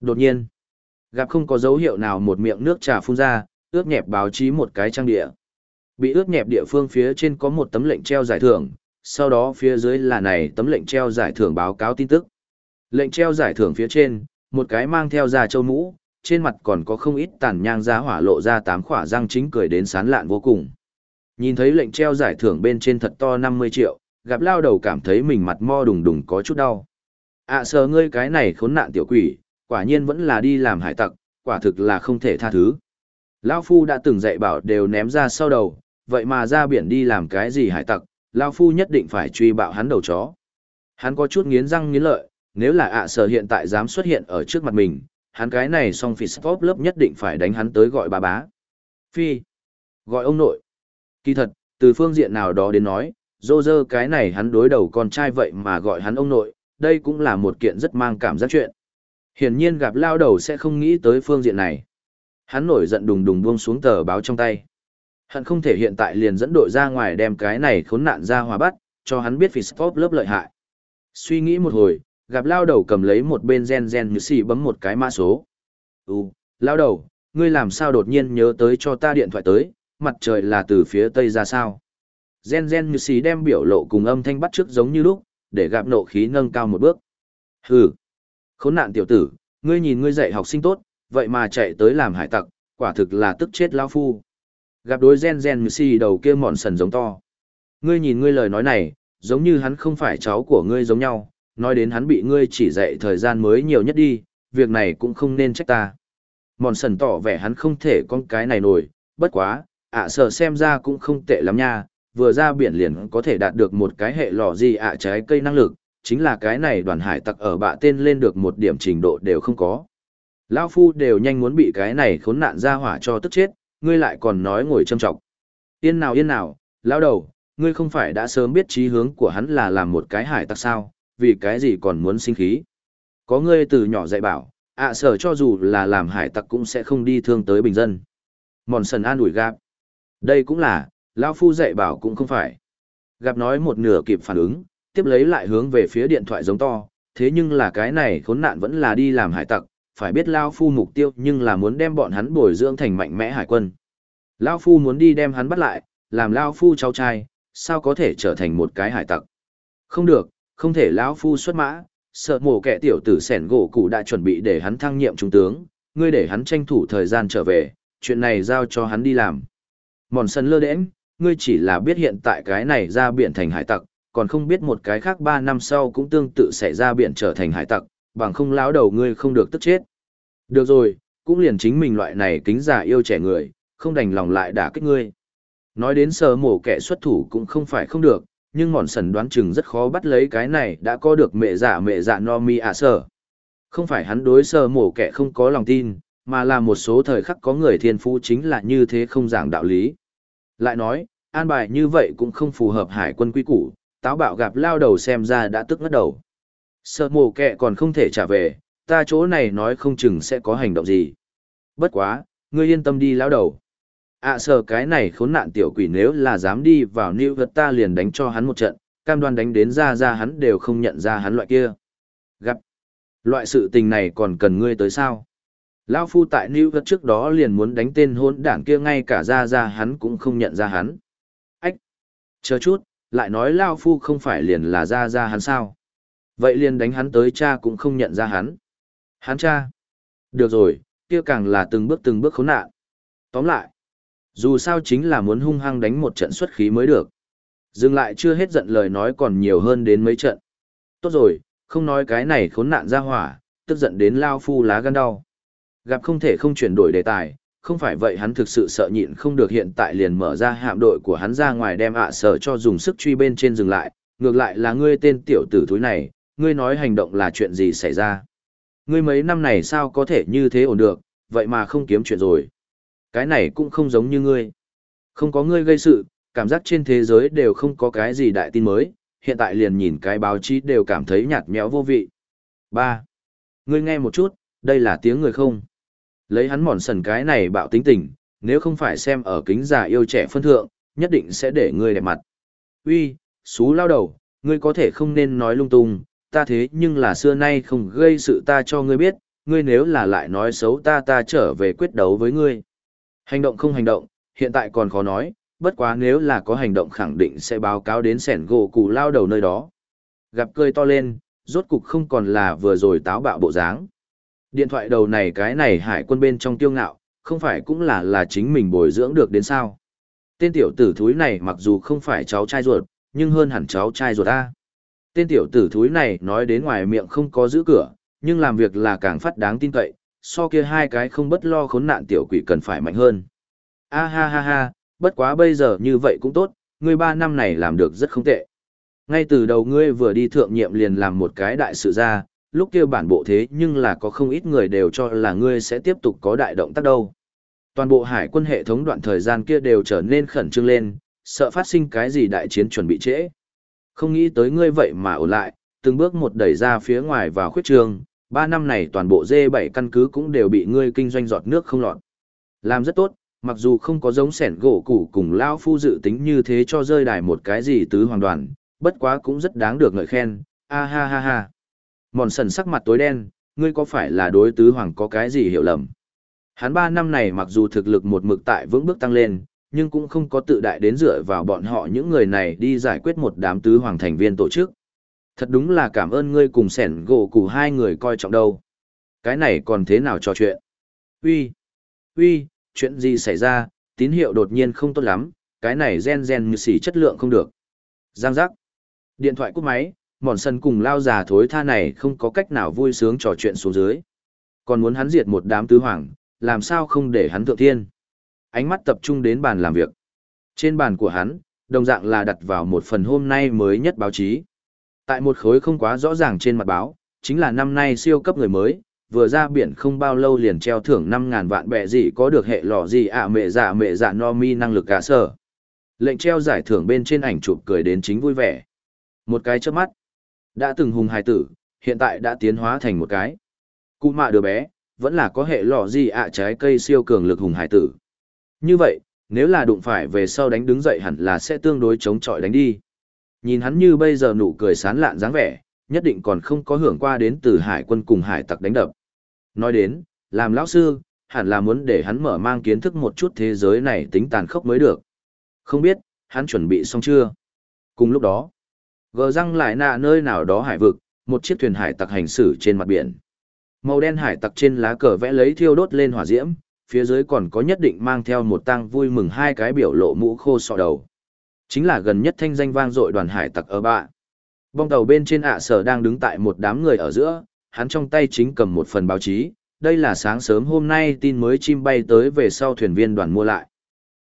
Đột nhiên, gặp không có dấu hiệu nào một miệng nước trà phun ra, ướt nhẹp báo chí một cái trang địa. Bị ướt nhẹp địa phương phía trên có một tấm lệnh treo giải thưởng, sau đó phía dưới là này tấm lệnh treo giải thưởng báo cáo tin tức. Lệnh treo giải thưởng phía trên, một cái mang theo da châu mũ, trên mặt còn có không ít tàn nhang giá hỏa lộ ra tám khỏa răng chính cười đến sán lạn vô cùng. Nhìn thấy lệnh treo giải thưởng bên trên thật to 50 triệu, gặp lao đầu cảm thấy mình mặt mo đùng đùng có chút đau. À sờ ngươi cái này khốn nạn tiểu quỷ, quả nhiên vẫn là đi làm hải tặc, quả thực là không thể tha thứ. Lao Phu đã từng dạy bảo đều ném ra sau đầu, vậy mà ra biển đi làm cái gì hải tặc, Lao Phu nhất định phải truy bạo hắn đầu chó. Hắn có chút nghiến răng nghiến lợi, nếu là ạ sở hiện tại dám xuất hiện ở trước mặt mình, hắn cái này song phi sport lớp nhất định phải đánh hắn tới gọi bà bá. Phi, gọi ông nội. Kỳ thật, từ phương diện nào đó đến nói, dô dơ cái này hắn đối đầu con trai vậy mà gọi hắn ông nội, đây cũng là một kiện rất mang cảm giác chuyện. Hiển nhiên gặp lao đầu sẽ không nghĩ tới phương diện này. Hắn nổi giận đùng đùng buông xuống tờ báo trong tay. Hận không thể hiện tại liền dẫn đội ra ngoài đem cái này khốn nạn ra hòa bắt, cho hắn biết Fispop lớp lợi hại. Suy nghĩ một hồi, gặp lao đầu cầm lấy một bên gen gen như xì bấm một cái mã số. U, lao đầu, ngươi làm sao đột nhiên nhớ tới cho ta điện thoại tới, mặt trời là từ phía tây ra sao. Gen gen như xì đem biểu lộ cùng âm thanh bắt trước giống như lúc, để gặp nộ khí nâng cao một bước. Hừ, khốn nạn tiểu tử, ngươi nhìn ngươi dạy học sinh tốt, vậy mà chạy tới làm hải tặc, quả thực là tức chết lão phu. Gặp đối gen gen si đầu kia mòn sần giống to. Ngươi nhìn ngươi lời nói này, giống như hắn không phải cháu của ngươi giống nhau, nói đến hắn bị ngươi chỉ dạy thời gian mới nhiều nhất đi, việc này cũng không nên trách ta. Mòn sần tỏ vẻ hắn không thể con cái này nổi, bất quá, ạ à sợ xem ra cũng không tệ lắm nha, vừa ra biển liền có thể đạt được một cái hệ lò gì ạ trái cây năng lực, chính là cái này đoàn hải tặc ở bạ tên lên được một điểm trình độ đều không có. Lao phu đều nhanh muốn bị cái này khốn nạn ra hỏa cho tức chết, ngươi lại còn nói ngồi châm trọng. Yên nào yên nào, lao đầu, ngươi không phải đã sớm biết chí hướng của hắn là làm một cái hải tặc sao, vì cái gì còn muốn sinh khí. Có ngươi từ nhỏ dạy bảo, ạ sở cho dù là làm hải tặc cũng sẽ không đi thương tới bình dân. Mòn sần an ủi gạp. Đây cũng là, Lao Phu dạy bảo cũng không phải. Gặp nói một nửa kịp phản ứng, tiếp lấy lại hướng về phía điện thoại giống to, thế nhưng là cái này khốn nạn vẫn là đi làm hải tặc, phải biết Lao Phu mục tiêu nhưng là muốn đem bọn hắn bồi dưỡng thành mạnh mẽ hải quân. Lao Phu muốn đi đem hắn bắt lại, làm Lao Phu cháu trai, sao có thể trở thành một cái hải tặc. Không được, không thể lão phu xuất mã, sợ mổ kẻ tiểu tử sẻn gỗ cụ đã chuẩn bị để hắn thăng nhiệm trung tướng, ngươi để hắn tranh thủ thời gian trở về, chuyện này giao cho hắn đi làm. Mòn sân lơ đễnh, ngươi chỉ là biết hiện tại cái này ra biển thành hải tặc, còn không biết một cái khác ba năm sau cũng tương tự sẽ ra biển trở thành hải tặc, bằng không lão đầu ngươi không được tức chết. Được rồi, cũng liền chính mình loại này kính giả yêu trẻ người, không đành lòng lại đả kích ngươi. Nói đến sờ mổ kẻ xuất thủ cũng không phải không được, nhưng mòn sần đoán chừng rất khó bắt lấy cái này đã có được mẹ giả mẹ giả no mi à sở không phải hắn đối sơ mổ kẻ không có lòng tin mà là một số thời khắc có người thiên phú chính là như thế không giảng đạo lý lại nói an bài như vậy cũng không phù hợp hải quân quy củ táo bạo gặp lao đầu xem ra đã tức ngất đầu sơ mồ kẻ còn không thể trả về ta chỗ này nói không chừng sẽ có hành động gì bất quá ngươi yên tâm đi lao đầu à, sợ cái này khốn nạn tiểu quỷ nếu là dám đi vào New York ta liền đánh cho hắn một trận, cam đoan đánh đến ra ra hắn đều không nhận ra hắn loại kia. Gặp. Loại sự tình này còn cần ngươi tới sao? Lao phu tại New York trước đó liền muốn đánh tên hôn đảng kia ngay cả ra ra hắn cũng không nhận ra hắn. Ách! Chờ chút, lại nói Lao phu không phải liền là ra ra hắn sao? Vậy liền đánh hắn tới cha cũng không nhận ra hắn. Hắn cha! Được rồi, kia càng là từng bước từng bước khốn nạn. Tóm lại, dù sao chính là muốn hung hăng đánh một trận xuất khí mới được. Dừng lại chưa hết giận lời nói còn nhiều hơn đến mấy trận. Tốt rồi, không nói cái này khốn nạn ra hỏa, tức giận đến lao phu lá gan đau. Gặp không thể không chuyển đổi đề tài, không phải vậy hắn thực sự sợ nhịn không được hiện tại liền mở ra hạm đội của hắn ra ngoài đem ạ à sở cho dùng sức truy bên trên dừng lại, ngược lại là ngươi tên tiểu tử thúi này, ngươi nói hành động là chuyện gì xảy ra. Ngươi mấy năm này sao có thể như thế ổn được, vậy mà không kiếm chuyện rồi. Cái này cũng không giống như ngươi. Không có ngươi gây sự, cảm giác trên thế giới đều không có cái gì đại tin mới, hiện tại liền nhìn cái báo chí đều cảm thấy nhạt nhẽo vô vị. 3. Ngươi nghe một chút, đây là tiếng người không? Lấy hắn mòn sần cái này bạo tính tình, nếu không phải xem ở kính già yêu trẻ phân thượng, nhất định sẽ để ngươi đẹp mặt. Uy, xú lao đầu, ngươi có thể không nên nói lung tung, ta thế nhưng là xưa nay không gây sự ta cho ngươi biết, ngươi nếu là lại nói xấu ta ta trở về quyết đấu với ngươi. Hành động không hành động, hiện tại còn khó nói, bất quá nếu là có hành động khẳng định sẽ báo cáo đến sẻn gỗ cụ lao đầu nơi đó. Gặp cười to lên, rốt cục không còn là vừa rồi táo bạo bộ dáng. Điện thoại đầu này cái này hải quân bên trong tiêu ngạo, không phải cũng là là chính mình bồi dưỡng được đến sao. Tên tiểu tử thúi này mặc dù không phải cháu trai ruột, nhưng hơn hẳn cháu trai ruột ta. Tên tiểu tử thúi này nói đến ngoài miệng không có giữ cửa, nhưng làm việc là càng phát đáng tin cậy, so kia hai cái không bất lo khốn nạn tiểu quỷ cần phải mạnh hơn. A ha ha ha, bất quá bây giờ như vậy cũng tốt, ngươi ba năm này làm được rất không tệ. Ngay từ đầu ngươi vừa đi thượng nhiệm liền làm một cái đại sự ra, lúc kia bản bộ thế nhưng là có không ít người đều cho là ngươi sẽ tiếp tục có đại động tác đâu. Toàn bộ hải quân hệ thống đoạn thời gian kia đều trở nên khẩn trương lên, sợ phát sinh cái gì đại chiến chuẩn bị trễ. Không nghĩ tới ngươi vậy mà ổn lại, từng bước một đẩy ra phía ngoài vào khuyết trường, ba năm này toàn bộ D7 căn cứ cũng đều bị ngươi kinh doanh giọt nước không lọt. Làm rất tốt, mặc dù không có giống sẻn gỗ củ cùng lao phu dự tính như thế cho rơi đài một cái gì tứ hoàng đoàn, bất quá cũng rất đáng được ngợi khen, a ha ha ha. Mòn sần sắc mặt tối đen, ngươi có phải là đối tứ hoàng có cái gì hiểu lầm? Hắn ba năm này mặc dù thực lực một mực tại vững bước tăng lên, nhưng cũng không có tự đại đến dựa vào bọn họ những người này đi giải quyết một đám tứ hoàng thành viên tổ chức. Thật đúng là cảm ơn ngươi cùng sẻn gỗ củ hai người coi trọng đâu. Cái này còn thế nào trò chuyện? Uy, uy, chuyện gì xảy ra, tín hiệu đột nhiên không tốt lắm, cái này gen gen như xỉ chất lượng không được. Giang giác. Điện thoại cúp máy, mòn sân cùng lao già thối tha này không có cách nào vui sướng trò chuyện xuống dưới. Còn muốn hắn diệt một đám tứ hoàng, làm sao không để hắn thượng thiên. Ánh mắt tập trung đến bàn làm việc. Trên bàn của hắn, đồng dạng là đặt vào một phần hôm nay mới nhất báo chí. Tại một khối không quá rõ ràng trên mặt báo, chính là năm nay siêu cấp người mới, vừa ra biển không bao lâu liền treo thưởng 5.000 vạn bệ gì có được hệ lò gì ạ mẹ dạ mẹ dạ no mi năng lực cả sở. Lệnh treo giải thưởng bên trên ảnh chụp cười đến chính vui vẻ. Một cái chớp mắt. Đã từng hùng hài tử, hiện tại đã tiến hóa thành một cái. Cụ mạ đứa bé, vẫn là có hệ lò gì ạ trái cây siêu cường lực hùng hài tử. Như vậy, nếu là đụng phải về sau đánh đứng dậy hẳn là sẽ tương đối chống chọi đánh đi. Nhìn hắn như bây giờ nụ cười sán lạn dáng vẻ, nhất định còn không có hưởng qua đến từ hải quân cùng hải tặc đánh đập. Nói đến, làm lão sư, hẳn là muốn để hắn mở mang kiến thức một chút thế giới này tính tàn khốc mới được. Không biết, hắn chuẩn bị xong chưa? Cùng lúc đó, gờ răng lại nạ nơi nào đó hải vực, một chiếc thuyền hải tặc hành xử trên mặt biển. Màu đen hải tặc trên lá cờ vẽ lấy thiêu đốt lên hỏa diễm, phía dưới còn có nhất định mang theo một tang vui mừng hai cái biểu lộ mũ khô sọ đầu. Chính là gần nhất thanh danh vang dội đoàn hải tặc ở bạ. Bong tàu bên trên ạ sở đang đứng tại một đám người ở giữa, hắn trong tay chính cầm một phần báo chí, đây là sáng sớm hôm nay tin mới chim bay tới về sau thuyền viên đoàn mua lại.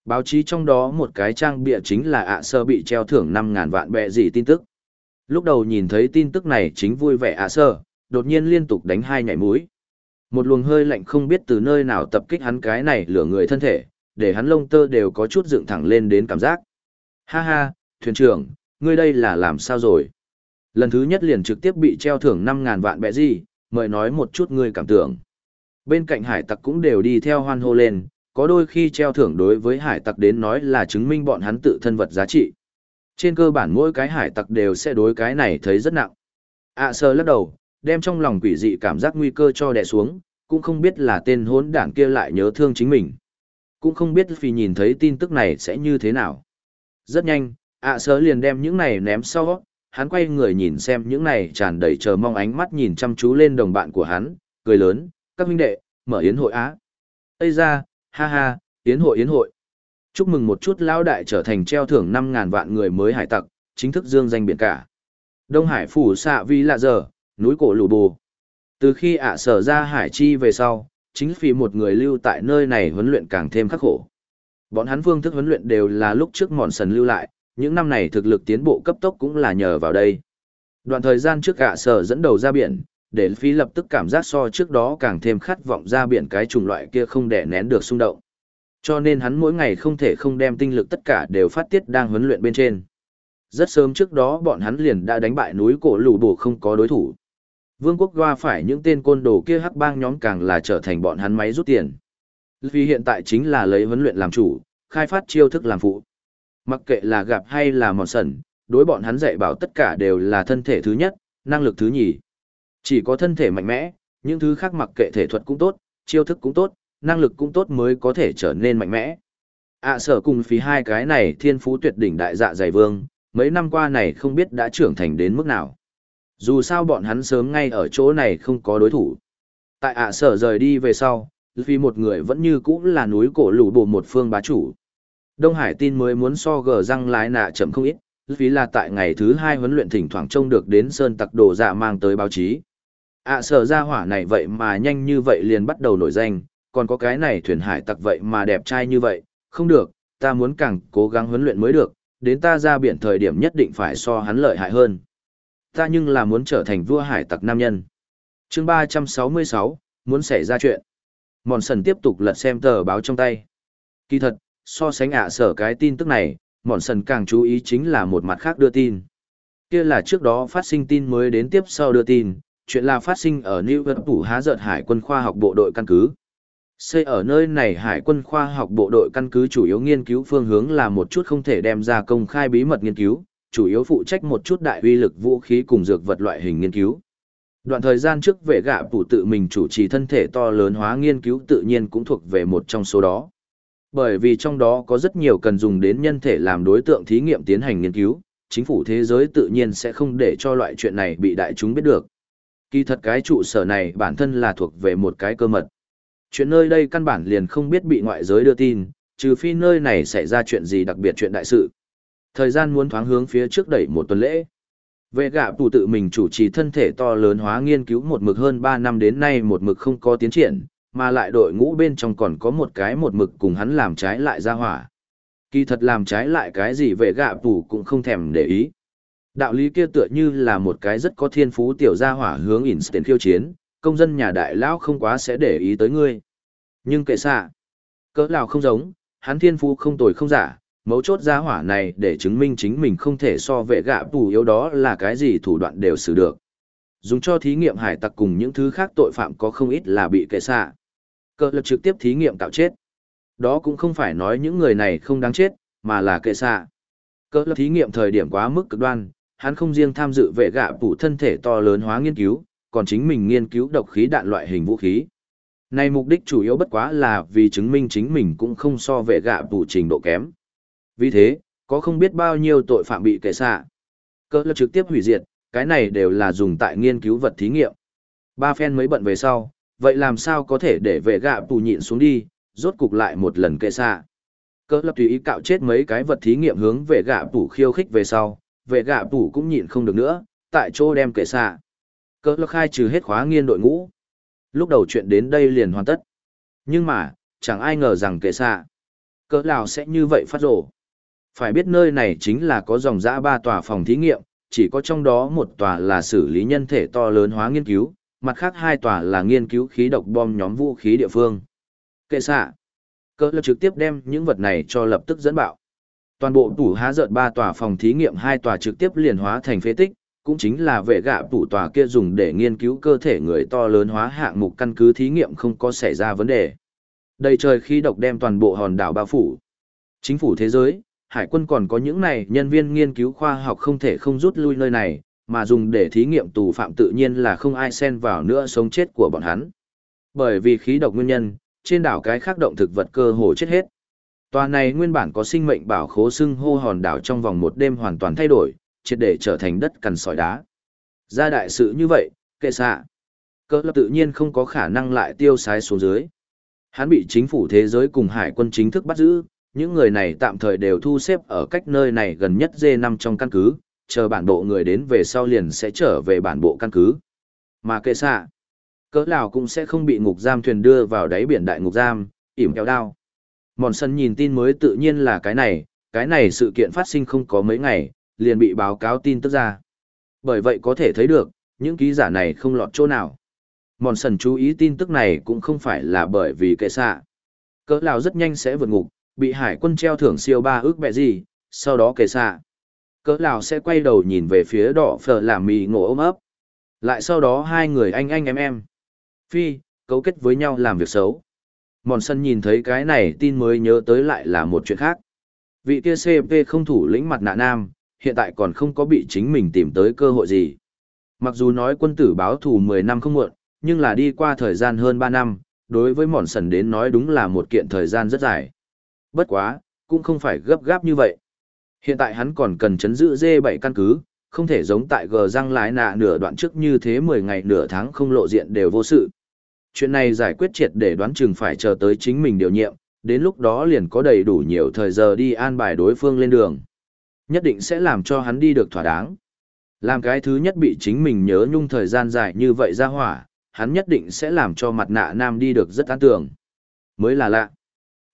Báo chí trong đó một cái trang bịa chính là ạ sơ bị treo thưởng 5.000 vạn bẹ gì tin tức. Lúc đầu nhìn thấy tin tức này chính vui vẻ ạ sơ, đột nhiên liên tục đánh hai nhảy mũi. Một luồng hơi lạnh không biết từ nơi nào tập kích hắn cái này lửa người thân thể, để hắn lông tơ đều có chút dựng thẳng lên đến cảm giác. Ha ha, thuyền trưởng, ngươi đây là làm sao rồi? Lần thứ nhất liền trực tiếp bị treo thưởng 5.000 vạn bẹ gì, mời nói một chút ngươi cảm tưởng. Bên cạnh hải tặc cũng đều đi theo hoan hô lên, có đôi khi treo thưởng đối với hải tặc đến nói là chứng minh bọn hắn tự thân vật giá trị. Trên cơ bản mỗi cái hải tặc đều sẽ đối cái này thấy rất nặng. À sơ lắc đầu, đem trong lòng quỷ dị cảm giác nguy cơ cho đè xuống, cũng không biết là tên hốn đảng kia lại nhớ thương chính mình. Cũng không biết vì nhìn thấy tin tức này sẽ như thế nào. Rất nhanh, ạ à sơ liền đem những này ném sau, hắn quay người nhìn xem những này tràn đầy chờ mong ánh mắt nhìn chăm chú lên đồng bạn của hắn, cười lớn, các huynh đệ, mở yến hội á. Ây ra, ha ha, yến hội yến hội. Chúc mừng một chút lão đại trở thành treo thưởng 5.000 vạn người mới hải tặc, chính thức dương danh biển cả. Đông Hải phủ xạ vi lạ giờ, núi cổ lù bù. Từ khi ạ sở ra hải chi về sau, chính vì một người lưu tại nơi này huấn luyện càng thêm khắc khổ. Bọn hắn phương thức huấn luyện đều là lúc trước mòn sần lưu lại, những năm này thực lực tiến bộ cấp tốc cũng là nhờ vào đây. Đoạn thời gian trước ạ sở dẫn đầu ra biển, để phi lập tức cảm giác so trước đó càng thêm khát vọng ra biển cái chủng loại kia không đè nén được xung động. Cho nên hắn mỗi ngày không thể không đem tinh lực tất cả đều phát tiết đang huấn luyện bên trên. Rất sớm trước đó bọn hắn liền đã đánh bại núi cổ lù bổ không có đối thủ. Vương quốc Goa phải những tên côn đồ kia hắc bang nhóm càng là trở thành bọn hắn máy rút tiền. Vì hiện tại chính là lấy huấn luyện làm chủ, khai phát chiêu thức làm phụ. Mặc kệ là gặp hay là mòn sẩn, đối bọn hắn dạy bảo tất cả đều là thân thể thứ nhất, năng lực thứ nhì. Chỉ có thân thể mạnh mẽ, những thứ khác mặc kệ thể thuật cũng tốt, chiêu thức cũng tốt, năng lực cũng tốt mới có thể trở nên mạnh mẽ. ạ sở cùng phí hai cái này thiên phú tuyệt đỉnh đại dạ dày vương, mấy năm qua này không biết đã trưởng thành đến mức nào. Dù sao bọn hắn sớm ngay ở chỗ này không có đối thủ. Tại ạ sở rời đi về sau, vì một người vẫn như cũ là núi cổ lũ bộ một phương bá chủ. Đông Hải tin mới muốn so gờ răng lái nạ chậm không ít, vì là tại ngày thứ hai huấn luyện thỉnh thoảng trông được đến sơn tặc đồ dạ mang tới báo chí. ạ sở ra hỏa này vậy mà nhanh như vậy liền bắt đầu nổi danh, còn có cái này thuyền hải tặc vậy mà đẹp trai như vậy, không được, ta muốn càng cố gắng huấn luyện mới được, đến ta ra biển thời điểm nhất định phải so hắn lợi hại hơn. Ta nhưng là muốn trở thành vua hải tặc nam nhân. chương 366, muốn xảy ra chuyện. Mòn sần tiếp tục lật xem tờ báo trong tay. Kỳ thật, so sánh ạ sở cái tin tức này, mòn sần càng chú ý chính là một mặt khác đưa tin. Kia là trước đó phát sinh tin mới đến tiếp sau đưa tin, chuyện là phát sinh ở New York Phủ Há Giợt Hải quân khoa học bộ đội căn cứ. Xây ở nơi này Hải quân khoa học bộ đội căn cứ chủ yếu nghiên cứu phương hướng là một chút không thể đem ra công khai bí mật nghiên cứu, chủ yếu phụ trách một chút đại uy lực vũ khí cùng dược vật loại hình nghiên cứu. Đoạn thời gian trước vệ gạ phủ tự mình chủ trì thân thể to lớn hóa nghiên cứu tự nhiên cũng thuộc về một trong số đó. Bởi vì trong đó có rất nhiều cần dùng đến nhân thể làm đối tượng thí nghiệm tiến hành nghiên cứu, chính phủ thế giới tự nhiên sẽ không để cho loại chuyện này bị đại chúng biết được. Kỳ thật cái trụ sở này bản thân là thuộc về một cái cơ mật. Chuyện nơi đây căn bản liền không biết bị ngoại giới đưa tin, trừ phi nơi này xảy ra chuyện gì đặc biệt chuyện đại sự. Thời gian muốn thoáng hướng phía trước đẩy một tuần lễ. Vệ gạ phủ tự mình chủ trì thân thể to lớn hóa nghiên cứu một mực hơn 3 năm đến nay một mực không có tiến triển, mà lại đội ngũ bên trong còn có một cái một mực cùng hắn làm trái lại ra hỏa. Kỳ thật làm trái lại cái gì vệ gạ phủ cũng không thèm để ý. Đạo lý kia tựa như là một cái rất có thiên phú tiểu gia hỏa hướng Einstein khiêu chiến, công dân nhà đại lão không quá sẽ để ý tới ngươi. Nhưng kệ xạ, cỡ nào không giống, hắn thiên phú không tồi không giả, mấu chốt gia hỏa này để chứng minh chính mình không thể so vệ gạ phủ yếu đó là cái gì thủ đoạn đều xử được. Dùng cho thí nghiệm hải tặc cùng những thứ khác tội phạm có không ít là bị kệ xạ. Cỡ lập trực tiếp thí nghiệm tạo chết. Đó cũng không phải nói những người này không đáng chết, mà là kệ xạ. Cỡ lập thí nghiệm thời điểm quá mức cực đoan, hắn không riêng tham dự vệ gạ phủ thân thể to lớn hóa nghiên cứu, còn chính mình nghiên cứu độc khí đạn loại hình vũ khí. Này mục đích chủ yếu bất quá là vì chứng minh chính mình cũng không so vệ gạ phủ trình độ kém. Vì thế, có không biết bao nhiêu tội phạm bị kệ xạ. Cỡ lực trực tiếp hủy diệt, cái này đều là dùng tại nghiên cứu vật thí nghiệm. Ba phen mới bận về sau, vậy làm sao có thể để vệ gạ tù nhịn xuống đi, rốt cục lại một lần kệ xạ. Cỡ lập tùy ý cạo chết mấy cái vật thí nghiệm hướng về gạ phủ khiêu khích về sau, vệ gạ phủ cũng nhịn không được nữa, tại chỗ đem kệ xạ. Cỡ lập khai trừ hết khóa nghiên đội ngũ. Lúc đầu chuyện đến đây liền hoàn tất. Nhưng mà, chẳng ai ngờ rằng kệ xạ. Cỡ nào sẽ như vậy phát rổ. Phải biết nơi này chính là có dòng dã ba tòa phòng thí nghiệm, chỉ có trong đó một tòa là xử lý nhân thể to lớn hóa nghiên cứu, mặt khác hai tòa là nghiên cứu khí độc bom nhóm vũ khí địa phương. Kệ xạ. Cỡ lập trực tiếp đem những vật này cho lập tức dẫn bạo. Toàn bộ tủ há giận ba tòa phòng thí nghiệm hai tòa trực tiếp liền hóa thành phế tích, cũng chính là vệ gạ tủ tòa kia dùng để nghiên cứu cơ thể người to lớn hóa hạng mục căn cứ thí nghiệm không có xảy ra vấn đề. Đầy trời khí độc đem toàn bộ hòn đảo bao phủ. Chính phủ thế giới, hải quân còn có những này nhân viên nghiên cứu khoa học không thể không rút lui nơi này, mà dùng để thí nghiệm tù phạm tự nhiên là không ai xen vào nữa sống chết của bọn hắn. Bởi vì khí độc nguyên nhân, trên đảo cái khác động thực vật cơ hồ chết hết. Tòa này nguyên bản có sinh mệnh bảo khố xưng hô hòn đảo trong vòng một đêm hoàn toàn thay đổi, triệt để trở thành đất cằn sỏi đá. Ra đại sự như vậy, kệ xạ. Cơ lập tự nhiên không có khả năng lại tiêu sái xuống dưới. Hắn bị chính phủ thế giới cùng hải quân chính thức bắt giữ, những người này tạm thời đều thu xếp ở cách nơi này gần nhất D5 trong căn cứ, chờ bản bộ người đến về sau liền sẽ trở về bản bộ căn cứ. Mà kệ xạ, cỡ nào cũng sẽ không bị ngục giam thuyền đưa vào đáy biển đại ngục giam, ỉm kéo đao. Mòn sân nhìn tin mới tự nhiên là cái này, cái này sự kiện phát sinh không có mấy ngày, liền bị báo cáo tin tức ra. Bởi vậy có thể thấy được, những ký giả này không lọt chỗ nào. Mòn sần chú ý tin tức này cũng không phải là bởi vì kệ xạ. Cỡ nào rất nhanh sẽ vượt ngục, bị hải quân treo thưởng siêu ba ước bẹ gì, sau đó kệ xạ. Cỡ nào sẽ quay đầu nhìn về phía đỏ phở làm mì ngộ ôm ấp. Lại sau đó hai người anh anh em em. Phi, cấu kết với nhau làm việc xấu. Mòn sân nhìn thấy cái này tin mới nhớ tới lại là một chuyện khác. Vị kia CP không thủ lĩnh mặt nạ nam, hiện tại còn không có bị chính mình tìm tới cơ hội gì. Mặc dù nói quân tử báo thù 10 năm không muộn, nhưng là đi qua thời gian hơn 3 năm, đối với mòn sần đến nói đúng là một kiện thời gian rất dài. Bất quá, cũng không phải gấp gáp như vậy. Hiện tại hắn còn cần chấn giữ dê 7 căn cứ, không thể giống tại gờ răng lái nạ nửa đoạn trước như thế 10 ngày nửa tháng không lộ diện đều vô sự. Chuyện này giải quyết triệt để đoán chừng phải chờ tới chính mình điều nhiệm, đến lúc đó liền có đầy đủ nhiều thời giờ đi an bài đối phương lên đường. Nhất định sẽ làm cho hắn đi được thỏa đáng. Làm cái thứ nhất bị chính mình nhớ nhung thời gian dài như vậy ra hỏa, hắn nhất định sẽ làm cho mặt nạ nam đi được rất an tưởng. Mới là lạ.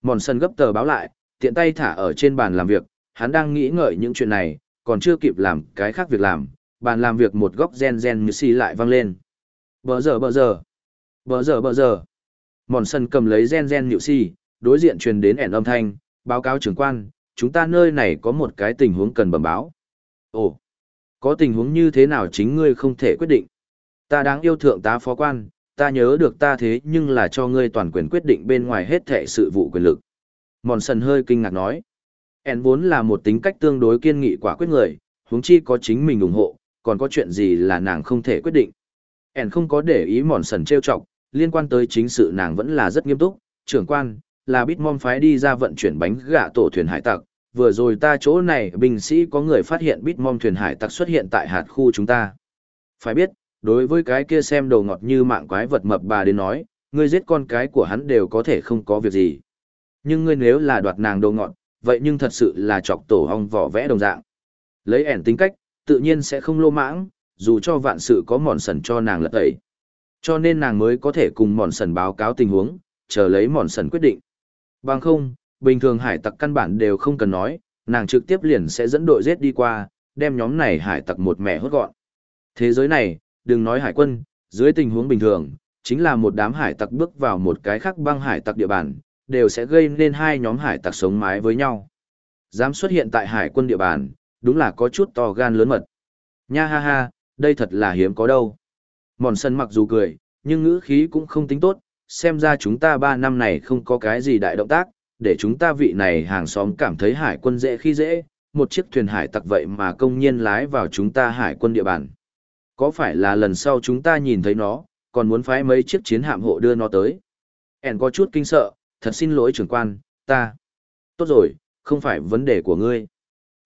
Mòn sân gấp tờ báo lại, tiện tay thả ở trên bàn làm việc, hắn đang nghĩ ngợi những chuyện này, còn chưa kịp làm cái khác việc làm, bàn làm việc một góc gen gen như xì lại vang lên. Bờ giờ bờ giờ, bờ giờ bờ giờ. Mòn sân cầm lấy gen gen nhịu xì, đối diện truyền đến ẻn âm thanh, báo cáo trưởng quan, chúng ta nơi này có một cái tình huống cần bẩm báo. Ồ, có tình huống như thế nào chính ngươi không thể quyết định. Ta đáng yêu thượng tá phó quan, ta nhớ được ta thế nhưng là cho ngươi toàn quyền quyết định bên ngoài hết thệ sự vụ quyền lực. Mòn sần hơi kinh ngạc nói. En vốn là một tính cách tương đối kiên nghị quả quyết người, huống chi có chính mình ủng hộ, còn có chuyện gì là nàng không thể quyết định. En không có để ý mòn sần trêu chọc, liên quan tới chính sự nàng vẫn là rất nghiêm túc, trưởng quan, là Bitmom phái đi ra vận chuyển bánh gạ tổ thuyền hải tặc, vừa rồi ta chỗ này binh sĩ có người phát hiện Bitmom thuyền hải tặc xuất hiện tại hạt khu chúng ta. Phải biết, đối với cái kia xem đầu ngọt như mạng quái vật mập bà đến nói, ngươi giết con cái của hắn đều có thể không có việc gì. Nhưng ngươi nếu là đoạt nàng đầu ngọt, vậy nhưng thật sự là chọc tổ hong vỏ vẽ đồng dạng. Lấy ẻn tính cách, tự nhiên sẽ không lô mãng, dù cho vạn sự có mòn sần cho nàng lật tẩy. Cho nên nàng mới có thể cùng mòn sần báo cáo tình huống, chờ lấy mòn sần quyết định. Bằng không, bình thường hải tặc căn bản đều không cần nói, nàng trực tiếp liền sẽ dẫn đội giết đi qua, đem nhóm này hải tặc một mẹ hốt gọn. Thế giới này, đừng nói hải quân, dưới tình huống bình thường, chính là một đám hải tặc bước vào một cái khác băng hải tặc địa bàn, đều sẽ gây nên hai nhóm hải tặc sống mái với nhau. Dám xuất hiện tại hải quân địa bàn, đúng là có chút to gan lớn mật. Nha ha ha, đây thật là hiếm có đâu. Mòn sân mặc dù cười, nhưng ngữ khí cũng không tính tốt, xem ra chúng ta ba năm này không có cái gì đại động tác, để chúng ta vị này hàng xóm cảm thấy hải quân dễ khi dễ, một chiếc thuyền hải tặc vậy mà công nhiên lái vào chúng ta hải quân địa bàn. Có phải là lần sau chúng ta nhìn thấy nó, còn muốn phái mấy chiếc chiến hạm hộ đưa nó tới? Ẻn có chút kinh sợ, thật xin lỗi trưởng quan, ta. Tốt rồi, không phải vấn đề của ngươi.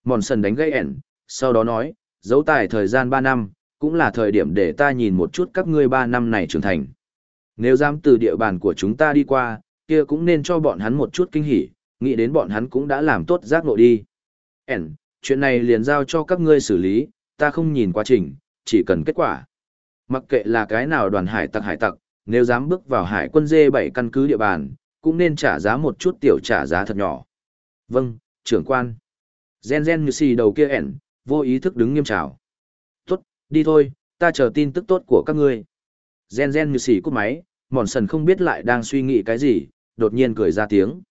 Mòn sần đánh gây ẻn, sau đó nói, dấu tài thời gian 3 năm, cũng là thời điểm để ta nhìn một chút các ngươi 3 năm này trưởng thành. Nếu dám từ địa bàn của chúng ta đi qua, kia cũng nên cho bọn hắn một chút kinh hỉ, nghĩ đến bọn hắn cũng đã làm tốt giác ngộ đi. Ẻn, chuyện này liền giao cho các ngươi xử lý, ta không nhìn quá trình, chỉ cần kết quả. Mặc kệ là cái nào đoàn hải tặc hải tặc, nếu dám bước vào hải quân dê 7 căn cứ địa bàn, cũng nên trả giá một chút tiểu trả giá thật nhỏ. Vâng, trưởng quan. Gen gen như xì đầu kia ẻn, vô ý thức đứng nghiêm trào. Tốt, đi thôi, ta chờ tin tức tốt của các ngươi. Gen gen như xì cúp máy, mòn sần không biết lại đang suy nghĩ cái gì, đột nhiên cười ra tiếng.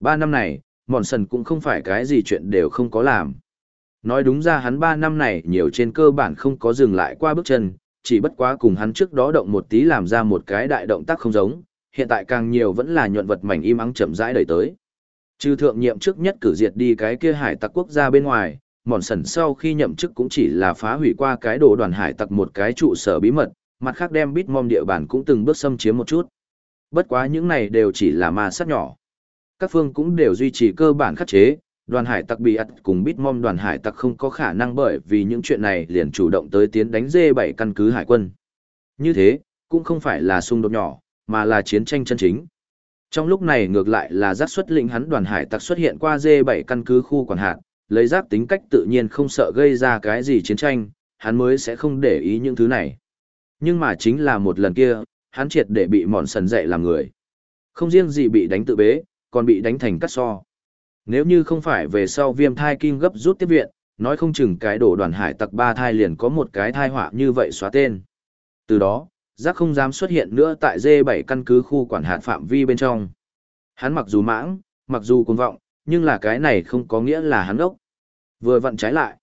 Ba năm này, mòn sần cũng không phải cái gì chuyện đều không có làm. Nói đúng ra hắn ba năm này nhiều trên cơ bản không có dừng lại qua bước chân, chỉ bất quá cùng hắn trước đó động một tí làm ra một cái đại động tác không giống, hiện tại càng nhiều vẫn là nhuận vật mảnh im ắng chậm rãi đẩy tới. Trừ thượng nhiệm trước nhất cử diệt đi cái kia hải tặc quốc gia bên ngoài, mòn sần sau khi nhậm chức cũng chỉ là phá hủy qua cái đồ đoàn hải tặc một cái trụ sở bí mật, mặt khác đem bít mom địa bàn cũng từng bước xâm chiếm một chút. Bất quá những này đều chỉ là ma sát nhỏ. Các phương cũng đều duy trì cơ bản khắc chế, đoàn hải tặc bị ắt cùng bít mom đoàn hải tặc không có khả năng bởi vì những chuyện này liền chủ động tới tiến đánh dê bảy căn cứ hải quân. Như thế, cũng không phải là xung đột nhỏ, mà là chiến tranh chân chính. Trong lúc này ngược lại là giác xuất lĩnh hắn đoàn hải tặc xuất hiện qua dê bảy căn cứ khu quản hạt, lấy giác tính cách tự nhiên không sợ gây ra cái gì chiến tranh, hắn mới sẽ không để ý những thứ này. Nhưng mà chính là một lần kia, hắn triệt để bị mòn sần dạy làm người. Không riêng gì bị đánh tự bế, còn bị đánh thành cắt so. Nếu như không phải về sau viêm thai kim gấp rút tiếp viện, nói không chừng cái đổ đoàn hải tặc ba thai liền có một cái thai họa như vậy xóa tên. Từ đó, giác không dám xuất hiện nữa tại D7 căn cứ khu quản hạt phạm vi bên trong. Hắn mặc dù mãng, mặc dù cuồng vọng, nhưng là cái này không có nghĩa là hắn ốc. Vừa vặn trái lại.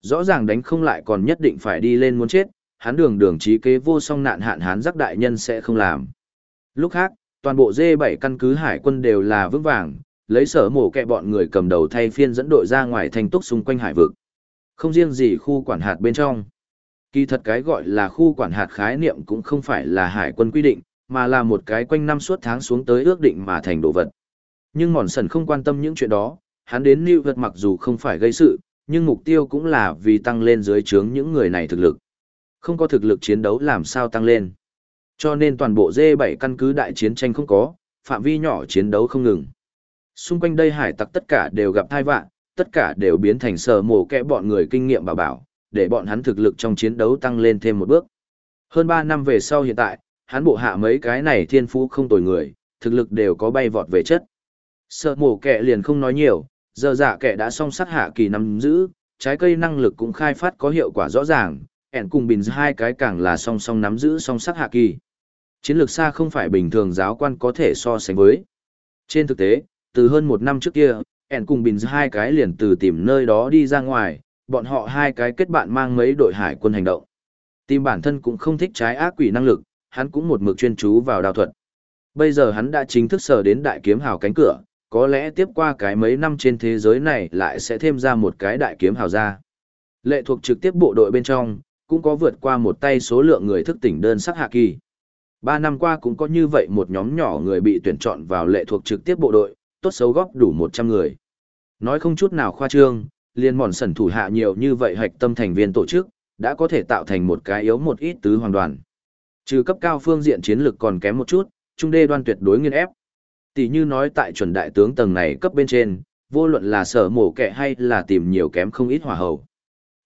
Rõ ràng đánh không lại còn nhất định phải đi lên muốn chết, hắn đường đường trí kế vô song nạn hạn hán giác đại nhân sẽ không làm. Lúc khác, toàn bộ D7 căn cứ hải quân đều là vững vàng, lấy sở mổ kẹ bọn người cầm đầu thay phiên dẫn đội ra ngoài thành túc xung quanh hải vực. Không riêng gì khu quản hạt bên trong. Kỳ thật cái gọi là khu quản hạt khái niệm cũng không phải là hải quân quy định, mà là một cái quanh năm suốt tháng xuống tới ước định mà thành đồ vật. Nhưng mòn sần không quan tâm những chuyện đó, hắn đến lưu Vật mặc dù không phải gây sự, nhưng mục tiêu cũng là vì tăng lên dưới trướng những người này thực lực. Không có thực lực chiến đấu làm sao tăng lên. Cho nên toàn bộ D7 căn cứ đại chiến tranh không có, phạm vi nhỏ chiến đấu không ngừng. Xung quanh đây hải tặc tất cả đều gặp thai vạn, tất cả đều biến thành sờ mồ kẽ bọn người kinh nghiệm bảo bảo, để bọn hắn thực lực trong chiến đấu tăng lên thêm một bước. Hơn 3 năm về sau hiện tại, hắn bộ hạ mấy cái này thiên phú không tồi người, thực lực đều có bay vọt về chất. Sợ mổ kẹ liền không nói nhiều, giờ dạ kẹ đã song sát hạ kỳ nắm giữ, trái cây năng lực cũng khai phát có hiệu quả rõ ràng, ẻn cùng bình hai cái càng là song song nắm giữ song sắc hạ kỳ. Chiến lược xa không phải bình thường giáo quan có thể so sánh với. Trên thực tế, từ hơn một năm trước kia, ẻn cùng bình hai cái liền từ tìm nơi đó đi ra ngoài, bọn họ hai cái kết bạn mang mấy đội hải quân hành động. Tìm bản thân cũng không thích trái ác quỷ năng lực, hắn cũng một mực chuyên chú vào đào thuật. Bây giờ hắn đã chính thức sở đến đại kiếm hào cánh cửa, có lẽ tiếp qua cái mấy năm trên thế giới này lại sẽ thêm ra một cái đại kiếm hào ra. Lệ thuộc trực tiếp bộ đội bên trong, cũng có vượt qua một tay số lượng người thức tỉnh đơn sắc hạ kỳ. Ba năm qua cũng có như vậy một nhóm nhỏ người bị tuyển chọn vào lệ thuộc trực tiếp bộ đội, tốt xấu góp đủ 100 người. Nói không chút nào khoa trương, liên mòn sẩn thủ hạ nhiều như vậy hạch tâm thành viên tổ chức, đã có thể tạo thành một cái yếu một ít tứ hoàn đoàn. Trừ cấp cao phương diện chiến lược còn kém một chút, trung đê đoan tuyệt đối nghiên ép. Tỷ như nói tại chuẩn đại tướng tầng này cấp bên trên, vô luận là sở mổ kẻ hay là tìm nhiều kém không ít hòa hầu.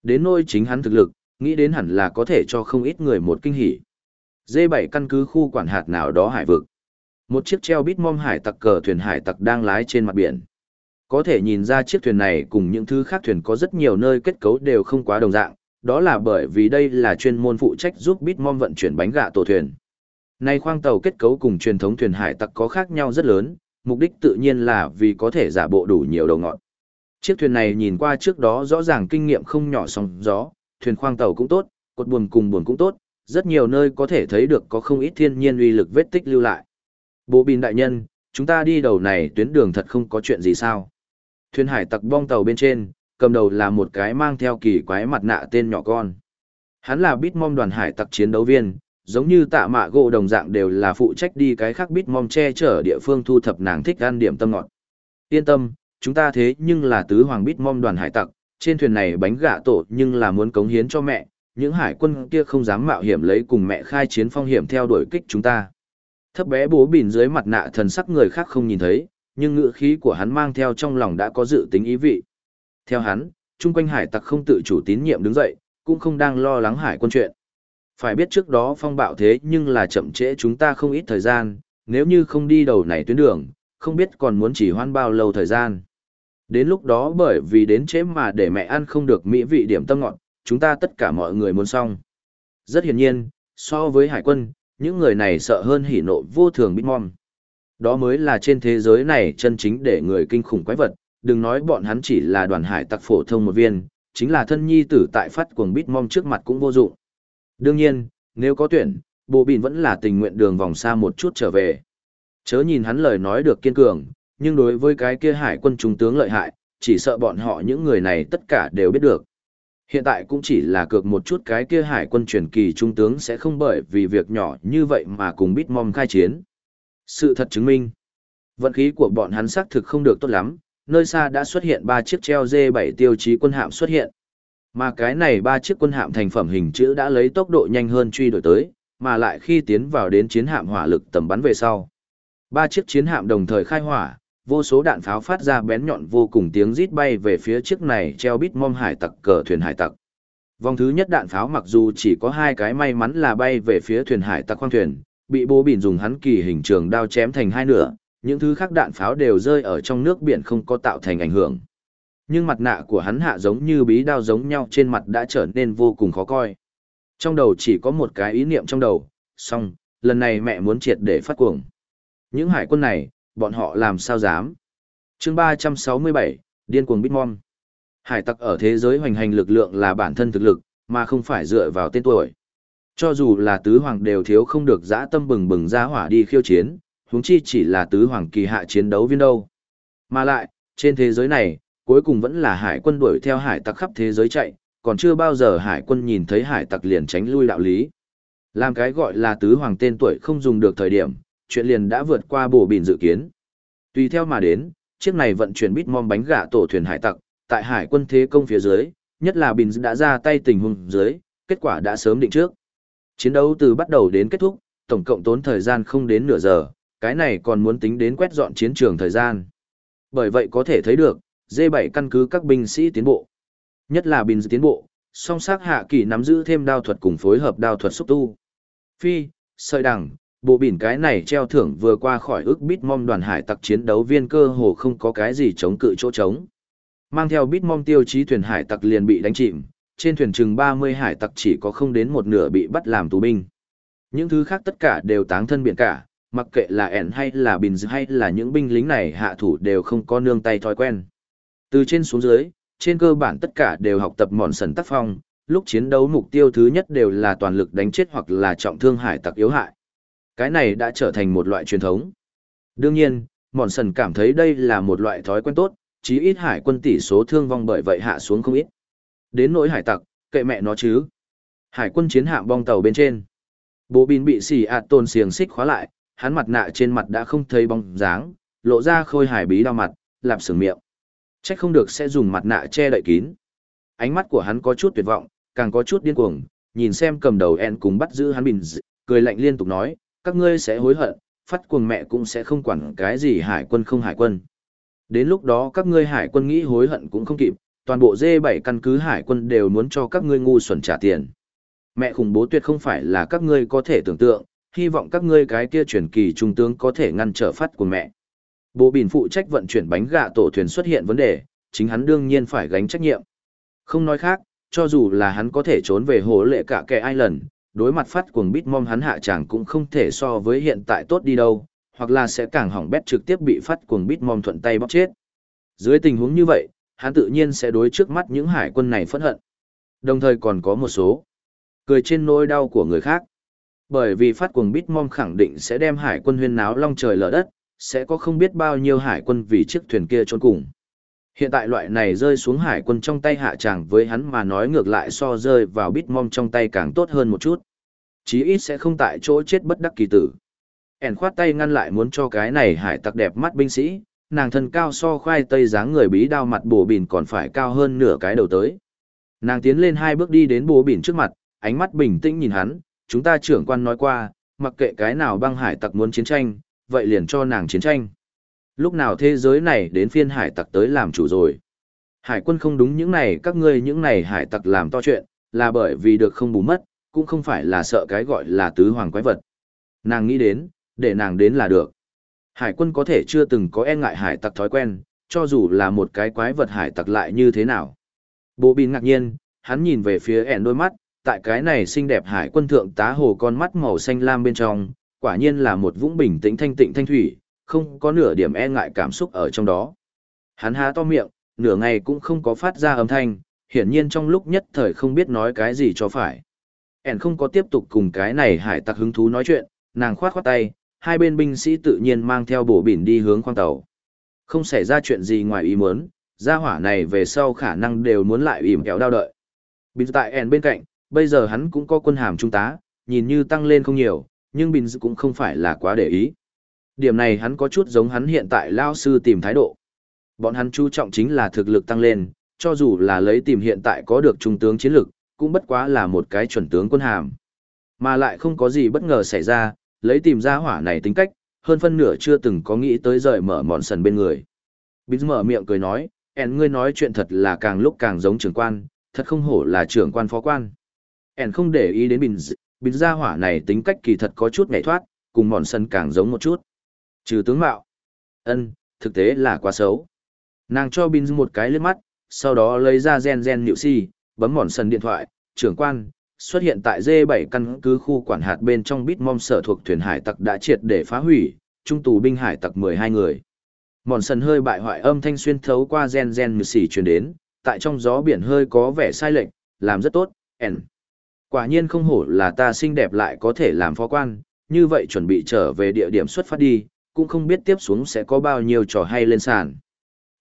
Đến nôi chính hắn thực lực, nghĩ đến hẳn là có thể cho không ít người một kinh hỉ. D7 căn cứ khu quản hạt nào đó hải vực. Một chiếc treo bít mom hải tặc cờ thuyền hải tặc đang lái trên mặt biển. Có thể nhìn ra chiếc thuyền này cùng những thứ khác thuyền có rất nhiều nơi kết cấu đều không quá đồng dạng, đó là bởi vì đây là chuyên môn phụ trách giúp bít mom vận chuyển bánh gạ tổ thuyền. Nay khoang tàu kết cấu cùng truyền thống thuyền hải tặc có khác nhau rất lớn, mục đích tự nhiên là vì có thể giả bộ đủ nhiều đầu ngọn. Chiếc thuyền này nhìn qua trước đó rõ ràng kinh nghiệm không nhỏ sóng gió, thuyền khoang tàu cũng tốt, cột buồm cùng buồm cũng tốt, rất nhiều nơi có thể thấy được có không ít thiên nhiên uy lực vết tích lưu lại. Bố bình đại nhân, chúng ta đi đầu này tuyến đường thật không có chuyện gì sao. Thuyền hải tặc bong tàu bên trên, cầm đầu là một cái mang theo kỳ quái mặt nạ tên nhỏ con. Hắn là bít mong đoàn hải tặc chiến đấu viên, giống như tạ mạ gỗ đồng dạng đều là phụ trách đi cái khác bít mong che chở địa phương thu thập nàng thích ăn điểm tâm ngọt. Yên tâm, chúng ta thế nhưng là tứ hoàng bít mong đoàn hải tặc, trên thuyền này bánh gạ tổ nhưng là muốn cống hiến cho mẹ, những hải quân kia không dám mạo hiểm lấy cùng mẹ khai chiến phong hiểm theo đuổi kích chúng ta. Thấp bé bố bỉn dưới mặt nạ thần sắc người khác không nhìn thấy, nhưng ngựa khí của hắn mang theo trong lòng đã có dự tính ý vị. Theo hắn, chung quanh hải tặc không tự chủ tín nhiệm đứng dậy, cũng không đang lo lắng hải quân chuyện. Phải biết trước đó phong bạo thế nhưng là chậm trễ chúng ta không ít thời gian, nếu như không đi đầu này tuyến đường, không biết còn muốn chỉ hoan bao lâu thời gian. Đến lúc đó bởi vì đến chế mà để mẹ ăn không được mỹ vị điểm tâm ngọt, chúng ta tất cả mọi người muốn xong. Rất hiển nhiên, so với hải quân, những người này sợ hơn hỉ nộ vô thường Bitmom. Đó mới là trên thế giới này chân chính để người kinh khủng quái vật, đừng nói bọn hắn chỉ là đoàn hải tặc phổ thông một viên, chính là thân nhi tử tại phát cuồng bít trước mặt cũng vô dụng. Đương nhiên, nếu có tuyển, bộ bình vẫn là tình nguyện đường vòng xa một chút trở về. Chớ nhìn hắn lời nói được kiên cường, nhưng đối với cái kia hải quân trung tướng lợi hại, chỉ sợ bọn họ những người này tất cả đều biết được. Hiện tại cũng chỉ là cược một chút cái kia hải quân truyền kỳ trung tướng sẽ không bởi vì việc nhỏ như vậy mà cùng bít mong khai chiến. Sự thật chứng minh, vận khí của bọn hắn xác thực không được tốt lắm, nơi xa đã xuất hiện ba chiếc treo D7 tiêu chí quân hạm xuất hiện. Mà cái này ba chiếc quân hạm thành phẩm hình chữ đã lấy tốc độ nhanh hơn truy đuổi tới, mà lại khi tiến vào đến chiến hạm hỏa lực tầm bắn về sau. Ba chiếc chiến hạm đồng thời khai hỏa, vô số đạn pháo phát ra bén nhọn vô cùng tiếng rít bay về phía chiếc này treo bít mom hải tặc cờ thuyền hải tặc. Vòng thứ nhất đạn pháo mặc dù chỉ có hai cái may mắn là bay về phía thuyền hải tặc khoang thuyền, bị bố bỉn dùng hắn kỳ hình trường đao chém thành hai nửa, những thứ khác đạn pháo đều rơi ở trong nước biển không có tạo thành ảnh hưởng. Nhưng mặt nạ của hắn hạ giống như bí đao giống nhau trên mặt đã trở nên vô cùng khó coi. Trong đầu chỉ có một cái ý niệm trong đầu, xong, lần này mẹ muốn triệt để phát cuồng. Những hải quân này, bọn họ làm sao dám. chương 367, Điên cuồng bitmon, Hải tặc ở thế giới hoành hành lực lượng là bản thân thực lực, mà không phải dựa vào tên tuổi. Cho dù là tứ hoàng đều thiếu không được dã tâm bừng bừng ra hỏa đi khiêu chiến, huống chi chỉ là tứ hoàng kỳ hạ chiến đấu viên đâu. Mà lại, trên thế giới này, cuối cùng vẫn là hải quân đuổi theo hải tặc khắp thế giới chạy, còn chưa bao giờ hải quân nhìn thấy hải tặc liền tránh lui đạo lý. Làm cái gọi là tứ hoàng tên tuổi không dùng được thời điểm, chuyện liền đã vượt qua bổ bìn dự kiến. Tùy theo mà đến, chiếc này vận chuyển bít mom bánh gà tổ thuyền hải tặc, tại hải quân thế công phía dưới, nhất là bìn đã ra tay tình huống dưới, kết quả đã sớm định trước. Chiến đấu từ bắt đầu đến kết thúc, tổng cộng tốn thời gian không đến nửa giờ, cái này còn muốn tính đến quét dọn chiến trường thời gian. Bởi vậy có thể thấy được, D7 căn cứ các binh sĩ tiến bộ. Nhất là binh tiến bộ, song sắc hạ kỳ nắm giữ thêm đao thuật cùng phối hợp đao thuật xúc tu. Phi, sợi đẳng bộ bỉn cái này treo thưởng vừa qua khỏi ước bít mom đoàn hải tặc chiến đấu viên cơ hồ không có cái gì chống cự chỗ trống. Mang theo bít mom tiêu chí thuyền hải tặc liền bị đánh chìm, trên thuyền chừng 30 hải tặc chỉ có không đến một nửa bị bắt làm tù binh. Những thứ khác tất cả đều táng thân biển cả, mặc kệ là ẻn hay là bình hay là những binh lính này hạ thủ đều không có nương tay thói quen. Từ trên xuống dưới, trên cơ bản tất cả đều học tập mòn sần tác phong, lúc chiến đấu mục tiêu thứ nhất đều là toàn lực đánh chết hoặc là trọng thương hải tặc yếu hại. Cái này đã trở thành một loại truyền thống. Đương nhiên, mòn sần cảm thấy đây là một loại thói quen tốt, chí ít hải quân tỷ số thương vong bởi vậy hạ xuống không ít. Đến nỗi hải tặc, kệ mẹ nó chứ. Hải quân chiến hạm bong tàu bên trên. Bộ bin bị xì ạt tồn xiềng xích khóa lại, hắn mặt nạ trên mặt đã không thấy bóng dáng, lộ ra khôi hải bí đau mặt, lạp sừng miệng. Trách không được sẽ dùng mặt nạ che đậy kín. Ánh mắt của hắn có chút tuyệt vọng, càng có chút điên cuồng, nhìn xem cầm đầu En cùng bắt giữ hắn bình dị, cười lạnh liên tục nói, các ngươi sẽ hối hận, phát cuồng mẹ cũng sẽ không quản cái gì hải quân không hải quân. Đến lúc đó các ngươi hải quân nghĩ hối hận cũng không kịp, toàn bộ dê bảy căn cứ hải quân đều muốn cho các ngươi ngu xuẩn trả tiền. Mẹ khủng bố tuyệt không phải là các ngươi có thể tưởng tượng, hy vọng các ngươi cái kia truyền kỳ trung tướng có thể ngăn trở phát của mẹ. Bộ bình phụ trách vận chuyển bánh gạ tổ thuyền xuất hiện vấn đề, chính hắn đương nhiên phải gánh trách nhiệm. Không nói khác, cho dù là hắn có thể trốn về hồ lệ cả kẻ ai lần, đối mặt phát cuồng bít mong hắn hạ chẳng cũng không thể so với hiện tại tốt đi đâu, hoặc là sẽ càng hỏng bét trực tiếp bị phát cuồng bít mong thuận tay bóc chết. Dưới tình huống như vậy, hắn tự nhiên sẽ đối trước mắt những hải quân này phẫn hận. Đồng thời còn có một số cười trên nỗi đau của người khác. Bởi vì phát cuồng bít mong khẳng định sẽ đem hải quân huyên náo long trời lở đất, sẽ có không biết bao nhiêu hải quân vì chiếc thuyền kia trốn cùng. Hiện tại loại này rơi xuống hải quân trong tay hạ tràng với hắn mà nói ngược lại so rơi vào bít mong trong tay càng tốt hơn một chút. Chí ít sẽ không tại chỗ chết bất đắc kỳ tử. Ẻn khoát tay ngăn lại muốn cho cái này hải tặc đẹp mắt binh sĩ, nàng thân cao so khoai tây dáng người bí đao mặt bổ bỉn còn phải cao hơn nửa cái đầu tới. Nàng tiến lên hai bước đi đến bổ bỉn trước mặt, ánh mắt bình tĩnh nhìn hắn, chúng ta trưởng quan nói qua, mặc kệ cái nào băng hải tặc muốn chiến tranh, vậy liền cho nàng chiến tranh. Lúc nào thế giới này đến phiên hải tặc tới làm chủ rồi. Hải quân không đúng những này các ngươi những này hải tặc làm to chuyện, là bởi vì được không bù mất, cũng không phải là sợ cái gọi là tứ hoàng quái vật. Nàng nghĩ đến, để nàng đến là được. Hải quân có thể chưa từng có e ngại hải tặc thói quen, cho dù là một cái quái vật hải tặc lại như thế nào. Bộ bin ngạc nhiên, hắn nhìn về phía ẻn đôi mắt, tại cái này xinh đẹp hải quân thượng tá hồ con mắt màu xanh lam bên trong, quả nhiên là một vũng bình tĩnh thanh tịnh thanh thủy, không có nửa điểm e ngại cảm xúc ở trong đó. Hắn há to miệng, nửa ngày cũng không có phát ra âm thanh, hiển nhiên trong lúc nhất thời không biết nói cái gì cho phải. ẻn không có tiếp tục cùng cái này hải tặc hứng thú nói chuyện, nàng khoát khoát tay, hai bên binh sĩ tự nhiên mang theo bổ bỉn đi hướng khoang tàu. Không xảy ra chuyện gì ngoài ý muốn, gia hỏa này về sau khả năng đều muốn lại ỉm kéo đau đợi. Bình tại ẻn bên cạnh, bây giờ hắn cũng có quân hàm trung tá, nhìn như tăng lên không nhiều, nhưng Bình cũng không phải là quá để ý. Điểm này hắn có chút giống hắn hiện tại lao sư tìm thái độ. Bọn hắn chú trọng chính là thực lực tăng lên, cho dù là lấy tìm hiện tại có được trung tướng chiến lực, cũng bất quá là một cái chuẩn tướng quân hàm. Mà lại không có gì bất ngờ xảy ra, lấy tìm ra hỏa này tính cách, hơn phân nửa chưa từng có nghĩ tới rời mở mòn sần bên người. Bính mở miệng cười nói, ẻn ngươi nói chuyện thật là càng lúc càng giống trưởng quan, thật không hổ là trưởng quan phó quan. ẻn không để ý đến bình bình gia hỏa này tính cách kỳ thật có chút nhảy thoát, cùng mòn sần càng giống một chút. Trừ tướng mạo. ân thực tế là quá xấu. Nàng cho Bin một cái liếc mắt, sau đó lấy ra gen gen nhịu si, bấm mòn sần điện thoại, trưởng quan, xuất hiện tại D7 căn cứ khu quản hạt bên trong Bitmom sở thuộc thuyền hải tặc đã triệt để phá hủy, trung tù binh hải tặc 12 người. Mòn sần hơi bại hoại âm thanh xuyên thấu qua gen gen như xỉ truyền đến, tại trong gió biển hơi có vẻ sai lệch, làm rất tốt, ẻn. Quả nhiên không hổ là ta xinh đẹp lại có thể làm phó quan, như vậy chuẩn bị trở về địa điểm xuất phát đi, cũng không biết tiếp xuống sẽ có bao nhiêu trò hay lên sàn.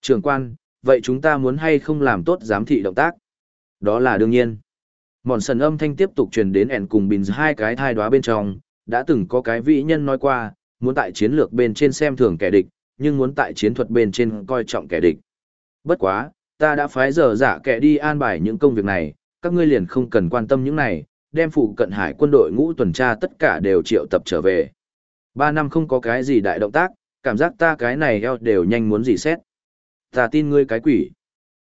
Trường quan, vậy chúng ta muốn hay không làm tốt giám thị động tác? Đó là đương nhiên. Mòn sần âm thanh tiếp tục truyền đến ẻn cùng bình hai cái thai đoá bên trong, đã từng có cái vị nhân nói qua, muốn tại chiến lược bên trên xem thường kẻ địch, nhưng muốn tại chiến thuật bên trên coi trọng kẻ địch. Bất quá, ta đã phái giờ giả kẻ đi an bài những công việc này, các ngươi liền không cần quan tâm những này, đem phụ cận hải quân đội ngũ tuần tra tất cả đều triệu tập trở về. Ba năm không có cái gì đại động tác, cảm giác ta cái này eo đều nhanh muốn gì xét. Ta tin ngươi cái quỷ.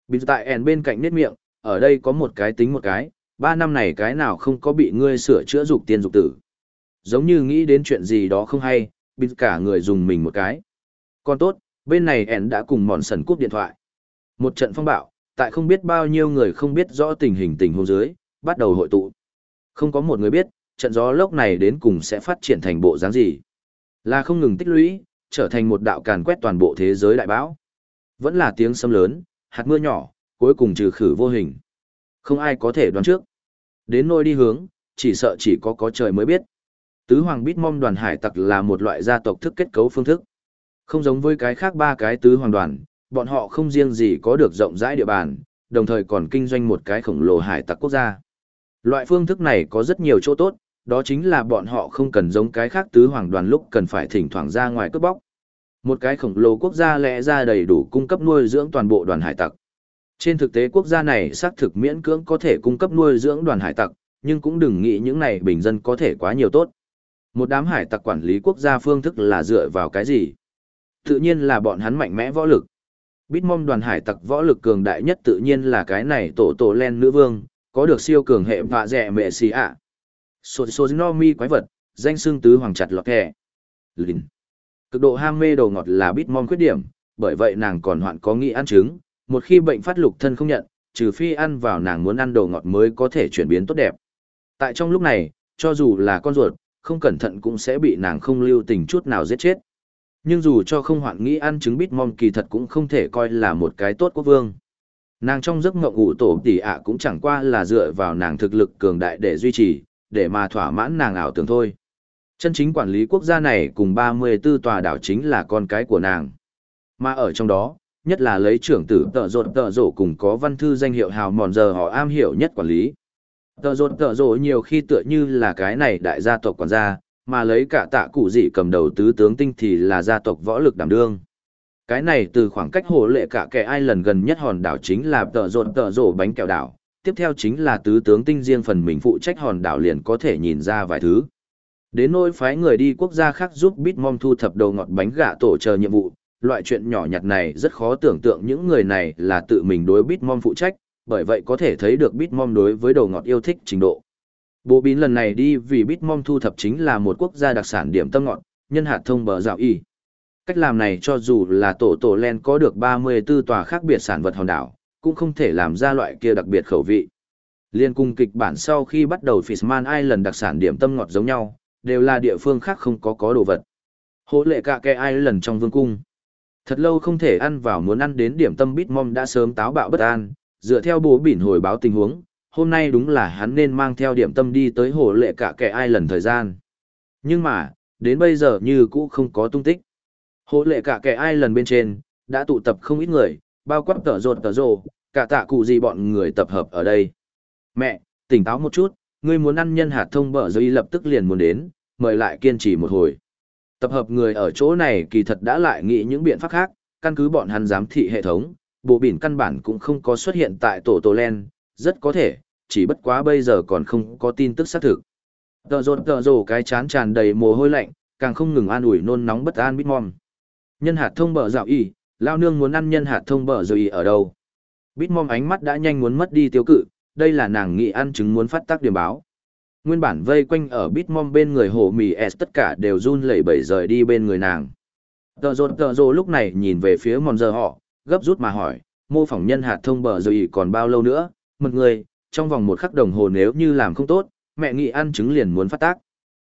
Bình tại ẻn bên cạnh nết miệng, ở đây có một cái tính một cái, ba năm này cái nào không có bị ngươi sửa chữa dục tiên dục tử. Giống như nghĩ đến chuyện gì đó không hay, bình cả người dùng mình một cái. Còn tốt, bên này ẻn đã cùng mòn sần cúp điện thoại. Một trận phong bạo, tại không biết bao nhiêu người không biết rõ tình hình tình hôn dưới, bắt đầu hội tụ. Không có một người biết, trận gió lốc này đến cùng sẽ phát triển thành bộ dáng gì. Là không ngừng tích lũy, trở thành một đạo càn quét toàn bộ thế giới đại bão. Vẫn là tiếng sấm lớn, hạt mưa nhỏ, cuối cùng trừ khử vô hình. Không ai có thể đoán trước. Đến nơi đi hướng, chỉ sợ chỉ có có trời mới biết. Tứ hoàng bít mong đoàn hải tặc là một loại gia tộc thức kết cấu phương thức. Không giống với cái khác ba cái tứ hoàng đoàn, bọn họ không riêng gì có được rộng rãi địa bàn, đồng thời còn kinh doanh một cái khổng lồ hải tặc quốc gia. Loại phương thức này có rất nhiều chỗ tốt, đó chính là bọn họ không cần giống cái khác tứ hoàng đoàn lúc cần phải thỉnh thoảng ra ngoài cướp bóc. Một cái khổng lồ quốc gia lẽ ra đầy đủ cung cấp nuôi dưỡng toàn bộ đoàn hải tặc. Trên thực tế quốc gia này xác thực miễn cưỡng có thể cung cấp nuôi dưỡng đoàn hải tặc, nhưng cũng đừng nghĩ những này bình dân có thể quá nhiều tốt. Một đám hải tặc quản lý quốc gia phương thức là dựa vào cái gì? Tự nhiên là bọn hắn mạnh mẽ võ lực. Bitmom đoàn hải tặc võ lực cường đại nhất tự nhiên là cái này tổ tổ len nữ vương, có được siêu cường hệ vạ rẻ mẹ xì ạ sô sô no mi quái vật, danh xương tứ hoàng chặt lọt kẻ. Lìn. Cực độ ham mê đồ ngọt là bít Bitmom khuyết điểm, bởi vậy nàng còn hoạn có nghĩ ăn trứng, một khi bệnh phát lục thân không nhận, trừ phi ăn vào nàng muốn ăn đồ ngọt mới có thể chuyển biến tốt đẹp. Tại trong lúc này, cho dù là con ruột, không cẩn thận cũng sẽ bị nàng không lưu tình chút nào giết chết. Nhưng dù cho không hoạn nghĩ ăn trứng bít mom kỳ thật cũng không thể coi là một cái tốt quốc vương. Nàng trong giấc mộng ngủ tổ tỷ ạ cũng chẳng qua là dựa vào nàng thực lực cường đại để duy trì, để mà thỏa mãn nàng ảo tưởng thôi. Chân chính quản lý quốc gia này cùng 34 tòa đảo chính là con cái của nàng. Mà ở trong đó, nhất là lấy trưởng tử tợ rột tợ rổ cùng có văn thư danh hiệu hào mòn giờ họ am hiểu nhất quản lý. Tợ rột tợ rổ nhiều khi tựa như là cái này đại gia tộc quản gia, mà lấy cả tạ cụ dị cầm đầu tứ tướng tinh thì là gia tộc võ lực đảm đương. Cái này từ khoảng cách hồ lệ cả kẻ ai lần gần nhất hòn đảo chính là tợ rột tợ rổ bánh kẹo đảo, tiếp theo chính là tứ tướng tinh riêng phần mình phụ trách hòn đảo liền có thể nhìn ra vài thứ. Đến nỗi phái người đi quốc gia khác giúp Bitmom thu thập đầu ngọt bánh gạ tổ chờ nhiệm vụ, loại chuyện nhỏ nhặt này rất khó tưởng tượng những người này là tự mình đối Bitmom phụ trách, bởi vậy có thể thấy được Bitmom đối với đồ ngọt yêu thích trình độ. Bộ bín lần này đi vì Bitmom thu thập chính là một quốc gia đặc sản điểm tâm ngọt, nhân hạt thông bờ dạo y. Cách làm này cho dù là tổ tổ len có được 34 tòa khác biệt sản vật hòn đảo, cũng không thể làm ra loại kia đặc biệt khẩu vị. Liên cung kịch bản sau khi bắt đầu Fishman Island đặc sản điểm tâm ngọt giống nhau, đều là địa phương khác không có có đồ vật. Hỗ lệ cả kẻ Island trong vương cung. Thật lâu không thể ăn vào muốn ăn đến điểm tâm bít Bitmom đã sớm táo bạo bất an, dựa theo bố bỉn hồi báo tình huống, hôm nay đúng là hắn nên mang theo điểm tâm đi tới hồ lệ cả kẻ ai lần thời gian. Nhưng mà, đến bây giờ như cũ không có tung tích. Hồ lệ cả kẻ ai lần bên trên, đã tụ tập không ít người, bao quát tở rột tở rồ, cả tạ cụ gì bọn người tập hợp ở đây. Mẹ, tỉnh táo một chút, ngươi muốn ăn nhân hạt thông bở giấy lập tức liền muốn đến, mời lại kiên trì một hồi. Tập hợp người ở chỗ này kỳ thật đã lại nghĩ những biện pháp khác, căn cứ bọn hắn giám thị hệ thống, bộ bỉn căn bản cũng không có xuất hiện tại tổ tổ len, rất có thể, chỉ bất quá bây giờ còn không có tin tức xác thực. Tờ rột tờ rồ cái chán tràn đầy mồ hôi lạnh, càng không ngừng an ủi nôn nóng bất an bít Bitmom. Nhân hạt thông bờ dạo y, lao nương muốn ăn nhân hạt thông bờ rồi ở đâu? Bitmom ánh mắt đã nhanh muốn mất đi tiêu cự, đây là nàng nghị ăn chứng muốn phát tác điểm báo. Nguyên bản vây quanh ở Bitmom bên người hồ mì S tất cả đều run lẩy bẩy rời đi bên người nàng. Tờ rột tờ rồ lúc này nhìn về phía mòn giờ họ, gấp rút mà hỏi, mô phỏng nhân hạt thông bờ rồi còn bao lâu nữa, Một người, trong vòng một khắc đồng hồ nếu như làm không tốt, mẹ nghị ăn trứng liền muốn phát tác.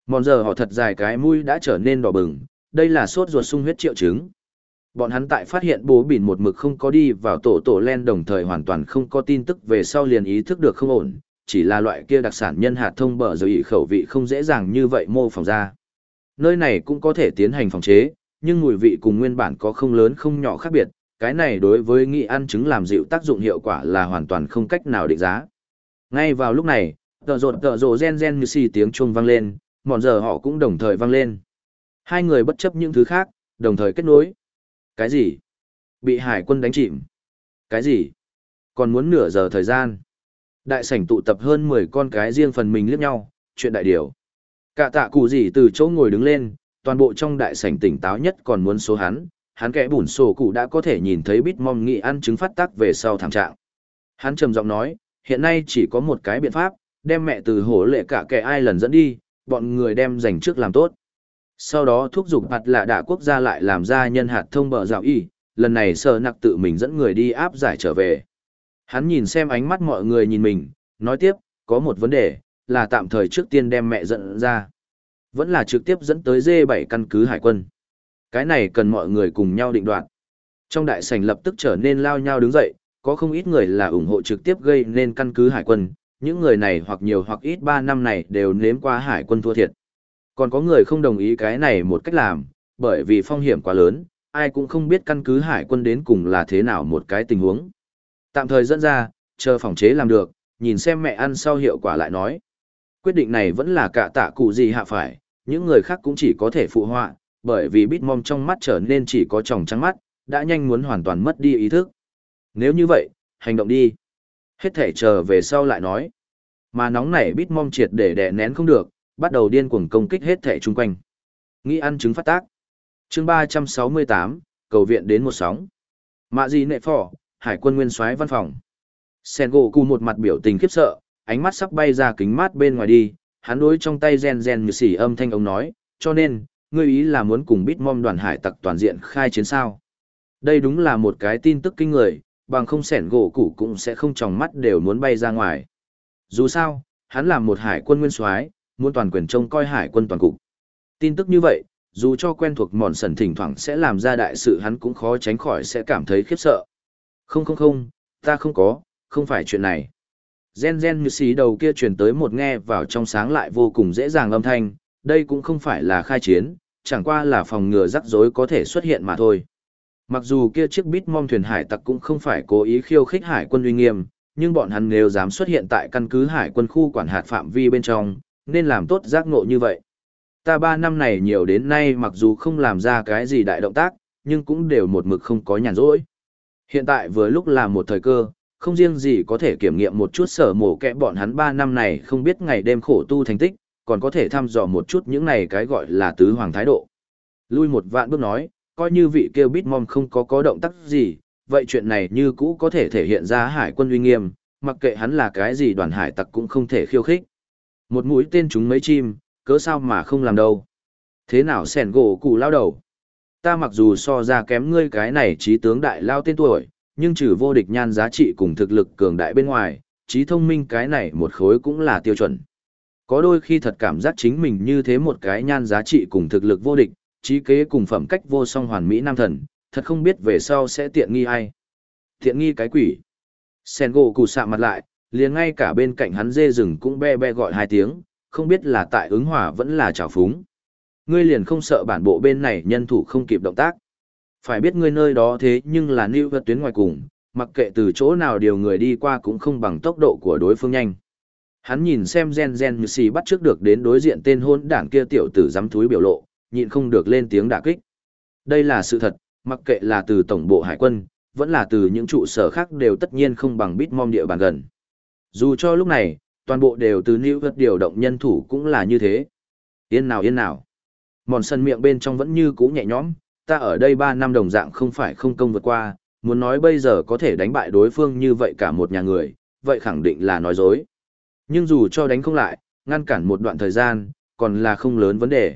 Mòn giờ họ thật dài cái mũi đã trở nên đỏ bừng, đây là sốt ruột sung huyết triệu chứng. Bọn hắn tại phát hiện bố bỉn một mực không có đi vào tổ tổ len đồng thời hoàn toàn không có tin tức về sau liền ý thức được không ổn, chỉ là loại kia đặc sản nhân hạt thông bở rồi khẩu vị không dễ dàng như vậy mô phỏng ra. Nơi này cũng có thể tiến hành phòng chế, nhưng mùi vị cùng nguyên bản có không lớn không nhỏ khác biệt, cái này đối với nghị ăn chứng làm dịu tác dụng hiệu quả là hoàn toàn không cách nào định giá. Ngay vào lúc này, tợ rột tợ rộ gen gen như xì tiếng chuông vang lên, mòn giờ họ cũng đồng thời vang lên. Hai người bất chấp những thứ khác, đồng thời kết nối. Cái gì? Bị hải quân đánh chìm. Cái gì? Còn muốn nửa giờ thời gian. Đại sảnh tụ tập hơn 10 con cái riêng phần mình liếc nhau, chuyện đại điều. Cả tạ cụ gì từ chỗ ngồi đứng lên, toàn bộ trong đại sảnh tỉnh táo nhất còn muốn số hắn, hắn kẽ bùn sổ cụ đã có thể nhìn thấy bít mong nghị ăn trứng phát tác về sau thảm trạng. Hắn trầm giọng nói, hiện nay chỉ có một cái biện pháp, đem mẹ từ hổ lệ cả kẻ ai lần dẫn đi, bọn người đem dành trước làm tốt. Sau đó thúc giục mặt là đạ quốc gia lại làm ra nhân hạt thông bờ rào y, lần này sờ nặc tự mình dẫn người đi áp giải trở về. Hắn nhìn xem ánh mắt mọi người nhìn mình, nói tiếp, có một vấn đề, là tạm thời trước tiên đem mẹ dẫn ra. Vẫn là trực tiếp dẫn tới D7 căn cứ hải quân. Cái này cần mọi người cùng nhau định đoạt. Trong đại sảnh lập tức trở nên lao nhau đứng dậy, có không ít người là ủng hộ trực tiếp gây nên căn cứ hải quân, những người này hoặc nhiều hoặc ít 3 năm này đều nếm qua hải quân thua thiệt. Còn có người không đồng ý cái này một cách làm, bởi vì phong hiểm quá lớn, ai cũng không biết căn cứ hải quân đến cùng là thế nào một cái tình huống. Tạm thời dẫn ra, chờ phòng chế làm được, nhìn xem mẹ ăn sau hiệu quả lại nói. Quyết định này vẫn là cả tạ cụ gì hạ phải, những người khác cũng chỉ có thể phụ họa, bởi vì Bitmom trong mắt trở nên chỉ có tròng trắng mắt, đã nhanh muốn hoàn toàn mất đi ý thức. Nếu như vậy, hành động đi. Hết thể chờ về sau lại nói. Mà nóng này bít mong triệt để đè nén không được, bắt đầu điên cuồng công kích hết thể chung quanh. Nghĩ ăn trứng phát tác. chương 368, cầu viện đến một sóng. Mạ gì nệ phỏ, hải quân nguyên soái văn phòng. Sen gỗ cụ một mặt biểu tình khiếp sợ, ánh mắt sắp bay ra kính mát bên ngoài đi, hắn đối trong tay gen gen như sỉ âm thanh ông nói, cho nên, ngươi ý là muốn cùng Bitmom đoàn hải tặc toàn diện khai chiến sao. Đây đúng là một cái tin tức kinh người, bằng không sẻn gỗ củ cũng sẽ không tròng mắt đều muốn bay ra ngoài. Dù sao, hắn là một hải quân nguyên soái, muốn toàn quyền trông coi hải quân toàn cục. Tin tức như vậy, dù cho quen thuộc mòn sần thỉnh thoảng sẽ làm ra đại sự hắn cũng khó tránh khỏi sẽ cảm thấy khiếp sợ. Không không không, ta không có, không phải chuyện này. Gen gen như xí đầu kia truyền tới một nghe vào trong sáng lại vô cùng dễ dàng âm thanh, đây cũng không phải là khai chiến, chẳng qua là phòng ngừa rắc rối có thể xuất hiện mà thôi. Mặc dù kia chiếc bít mong thuyền hải tặc cũng không phải cố ý khiêu khích hải quân uy nghiêm, nhưng bọn hắn nếu dám xuất hiện tại căn cứ hải quân khu quản hạt phạm vi bên trong, nên làm tốt giác ngộ như vậy. Ta ba năm này nhiều đến nay mặc dù không làm ra cái gì đại động tác, nhưng cũng đều một mực không có nhàn rỗi. Hiện tại vừa lúc là một thời cơ, không riêng gì có thể kiểm nghiệm một chút sở mổ kẽ bọn hắn ba năm này không biết ngày đêm khổ tu thành tích, còn có thể thăm dò một chút những này cái gọi là tứ hoàng thái độ. Lui một vạn bước nói, coi như vị kêu Bitmom không có có động tác gì, vậy chuyện này như cũ có thể thể hiện ra hải quân uy nghiêm, mặc kệ hắn là cái gì đoàn hải tặc cũng không thể khiêu khích. Một mũi tên chúng mấy chim, cớ sao mà không làm đâu. Thế nào sẻn gỗ cụ lao đầu? Ta mặc dù so ra kém ngươi cái này trí tướng đại lao tên tuổi, nhưng trừ vô địch nhan giá trị cùng thực lực cường đại bên ngoài, trí thông minh cái này một khối cũng là tiêu chuẩn. Có đôi khi thật cảm giác chính mình như thế một cái nhan giá trị cùng thực lực vô địch, trí kế cùng phẩm cách vô song hoàn mỹ nam thần, thật không biết về sau sẽ tiện nghi ai. Tiện nghi cái quỷ. Sen gỗ cụ sạ mặt lại, liền ngay cả bên cạnh hắn dê rừng cũng be be gọi hai tiếng, không biết là tại ứng hỏa vẫn là trào phúng. Ngươi liền không sợ bản bộ bên này nhân thủ không kịp động tác. Phải biết ngươi nơi đó thế nhưng là lưu vật tuyến ngoài cùng, mặc kệ từ chỗ nào điều người đi qua cũng không bằng tốc độ của đối phương nhanh. Hắn nhìn xem gen gen như xì bắt trước được đến đối diện tên hôn đảng kia tiểu tử dám thúi biểu lộ, nhịn không được lên tiếng đả kích. Đây là sự thật, mặc kệ là từ tổng bộ hải quân, vẫn là từ những trụ sở khác đều tất nhiên không bằng bít mom địa bàn gần. Dù cho lúc này, toàn bộ đều từ nữ vật điều động nhân thủ cũng là như thế. Yên nào yên nào. Mòn sân miệng bên trong vẫn như cũ nhẹ nhõm, ta ở đây 3 năm đồng dạng không phải không công vượt qua, muốn nói bây giờ có thể đánh bại đối phương như vậy cả một nhà người, vậy khẳng định là nói dối. Nhưng dù cho đánh không lại, ngăn cản một đoạn thời gian, còn là không lớn vấn đề.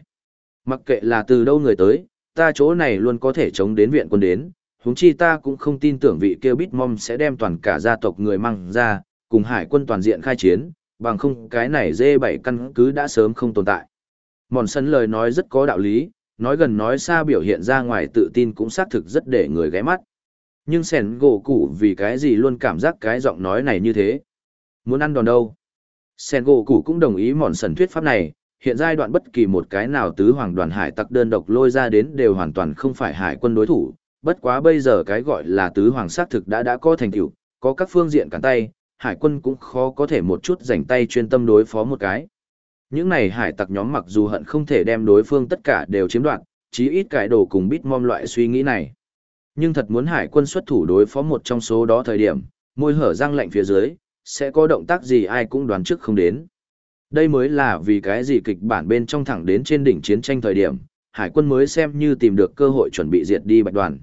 Mặc kệ là từ đâu người tới, ta chỗ này luôn có thể chống đến viện quân đến, huống chi ta cũng không tin tưởng vị kêu bít mom sẽ đem toàn cả gia tộc người mang ra, cùng hải quân toàn diện khai chiến, bằng không cái này dê bảy căn cứ đã sớm không tồn tại. Mòn sân lời nói rất có đạo lý, nói gần nói xa biểu hiện ra ngoài tự tin cũng xác thực rất để người ghé mắt. Nhưng sẻn gỗ cụ vì cái gì luôn cảm giác cái giọng nói này như thế. Muốn ăn đòn đâu? Sen gỗ cụ cũng đồng ý mòn sần thuyết pháp này, hiện giai đoạn bất kỳ một cái nào tứ hoàng đoàn hải tặc đơn độc lôi ra đến đều hoàn toàn không phải hải quân đối thủ, bất quá bây giờ cái gọi là tứ hoàng sát thực đã đã có thành tựu, có các phương diện cản tay, hải quân cũng khó có thể một chút rảnh tay chuyên tâm đối phó một cái. Những này hải tặc nhóm mặc dù hận không thể đem đối phương tất cả đều chiếm đoạt, chí ít cải đồ cùng bít mom loại suy nghĩ này. Nhưng thật muốn hải quân xuất thủ đối phó một trong số đó thời điểm, môi hở răng lạnh phía dưới, sẽ có động tác gì ai cũng đoán trước không đến. Đây mới là vì cái gì kịch bản bên trong thẳng đến trên đỉnh chiến tranh thời điểm, hải quân mới xem như tìm được cơ hội chuẩn bị diệt đi bạch đoàn.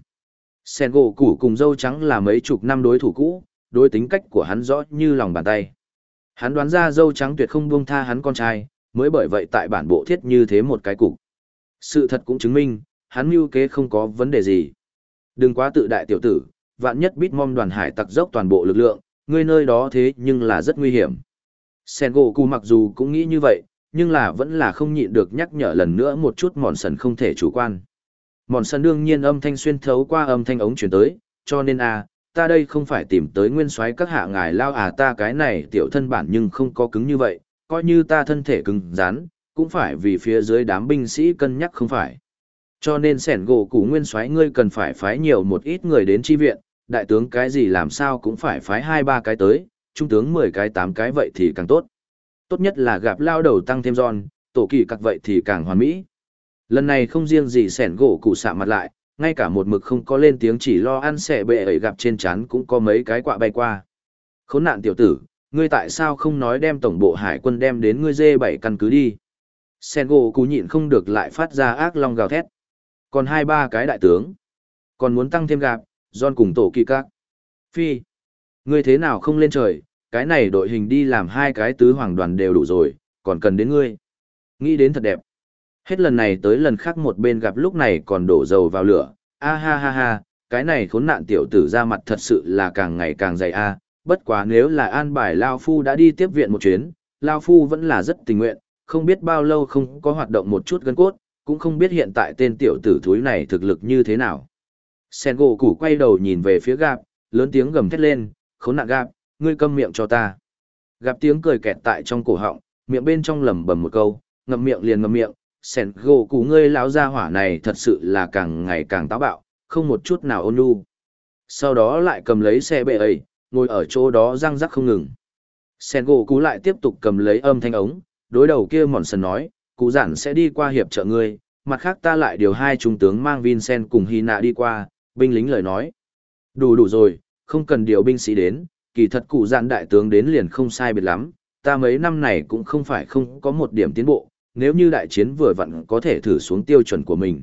Sen gỗ củ cùng dâu trắng là mấy chục năm đối thủ cũ, đối tính cách của hắn rõ như lòng bàn tay. Hắn đoán ra dâu trắng tuyệt không buông tha hắn con trai, mới bởi vậy tại bản bộ thiết như thế một cái cục. Sự thật cũng chứng minh, hắn mưu kế không có vấn đề gì. Đừng quá tự đại tiểu tử, vạn nhất bít mom đoàn hải tặc dốc toàn bộ lực lượng, ngươi nơi đó thế nhưng là rất nguy hiểm. Sen mặc dù cũng nghĩ như vậy, nhưng là vẫn là không nhịn được nhắc nhở lần nữa một chút mòn sần không thể chủ quan. Mòn sần đương nhiên âm thanh xuyên thấu qua âm thanh ống chuyển tới, cho nên à ta đây không phải tìm tới nguyên soái các hạ ngài lao à ta cái này tiểu thân bản nhưng không có cứng như vậy, coi như ta thân thể cứng rắn, cũng phải vì phía dưới đám binh sĩ cân nhắc không phải. Cho nên sẻn gỗ củ nguyên soái ngươi cần phải phái nhiều một ít người đến chi viện, đại tướng cái gì làm sao cũng phải phái hai ba cái tới, trung tướng mười cái tám cái vậy thì càng tốt. Tốt nhất là gặp lao đầu tăng thêm giòn, tổ kỳ cặc vậy thì càng hoàn mỹ. Lần này không riêng gì sẻn gỗ cụ xạ mặt lại, ngay cả một mực không có lên tiếng chỉ lo ăn xẻ bệ ấy gặp trên chán cũng có mấy cái quạ bay qua. Khốn nạn tiểu tử, ngươi tại sao không nói đem tổng bộ hải quân đem đến ngươi dê bảy căn cứ đi. Sen gỗ cú nhịn không được lại phát ra ác long gào thét. Còn hai ba cái đại tướng. Còn muốn tăng thêm gạp, John cùng tổ kỳ các. Phi. Ngươi thế nào không lên trời, cái này đội hình đi làm hai cái tứ hoàng đoàn đều đủ rồi, còn cần đến ngươi. Nghĩ đến thật đẹp. Hết lần này tới lần khác một bên gặp lúc này còn đổ dầu vào lửa. A ha ha ha, cái này khốn nạn tiểu tử ra mặt thật sự là càng ngày càng dày a. Bất quá nếu là an bài Lao Phu đã đi tiếp viện một chuyến, Lao Phu vẫn là rất tình nguyện, không biết bao lâu không có hoạt động một chút gân cốt, cũng không biết hiện tại tên tiểu tử thúi này thực lực như thế nào. Sen gỗ củ quay đầu nhìn về phía gạp, lớn tiếng gầm thét lên, khốn nạn gạp, ngươi câm miệng cho ta. Gặp tiếng cười kẹt tại trong cổ họng, miệng bên trong lẩm bẩm một câu, ngậm miệng liền ngậm miệng, sen gỗ cụ ngươi lão gia hỏa này thật sự là càng ngày càng táo bạo, không một chút nào ôn nhu. Sau đó lại cầm lấy xe bệ ấy, ngồi ở chỗ đó răng rắc không ngừng. Sen gỗ cú lại tiếp tục cầm lấy âm thanh ống, đối đầu kia mòn sần nói, cụ giản sẽ đi qua hiệp trợ ngươi, mặt khác ta lại điều hai trung tướng mang Vincent cùng Hy nạ đi qua, binh lính lời nói. Đủ đủ rồi, không cần điều binh sĩ đến, kỳ thật cụ giản đại tướng đến liền không sai biệt lắm, ta mấy năm này cũng không phải không có một điểm tiến bộ, nếu như đại chiến vừa vặn có thể thử xuống tiêu chuẩn của mình.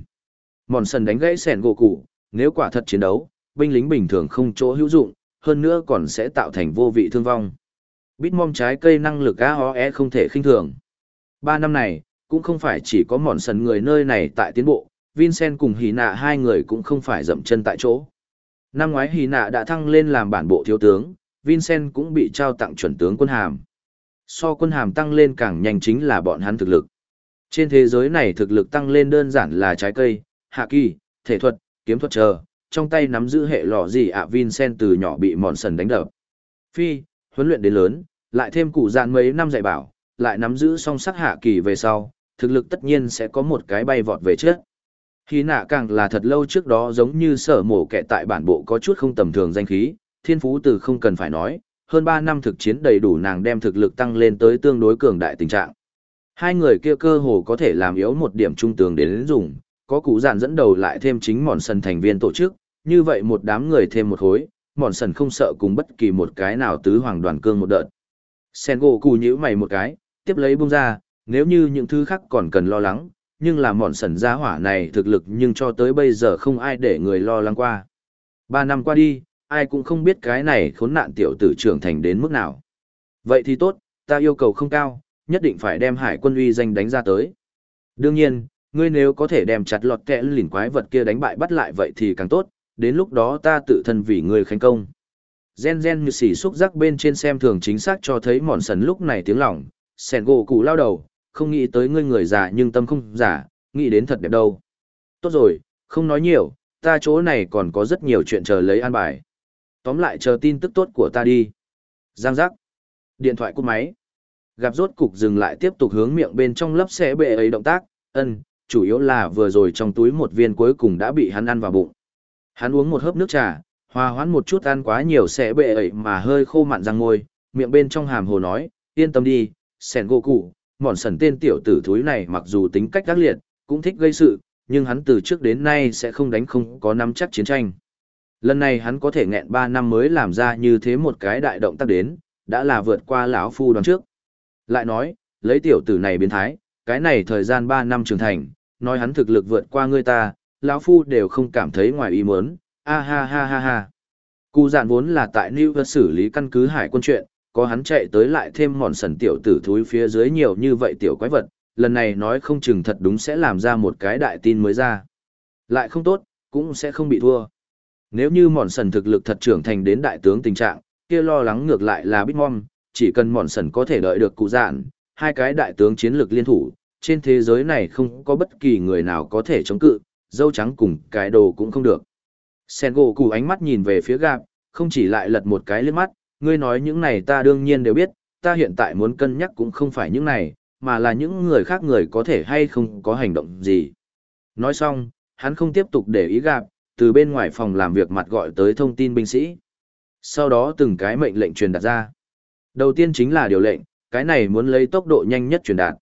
Mòn sần đánh gãy sẻn gỗ cụ, nếu quả thật chiến đấu, binh lính bình thường không chỗ hữu dụng, hơn nữa còn sẽ tạo thành vô vị thương vong. Bitmom trái cây năng lực AOE không thể khinh thường. Ba năm này, cũng không phải chỉ có mòn sần người nơi này tại tiến bộ, Vincent cùng Hì Nạ hai người cũng không phải dậm chân tại chỗ. Năm ngoái Hì Nạ đã thăng lên làm bản bộ thiếu tướng, Vincent cũng bị trao tặng chuẩn tướng quân hàm. So quân hàm tăng lên càng nhanh chính là bọn hắn thực lực. Trên thế giới này thực lực tăng lên đơn giản là trái cây, hạ kỳ, thể thuật, kiếm thuật chờ, trong tay nắm giữ hệ lọ gì ạ Vincent từ nhỏ bị mòn sần đánh đập. Phi, huấn luyện đến lớn, lại thêm cụ dạn mấy năm dạy bảo, lại nắm giữ song sắc hạ kỳ về sau, thực lực tất nhiên sẽ có một cái bay vọt về trước. Khi nạ càng là thật lâu trước đó giống như sở mổ kẻ tại bản bộ có chút không tầm thường danh khí, thiên phú từ không cần phải nói, hơn 3 năm thực chiến đầy đủ nàng đem thực lực tăng lên tới tương đối cường đại tình trạng. Hai người kia cơ hồ có thể làm yếu một điểm trung tướng đến dùng, có cụ giản dẫn đầu lại thêm chính mòn sần thành viên tổ chức, như vậy một đám người thêm một khối mòn sần không sợ cùng bất kỳ một cái nào tứ hoàng đoàn cương một đợt. Sen gỗ cù nhữ mày một cái, tiếp lấy bung ra, nếu như những thứ khác còn cần lo lắng, nhưng là mòn sần gia hỏa này thực lực nhưng cho tới bây giờ không ai để người lo lắng qua. Ba năm qua đi, ai cũng không biết cái này khốn nạn tiểu tử trưởng thành đến mức nào. Vậy thì tốt, ta yêu cầu không cao, nhất định phải đem hải quân uy danh đánh ra tới. Đương nhiên, ngươi nếu có thể đem chặt lọt kẽ lìn quái vật kia đánh bại bắt lại vậy thì càng tốt, đến lúc đó ta tự thân vì ngươi khánh công. Gen gen như xỉ xúc giác bên trên xem thường chính xác cho thấy mòn sần lúc này tiếng lòng, sẻn gỗ cụ lao đầu, không nghĩ tới ngươi người già nhưng tâm không giả, nghĩ đến thật đẹp đâu. Tốt rồi, không nói nhiều, ta chỗ này còn có rất nhiều chuyện chờ lấy an bài. Tóm lại chờ tin tức tốt của ta đi. Giang giác. Điện thoại cúp máy. Gặp rốt cục dừng lại tiếp tục hướng miệng bên trong lớp xe bệ ấy động tác, ân, chủ yếu là vừa rồi trong túi một viên cuối cùng đã bị hắn ăn vào bụng. Hắn uống một hớp nước trà, hòa hoãn một chút ăn quá nhiều sẽ bệ ấy mà hơi khô mặn răng môi, miệng bên trong hàm hồ nói, yên tâm đi, sẻn gỗ cụ, mòn sần tên tiểu tử thúi này mặc dù tính cách ác liệt, cũng thích gây sự, nhưng hắn từ trước đến nay sẽ không đánh không có nắm chắc chiến tranh. Lần này hắn có thể nghẹn 3 năm mới làm ra như thế một cái đại động tác đến, đã là vượt qua lão phu đoán trước. Lại nói, lấy tiểu tử này biến thái, cái này thời gian 3 năm trưởng thành, nói hắn thực lực vượt qua người ta, lão phu đều không cảm thấy ngoài ý muốn, a ha ha ha ha. Cụ giản vốn là tại New York xử lý căn cứ hải quân chuyện, có hắn chạy tới lại thêm mòn sần tiểu tử thúi phía dưới nhiều như vậy tiểu quái vật, lần này nói không chừng thật đúng sẽ làm ra một cái đại tin mới ra. Lại không tốt, cũng sẽ không bị thua. Nếu như mòn sần thực lực thật trưởng thành đến đại tướng tình trạng, kia lo lắng ngược lại là Bitmom, chỉ cần mòn sần có thể đợi được cụ dạn, hai cái đại tướng chiến lược liên thủ, trên thế giới này không có bất kỳ người nào có thể chống cự, dâu trắng cùng cái đồ cũng không được. Sen gỗ cụ ánh mắt nhìn về phía gạp, không chỉ lại lật một cái lên mắt, ngươi nói những này ta đương nhiên đều biết, ta hiện tại muốn cân nhắc cũng không phải những này, mà là những người khác người có thể hay không có hành động gì. Nói xong, hắn không tiếp tục để ý gạp, từ bên ngoài phòng làm việc mặt gọi tới thông tin binh sĩ. Sau đó từng cái mệnh lệnh truyền đặt ra. Đầu tiên chính là điều lệnh, cái này muốn lấy tốc độ nhanh nhất truyền đạt.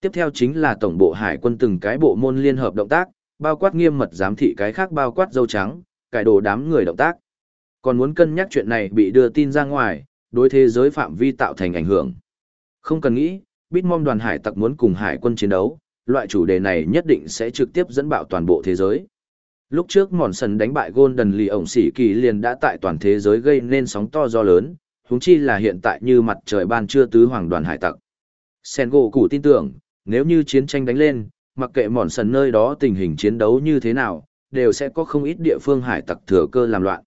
Tiếp theo chính là tổng bộ hải quân từng cái bộ môn liên hợp động tác, bao quát nghiêm mật giám thị cái khác bao quát dâu trắng, cải đồ đám người động tác. Còn muốn cân nhắc chuyện này bị đưa tin ra ngoài, đối thế giới phạm vi tạo thành ảnh hưởng. Không cần nghĩ, Bitmom đoàn hải tặc muốn cùng hải quân chiến đấu, loại chủ đề này nhất định sẽ trực tiếp dẫn bạo toàn bộ thế giới. Lúc trước Mòn Sần đánh bại Golden Lì ổng sĩ kỳ liền đã tại toàn thế giới gây nên sóng to do lớn, huống chi là hiện tại như mặt trời ban trưa tứ hoàng đoàn hải tặc. sen gỗ củ tin tưởng, nếu như chiến tranh đánh lên, mặc kệ Mòn Sần nơi đó tình hình chiến đấu như thế nào, đều sẽ có không ít địa phương hải tặc thừa cơ làm loạn.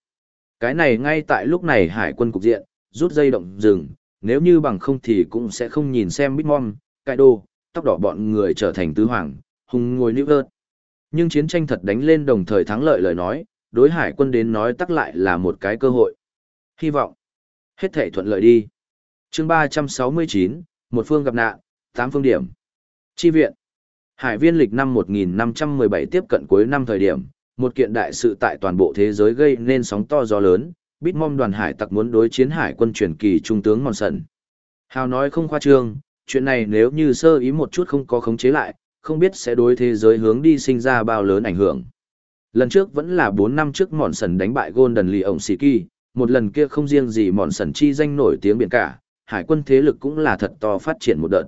Cái này ngay tại lúc này hải quân cục diện, rút dây động rừng, nếu như bằng không thì cũng sẽ không nhìn xem Bitmom, Kaido, tóc đỏ bọn người trở thành tứ hoàng, hùng ngồi nữ ớt. Nhưng chiến tranh thật đánh lên đồng thời thắng lợi lời nói, đối hải quân đến nói tắc lại là một cái cơ hội. Hy vọng, hết thể thuận lợi đi. chương 369, một phương gặp nạn, tám phương điểm. Chi viện. Hải viên lịch năm 1517 tiếp cận cuối năm thời điểm, một kiện đại sự tại toàn bộ thế giới gây nên sóng to gió lớn, Bitmom đoàn hải tặc muốn đối chiến hải quân truyền kỳ trung tướng Mòn Sần. Hào nói không khoa trương, chuyện này nếu như sơ ý một chút không có khống chế lại, không biết sẽ đối thế giới hướng đi sinh ra bao lớn ảnh hưởng. Lần trước vẫn là 4 năm trước Mòn Sần đánh bại Golden Lee ổng sĩ kỳ một lần kia không riêng gì Mòn Sần chi danh nổi tiếng biển cả, hải quân thế lực cũng là thật to phát triển một đợt.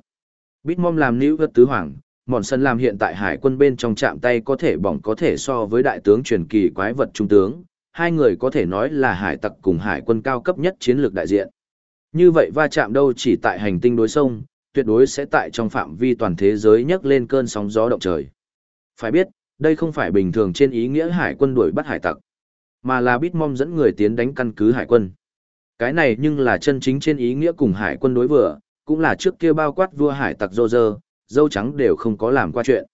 Bitmom làm nữ vật tứ hoàng, Mòn Sần làm hiện tại hải quân bên trong chạm tay có thể bỏng có thể so với đại tướng truyền kỳ quái vật trung tướng, hai người có thể nói là hải tặc cùng hải quân cao cấp nhất chiến lược đại diện. Như vậy va chạm đâu chỉ tại hành tinh đối sông, tuyệt đối sẽ tại trong phạm vi toàn thế giới nhấc lên cơn sóng gió động trời. Phải biết, đây không phải bình thường trên ý nghĩa hải quân đuổi bắt hải tặc, mà là bít mong dẫn người tiến đánh căn cứ hải quân. Cái này nhưng là chân chính trên ý nghĩa cùng hải quân đối vừa, cũng là trước kia bao quát vua hải tặc rô dâu trắng đều không có làm qua chuyện.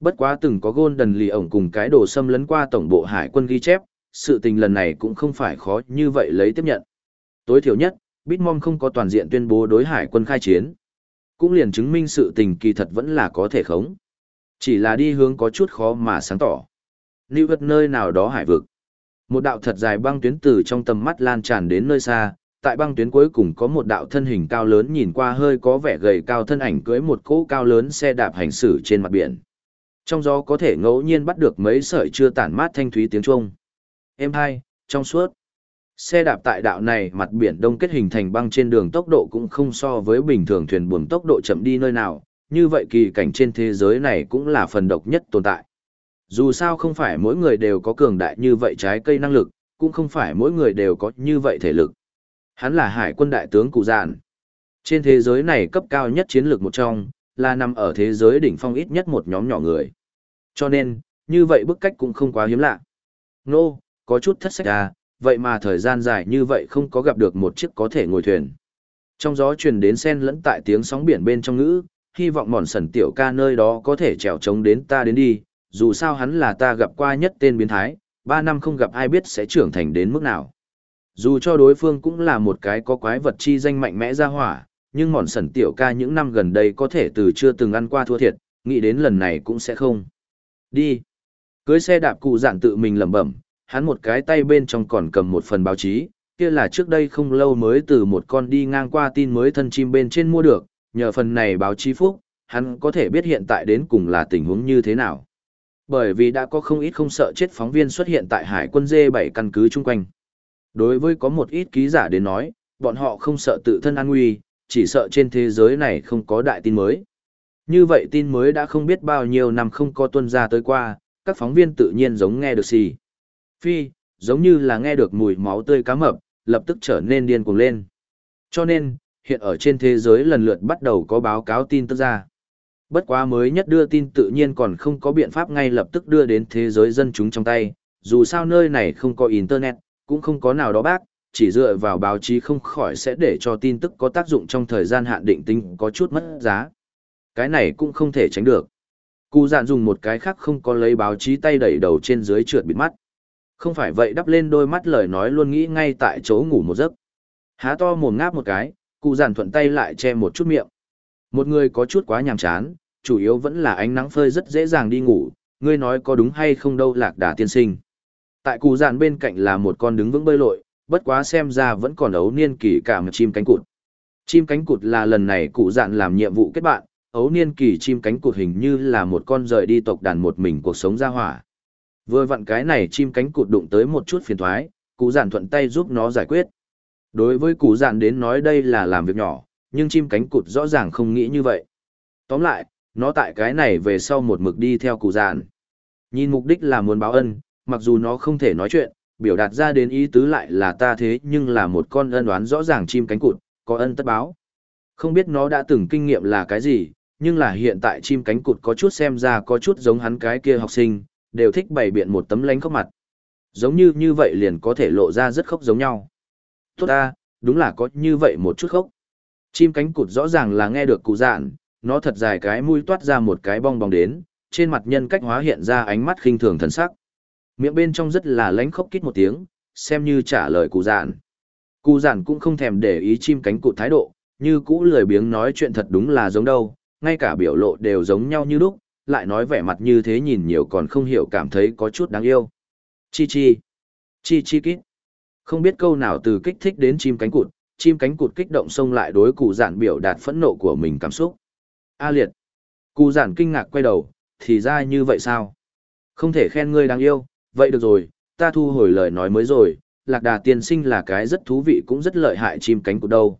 Bất quá từng có gôn đần lì ổng cùng cái đồ xâm lấn qua tổng bộ hải quân ghi chép, sự tình lần này cũng không phải khó như vậy lấy tiếp nhận. Tối thiểu nhất, Bitmom không có toàn diện tuyên bố đối hải quân khai chiến. Cũng liền chứng minh sự tình kỳ thật vẫn là có thể khống. Chỉ là đi hướng có chút khó mà sáng tỏ. Lưu vật nơi nào đó hải vực. Một đạo thật dài băng tuyến từ trong tầm mắt lan tràn đến nơi xa, tại băng tuyến cuối cùng có một đạo thân hình cao lớn nhìn qua hơi có vẻ gầy cao thân ảnh cưới một cỗ cao lớn xe đạp hành xử trên mặt biển. Trong gió có thể ngẫu nhiên bắt được mấy sợi chưa tản mát thanh thúy tiếng Trung êm hai, trong suốt. Xe đạp tại đạo này mặt biển đông kết hình thành băng trên đường tốc độ cũng không so với bình thường thuyền buồm tốc độ chậm đi nơi nào, như vậy kỳ cảnh trên thế giới này cũng là phần độc nhất tồn tại. Dù sao không phải mỗi người đều có cường đại như vậy trái cây năng lực, cũng không phải mỗi người đều có như vậy thể lực. Hắn là hải quân đại tướng cụ dạn. Trên thế giới này cấp cao nhất chiến lược một trong, là nằm ở thế giới đỉnh phong ít nhất một nhóm nhỏ người. Cho nên, như vậy bức cách cũng không quá hiếm lạ. Nô, có chút thất sách à, vậy mà thời gian dài như vậy không có gặp được một chiếc có thể ngồi thuyền. Trong gió truyền đến sen lẫn tại tiếng sóng biển bên trong ngữ, hy vọng mòn sần tiểu ca nơi đó có thể trèo trống đến ta đến đi, dù sao hắn là ta gặp qua nhất tên biến thái, ba năm không gặp ai biết sẽ trưởng thành đến mức nào. Dù cho đối phương cũng là một cái có quái vật chi danh mạnh mẽ ra hỏa, nhưng mòn sần tiểu ca những năm gần đây có thể từ chưa từng ăn qua thua thiệt, nghĩ đến lần này cũng sẽ không. Đi. Cưới xe đạp cụ dạn tự mình lẩm bẩm, Hắn một cái tay bên trong còn cầm một phần báo chí, kia là trước đây không lâu mới từ một con đi ngang qua tin mới thân chim bên trên mua được, nhờ phần này báo chí phúc, hắn có thể biết hiện tại đến cùng là tình huống như thế nào. Bởi vì đã có không ít không sợ chết phóng viên xuất hiện tại hải quân D7 căn cứ chung quanh. Đối với có một ít ký giả đến nói, bọn họ không sợ tự thân an nguy, chỉ sợ trên thế giới này không có đại tin mới. Như vậy tin mới đã không biết bao nhiêu năm không có tuân ra tới qua, các phóng viên tự nhiên giống nghe được gì. Phi, giống như là nghe được mùi máu tươi cá mập, lập tức trở nên điên cuồng lên. Cho nên, hiện ở trên thế giới lần lượt bắt đầu có báo cáo tin tức ra. Bất quá mới nhất đưa tin tự nhiên còn không có biện pháp ngay lập tức đưa đến thế giới dân chúng trong tay, dù sao nơi này không có Internet, cũng không có nào đó bác, chỉ dựa vào báo chí không khỏi sẽ để cho tin tức có tác dụng trong thời gian hạn định tính có chút mất giá. Cái này cũng không thể tránh được. Cụ dạn dùng một cái khác không có lấy báo chí tay đẩy đầu trên dưới trượt bịt mắt. Không phải vậy đắp lên đôi mắt lời nói luôn nghĩ ngay tại chỗ ngủ một giấc. Há to mồm ngáp một cái, cụ dạn thuận tay lại che một chút miệng. Một người có chút quá nhàm chán, chủ yếu vẫn là ánh nắng phơi rất dễ dàng đi ngủ, ngươi nói có đúng hay không đâu lạc đà tiên sinh. Tại cụ dạn bên cạnh là một con đứng vững bơi lội, bất quá xem ra vẫn còn ấu niên kỳ cả một chim cánh cụt. Chim cánh cụt là lần này cụ dạn làm nhiệm vụ kết bạn, ấu niên kỳ chim cánh cụt hình như là một con rời đi tộc đàn một mình cuộc sống ra hỏa. Vừa vặn cái này chim cánh cụt đụng tới một chút phiền thoái, cụ dạn thuận tay giúp nó giải quyết. Đối với cụ dạn đến nói đây là làm việc nhỏ, nhưng chim cánh cụt rõ ràng không nghĩ như vậy. Tóm lại, nó tại cái này về sau một mực đi theo cụ giản, Nhìn mục đích là muốn báo ân, mặc dù nó không thể nói chuyện, biểu đạt ra đến ý tứ lại là ta thế nhưng là một con ân đoán rõ ràng chim cánh cụt, có ân tất báo. Không biết nó đã từng kinh nghiệm là cái gì, nhưng là hiện tại chim cánh cụt có chút xem ra có chút giống hắn cái kia học sinh, đều thích bày biện một tấm lánh khóc mặt. Giống như như vậy liền có thể lộ ra rất khóc giống nhau. Tốt ta, đúng là có như vậy một chút khóc. Chim cánh cụt rõ ràng là nghe được cụ dạn, nó thật dài cái mũi toát ra một cái bong bóng đến, trên mặt nhân cách hóa hiện ra ánh mắt khinh thường thần sắc. Miệng bên trong rất là lánh khóc kít một tiếng, xem như trả lời cụ giản. Cụ giản cũng không thèm để ý chim cánh cụt thái độ, như cũ lười biếng nói chuyện thật đúng là giống đâu, ngay cả biểu lộ đều giống nhau như lúc, lại nói vẻ mặt như thế nhìn nhiều còn không hiểu cảm thấy có chút đáng yêu. Chi chi. Chi chi kít. Không biết câu nào từ kích thích đến chim cánh cụt, chim cánh cụt kích động xông lại đối cụ giản biểu đạt phẫn nộ của mình cảm xúc. A liệt. Cụ giản kinh ngạc quay đầu, thì ra như vậy sao? Không thể khen ngươi đáng yêu, vậy được rồi, ta thu hồi lời nói mới rồi, lạc đà tiên sinh là cái rất thú vị cũng rất lợi hại chim cánh cụt đâu.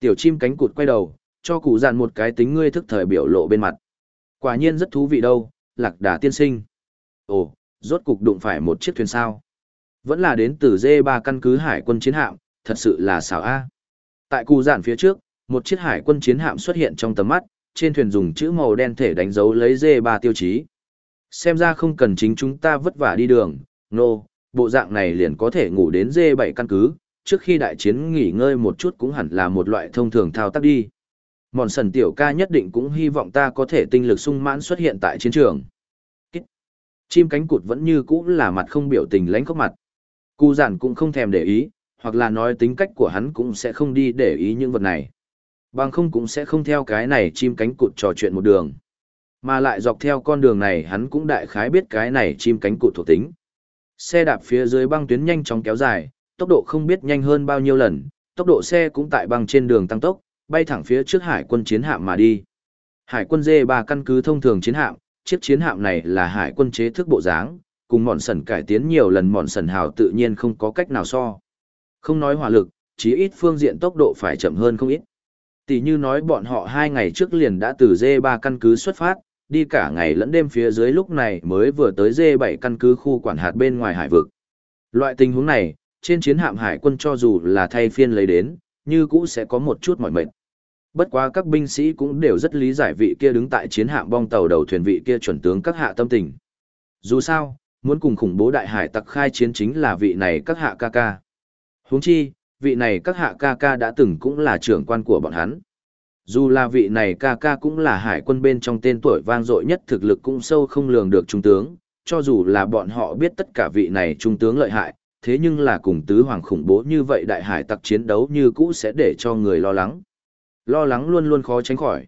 Tiểu chim cánh cụt quay đầu, cho cụ giản một cái tính ngươi thức thời biểu lộ bên mặt. Quả nhiên rất thú vị đâu, lạc đà tiên sinh. Ồ, rốt cục đụng phải một chiếc thuyền sao. Vẫn là đến từ dê 3 căn cứ hải quân chiến hạm, thật sự là xảo a. Tại cụ giản phía trước, một chiếc hải quân chiến hạm xuất hiện trong tầm mắt, trên thuyền dùng chữ màu đen thể đánh dấu lấy dê ba tiêu chí. Xem ra không cần chính chúng ta vất vả đi đường, nô, no, bộ dạng này liền có thể ngủ đến dê bảy căn cứ, trước khi đại chiến nghỉ ngơi một chút cũng hẳn là một loại thông thường thao tác đi. Mòn sần tiểu ca nhất định cũng hy vọng ta có thể tinh lực sung mãn xuất hiện tại chiến trường. Kích. Chim cánh cụt vẫn như cũ là mặt không biểu tình lánh khóc mặt. Cụ giản cũng không thèm để ý, hoặc là nói tính cách của hắn cũng sẽ không đi để ý những vật này. Bằng không cũng sẽ không theo cái này chim cánh cụt trò chuyện một đường. Mà lại dọc theo con đường này hắn cũng đại khái biết cái này chim cánh cụt thuộc tính. Xe đạp phía dưới băng tuyến nhanh chóng kéo dài, tốc độ không biết nhanh hơn bao nhiêu lần, tốc độ xe cũng tại băng trên đường tăng tốc, bay thẳng phía trước hải quân chiến hạm mà đi. Hải quân D3 căn cứ thông thường chiến hạm, chiếc chiến hạm này là hải quân chế thức bộ dáng, cùng mòn sần cải tiến nhiều lần mòn sần hào tự nhiên không có cách nào so. Không nói hỏa lực, chí ít phương diện tốc độ phải chậm hơn không ít. Tỷ như nói bọn họ hai ngày trước liền đã từ D3 căn cứ xuất phát, đi cả ngày lẫn đêm phía dưới lúc này mới vừa tới D7 căn cứ khu quản hạt bên ngoài hải vực. Loại tình huống này, trên chiến hạm hải quân cho dù là thay phiên lấy đến, như cũ sẽ có một chút mỏi mệt. Bất quá các binh sĩ cũng đều rất lý giải vị kia đứng tại chiến hạm bong tàu đầu thuyền vị kia chuẩn tướng các hạ tâm tình. Dù sao, muốn cùng khủng bố đại hải tặc khai chiến chính là vị này các hạ ca ca. Huống chi, vị này các hạ ca ca đã từng cũng là trưởng quan của bọn hắn. Dù là vị này ca ca cũng là hải quân bên trong tên tuổi vang dội nhất thực lực cũng sâu không lường được trung tướng, cho dù là bọn họ biết tất cả vị này trung tướng lợi hại, thế nhưng là cùng tứ hoàng khủng bố như vậy đại hải tặc chiến đấu như cũ sẽ để cho người lo lắng. Lo lắng luôn luôn khó tránh khỏi.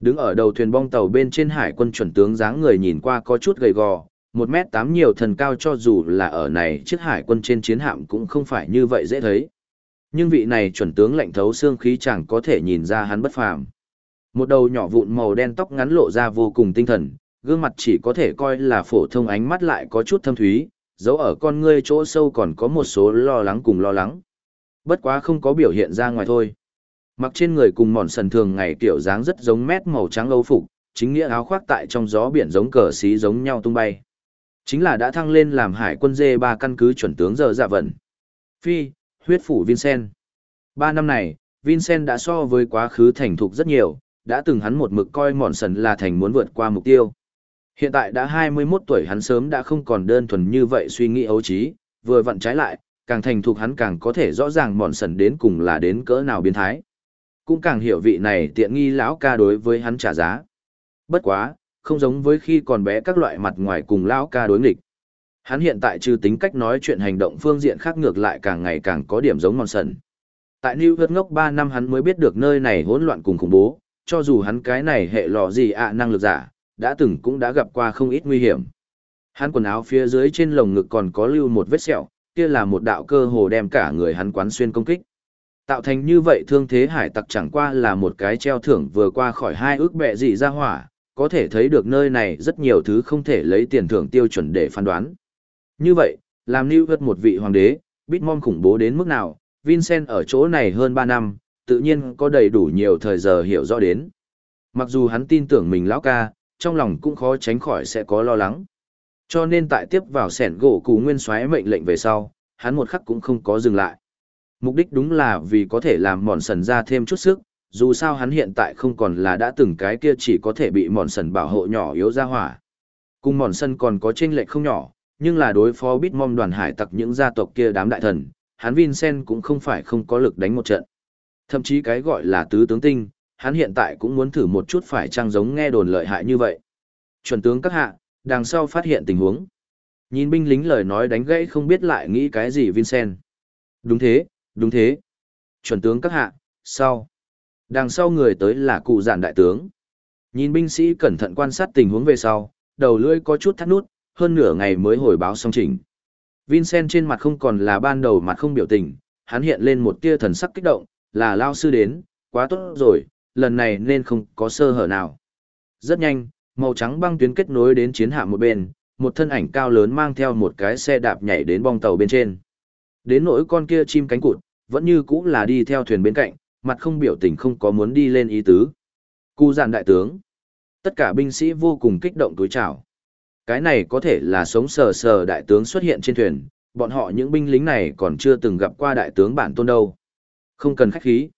Đứng ở đầu thuyền bong tàu bên trên hải quân chuẩn tướng dáng người nhìn qua có chút gầy gò, một mét tám nhiều thần cao cho dù là ở này chiếc hải quân trên chiến hạm cũng không phải như vậy dễ thấy. Nhưng vị này chuẩn tướng lạnh thấu xương khí chẳng có thể nhìn ra hắn bất phàm. Một đầu nhỏ vụn màu đen tóc ngắn lộ ra vô cùng tinh thần, gương mặt chỉ có thể coi là phổ thông ánh mắt lại có chút thâm thúy, dấu ở con ngươi chỗ sâu còn có một số lo lắng cùng lo lắng. Bất quá không có biểu hiện ra ngoài thôi. Mặc trên người cùng mòn sần thường ngày tiểu dáng rất giống mét màu trắng âu phục, chính nghĩa áo khoác tại trong gió biển giống cờ xí giống nhau tung bay. Chính là đã thăng lên làm hải quân dê ba căn cứ chuẩn tướng giờ dạ vận. Phi, huyết phủ Vincent. Ba năm này, Vincent đã so với quá khứ thành thục rất nhiều, đã từng hắn một mực coi mòn sần là thành muốn vượt qua mục tiêu. Hiện tại đã 21 tuổi hắn sớm đã không còn đơn thuần như vậy suy nghĩ ấu trí, vừa vặn trái lại, càng thành thục hắn càng có thể rõ ràng mòn sần đến cùng là đến cỡ nào biến thái. Cũng càng hiểu vị này tiện nghi lão ca đối với hắn trả giá. Bất quá, không giống với khi còn bé các loại mặt ngoài cùng lão ca đối nghịch. Hắn hiện tại trừ tính cách nói chuyện hành động phương diện khác ngược lại càng ngày càng có điểm giống mòn sần. Tại New York ngốc 3 năm hắn mới biết được nơi này hỗn loạn cùng khủng bố, cho dù hắn cái này hệ lọ gì ạ năng lực giả, đã từng cũng đã gặp qua không ít nguy hiểm. Hắn quần áo phía dưới trên lồng ngực còn có lưu một vết sẹo, kia là một đạo cơ hồ đem cả người hắn quán xuyên công kích. Tạo thành như vậy thương thế hải tặc chẳng qua là một cái treo thưởng vừa qua khỏi hai ước bẹ gì ra hỏa, có thể thấy được nơi này rất nhiều thứ không thể lấy tiền thưởng tiêu chuẩn để phán đoán. Như vậy, làm New York một vị hoàng đế, Bitmom khủng bố đến mức nào, Vincent ở chỗ này hơn 3 năm, tự nhiên có đầy đủ nhiều thời giờ hiểu rõ đến. Mặc dù hắn tin tưởng mình lão ca, trong lòng cũng khó tránh khỏi sẽ có lo lắng. Cho nên tại tiếp vào sẻn gỗ cú nguyên xoáy mệnh lệnh về sau, hắn một khắc cũng không có dừng lại. Mục đích đúng là vì có thể làm mòn sần ra thêm chút sức, dù sao hắn hiện tại không còn là đã từng cái kia chỉ có thể bị mòn sần bảo hộ nhỏ yếu ra hỏa. Cùng mòn sần còn có chênh lệch không nhỏ, nhưng là đối phó bít mong đoàn hải tặc những gia tộc kia đám đại thần, hắn Vincent cũng không phải không có lực đánh một trận. Thậm chí cái gọi là tứ tướng tinh, hắn hiện tại cũng muốn thử một chút phải trang giống nghe đồn lợi hại như vậy. Chuẩn tướng các hạ, đằng sau phát hiện tình huống. Nhìn binh lính lời nói đánh gãy không biết lại nghĩ cái gì Vincent. Đúng thế, đúng thế. Chuẩn tướng các hạ, sau. Đằng sau người tới là cụ giản đại tướng. Nhìn binh sĩ cẩn thận quan sát tình huống về sau, đầu lưỡi có chút thắt nút, hơn nửa ngày mới hồi báo xong trình. Vincent trên mặt không còn là ban đầu mặt không biểu tình, hắn hiện lên một tia thần sắc kích động, là lao sư đến, quá tốt rồi, lần này nên không có sơ hở nào. Rất nhanh, màu trắng băng tuyến kết nối đến chiến hạm một bên, một thân ảnh cao lớn mang theo một cái xe đạp nhảy đến bong tàu bên trên. Đến nỗi con kia chim cánh cụt, vẫn như cũng là đi theo thuyền bên cạnh, mặt không biểu tình không có muốn đi lên ý tứ. Cú giản đại tướng. Tất cả binh sĩ vô cùng kích động túi chào. Cái này có thể là sống sờ sờ đại tướng xuất hiện trên thuyền, bọn họ những binh lính này còn chưa từng gặp qua đại tướng bản tôn đâu. Không cần khách khí.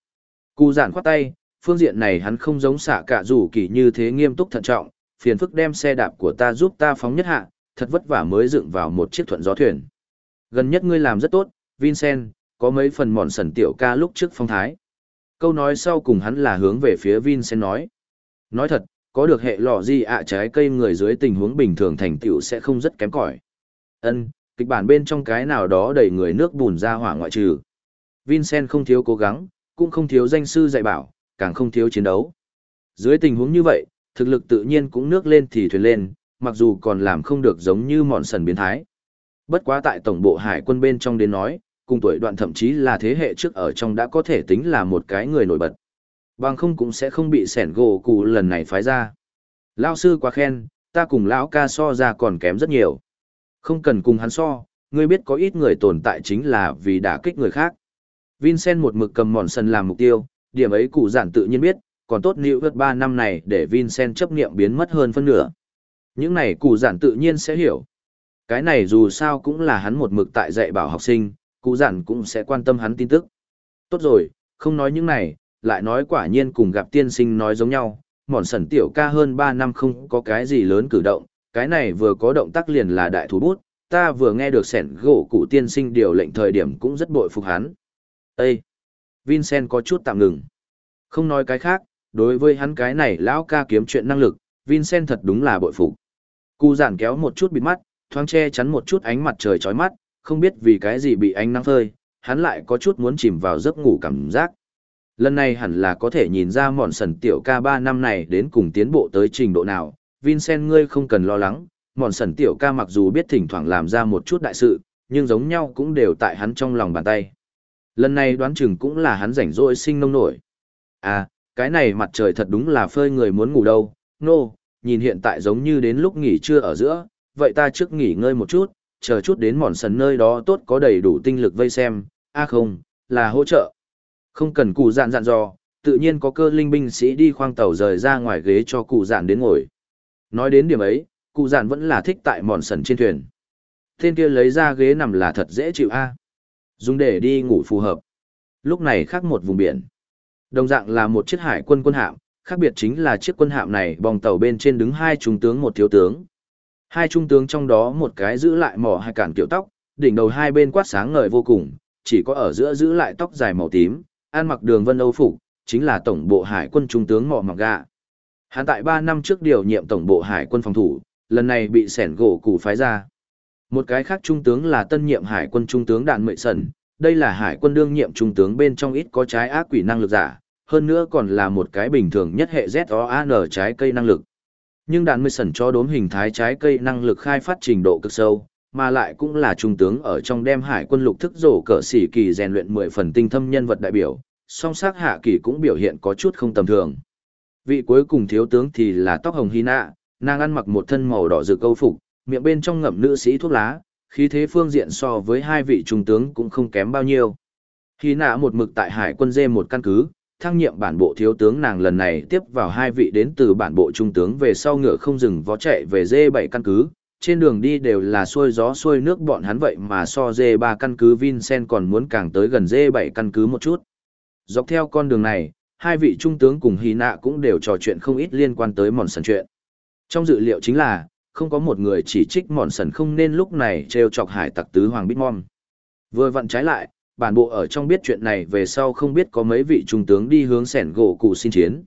Cụ giản khoát tay, phương diện này hắn không giống xả cả rủ kỳ như thế nghiêm túc thận trọng, phiền phức đem xe đạp của ta giúp ta phóng nhất hạ, thật vất vả mới dựng vào một chiếc thuận gió thuyền. Gần nhất ngươi làm rất tốt, Vincent, có mấy phần mòn sần tiểu ca lúc trước phong thái. Câu nói sau cùng hắn là hướng về phía Vincent nói. Nói thật, có được hệ lò gì ạ trái cây người dưới tình huống bình thường thành tựu sẽ không rất kém cỏi. Ân, kịch bản bên trong cái nào đó đẩy người nước bùn ra hỏa ngoại trừ. Vincent không thiếu cố gắng, cũng không thiếu danh sư dạy bảo, càng không thiếu chiến đấu. Dưới tình huống như vậy, thực lực tự nhiên cũng nước lên thì thuyền lên, mặc dù còn làm không được giống như mòn sần biến thái. Bất quá tại tổng bộ hải quân bên trong đến nói, cùng tuổi đoạn thậm chí là thế hệ trước ở trong đã có thể tính là một cái người nổi bật. Bằng không cũng sẽ không bị sẻn gỗ cụ lần này phái ra. Lao sư quá khen, ta cùng lão ca so ra còn kém rất nhiều. Không cần cùng hắn so, ngươi biết có ít người tồn tại chính là vì đả kích người khác. Vincent một mực cầm mòn sân làm mục tiêu, điểm ấy cụ giản tự nhiên biết, còn tốt nữ vượt 3 năm này để Vincent chấp nghiệm biến mất hơn phân nửa. Những này cụ giản tự nhiên sẽ hiểu. Cái này dù sao cũng là hắn một mực tại dạy bảo học sinh, cụ giản cũng sẽ quan tâm hắn tin tức. Tốt rồi, không nói những này, lại nói quả nhiên cùng gặp tiên sinh nói giống nhau, mòn sẩn tiểu ca hơn 3 năm không có cái gì lớn cử động, cái này vừa có động tác liền là đại thủ bút, ta vừa nghe được sẻn gỗ cụ tiên sinh điều lệnh thời điểm cũng rất bội phục hắn. Ê! Vincent có chút tạm ngừng. Không nói cái khác, đối với hắn cái này lão ca kiếm chuyện năng lực, Vincent thật đúng là bội phục. Cụ giản kéo một chút bịt mắt, thoáng che chắn một chút ánh mặt trời chói mắt, không biết vì cái gì bị ánh nắng phơi, hắn lại có chút muốn chìm vào giấc ngủ cảm giác. Lần này hẳn là có thể nhìn ra mòn sần tiểu ca ba năm này đến cùng tiến bộ tới trình độ nào, Vincent ngươi không cần lo lắng, mòn sần tiểu ca mặc dù biết thỉnh thoảng làm ra một chút đại sự, nhưng giống nhau cũng đều tại hắn trong lòng bàn tay. Lần này đoán chừng cũng là hắn rảnh rỗi sinh nông nổi. À, cái này mặt trời thật đúng là phơi người muốn ngủ đâu, nô, no, nhìn hiện tại giống như đến lúc nghỉ trưa ở giữa, vậy ta trước nghỉ ngơi một chút, chờ chút đến mòn sần nơi đó tốt có đầy đủ tinh lực vây xem, a à không, là hỗ trợ. Không cần cụ dạn dặn dò, tự nhiên có cơ linh binh sĩ đi khoang tàu rời ra ngoài ghế cho cụ dạn đến ngồi. Nói đến điểm ấy, cụ dạn vẫn là thích tại mòn sần trên thuyền. Tên kia lấy ra ghế nằm là thật dễ chịu a Dùng để đi ngủ phù hợp. Lúc này khác một vùng biển. Đồng dạng là một chiếc hải quân quân hạm, khác biệt chính là chiếc quân hạm này bong tàu bên trên đứng hai trung tướng một thiếu tướng. Hai trung tướng trong đó một cái giữ lại mỏ hai cản kiểu tóc, đỉnh đầu hai bên quát sáng ngời vô cùng, chỉ có ở giữa giữ lại tóc dài màu tím, ăn mặc đường vân âu phục, chính là tổng bộ hải quân trung tướng Mọ mặc gạ. Hắn tại ba năm trước điều nhiệm tổng bộ hải quân phòng thủ, lần này bị sẻn gỗ củ phái ra. Một cái khác trung tướng là tân nhiệm hải quân trung tướng đạn mệ sần, đây là hải quân đương nhiệm trung tướng bên trong ít có trái ác quỷ năng lực giả, hơn nữa còn là một cái bình thường nhất hệ ZOAN trái cây năng lực. Nhưng đạn mệ sần cho đốm hình thái trái cây năng lực khai phát trình độ cực sâu, mà lại cũng là trung tướng ở trong đem hải quân lục thức rổ cỡ xỉ kỳ rèn luyện 10 phần tinh thâm nhân vật đại biểu, song sắc hạ kỳ cũng biểu hiện có chút không tầm thường. Vị cuối cùng thiếu tướng thì là tóc hồng hy nạ, nàng ăn mặc một thân màu đỏ rực câu phục, miệng bên trong ngậm nữ sĩ thuốc lá, khí thế phương diện so với hai vị trung tướng cũng không kém bao nhiêu. Hy nạ một mực tại hải quân dê một căn cứ, thăng nhiệm bản bộ thiếu tướng nàng lần này tiếp vào hai vị đến từ bản bộ trung tướng về sau ngựa không dừng vó chạy về dê bảy căn cứ, trên đường đi đều là xuôi gió xuôi nước bọn hắn vậy mà so dê ba căn cứ Vincent còn muốn càng tới gần dê bảy căn cứ một chút. Dọc theo con đường này, hai vị trung tướng cùng Hy nạ cũng đều trò chuyện không ít liên quan tới mòn sần chuyện. Trong dự liệu chính là, không có một người chỉ trích mòn sần không nên lúc này treo chọc hải tặc tứ hoàng bitmom vừa vặn trái lại bản bộ ở trong biết chuyện này về sau không biết có mấy vị trung tướng đi hướng sẻn gỗ cụ xin chiến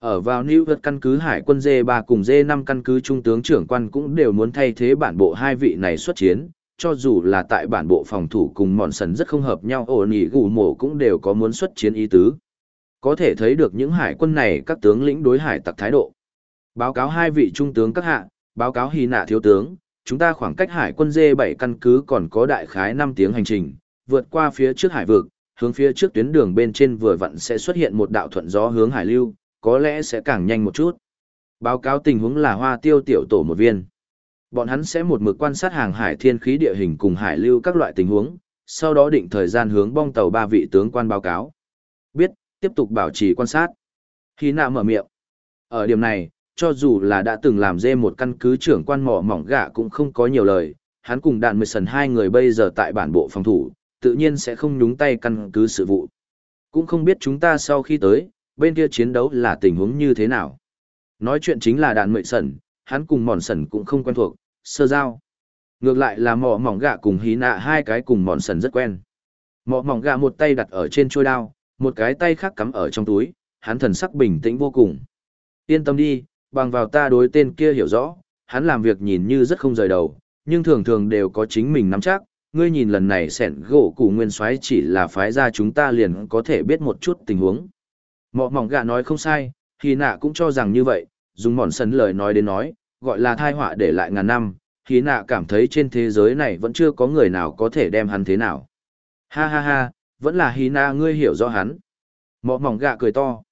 ở vào New York căn cứ hải quân D3 cùng D5 căn cứ trung tướng trưởng quan cũng đều muốn thay thế bản bộ hai vị này xuất chiến, cho dù là tại bản bộ phòng thủ cùng mòn sần rất không hợp nhau ổn ý gù mổ cũng đều có muốn xuất chiến ý tứ. Có thể thấy được những hải quân này các tướng lĩnh đối hải tặc thái độ. Báo cáo hai vị trung tướng các hạ, báo cáo hy nạ thiếu tướng, chúng ta khoảng cách hải quân dê bảy căn cứ còn có đại khái năm tiếng hành trình, vượt qua phía trước hải vực, hướng phía trước tuyến đường bên trên vừa vặn sẽ xuất hiện một đạo thuận gió hướng hải lưu, có lẽ sẽ càng nhanh một chút. Báo cáo tình huống là hoa tiêu tiểu tổ một viên. Bọn hắn sẽ một mực quan sát hàng hải thiên khí địa hình cùng hải lưu các loại tình huống, sau đó định thời gian hướng bong tàu ba vị tướng quan báo cáo. Biết, tiếp tục bảo trì quan sát. Khi nạ mở miệng. Ở điểm này, cho dù là đã từng làm dê một căn cứ trưởng quan mỏ mỏng gạ cũng không có nhiều lời, hắn cùng đạn mười sần hai người bây giờ tại bản bộ phòng thủ, tự nhiên sẽ không nhúng tay căn cứ sự vụ. Cũng không biết chúng ta sau khi tới, bên kia chiến đấu là tình huống như thế nào. Nói chuyện chính là đạn mệ sẩn, hắn cùng mòn sẩn cũng không quen thuộc, sơ giao. Ngược lại là mỏ mỏng gạ cùng hí nạ hai cái cùng mòn sần rất quen. Mỏ mỏng gạ một tay đặt ở trên trôi đao, một cái tay khác cắm ở trong túi, hắn thần sắc bình tĩnh vô cùng. Yên tâm đi, bằng vào ta đối tên kia hiểu rõ, hắn làm việc nhìn như rất không rời đầu, nhưng thường thường đều có chính mình nắm chắc. Ngươi nhìn lần này sẻn gỗ củ nguyên soái chỉ là phái ra chúng ta liền có thể biết một chút tình huống. Mọ mỏng gạ nói không sai, Hy nạ cũng cho rằng như vậy, dùng mòn sân lời nói đến nói, gọi là thai họa để lại ngàn năm, Hy nạ cảm thấy trên thế giới này vẫn chưa có người nào có thể đem hắn thế nào. Ha ha ha, vẫn là hí nạ ngươi hiểu rõ hắn. Mọ mỏng gạ cười to.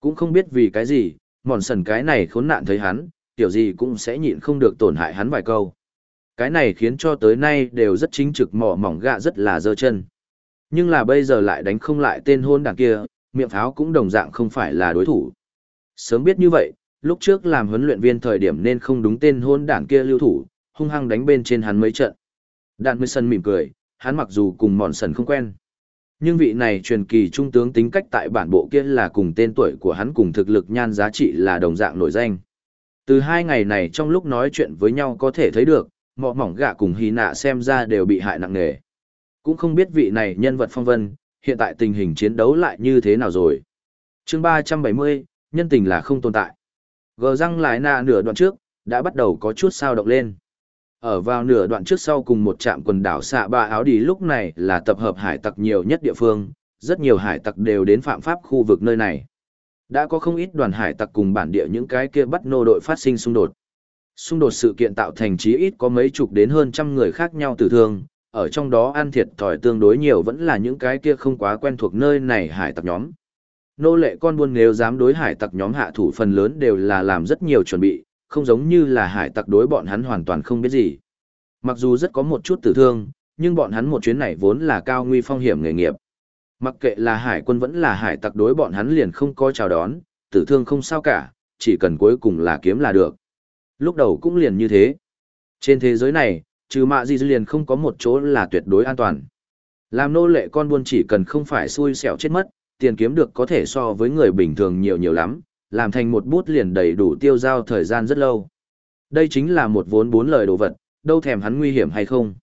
Cũng không biết vì cái gì, mòn sần cái này khốn nạn thấy hắn, tiểu gì cũng sẽ nhịn không được tổn hại hắn vài câu. Cái này khiến cho tới nay đều rất chính trực mỏ mỏng gạ rất là dơ chân. Nhưng là bây giờ lại đánh không lại tên hôn đảng kia, miệng pháo cũng đồng dạng không phải là đối thủ. Sớm biết như vậy, lúc trước làm huấn luyện viên thời điểm nên không đúng tên hôn đảng kia lưu thủ, hung hăng đánh bên trên hắn mấy trận. Đạn Mười Sân mỉm cười, hắn mặc dù cùng mòn sần không quen. Nhưng vị này truyền kỳ trung tướng tính cách tại bản bộ kia là cùng tên tuổi của hắn cùng thực lực nhan giá trị là đồng dạng nổi danh. Từ hai ngày này trong lúc nói chuyện với nhau có thể thấy được, mọ mỏng gạ cùng hí nạ xem ra đều bị hại nặng nề. Cũng không biết vị này nhân vật phong vân, hiện tại tình hình chiến đấu lại như thế nào rồi. chương ba trăm bảy mươi nhân tình là không tồn tại. Gờ răng lại nạ nửa đoạn trước, đã bắt đầu có chút sao động lên. Ở vào nửa đoạn trước sau cùng một trạm quần đảo xạ ba áo đi lúc này là tập hợp hải tặc nhiều nhất địa phương, rất nhiều hải tặc đều đến phạm pháp khu vực nơi này. Đã có không ít đoàn hải tặc cùng bản địa những cái kia bắt nô đội phát sinh xung đột. Xung đột sự kiện tạo thành chí ít có mấy chục đến hơn trăm người khác nhau tử thương, ở trong đó ăn thiệt thòi tương đối nhiều vẫn là những cái kia không quá quen thuộc nơi này hải tặc nhóm. Nô lệ con buôn nếu dám đối hải tặc nhóm hạ thủ phần lớn đều là làm rất nhiều chuẩn bị, không giống như là hải tặc đối bọn hắn hoàn toàn không biết gì. Mặc dù rất có một chút tử thương, nhưng bọn hắn một chuyến này vốn là cao nguy phong hiểm nghề nghiệp. Mặc kệ là hải quân vẫn là hải tặc đối bọn hắn liền không coi chào đón, tử thương không sao cả, chỉ cần cuối cùng là kiếm là được. Lúc đầu cũng liền như thế. Trên thế giới này, trừ mạ gì liền không có một chỗ là tuyệt đối an toàn. Làm nô lệ con buôn chỉ cần không phải xui xẻo chết mất, tiền kiếm được có thể so với người bình thường nhiều nhiều lắm, làm thành một bút liền đầy đủ tiêu giao thời gian rất lâu. Đây chính là một vốn bốn lời đồ vật, đâu thèm hắn nguy hiểm hay không.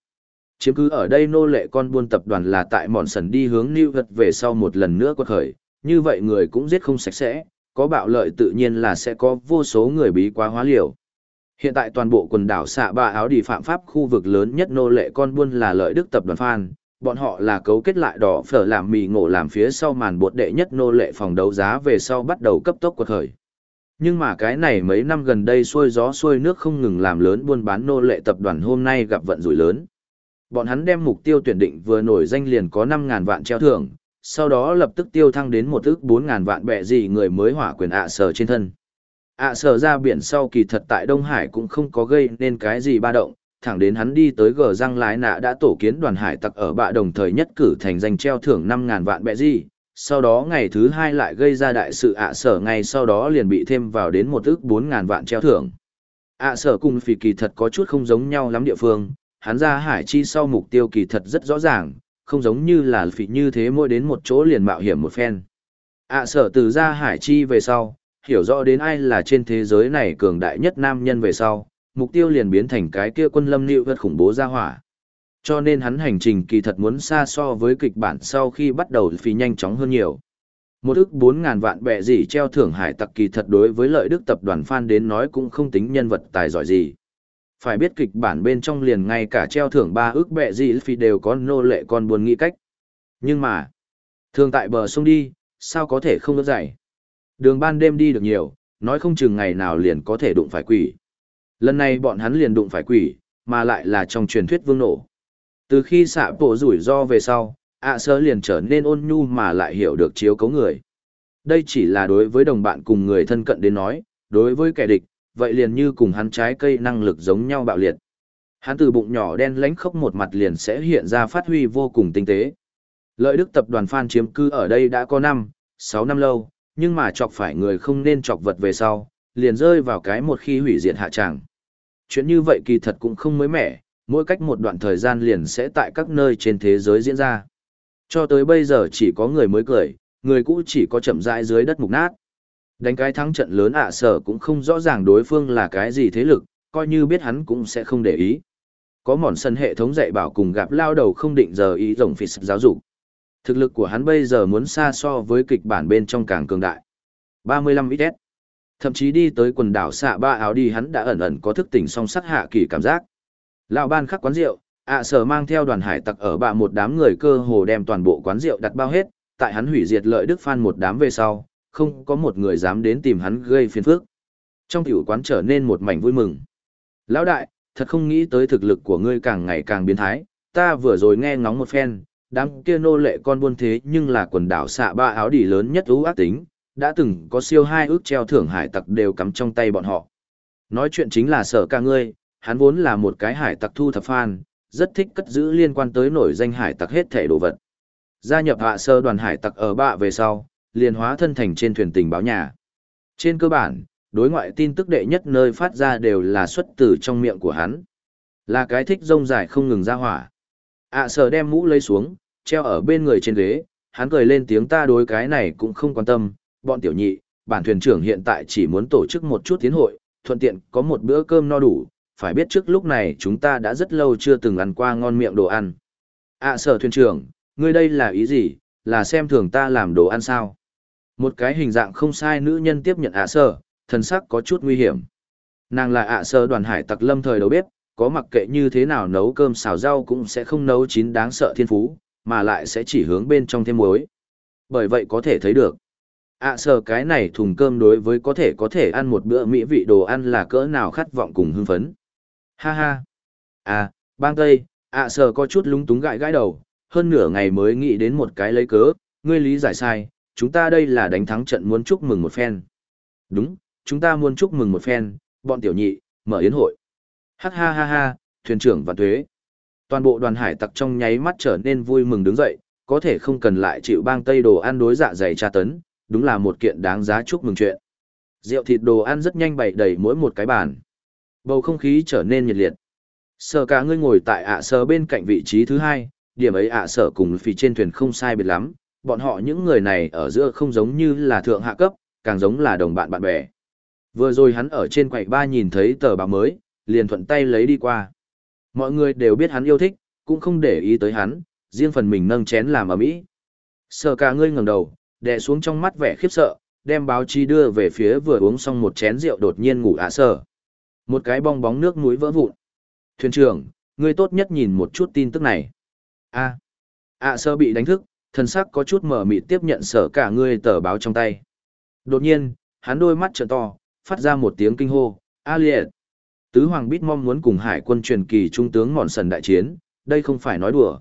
Chiếm cứ ở đây nô lệ con buôn tập đoàn là tại mòn sần đi hướng New Vật về sau một lần nữa quật khởi, như vậy người cũng giết không sạch sẽ, có bạo lợi tự nhiên là sẽ có vô số người bí quá hóa liều. Hiện tại toàn bộ quần đảo xạ ba áo đi phạm pháp khu vực lớn nhất nô lệ con buôn là lợi đức tập đoàn Phan, bọn họ là cấu kết lại đỏ phở làm mì ngộ làm phía sau màn bột đệ nhất nô lệ phòng đấu giá về sau bắt đầu cấp tốc quật khởi. Nhưng mà cái này mấy năm gần đây xuôi gió xuôi nước không ngừng làm lớn buôn bán nô lệ tập đoàn hôm nay gặp vận rủi lớn. Bọn hắn đem mục tiêu tuyển định vừa nổi danh liền có 5.000 vạn treo thưởng, sau đó lập tức tiêu thăng đến một ước 4.000 vạn bẹ gì người mới hỏa quyền ạ sở trên thân ạ sở ra biển sau kỳ thật tại Đông Hải cũng không có gây nên cái gì ba động, thẳng đến hắn đi tới gờ răng lái nạ đã tổ kiến đoàn hải tặc ở bạ đồng thời nhất cử thành danh treo thưởng 5.000 vạn bẹ gì. Sau đó ngày thứ hai lại gây ra đại sự ạ sở ngay sau đó liền bị thêm vào đến một ước 4.000 vạn treo thưởng. ạ sở cùng phì kỳ thật có chút không giống nhau lắm địa phương, hắn ra hải chi sau mục tiêu kỳ thật rất rõ ràng, không giống như là phỉ như thế mỗi đến một chỗ liền mạo hiểm một phen. ạ sở từ ra hải chi về sau, hiểu rõ đến ai là trên thế giới này cường đại nhất nam nhân về sau, mục tiêu liền biến thành cái kia quân lâm nịu vật khủng bố ra hỏa. Cho nên hắn hành trình kỳ thật muốn xa so với kịch bản sau khi bắt đầu phí nhanh chóng hơn nhiều. Một ức 4.000 vạn bẹ gì treo thưởng hải tặc kỳ thật đối với lợi đức tập đoàn fan đến nói cũng không tính nhân vật tài giỏi gì. Phải biết kịch bản bên trong liền ngay cả treo thưởng ba ước bẹ gì phi đều có nô lệ con buồn nghĩ cách. Nhưng mà, thường tại bờ sông đi, sao có thể không đỡ dạy. Đường ban đêm đi được nhiều, nói không chừng ngày nào liền có thể đụng phải quỷ. Lần này bọn hắn liền đụng phải quỷ, mà lại là trong truyền thuyết vương nổ. Từ khi xạ bộ rủi ro về sau, ạ sơ liền trở nên ôn nhu mà lại hiểu được chiếu cấu người. Đây chỉ là đối với đồng bạn cùng người thân cận đến nói, đối với kẻ địch, vậy liền như cùng hắn trái cây năng lực giống nhau bạo liệt. Hắn từ bụng nhỏ đen lánh khốc một mặt liền sẽ hiện ra phát huy vô cùng tinh tế. Lợi đức tập đoàn Phan chiếm cư ở đây đã có năm, sáu năm lâu, nhưng mà chọc phải người không nên chọc vật về sau, liền rơi vào cái một khi hủy diệt hạ tràng. Chuyện như vậy kỳ thật cũng không mới mẻ, mỗi cách một đoạn thời gian liền sẽ tại các nơi trên thế giới diễn ra. Cho tới bây giờ chỉ có người mới cười, người cũ chỉ có chậm rãi dưới đất mục nát. Đánh cái thắng trận lớn ạ sở cũng không rõ ràng đối phương là cái gì thế lực, coi như biết hắn cũng sẽ không để ý. Có mòn sân hệ thống dạy bảo cùng gặp lao đầu không định giờ ý rồng phì giáo dục. Thực lực của hắn bây giờ muốn xa so với kịch bản bên trong càng cường đại. 35 XS. Thậm chí đi tới quần đảo xạ ba áo đi hắn đã ẩn ẩn có thức tỉnh song sắt hạ kỳ cảm giác. Lão ban khắc quán rượu, ạ sở mang theo đoàn hải tặc ở bạ một đám người cơ hồ đem toàn bộ quán rượu đặt bao hết, tại hắn hủy diệt lợi đức phan một đám về sau, không có một người dám đến tìm hắn gây phiền phức. Trong tiểu quán trở nên một mảnh vui mừng. Lão đại, thật không nghĩ tới thực lực của ngươi càng ngày càng biến thái, ta vừa rồi nghe ngóng một phen, đám kia nô lệ con buôn thế nhưng là quần đảo xạ ba áo đỉ lớn nhất ưu ác tính, đã từng có siêu hai ước treo thưởng hải tặc đều cắm trong tay bọn họ. Nói chuyện chính là sở ca ngươi, hắn vốn là một cái hải tặc thu thập fan, rất thích cất giữ liên quan tới nổi danh hải tặc hết thể đồ vật. Gia nhập hạ sơ đoàn hải tặc ở bạ về sau, liền hóa thân thành trên thuyền tình báo nhà. Trên cơ bản, đối ngoại tin tức đệ nhất nơi phát ra đều là xuất từ trong miệng của hắn. Là cái thích rông dài không ngừng ra hỏa. ạ sở đem mũ lấy xuống, treo ở bên người trên ghế, hắn cười lên tiếng ta đối cái này cũng không quan tâm, bọn tiểu nhị, bản thuyền trưởng hiện tại chỉ muốn tổ chức một chút tiến hội, thuận tiện có một bữa cơm no đủ, phải biết trước lúc này chúng ta đã rất lâu chưa từng ăn qua ngon miệng đồ ăn. ạ sở thuyền trưởng, ngươi đây là ý gì, là xem thường ta làm đồ ăn sao? Một cái hình dạng không sai nữ nhân tiếp nhận ạ sở, thần sắc có chút nguy hiểm. Nàng là ạ sở đoàn hải tặc lâm thời đầu bếp, có mặc kệ như thế nào nấu cơm xào rau cũng sẽ không nấu chín đáng sợ thiên phú, mà lại sẽ chỉ hướng bên trong thêm muối. Bởi vậy có thể thấy được, ạ sờ cái này thùng cơm đối với có thể có thể ăn một bữa mỹ vị đồ ăn là cỡ nào khát vọng cùng hưng phấn. Ha ha. À, bang Tây, ạ sờ có chút lúng túng gãi gãi đầu, hơn nửa ngày mới nghĩ đến một cái lấy cớ, ngươi lý giải sai, chúng ta đây là đánh thắng trận muốn chúc mừng một phen. Đúng, chúng ta muốn chúc mừng một phen, bọn tiểu nhị, mở yến hội. Ha ha ha ha, thuyền trưởng và thuế. Toàn bộ đoàn hải tặc trong nháy mắt trở nên vui mừng đứng dậy, có thể không cần lại chịu bang Tây đồ ăn đối dạ dày tra tấn, đúng là một kiện đáng giá chúc mừng chuyện. Rượu thịt đồ ăn rất nhanh bày đầy mỗi một cái bàn. Bầu không khí trở nên nhiệt liệt. Sở cả ngươi ngồi tại ạ sở bên cạnh vị trí thứ hai, điểm ấy ạ sở cùng phì trên thuyền không sai biệt lắm, bọn họ những người này ở giữa không giống như là thượng hạ cấp, càng giống là đồng bạn bạn bè. Vừa rồi hắn ở trên quầy ba nhìn thấy tờ báo mới, liền thuận tay lấy đi qua. Mọi người đều biết hắn yêu thích, cũng không để ý tới hắn, riêng phần mình nâng chén làm ở mỹ. Sở cả ngươi ngẩng đầu, đè xuống trong mắt vẻ khiếp sợ, đem báo chí đưa về phía vừa uống xong một chén rượu đột nhiên ngủ ạ sở. Một cái bong bóng nước mũi vỡ vụn. Thuyền trưởng, ngươi tốt nhất nhìn một chút tin tức này. A. ạ sợ bị đánh thức, thân sắc có chút mở mịt tiếp nhận sở cả ngươi tờ báo trong tay. Đột nhiên, hắn đôi mắt trợ to, phát ra một tiếng kinh hô, A liệt. Tứ Hoàng Bít mong muốn cùng hải quân truyền kỳ trung tướng mòn sần đại chiến, đây không phải nói đùa.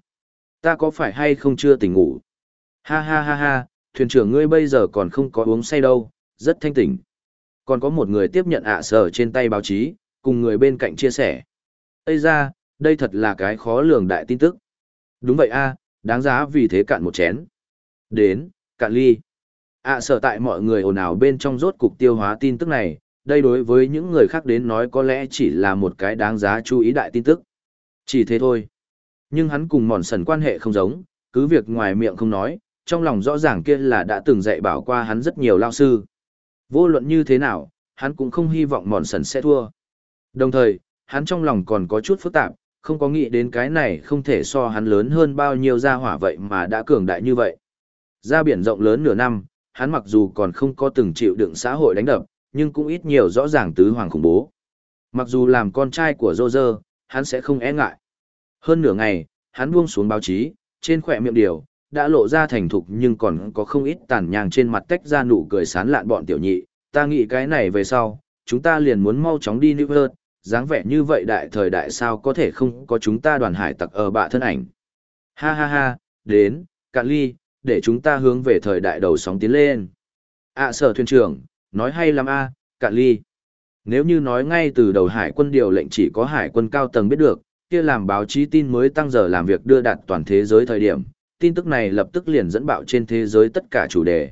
Ta có phải hay không chưa tỉnh ngủ? Ha ha ha ha, thuyền trưởng ngươi bây giờ còn không có uống say đâu, rất thanh tỉnh. Còn có một người tiếp nhận ạ sở trên tay báo chí, cùng người bên cạnh chia sẻ. Ây ra, đây thật là cái khó lường đại tin tức. Đúng vậy a, đáng giá vì thế cạn một chén. Đến, cạn ly. ạ sở tại mọi người ồn ào bên trong rốt cục tiêu hóa tin tức này, đây đối với những người khác đến nói có lẽ chỉ là một cái đáng giá chú ý đại tin tức. Chỉ thế thôi. Nhưng hắn cùng mòn sần quan hệ không giống, cứ việc ngoài miệng không nói, trong lòng rõ ràng kia là đã từng dạy bảo qua hắn rất nhiều lao sư. Vô luận như thế nào, hắn cũng không hy vọng mòn sần sẽ thua. Đồng thời, hắn trong lòng còn có chút phức tạp, không có nghĩ đến cái này không thể so hắn lớn hơn bao nhiêu gia hỏa vậy mà đã cường đại như vậy. Ra biển rộng lớn nửa năm, hắn mặc dù còn không có từng chịu đựng xã hội đánh đập, nhưng cũng ít nhiều rõ ràng tứ hoàng khủng bố. Mặc dù làm con trai của Roger, hắn sẽ không e ngại. Hơn nửa ngày, hắn buông xuống báo chí, trên khỏe miệng điều, đã lộ ra thành thục nhưng còn có không ít tàn nhang trên mặt tách ra nụ cười sán lạn bọn tiểu nhị. Ta nghĩ cái này về sau, chúng ta liền muốn mau chóng đi New hơn. dáng vẻ như vậy đại thời đại sao có thể không có chúng ta đoàn hải tặc ở bạ thân ảnh. Ha ha ha, đến, cạn ly, để chúng ta hướng về thời đại đầu sóng tiến lên. À sở thuyền trưởng, nói hay lắm a, cạn ly. Nếu như nói ngay từ đầu hải quân điều lệnh chỉ có hải quân cao tầng biết được, kia làm báo chí tin mới tăng giờ làm việc đưa đạt toàn thế giới thời điểm, tin tức này lập tức liền dẫn bạo trên thế giới tất cả chủ đề.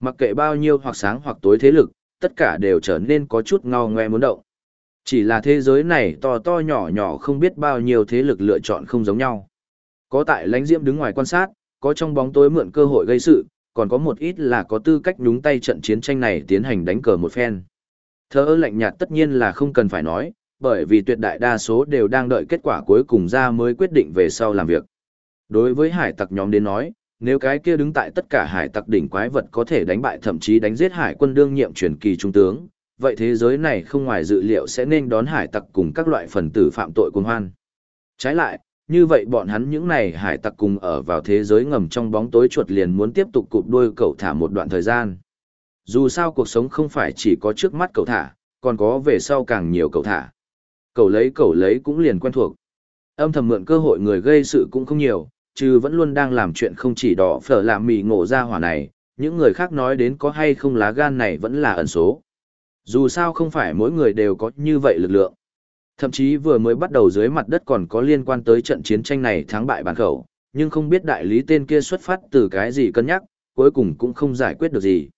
Mặc kệ bao nhiêu hoặc sáng hoặc tối thế lực, tất cả đều trở nên có chút ngao ngoe muốn động. Chỉ là thế giới này to to nhỏ nhỏ không biết bao nhiêu thế lực lựa chọn không giống nhau. Có tại lãnh diễm đứng ngoài quan sát, có trong bóng tối mượn cơ hội gây sự, còn có một ít là có tư cách nhúng tay trận chiến tranh này tiến hành đánh cờ một phen. Thơ lạnh nhạt tất nhiên là không cần phải nói, bởi vì tuyệt đại đa số đều đang đợi kết quả cuối cùng ra mới quyết định về sau làm việc. Đối với hải tặc nhóm đến nói, nếu cái kia đứng tại tất cả hải tặc đỉnh quái vật có thể đánh bại thậm chí đánh giết hải quân đương nhiệm truyền kỳ trung tướng, vậy thế giới này không ngoài dự liệu sẽ nên đón hải tặc cùng các loại phần tử phạm tội cuồng hoan. Trái lại, như vậy bọn hắn những này hải tặc cùng ở vào thế giới ngầm trong bóng tối chuột liền muốn tiếp tục cụp đuôi cậu thả một đoạn thời gian. Dù sao cuộc sống không phải chỉ có trước mắt cậu thả, còn có về sau càng nhiều cậu thả. Cậu lấy cậu lấy cũng liền quen thuộc. Âm thầm mượn cơ hội người gây sự cũng không nhiều, chứ vẫn luôn đang làm chuyện không chỉ đỏ phở làm mì ngộ ra hỏa này, những người khác nói đến có hay không lá gan này vẫn là ẩn số. Dù sao không phải mỗi người đều có như vậy lực lượng. Thậm chí vừa mới bắt đầu dưới mặt đất còn có liên quan tới trận chiến tranh này thắng bại bản khẩu, nhưng không biết đại lý tên kia xuất phát từ cái gì cân nhắc, cuối cùng cũng không giải quyết được gì.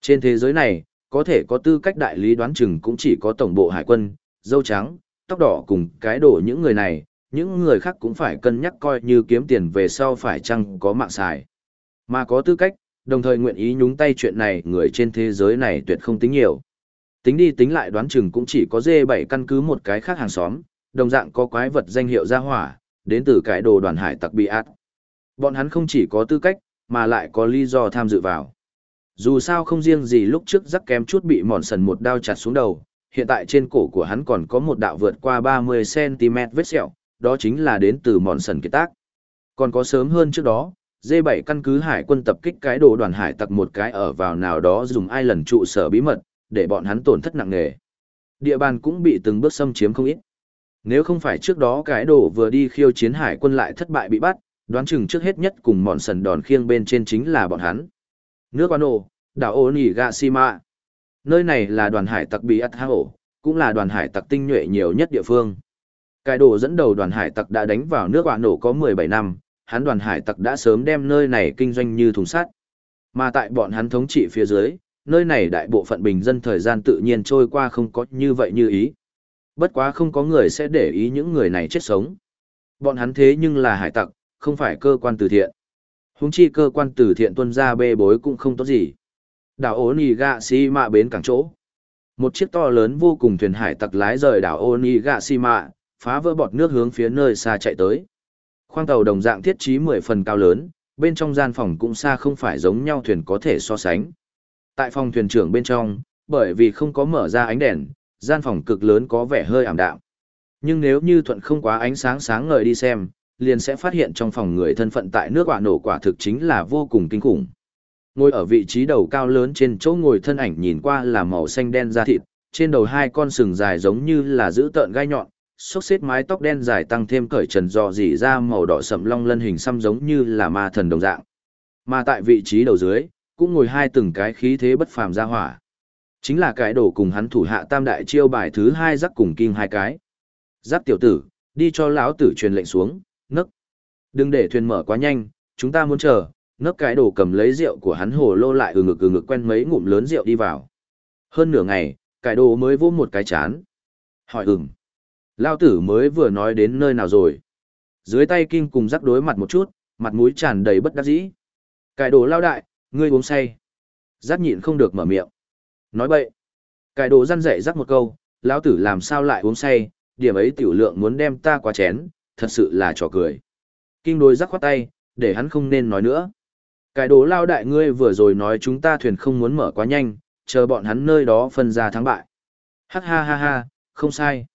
Trên thế giới này, có thể có tư cách đại lý đoán chừng cũng chỉ có tổng bộ hải quân, dâu trắng, tóc đỏ cùng cái đổ những người này, những người khác cũng phải cân nhắc coi như kiếm tiền về sau phải chăng có mạng xài. Mà có tư cách, đồng thời nguyện ý nhúng tay chuyện này người trên thế giới này tuyệt không tính nhiều. Tính đi tính lại đoán chừng cũng chỉ có dê bảy căn cứ một cái khác hàng xóm, đồng dạng có quái vật danh hiệu gia hỏa, đến từ cái đồ đoàn hải tặc bị át. Bọn hắn không chỉ có tư cách, mà lại có lý do tham dự vào. Dù sao không riêng gì lúc trước rắc kém chút bị mòn sần một đao chặt xuống đầu, hiện tại trên cổ của hắn còn có một đạo vượt qua 30cm vết sẹo, đó chính là đến từ mòn sần kiệt tác. Còn có sớm hơn trước đó, D7 căn cứ hải quân tập kích cái đồ đoàn hải tặc một cái ở vào nào đó dùng ai lần trụ sở bí mật, để bọn hắn tổn thất nặng nề. Địa bàn cũng bị từng bước xâm chiếm không ít. Nếu không phải trước đó cái đồ vừa đi khiêu chiến hải quân lại thất bại bị bắt, đoán chừng trước hết nhất cùng mòn sần đòn khiêng bên trên chính là bọn hắn. Nước quan ổ, đảo Onigashima. Nơi này là đoàn hải tặc bị ắt hao, cũng là đoàn hải tặc tinh nhuệ nhiều nhất địa phương. Cái đồ dẫn đầu đoàn hải tặc đã đánh vào nước quả nổ có 17 năm, hắn đoàn hải tặc đã sớm đem nơi này kinh doanh như thùng sắt. Mà tại bọn hắn thống trị phía dưới, nơi này đại bộ phận bình dân thời gian tự nhiên trôi qua không có như vậy như ý. Bất quá không có người sẽ để ý những người này chết sống. Bọn hắn thế nhưng là hải tặc, không phải cơ quan từ thiện. Húng chi cơ quan từ thiện tuân ra bê bối cũng không tốt gì. Đảo ố nì gạ si mạ bến cảng chỗ. Một chiếc to lớn vô cùng thuyền hải tặc lái rời đảo ô nì gạ si mạ, phá vỡ bọt nước hướng phía nơi xa chạy tới. Khoang tàu đồng dạng thiết trí 10 phần cao lớn, bên trong gian phòng cũng xa không phải giống nhau thuyền có thể so sánh. Tại phòng thuyền trưởng bên trong, bởi vì không có mở ra ánh đèn, gian phòng cực lớn có vẻ hơi ảm đạm. Nhưng nếu như thuận không quá ánh sáng sáng ngời đi xem, liền sẽ phát hiện trong phòng người thân phận tại nước quả nổ quả thực chính là vô cùng kinh khủng. Ngồi ở vị trí đầu cao lớn trên chỗ ngồi thân ảnh nhìn qua là màu xanh đen da thịt, trên đầu hai con sừng dài giống như là giữ tợn gai nhọn, xốc xếp mái tóc đen dài tăng thêm cởi trần dò dỉ ra màu đỏ sậm long lân hình xăm giống như là ma thần đồng dạng. Mà tại vị trí đầu dưới, cũng ngồi hai từng cái khí thế bất phàm ra hỏa. Chính là cái đổ cùng hắn thủ hạ tam đại chiêu bài thứ hai rắc cùng kim hai cái. Giáp tiểu tử, đi cho lão tử truyền lệnh xuống, nấc. Đừng để thuyền mở quá nhanh, chúng ta muốn chờ, nấc cái đổ cầm lấy rượu của hắn hồ lô lại ừ ngực ừ ngực quen mấy ngụm lớn rượu đi vào. Hơn nửa ngày, cái đồ mới vô một cái chán. Hỏi ừm. Lao tử mới vừa nói đến nơi nào rồi. Dưới tay kinh cùng rắc đối mặt một chút, mặt mũi tràn đầy bất đắc dĩ. Cái đồ lao đại, ngươi uống say. Giác nhịn không được mở miệng. Nói bậy. Cái đồ răn dạy rắc một câu, lão tử làm sao lại uống say, điểm ấy tiểu lượng muốn đem ta qua chén, thật sự là trò cười. Kinh đôi giác khoát tay, để hắn không nên nói nữa. Cái đồ lao đại ngươi vừa rồi nói chúng ta thuyền không muốn mở quá nhanh, chờ bọn hắn nơi đó phân ra thắng bại. Hắc ha ha ha, không sai.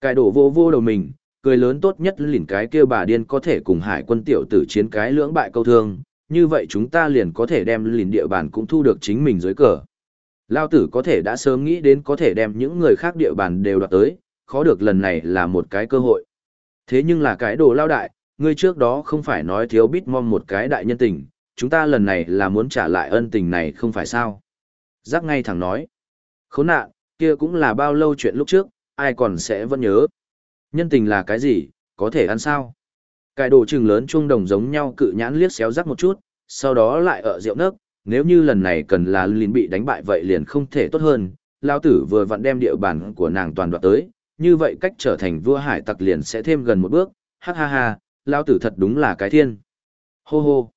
Cái đồ vô vô đầu mình, cười lớn tốt nhất lỉnh cái kia bà điên có thể cùng hải quân tiểu tử chiến cái lưỡng bại câu thương, như vậy chúng ta liền có thể đem lìn địa bàn cũng thu được chính mình dưới cờ. Lao tử có thể đã sớm nghĩ đến có thể đem những người khác địa bàn đều đoạt tới, khó được lần này là một cái cơ hội. Thế nhưng là cái đồ lao đại, ngươi trước đó không phải nói thiếu bít mong một cái đại nhân tình, chúng ta lần này là muốn trả lại ân tình này không phải sao. Giác ngay thẳng nói, khốn nạn, kia cũng là bao lâu chuyện lúc trước, ai còn sẽ vẫn nhớ. Nhân tình là cái gì, có thể ăn sao? Cái đồ trừng lớn chuông đồng giống nhau cự nhãn liếc xéo rắc một chút, sau đó lại ở rượu nấc, nếu như lần này cần là Lin bị đánh bại vậy liền không thể tốt hơn, lao tử vừa vặn đem địa bàn của nàng toàn đoạt tới, như vậy cách trở thành vua hải tặc liền sẽ thêm gần một bước, ha ha ha, lao tử thật đúng là cái thiên. Hô hô,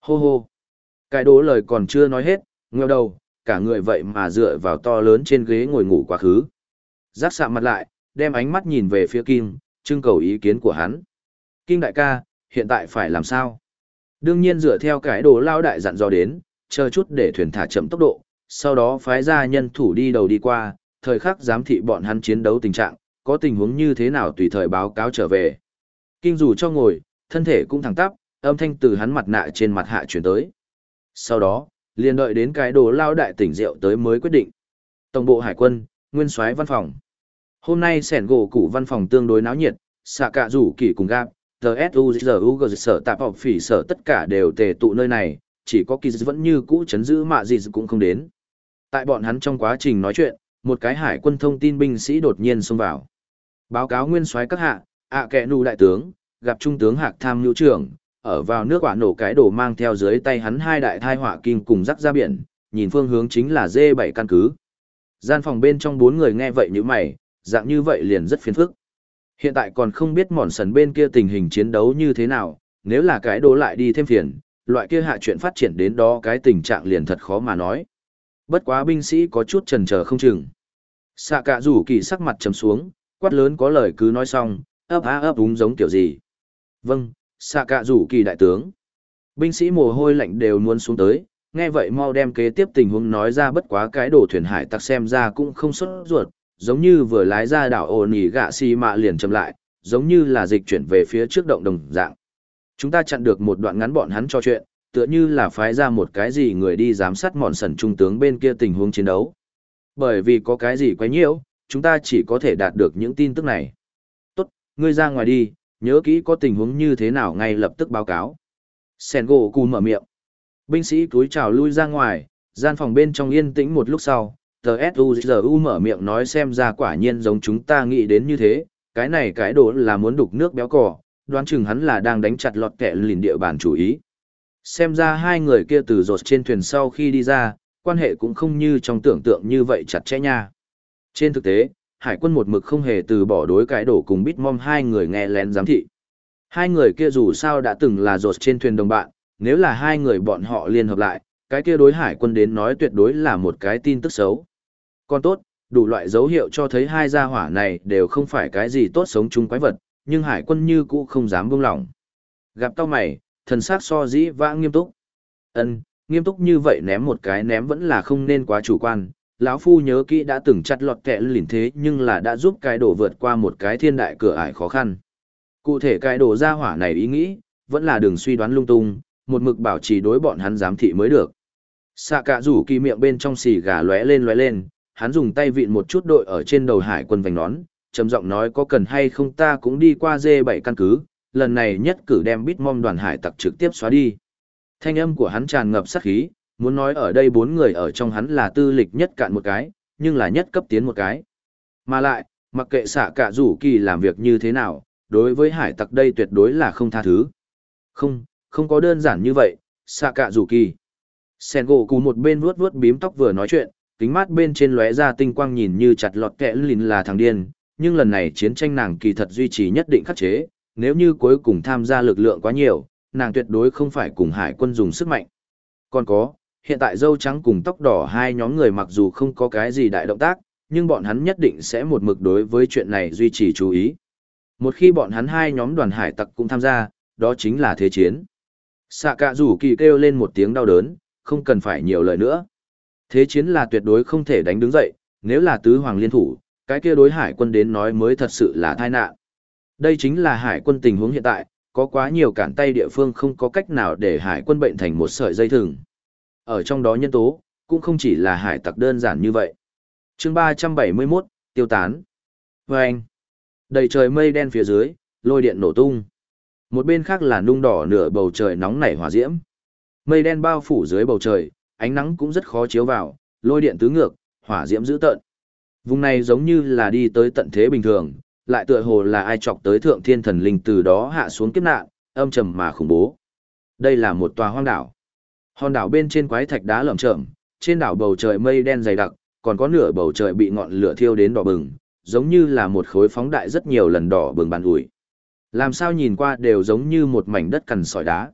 hô hô, cái đồ lời còn chưa nói hết, ngheo đầu, cả người vậy mà dựa vào to lớn trên ghế ngồi ngủ quá khứ. Giác sạm mặt lại, đem ánh mắt nhìn về phía Kim, trưng cầu ý kiến của hắn. Kim đại ca, hiện tại phải làm sao? Đương nhiên dựa theo cái đồ lao đại dặn dò đến, chờ chút để thuyền thả chậm tốc độ, sau đó phái ra nhân thủ đi đầu đi qua, thời khắc giám thị bọn hắn chiến đấu tình trạng, có tình huống như thế nào tùy thời báo cáo trở về. Kinh dù cho ngồi, thân thể cũng thẳng tắp, âm thanh từ hắn mặt nạ trên mặt hạ chuyển tới. Sau đó, liền đợi đến cái đồ lao đại tỉnh rượu tới mới quyết định. Tổng bộ hải quân, nguyên soái văn phòng. Hôm nay sẻn gỗ cụ văn phòng tương đối náo nhiệt, xạ cả rủ kỳ cùng gạp, TSUZUG sở tạp học phỉ sở tất cả đều tề tụ nơi này, chỉ có kỳ vẫn như cũ chấn giữ mạ gì cũng không đến. Tại bọn hắn trong quá trình nói chuyện, một cái hải quân thông tin binh sĩ đột nhiên xông vào. Báo cáo nguyên soái các hạ, ạ kẹ nụ đại tướng, gặp trung tướng hạc tham nhu trưởng, ở vào nước quả nổ cái đồ mang theo dưới tay hắn hai đại thai họa kim cùng rắc ra biển, nhìn phương hướng chính là D7 căn cứ. Gian phòng bên trong bốn người nghe vậy như mày, dạng như vậy liền rất phiền phức. Hiện tại còn không biết mòn sần bên kia tình hình chiến đấu như thế nào, nếu là cái đồ lại đi thêm phiền, loại kia hạ chuyện phát triển đến đó cái tình trạng liền thật khó mà nói. Bất quá binh sĩ có chút chần chờ không chừng. Xạ cả rủ kỳ sắc mặt trầm xuống, quát lớn có lời cứ nói xong, ấp á ấp đúng giống kiểu gì. Vâng, xạ cả rủ kỳ đại tướng. Binh sĩ mồ hôi lạnh đều muốn xuống tới, nghe vậy mau đem kế tiếp tình huống nói ra bất quá cái đồ thuyền hải tặc xem ra cũng không xuất ruột, giống như vừa lái ra đảo ổ nỉ gạ xì mạ liền chậm lại, giống như là dịch chuyển về phía trước động đồng dạng. Chúng ta chặn được một đoạn ngắn bọn hắn cho chuyện, tựa như là phái ra một cái gì người đi giám sát mòn sần trung tướng bên kia tình huống chiến đấu. Bởi vì có cái gì quấy nhiễu, chúng ta chỉ có thể đạt được những tin tức này. Tốt, ngươi ra ngoài đi, nhớ kỹ có tình huống như thế nào ngay lập tức báo cáo. Sen gỗ cù mở miệng. Binh sĩ túi chào lui ra ngoài, gian phòng bên trong yên tĩnh một lúc sau, tờ S.U.G.U. mở miệng nói xem ra quả nhiên giống chúng ta nghĩ đến như thế, cái này cái đồ là muốn đục nước béo cỏ, đoán chừng hắn là đang đánh chặt lọt kẹ lìn địa bàn chủ ý. Xem ra hai người kia từ rột trên thuyền sau khi đi ra, quan hệ cũng không như trong tưởng tượng như vậy chặt chẽ nha. Trên thực tế, hải quân một mực không hề từ bỏ đối cái đổ cùng Bitmom hai người nghe lén giám thị. Hai người kia dù sao đã từng là rột trên thuyền đồng bạn, nếu là hai người bọn họ liên hợp lại, cái kia đối hải quân đến nói tuyệt đối là một cái tin tức xấu. Còn tốt, đủ loại dấu hiệu cho thấy hai gia hỏa này đều không phải cái gì tốt sống chung quái vật, nhưng hải quân như cũ không dám buông lỏng. Gặp tao mày, thần sắc so dĩ vãng nghiêm túc. Ân, nghiêm túc như vậy ném một cái ném vẫn là không nên quá chủ quan. Lão phu nhớ kỹ đã từng chặt lọt kẹ lìn thế nhưng là đã giúp cái đổ vượt qua một cái thiên đại cửa ải khó khăn. Cụ thể cái đổ ra hỏa này ý nghĩ, vẫn là đường suy đoán lung tung, một mực bảo trì đối bọn hắn giám thị mới được. Xạ cả rủ kỳ miệng bên trong xì gà lóe lên lóe lên, hắn dùng tay vịn một chút đội ở trên đầu hải quân vành nón, trầm giọng nói có cần hay không ta cũng đi qua dê bảy căn cứ, lần này nhất cử đem Bitmom đoàn hải tặc trực tiếp xóa đi. Thanh âm của hắn tràn ngập sát khí, muốn nói ở đây bốn người ở trong hắn là tư lịch nhất cạn một cái, nhưng là nhất cấp tiến một cái. Mà lại, mặc kệ xạ cả rủ kỳ làm việc như thế nào, đối với hải tặc đây tuyệt đối là không tha thứ. Không, không có đơn giản như vậy, xạ cả rủ kỳ. Sen gỗ cú một bên vuốt vuốt bím tóc vừa nói chuyện, kính mắt bên trên lóe ra tinh quang nhìn như chặt lọt kẽ lìn là thằng điên, nhưng lần này chiến tranh nàng kỳ thật duy trì nhất định khắc chế, nếu như cuối cùng tham gia lực lượng quá nhiều, nàng tuyệt đối không phải cùng hải quân dùng sức mạnh. Còn có, hiện tại dâu trắng cùng tóc đỏ hai nhóm người mặc dù không có cái gì đại động tác, nhưng bọn hắn nhất định sẽ một mực đối với chuyện này duy trì chú ý. Một khi bọn hắn hai nhóm đoàn hải tặc cũng tham gia, đó chính là thế chiến. Sạ cạ rủ kỳ kêu lên một tiếng đau đớn, không cần phải nhiều lời nữa. Thế chiến là tuyệt đối không thể đánh đứng dậy, nếu là tứ hoàng liên thủ, cái kia đối hải quân đến nói mới thật sự là tai nạn. Đây chính là hải quân tình huống hiện tại, có quá nhiều cản tay địa phương không có cách nào để hải quân bệnh thành một sợi dây thừng. Ở trong đó nhân tố, cũng không chỉ là hải tặc đơn giản như vậy. chương 371, tiêu tán. Vâng! đầy trời mây đen phía dưới, lôi điện nổ tung. Một bên khác là nung đỏ nửa bầu trời nóng nảy hỏa diễm. Mây đen bao phủ dưới bầu trời, ánh nắng cũng rất khó chiếu vào, lôi điện tứ ngược, hỏa diễm dữ tợn. Vùng này giống như là đi tới tận thế bình thường, lại tựa hồ là ai chọc tới thượng thiên thần linh từ đó hạ xuống kiếp nạn, âm trầm mà khủng bố. Đây là một tòa hoang đảo. Hòn đảo bên trên quái thạch đá lởm chởm, trên đảo bầu trời mây đen dày đặc, còn có nửa bầu trời bị ngọn lửa thiêu đến đỏ bừng, giống như là một khối phóng đại rất nhiều lần đỏ bừng bàn ủi. Làm sao nhìn qua đều giống như một mảnh đất cằn sỏi đá.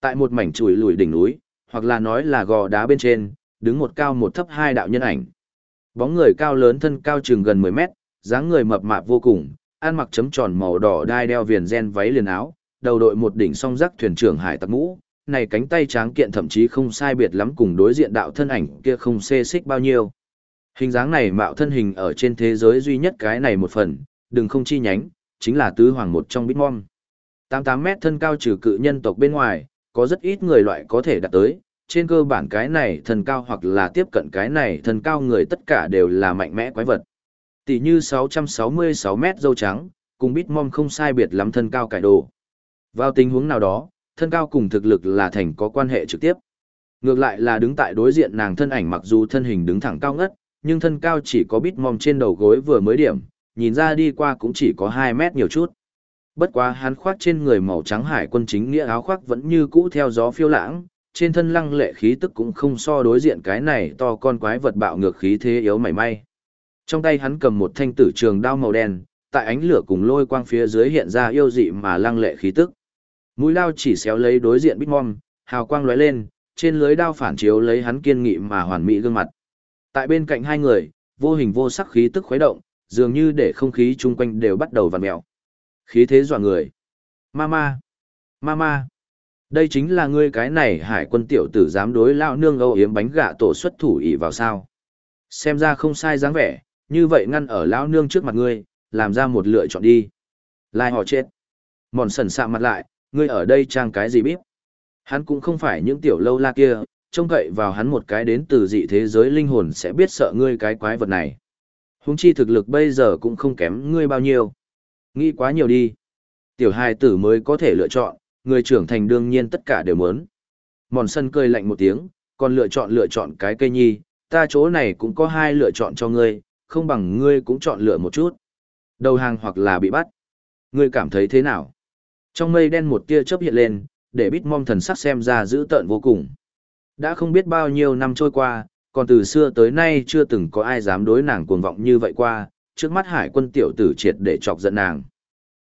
Tại một mảnh chùi lùi đỉnh núi, hoặc là nói là gò đá bên trên, đứng một cao một thấp hai đạo nhân ảnh. Bóng người cao lớn thân cao chừng gần 10 mét, dáng người mập mạp vô cùng, ăn mặc chấm tròn màu đỏ đai đeo viền gen váy liền áo, đầu đội một đỉnh song rắc thuyền trưởng hải tặc mũ, này cánh tay tráng kiện thậm chí không sai biệt lắm cùng đối diện đạo thân ảnh kia không xê xích bao nhiêu. Hình dáng này mạo thân hình ở trên thế giới duy nhất cái này một phần, đừng không chi nhánh, chính là tứ hoàng một trong Bitmom. 88 mét thân cao trừ cự nhân tộc bên ngoài, có rất ít người loại có thể đạt tới, trên cơ bản cái này thân cao hoặc là tiếp cận cái này thân cao người tất cả đều là mạnh mẽ quái vật. Tỷ như 666 mét dâu trắng, cùng Bitmom không sai biệt lắm thân cao cải đồ. Vào tình huống nào đó, thân cao cùng thực lực là thành có quan hệ trực tiếp. Ngược lại là đứng tại đối diện nàng thân ảnh mặc dù thân hình đứng thẳng cao ngất, nhưng thân cao chỉ có Bitmom trên đầu gối vừa mới điểm, nhìn ra đi qua cũng chỉ có 2 mét nhiều chút. Bất quá hắn khoác trên người màu trắng hải quân chính nghĩa áo khoác vẫn như cũ theo gió phiêu lãng, trên thân lăng lệ khí tức cũng không so đối diện cái này to con quái vật bạo ngược khí thế yếu mảy may. Trong tay hắn cầm một thanh tử trường đao màu đen, tại ánh lửa cùng lôi quang phía dưới hiện ra yêu dị mà lăng lệ khí tức. Mũi lao chỉ xéo lấy đối diện Bitmom, hào quang lóe lên, trên lưới đao phản chiếu lấy hắn kiên nghị mà hoàn mỹ gương mặt. Tại bên cạnh hai người, vô hình vô sắc khí tức khuấy động, dường như để không khí chung quanh đều bắt đầu vặn mèo. Khí thế dọa người. Mama! Mama! Đây chính là ngươi cái này hải quân tiểu tử dám đối lao nương âu yếm bánh gạ tổ xuất thủ ỷ vào sao. Xem ra không sai dáng vẻ, như vậy ngăn ở lao nương trước mặt ngươi, làm ra một lựa chọn đi. Lai họ chết. Mòn sần sạ mặt lại, ngươi ở đây trang cái gì biết? Hắn cũng không phải những tiểu lâu la kia, trông cậy vào hắn một cái đến từ dị thế giới linh hồn sẽ biết sợ ngươi cái quái vật này. Húng chi thực lực bây giờ cũng không kém ngươi bao nhiêu. Nghĩ quá nhiều đi. Tiểu hài tử mới có thể lựa chọn, người trưởng thành đương nhiên tất cả đều muốn. Mòn sân cười lạnh một tiếng, còn lựa chọn lựa chọn cái cây nhi, ta chỗ này cũng có hai lựa chọn cho ngươi, không bằng ngươi cũng chọn lựa một chút. Đầu hàng hoặc là bị bắt. Ngươi cảm thấy thế nào? Trong mây đen một tia chớp hiện lên, để bít mong thần sắc xem ra dữ tợn vô cùng. Đã không biết bao nhiêu năm trôi qua, còn từ xưa tới nay chưa từng có ai dám đối nàng cuồng vọng như vậy qua, trước mắt hải quân tiểu tử triệt để chọc giận nàng.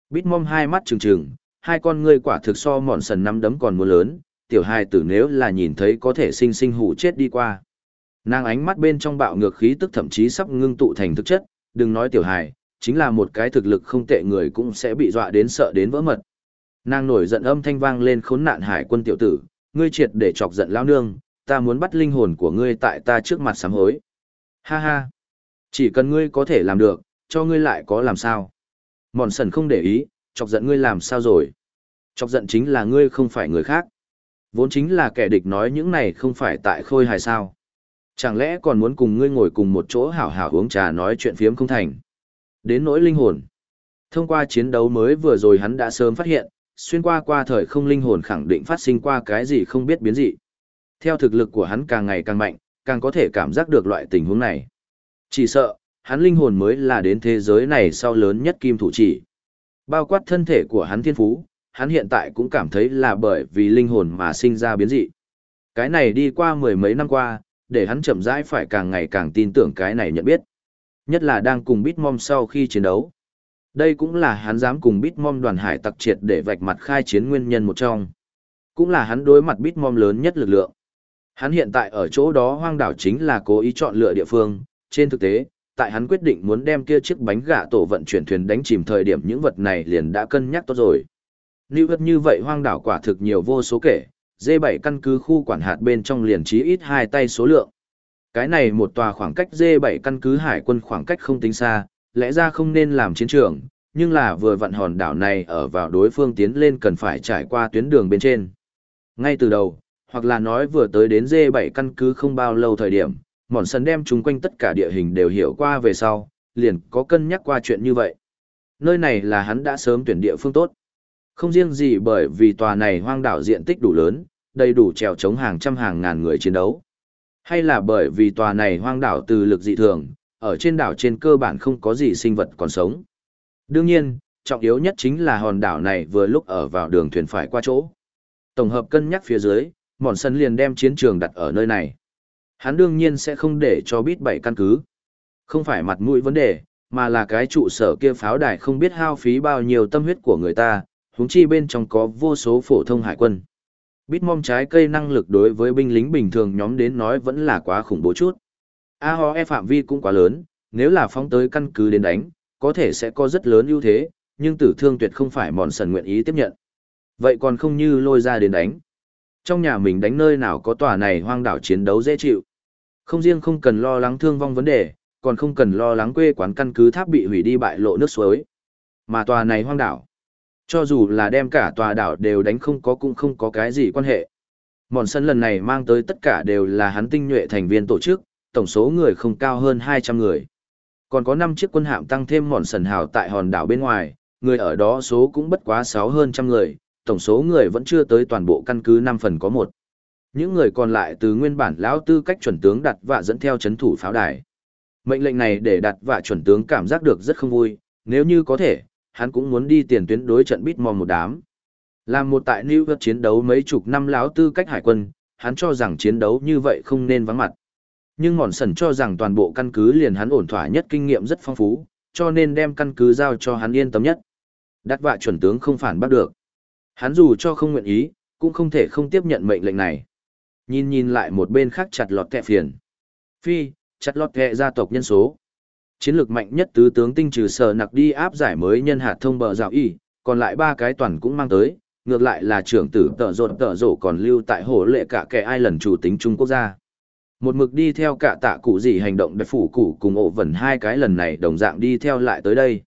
Bít mom hai mắt trừng trừng, hai con ngươi quả thực so mòn sần năm đấm còn mưa lớn, tiểu hai tử nếu là nhìn thấy có thể sinh sinh hủ chết đi qua. Nàng ánh mắt bên trong bạo ngược khí tức thậm chí sắp ngưng tụ thành thực chất, đừng nói tiểu hài, chính là một cái thực lực không tệ người cũng sẽ bị dọa đến sợ đến vỡ mật. Nàng nổi giận âm thanh vang lên khốn nạn hải quân tiểu tử, ngươi triệt để chọc giận lao nương, ta muốn bắt linh hồn của ngươi tại ta trước mặt sám hối. Ha ha, chỉ cần ngươi có thể làm được, cho ngươi lại có làm sao. Mòn sần không để ý, chọc giận ngươi làm sao rồi. Chọc giận chính là ngươi không phải người khác. Vốn chính là kẻ địch nói những này không phải tại khôi hài sao. Chẳng lẽ còn muốn cùng ngươi ngồi cùng một chỗ hảo hảo uống trà nói chuyện phiếm không thành. Đến nỗi linh hồn. Thông qua chiến đấu mới vừa rồi hắn đã sớm phát hiện, xuyên qua qua thời không linh hồn khẳng định phát sinh qua cái gì không biết biến dị. Theo thực lực của hắn càng ngày càng mạnh, càng có thể cảm giác được loại tình huống này. Chỉ sợ, hắn linh hồn mới là đến thế giới này sau lớn nhất kim thủ chỉ. Bao quát thân thể của hắn thiên phú, hắn hiện tại cũng cảm thấy là bởi vì linh hồn mà sinh ra biến dị. Cái này đi qua mười mấy năm qua, để hắn chậm rãi phải càng ngày càng tin tưởng cái này nhận biết. Nhất là đang cùng Bitmom sau khi chiến đấu. Đây cũng là hắn dám cùng Bitmom đoàn hải tặc triệt để vạch mặt khai chiến nguyên nhân một trong. Cũng là hắn đối mặt Bitmom lớn nhất lực lượng. Hắn hiện tại ở chỗ đó hoang đảo chính là cố ý chọn lựa địa phương, trên thực tế, tại hắn quyết định muốn đem kia chiếc bánh gà tổ vận chuyển thuyền đánh chìm thời điểm những vật này liền đã cân nhắc tốt rồi. Lưu hất như vậy hoang đảo quả thực nhiều vô số kể, D7 căn cứ khu quản hạt bên trong liền trí ít hai tay số lượng. Cái này một tòa khoảng cách D7 căn cứ hải quân khoảng cách không tính xa, lẽ ra không nên làm chiến trường, nhưng là vừa vặn hòn đảo này ở vào đối phương tiến lên cần phải trải qua tuyến đường bên trên. Ngay từ đầu, hoặc là nói vừa tới đến D7 căn cứ không bao lâu thời điểm, mòn sần đem chúng quanh tất cả địa hình đều hiểu qua về sau, liền có cân nhắc qua chuyện như vậy. Nơi này là hắn đã sớm tuyển địa phương tốt. Không riêng gì bởi vì tòa này hoang đảo diện tích đủ lớn, đầy đủ trèo chống hàng trăm hàng ngàn người chiến đấu. Hay là bởi vì tòa này hoang đảo từ lực dị thường, ở trên đảo trên cơ bản không có gì sinh vật còn sống. Đương nhiên, trọng yếu nhất chính là hòn đảo này vừa lúc ở vào đường thuyền phải qua chỗ. Tổng hợp cân nhắc phía dưới, mòn sân liền đem chiến trường đặt ở nơi này. Hắn đương nhiên sẽ không để cho bít bảy căn cứ. Không phải mặt mũi vấn đề, mà là cái trụ sở kia pháo đài không biết hao phí bao nhiêu tâm huyết của người ta, huống chi bên trong có vô số phổ thông hải quân. Bitmom trái cây năng lực đối với binh lính bình thường nhóm đến nói vẫn là quá khủng bố chút. A họ e phạm vi cũng quá lớn, nếu là phóng tới căn cứ đến đánh, có thể sẽ có rất lớn ưu thế, nhưng tử thương tuyệt không phải mòn sần nguyện ý tiếp nhận. Vậy còn không như lôi ra đến đánh. Trong nhà mình đánh nơi nào có tòa này hoang đảo chiến đấu dễ chịu. Không riêng không cần lo lắng thương vong vấn đề, còn không cần lo lắng quê quán căn cứ tháp bị hủy đi bại lộ nước suối. Mà tòa này hoang đảo. Cho dù là đem cả tòa đảo đều đánh không có cũng không có cái gì quan hệ. Mòn sân lần này mang tới tất cả đều là hắn tinh nhuệ thành viên tổ chức, tổng số người không cao hơn 200 người. Còn có 5 chiếc quân hạm tăng thêm mòn sần hào tại hòn đảo bên ngoài, người ở đó số cũng bất quá 6 hơn trăm người, tổng số người vẫn chưa tới toàn bộ căn cứ 5 phần có một. Những người còn lại từ nguyên bản lão tư cách chuẩn tướng đặt vạ dẫn theo chấn thủ pháo đài. Mệnh lệnh này để đặt vạ chuẩn tướng cảm giác được rất không vui, nếu như có thể, hắn cũng muốn đi tiền tuyến đối trận bít mò một đám. Làm một tại New York chiến đấu mấy chục năm lão tư cách hải quân, hắn cho rằng chiến đấu như vậy không nên vắng mặt. Nhưng mòn sần cho rằng toàn bộ căn cứ liền hắn ổn thỏa nhất kinh nghiệm rất phong phú, cho nên đem căn cứ giao cho hắn yên tâm nhất. Đắc vạ chuẩn tướng không phản bắt được. Hắn dù cho không nguyện ý, cũng không thể không tiếp nhận mệnh lệnh này. Nhìn nhìn lại một bên khác chặt lọt kẹ phiền. Phi, chặt lọt kẹ gia tộc nhân số. Chiến lược mạnh nhất tứ tướng tinh trừ sở nặc đi áp giải mới nhân hạt thông bờ rào y, còn lại ba cái toàn cũng mang tới, ngược lại là trưởng tử tợ rột tợ rổ còn lưu tại hồ lệ cả kẻ ai lần chủ tính Trung Quốc gia. Một mực đi theo cả tạ cụ gì hành động để phủ cụ cùng ổ vẩn hai cái lần này đồng dạng đi theo lại tới đây.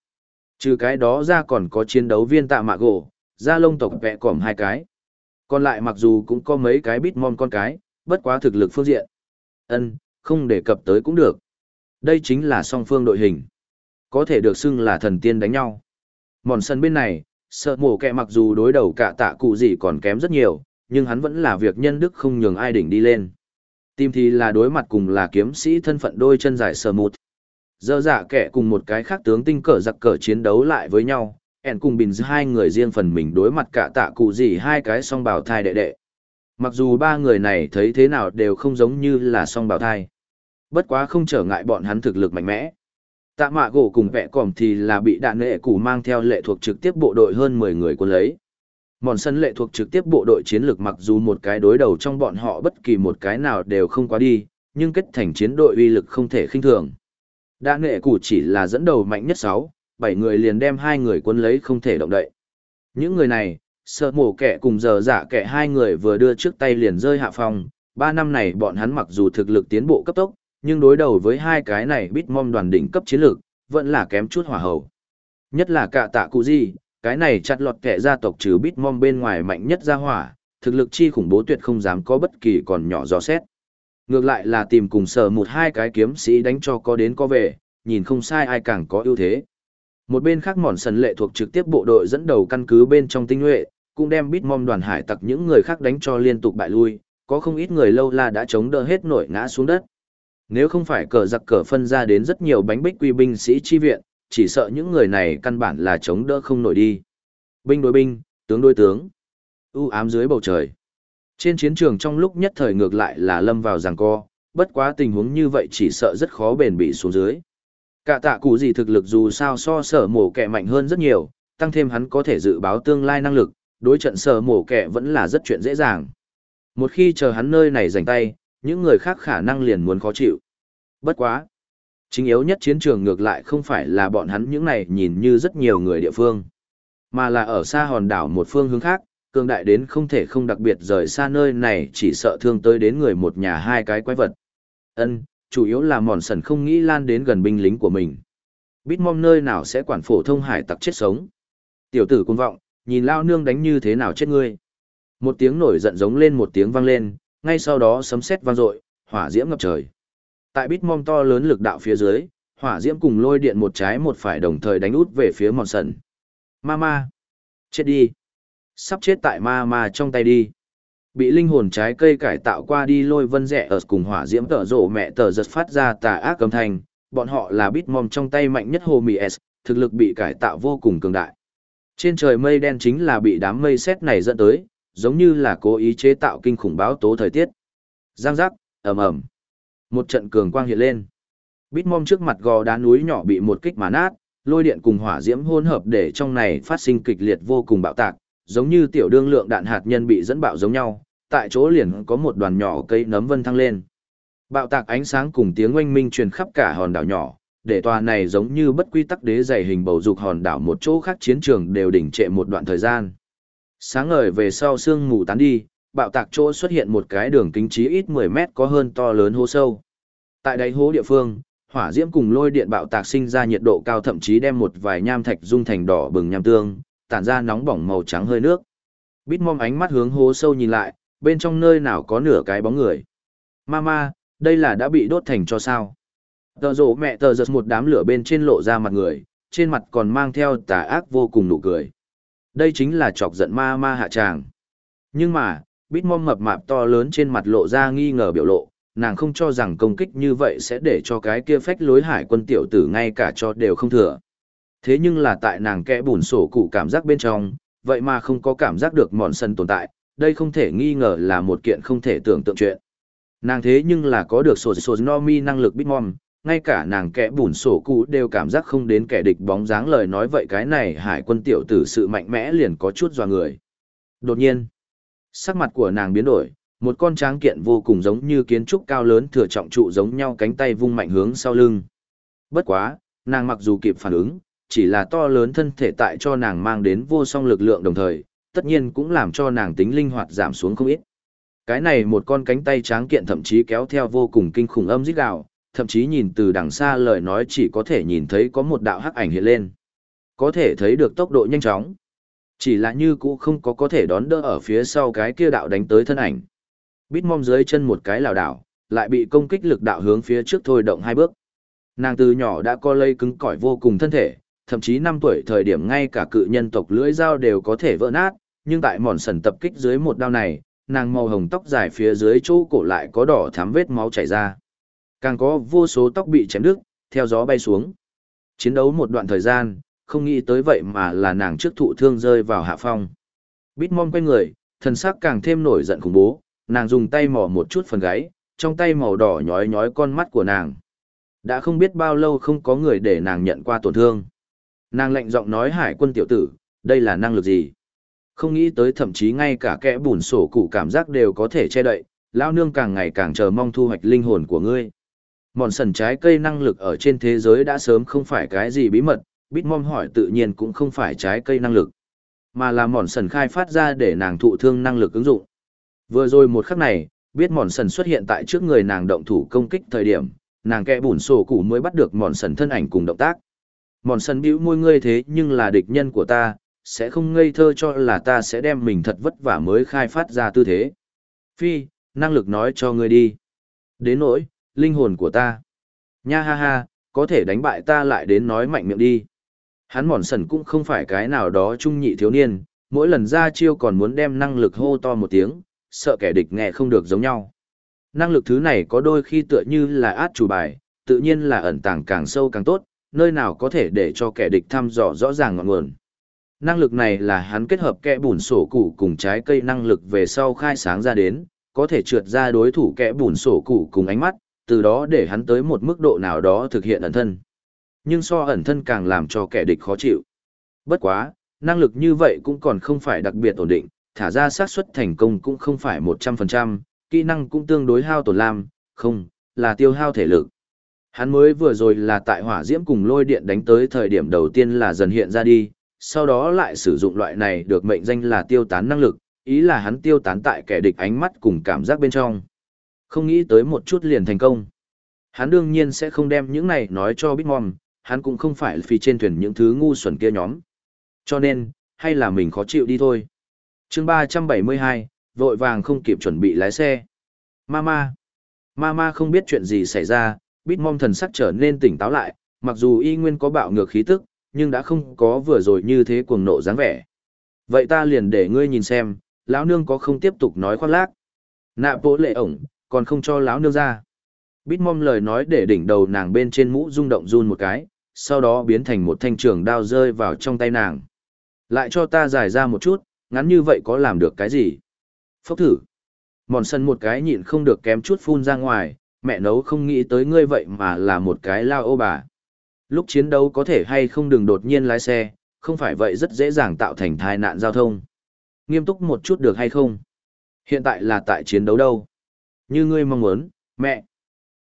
Trừ cái đó ra còn có chiến đấu viên tạ mạ gỗ, da lông tộc vẹ cỏm hai cái. Còn lại mặc dù cũng có mấy cái bít mom con cái, bất quá thực lực phương diện. ân không đề cập tới cũng được. Đây chính là song phương đội hình. Có thể được xưng là thần tiên đánh nhau. Mòn sân bên này, sợ mổ kẹ mặc dù đối đầu cả tạ cụ gì còn kém rất nhiều, nhưng hắn vẫn là việc nhân đức không nhường ai đỉnh đi lên. Tim thì là đối mặt cùng là kiếm sĩ thân phận đôi chân dài sờ mụt. Dơ dạ kẻ cùng một cái khác tướng tinh cờ giặc cờ chiến đấu lại với nhau, ẻn cùng bình hai người riêng phần mình đối mặt cả tạ cụ gì hai cái song bào thai đệ đệ. Mặc dù ba người này thấy thế nào đều không giống như là song bào thai. Bất quá không trở ngại bọn hắn thực lực mạnh mẽ. Tạ mạ gỗ cùng vẽ còm thì là bị đạn nghệ củ mang theo lệ thuộc trực tiếp bộ đội hơn 10 người quân lấy. Mòn sân lệ thuộc trực tiếp bộ đội chiến lược mặc dù một cái đối đầu trong bọn họ bất kỳ một cái nào đều không quá đi, nhưng kết thành chiến đội uy lực không thể khinh thường. Đạn nghệ củ chỉ là dẫn đầu mạnh nhất sáu Bảy người liền đem hai người quân lấy không thể động đậy. Những người này, sợ mổ kẻ cùng giờ giả kẻ hai người vừa đưa trước tay liền rơi hạ phòng, ba năm này bọn hắn mặc dù thực lực tiến bộ cấp tốc, nhưng đối đầu với hai cái này bít mom đoàn đỉnh cấp chiến lược, vẫn là kém chút hỏa hầu. Nhất là cả tạ cụ gì, cái này chặt lọt kẻ gia tộc trừ bít mom bên ngoài mạnh nhất ra hỏa, thực lực chi khủng bố tuyệt không dám có bất kỳ còn nhỏ gió xét. Ngược lại là tìm cùng sở một hai cái kiếm sĩ đánh cho có đến có về, nhìn không sai ai càng có ưu thế. Một bên khác mòn sần lệ thuộc trực tiếp bộ đội dẫn đầu căn cứ bên trong tinh nhuệ, cũng đem bít mom đoàn hải tặc những người khác đánh cho liên tục bại lui, có không ít người lâu la đã chống đỡ hết nổi ngã xuống đất. Nếu không phải cờ giặc cờ phân ra đến rất nhiều bánh bích quy binh sĩ chi viện, chỉ sợ những người này căn bản là chống đỡ không nổi đi. Binh đối binh, tướng đối tướng. u ám dưới bầu trời. Trên chiến trường trong lúc nhất thời ngược lại là lâm vào giằng co, bất quá tình huống như vậy chỉ sợ rất khó bền bỉ xuống dưới. Cả tạ cụ gì thực lực dù sao so sở mổ kẻ mạnh hơn rất nhiều, tăng thêm hắn có thể dự báo tương lai năng lực, đối trận sở mổ kẻ vẫn là rất chuyện dễ dàng. Một khi chờ hắn nơi này rảnh tay, những người khác khả năng liền muốn khó chịu. Bất quá. Chính yếu nhất chiến trường ngược lại không phải là bọn hắn những này nhìn như rất nhiều người địa phương, mà là ở xa hòn đảo một phương hướng khác, cường đại đến không thể không đặc biệt rời xa nơi này chỉ sợ thương tới đến người một nhà hai cái quái vật. Ân, chủ yếu là mòn sần không nghĩ lan đến gần binh lính của mình. Bít mong nơi nào sẽ quản phổ thông hải tặc chết sống. Tiểu tử cuồng vọng, nhìn lao nương đánh như thế nào chết ngươi. Một tiếng nổi giận giống lên một tiếng vang lên, ngay sau đó sấm sét vang dội, hỏa diễm ngập trời. Tại bít mong to lớn lực đạo phía dưới, hỏa diễm cùng lôi điện một trái một phải đồng thời đánh út về phía mòn sần. Ma, Chết đi! Sắp chết tại ma ma trong tay đi. Bị linh hồn trái cây cải tạo qua đi lôi vân rẻ ở cùng hỏa diễm tở rộ mẹ tở giật phát ra tà ác âm thanh, bọn họ là bít mom trong tay mạnh nhất hồ mì S, thực lực bị cải tạo vô cùng cường đại. Trên trời mây đen chính là bị đám mây xét này dẫn tới, giống như là cố ý chế tạo kinh khủng báo tố thời tiết. Giang giác, ầm ầm. Một trận cường quang hiện lên. Bít mom trước mặt gò đá núi nhỏ bị một kích mà nát, lôi điện cùng hỏa diễm hỗn hợp để trong này phát sinh kịch liệt vô cùng bạo tạc, giống như tiểu đương lượng đạn hạt nhân bị dẫn bạo giống nhau, tại chỗ liền có một đoàn nhỏ cây nấm vân thăng lên. Bạo tạc ánh sáng cùng tiếng oanh minh truyền khắp cả hòn đảo nhỏ, để tòa này giống như bất quy tắc đế dày hình bầu dục hòn đảo một chỗ khác chiến trường đều đỉnh trệ một đoạn thời gian. Sáng ngời về sau sương mù tán đi, bạo tạc chỗ xuất hiện một cái đường kính trí ít 10 mét có hơn to lớn hố sâu. Tại đáy hố địa phương, hỏa diễm cùng lôi điện bạo tạc sinh ra nhiệt độ cao thậm chí đem một vài nham thạch dung thành đỏ bừng nham tương, tản ra nóng bỏng màu trắng hơi nước. Bít mong ánh mắt hướng hố sâu nhìn lại, bên trong nơi nào có nửa cái bóng người. Mama, đây là đã bị đốt thành cho sao? Tờ rổ mẹ tờ giật một đám lửa bên trên lộ ra mặt người, trên mặt còn mang theo tà ác vô cùng nụ cười. Đây chính là chọc giận ma ma hạ tràng. Nhưng mà, bít mong mập mạp to lớn trên mặt lộ ra nghi ngờ biểu lộ, nàng không cho rằng công kích như vậy sẽ để cho cái kia phách lối hải quân tiểu tử ngay cả cho đều không thừa. Thế nhưng là tại nàng kẽ bùn sổ cụ cảm giác bên trong, vậy mà không có cảm giác được mòn sân tồn tại, đây không thể nghi ngờ là một kiện không thể tưởng tượng chuyện. Nàng thế nhưng là có được sổ sổ no mi năng lực bitmom, ngay cả nàng kẽ bùn sổ cụ đều cảm giác không đến kẻ địch bóng dáng lời nói vậy cái này hải quân tiểu tử sự mạnh mẽ liền có chút dò người. Đột nhiên, sắc mặt của nàng biến đổi, một con tráng kiện vô cùng giống như kiến trúc cao lớn thừa trọng trụ giống nhau cánh tay vung mạnh hướng sau lưng. Bất quá, nàng mặc dù kịp phản ứng, chỉ là to lớn thân thể tại cho nàng mang đến vô song lực lượng đồng thời, tất nhiên cũng làm cho nàng tính linh hoạt giảm xuống không ít. Cái này một con cánh tay tráng kiện thậm chí kéo theo vô cùng kinh khủng âm rít gào, thậm chí nhìn từ đằng xa lời nói chỉ có thể nhìn thấy có một đạo hắc ảnh hiện lên. Có thể thấy được tốc độ nhanh chóng. Chỉ là như cũ không có có thể đón đỡ ở phía sau cái kia đạo đánh tới thân ảnh. Bít mong dưới chân một cái lảo đảo, lại bị công kích lực đạo hướng phía trước thôi động hai bước. Nàng từ nhỏ đã co lây cứng cỏi vô cùng thân thể, thậm chí năm tuổi thời điểm ngay cả cự nhân tộc lưỡi dao đều có thể vỡ nát, nhưng tại mòn sần tập kích dưới một đao này, nàng màu hồng tóc dài phía dưới chỗ cổ lại có đỏ thắm vết máu chảy ra. Càng có vô số tóc bị chém đứt, theo gió bay xuống. Chiến đấu một đoạn thời gian, không nghĩ tới vậy mà là nàng trước thụ thương rơi vào hạ phong. Bitmom quay người, thần sắc càng thêm nổi giận khủng bố, nàng dùng tay mò một chút phần gáy, trong tay màu đỏ nhói nhói con mắt của nàng. Đã không biết bao lâu không có người để nàng nhận qua tổn thương. Nàng lạnh giọng nói hải quân tiểu tử, đây là năng lực gì? Không nghĩ tới thậm chí ngay cả kẽ bùn sổ cụ cảm giác đều có thể che đậy, lao nương càng ngày càng chờ mong thu hoạch linh hồn của ngươi. Mòn sần trái cây năng lực ở trên thế giới đã sớm không phải cái gì bí mật, Bitmom hỏi tự nhiên cũng không phải trái cây năng lực, mà là mòn sần khai phát ra để nàng thụ thương năng lực ứng dụng. Vừa rồi một khắc này, biết mòn sần xuất hiện tại trước người nàng động thủ công kích thời điểm, nàng kẽ bùn sổ cụ mới bắt được mòn sần thân ảnh cùng động tác. Mòn sần bĩu môi ngươi thế nhưng là địch nhân của ta, sẽ không ngây thơ cho là ta sẽ đem mình thật vất vả mới khai phát ra tư thế. Phi, năng lực nói cho ngươi đi. Đến nỗi, linh hồn của ta. Nha ha ha, có thể đánh bại ta lại đến nói mạnh miệng đi. Hắn mòn sần cũng không phải cái nào đó trung nhị thiếu niên, mỗi lần ra chiêu còn muốn đem năng lực hô to một tiếng, sợ kẻ địch nghe không được giống nhau. Năng lực thứ này có đôi khi tựa như là át chủ bài, tự nhiên là ẩn tàng càng sâu càng tốt, nơi nào có thể để cho kẻ địch thăm dò rõ ràng ngọn nguồn. Năng lực này là hắn kết hợp kẽ bùn sổ cụ cùng trái cây năng lực về sau khai sáng ra đến, có thể trượt ra đối thủ kẽ bùn sổ cụ cùng ánh mắt, từ đó để hắn tới một mức độ nào đó thực hiện ẩn thân. Nhưng so ẩn thân càng làm cho kẻ địch khó chịu. Bất quá, năng lực như vậy cũng còn không phải đặc biệt ổn định, thả ra xác suất thành công cũng không phải 100%, kỹ năng cũng tương đối hao tổn lam, không, là tiêu hao thể lực. Hắn mới vừa rồi là tại hỏa diễm cùng lôi điện đánh tới thời điểm đầu tiên là dần hiện ra đi, sau đó lại sử dụng loại này được mệnh danh là tiêu tán năng lực, ý là hắn tiêu tán tại kẻ địch ánh mắt cùng cảm giác bên trong. Không nghĩ tới một chút liền thành công. Hắn đương nhiên sẽ không đem những này nói cho Bitmom, hắn cũng không phải phi trên thuyền những thứ ngu xuẩn kia nhóm. Cho nên, hay là mình khó chịu đi thôi. chương 372, vội vàng không kịp chuẩn bị lái xe. Mama. Mama không biết chuyện gì xảy ra, Bitmom thần sắc trở nên tỉnh táo lại, mặc dù y nguyên có bạo ngược khí tức, nhưng đã không có vừa rồi như thế cuồng nộ dáng vẻ. Vậy ta liền để ngươi nhìn xem, lão nương có không tiếp tục nói khoác lác. Nạ bố lệ ổng, còn không cho lão nương ra. Bitmom lời nói để đỉnh đầu nàng bên trên mũ rung động run một cái, sau đó biến thành một thanh trường đao rơi vào trong tay nàng. Lại cho ta giải ra một chút, ngắn như vậy có làm được cái gì? Phốc thử. Mòn sân một cái nhịn không được kém chút phun ra ngoài, mẹ nấu không nghĩ tới ngươi vậy mà là một cái lao ô bà. Lúc chiến đấu có thể hay không đừng đột nhiên lái xe, không phải vậy rất dễ dàng tạo thành tai nạn giao thông. Nghiêm túc một chút được hay không? Hiện tại là tại chiến đấu đâu? Như ngươi mong muốn, mẹ.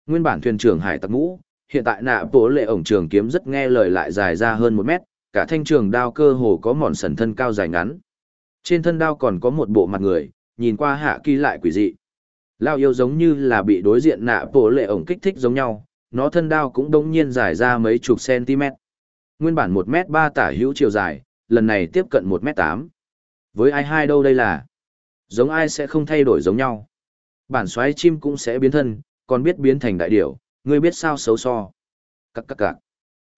Nguyên bản thuyền trưởng hải tặc ngũ, hiện tại nạ bố lệ ổng trường kiếm rất nghe lời lại dài ra hơn một mét, cả thanh trường đao cơ hồ có mòn sần thân cao dài ngắn. Trên thân đao còn có một bộ mặt người, nhìn qua hạ kỳ lại quỷ dị. Lao yêu giống như là bị đối diện nạ bộ lệ ổng kích thích giống nhau, nó thân đao cũng đông nhiên dài ra mấy chục cm. Nguyên bản một m ba tả hữu chiều dài, lần này tiếp cận một m tám. Với ai hai đâu đây là? Giống ai sẽ không thay đổi giống nhau. Bản xoáy chim cũng sẽ biến thân, còn biết biến thành đại điểu, ngươi biết sao xấu so. Cắc cắc cạc.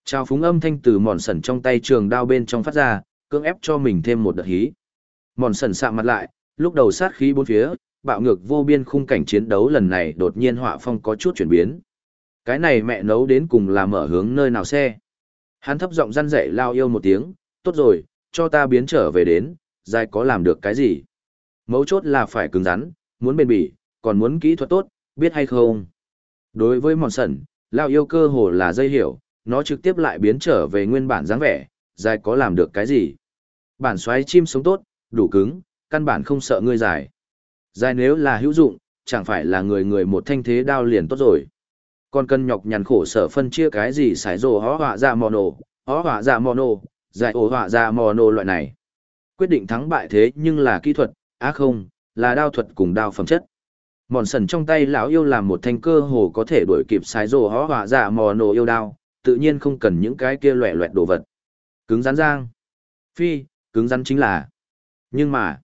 Trao phúng âm thanh từ mòn sần trong tay trường đao bên trong phát ra, cưỡng ép cho mình thêm một đợt hí. Mòn sần sạm mặt lại, lúc đầu sát khí bốn phía, bạo ngược vô biên khung cảnh chiến đấu lần này đột nhiên họa phong có chút chuyển biến. Cái này mẹ nấu đến cùng là mở hướng nơi nào xe. Hắn thấp giọng răn dậy lao yêu một tiếng, tốt rồi, cho ta biến trở về đến, dài có làm được cái gì. Mấu chốt là phải cứng rắn, muốn bền bỉ, còn muốn kỹ thuật tốt, biết hay không. Đối với mòn sẩn, lao yêu cơ hồ là dây hiểu, nó trực tiếp lại biến trở về nguyên bản dáng vẻ, dài có làm được cái gì. Bản xoáy chim sống tốt, đủ cứng, căn bản không sợ ngươi dài. Dài nếu là hữu dụng, chẳng phải là người người một thanh thế đao liền tốt rồi. Còn cần nhọc nhằn khổ sở phân chia cái gì xài rồ hó họa ra mò nổ, hó họa ra mò nổ, dài ổ họa ra mò nổ loại này. Quyết định thắng bại thế nhưng là kỹ thuật, á không, là đao thuật cùng đao phẩm chất. Mòn sần trong tay lão yêu làm một thanh cơ hồ có thể đuổi kịp xài rồ hó họa ra mò nổ yêu đao, tự nhiên không cần những cái kia loẹ loẹt đồ vật. Cứng rắn giang. Phi, cứng rắn chính là. Nhưng mà,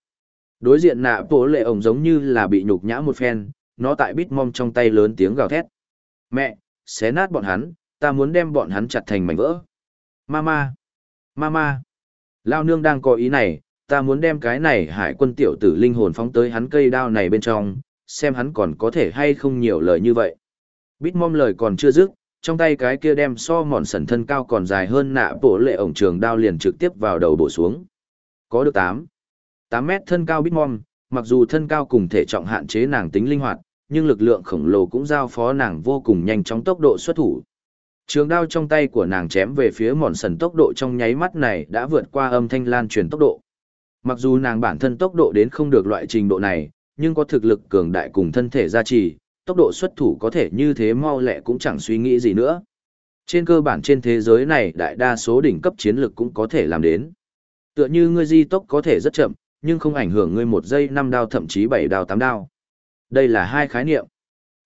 đối diện nạ bộ lệ ổng giống như là bị nhục nhã một phen, nó tại bít mom trong tay lớn tiếng gào thét. Mẹ, xé nát bọn hắn, ta muốn đem bọn hắn chặt thành mảnh vỡ. Mama, mama, lao nương đang có ý này, ta muốn đem cái này hải quân tiểu tử linh hồn phóng tới hắn cây đao này bên trong, xem hắn còn có thể hay không nhiều lời như vậy. Bít mom lời còn chưa dứt, trong tay cái kia đem so mòn sần thân cao còn dài hơn nạ bổ lệ ổng trường đao liền trực tiếp vào đầu bổ xuống. Có được tám. 8 mét thân cao bít mặc dù thân cao cùng thể trọng hạn chế nàng tính linh hoạt, nhưng lực lượng khổng lồ cũng giao phó nàng vô cùng nhanh chóng tốc độ xuất thủ. Trường đao trong tay của nàng chém về phía mòn sần tốc độ trong nháy mắt này đã vượt qua âm thanh lan truyền tốc độ. Mặc dù nàng bản thân tốc độ đến không được loại trình độ này, nhưng có thực lực cường đại cùng thân thể gia trì, tốc độ xuất thủ có thể như thế mau lẹ cũng chẳng suy nghĩ gì nữa. Trên cơ bản trên thế giới này đại đa số đỉnh cấp chiến lực cũng có thể làm đến. Tựa như ngươi di tốc có thể rất chậm, nhưng không ảnh hưởng ngươi một giây năm đao thậm chí bảy đao tám đao. Đây là hai khái niệm.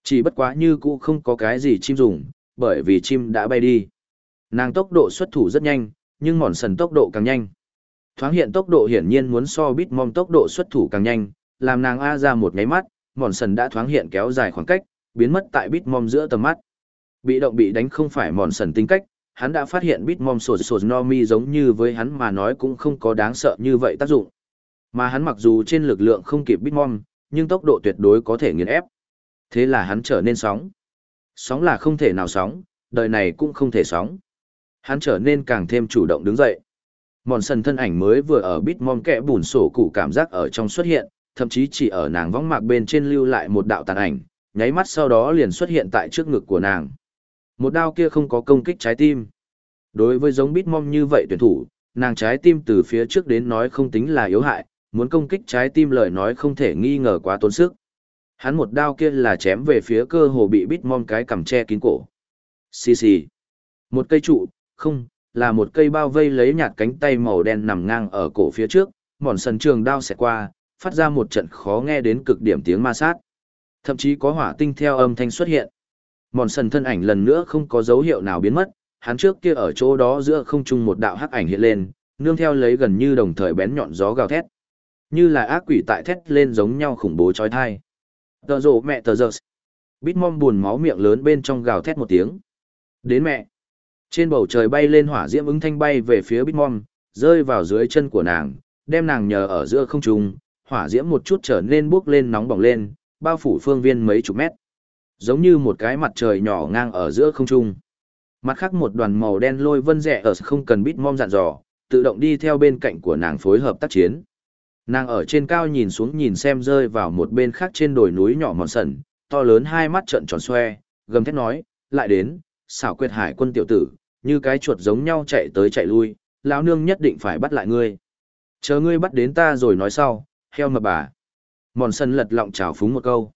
Chỉ bất quá như cũ không có cái gì chim dùng, bởi vì chim đã bay đi. Nàng tốc độ xuất thủ rất nhanh, nhưng mòn sần tốc độ càng nhanh. Thoáng hiện tốc độ hiển nhiên muốn so bít mong tốc độ xuất thủ càng nhanh, làm nàng A ra một nháy mắt, mòn sần đã thoáng hiện kéo dài khoảng cách, biến mất tại bít mong giữa tầm mắt. Bị động bị đánh không phải mòn sần tính cách, hắn đã phát hiện bít mong sột sột no mi giống như với hắn mà nói cũng không có đáng sợ như vậy tác dụng. Mà hắn mặc dù trên lực lượng không kịp bít nhưng tốc độ tuyệt đối có thể nghiền ép. Thế là hắn trở nên sóng. Sóng là không thể nào sóng, đời này cũng không thể sóng. Hắn trở nên càng thêm chủ động đứng dậy. Mòn sần thân ảnh mới vừa ở bít kẽ bùn sổ cụ cảm giác ở trong xuất hiện, thậm chí chỉ ở nàng võng mạc bên trên lưu lại một đạo tàn ảnh, nháy mắt sau đó liền xuất hiện tại trước ngực của nàng. Một đao kia không có công kích trái tim. Đối với giống bít như vậy tuyển thủ, nàng trái tim từ phía trước đến nói không tính là yếu hại, muốn công kích trái tim lời nói không thể nghi ngờ quá tốn sức. Hắn một đao kia là chém về phía cơ hồ bị bít mong cái cầm che kín cổ. Xì xì. Một cây trụ, không, là một cây bao vây lấy nhạt cánh tay màu đen nằm ngang ở cổ phía trước, mòn sần trường đao xẹt qua, phát ra một trận khó nghe đến cực điểm tiếng ma sát. Thậm chí có hỏa tinh theo âm thanh xuất hiện. Mòn sần thân ảnh lần nữa không có dấu hiệu nào biến mất, hắn trước kia ở chỗ đó giữa không trung một đạo hắc ảnh hiện lên, nương theo lấy gần như đồng thời bén nhọn gió gào thét. Như là ác quỷ tại thét lên giống nhau khủng bố chói tai. Tờ rộ mẹ tờ giờ. Bitmom buồn máu miệng lớn bên trong gào thét một tiếng. Đến mẹ. Trên bầu trời bay lên hỏa diễm ứng thanh bay về phía Bitmom, rơi vào dưới chân của nàng, đem nàng nhờ ở giữa không trung, hỏa diễm một chút trở nên bốc lên nóng bỏng lên, bao phủ phương viên mấy chục mét. Giống như một cái mặt trời nhỏ ngang ở giữa không trung. Mặt khác một đoàn màu đen lôi vân rẻ ở không cần Bitmom dặn dò, tự động đi theo bên cạnh của nàng phối hợp tác chiến. Nàng ở trên cao nhìn xuống nhìn xem rơi vào một bên khác trên đồi núi nhỏ mòn sần, to lớn hai mắt trợn tròn xoe, gầm thét nói, lại đến, xảo quyệt hải quân tiểu tử, như cái chuột giống nhau chạy tới chạy lui, lão nương nhất định phải bắt lại ngươi. Chờ ngươi bắt đến ta rồi nói sau, heo mập bà. Mòn sân lật lọng trào phúng một câu.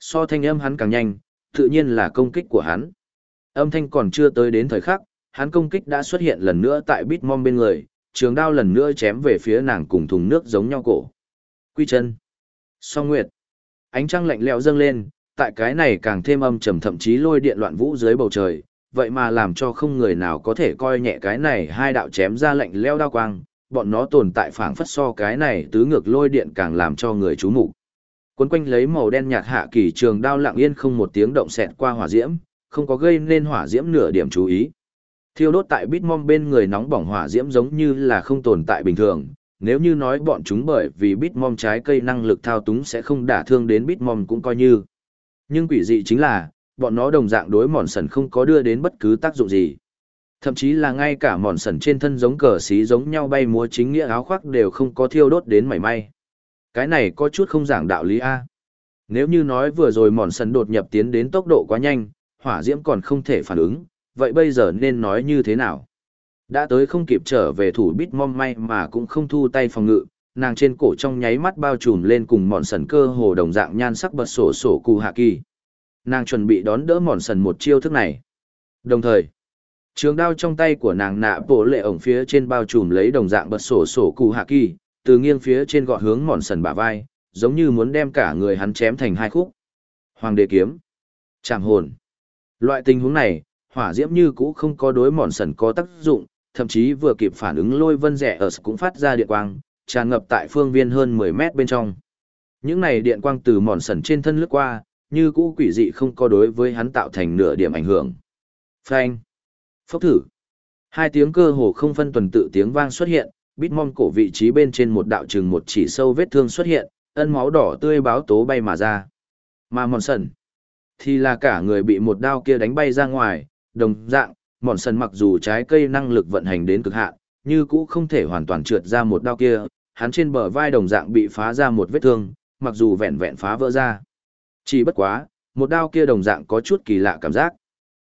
So thanh âm hắn càng nhanh, tự nhiên là công kích của hắn. Âm thanh còn chưa tới đến thời khắc, hắn công kích đã xuất hiện lần nữa tại bít mom bên người, trường đao lần nữa chém về phía nàng cùng thùng nước giống nhau cổ. Quy chân. Song Nguyệt. Ánh trăng lạnh lẽo dâng lên, tại cái này càng thêm âm trầm thậm chí lôi điện loạn vũ dưới bầu trời, vậy mà làm cho không người nào có thể coi nhẹ cái này hai đạo chém ra lạnh lẽo đao quang, bọn nó tồn tại phảng phất so cái này tứ ngược lôi điện càng làm cho người chú mục. Quấn quanh lấy màu đen nhạt hạ kỳ trường đao lặng yên không một tiếng động xẹt qua hỏa diễm, không có gây nên hỏa diễm nửa điểm chú ý. Thiêu đốt tại Bitmom bên người nóng bỏng hỏa diễm giống như là không tồn tại bình thường, nếu như nói bọn chúng bởi vì Bitmom trái cây năng lực thao túng sẽ không đả thương đến Bitmom cũng coi như. Nhưng quỷ dị chính là, bọn nó đồng dạng đối mòn sần không có đưa đến bất cứ tác dụng gì. Thậm chí là ngay cả mòn sần trên thân giống cờ xí giống nhau bay múa chính nghĩa áo khoác đều không có thiêu đốt đến mảy may. Cái này có chút không giảng đạo lý A. Nếu như nói vừa rồi mòn sần đột nhập tiến đến tốc độ quá nhanh, hỏa diễm còn không thể phản ứng, vậy bây giờ nên nói như thế nào? Đã tới không kịp trở về thủ bít mong may mà cũng không thu tay phòng ngự, nàng trên cổ trong nháy mắt bao trùm lên cùng mòn sần cơ hồ đồng dạng nhan sắc bật sổ sổ cụ hạ kỳ. Nàng chuẩn bị đón đỡ mòn sần một chiêu thức này. Đồng thời, trường đao trong tay của nàng nạ bộ lệ ổng phía trên bao trùm lấy đồng dạng bật sổ sổ cụ hạ kỳ, từ nghiêng phía trên gọt hướng mòn sần bả vai, giống như muốn đem cả người hắn chém thành hai khúc. Hoàng đế kiếm. Chạm hồn. Loại tình huống này, hỏa diễm như cũ không có đối mòn sần có tác dụng, thậm chí vừa kịp phản ứng lôi vân rẻ ở cũng phát ra điện quang, tràn ngập tại phương viên hơn 10 mét bên trong. Những này điện quang từ mòn sần trên thân lướt qua, như cũ quỷ dị không có đối với hắn tạo thành nửa điểm ảnh hưởng. Phanh. Phốc thử. Hai tiếng cơ hồ không phân tuần tự tiếng vang xuất hiện, bít mong cổ vị trí bên trên một đạo chừng một chỉ sâu vết thương xuất hiện, ân máu đỏ tươi báo tố bay mà ra. Mà mòn sần, thì là cả người bị một đao kia đánh bay ra ngoài, đồng dạng, mòn sần mặc dù trái cây năng lực vận hành đến cực hạn, như cũ không thể hoàn toàn trượt ra một đao kia, hắn trên bờ vai đồng dạng bị phá ra một vết thương, mặc dù vẹn vẹn phá vỡ ra. Chỉ bất quá, một đao kia đồng dạng có chút kỳ lạ cảm giác.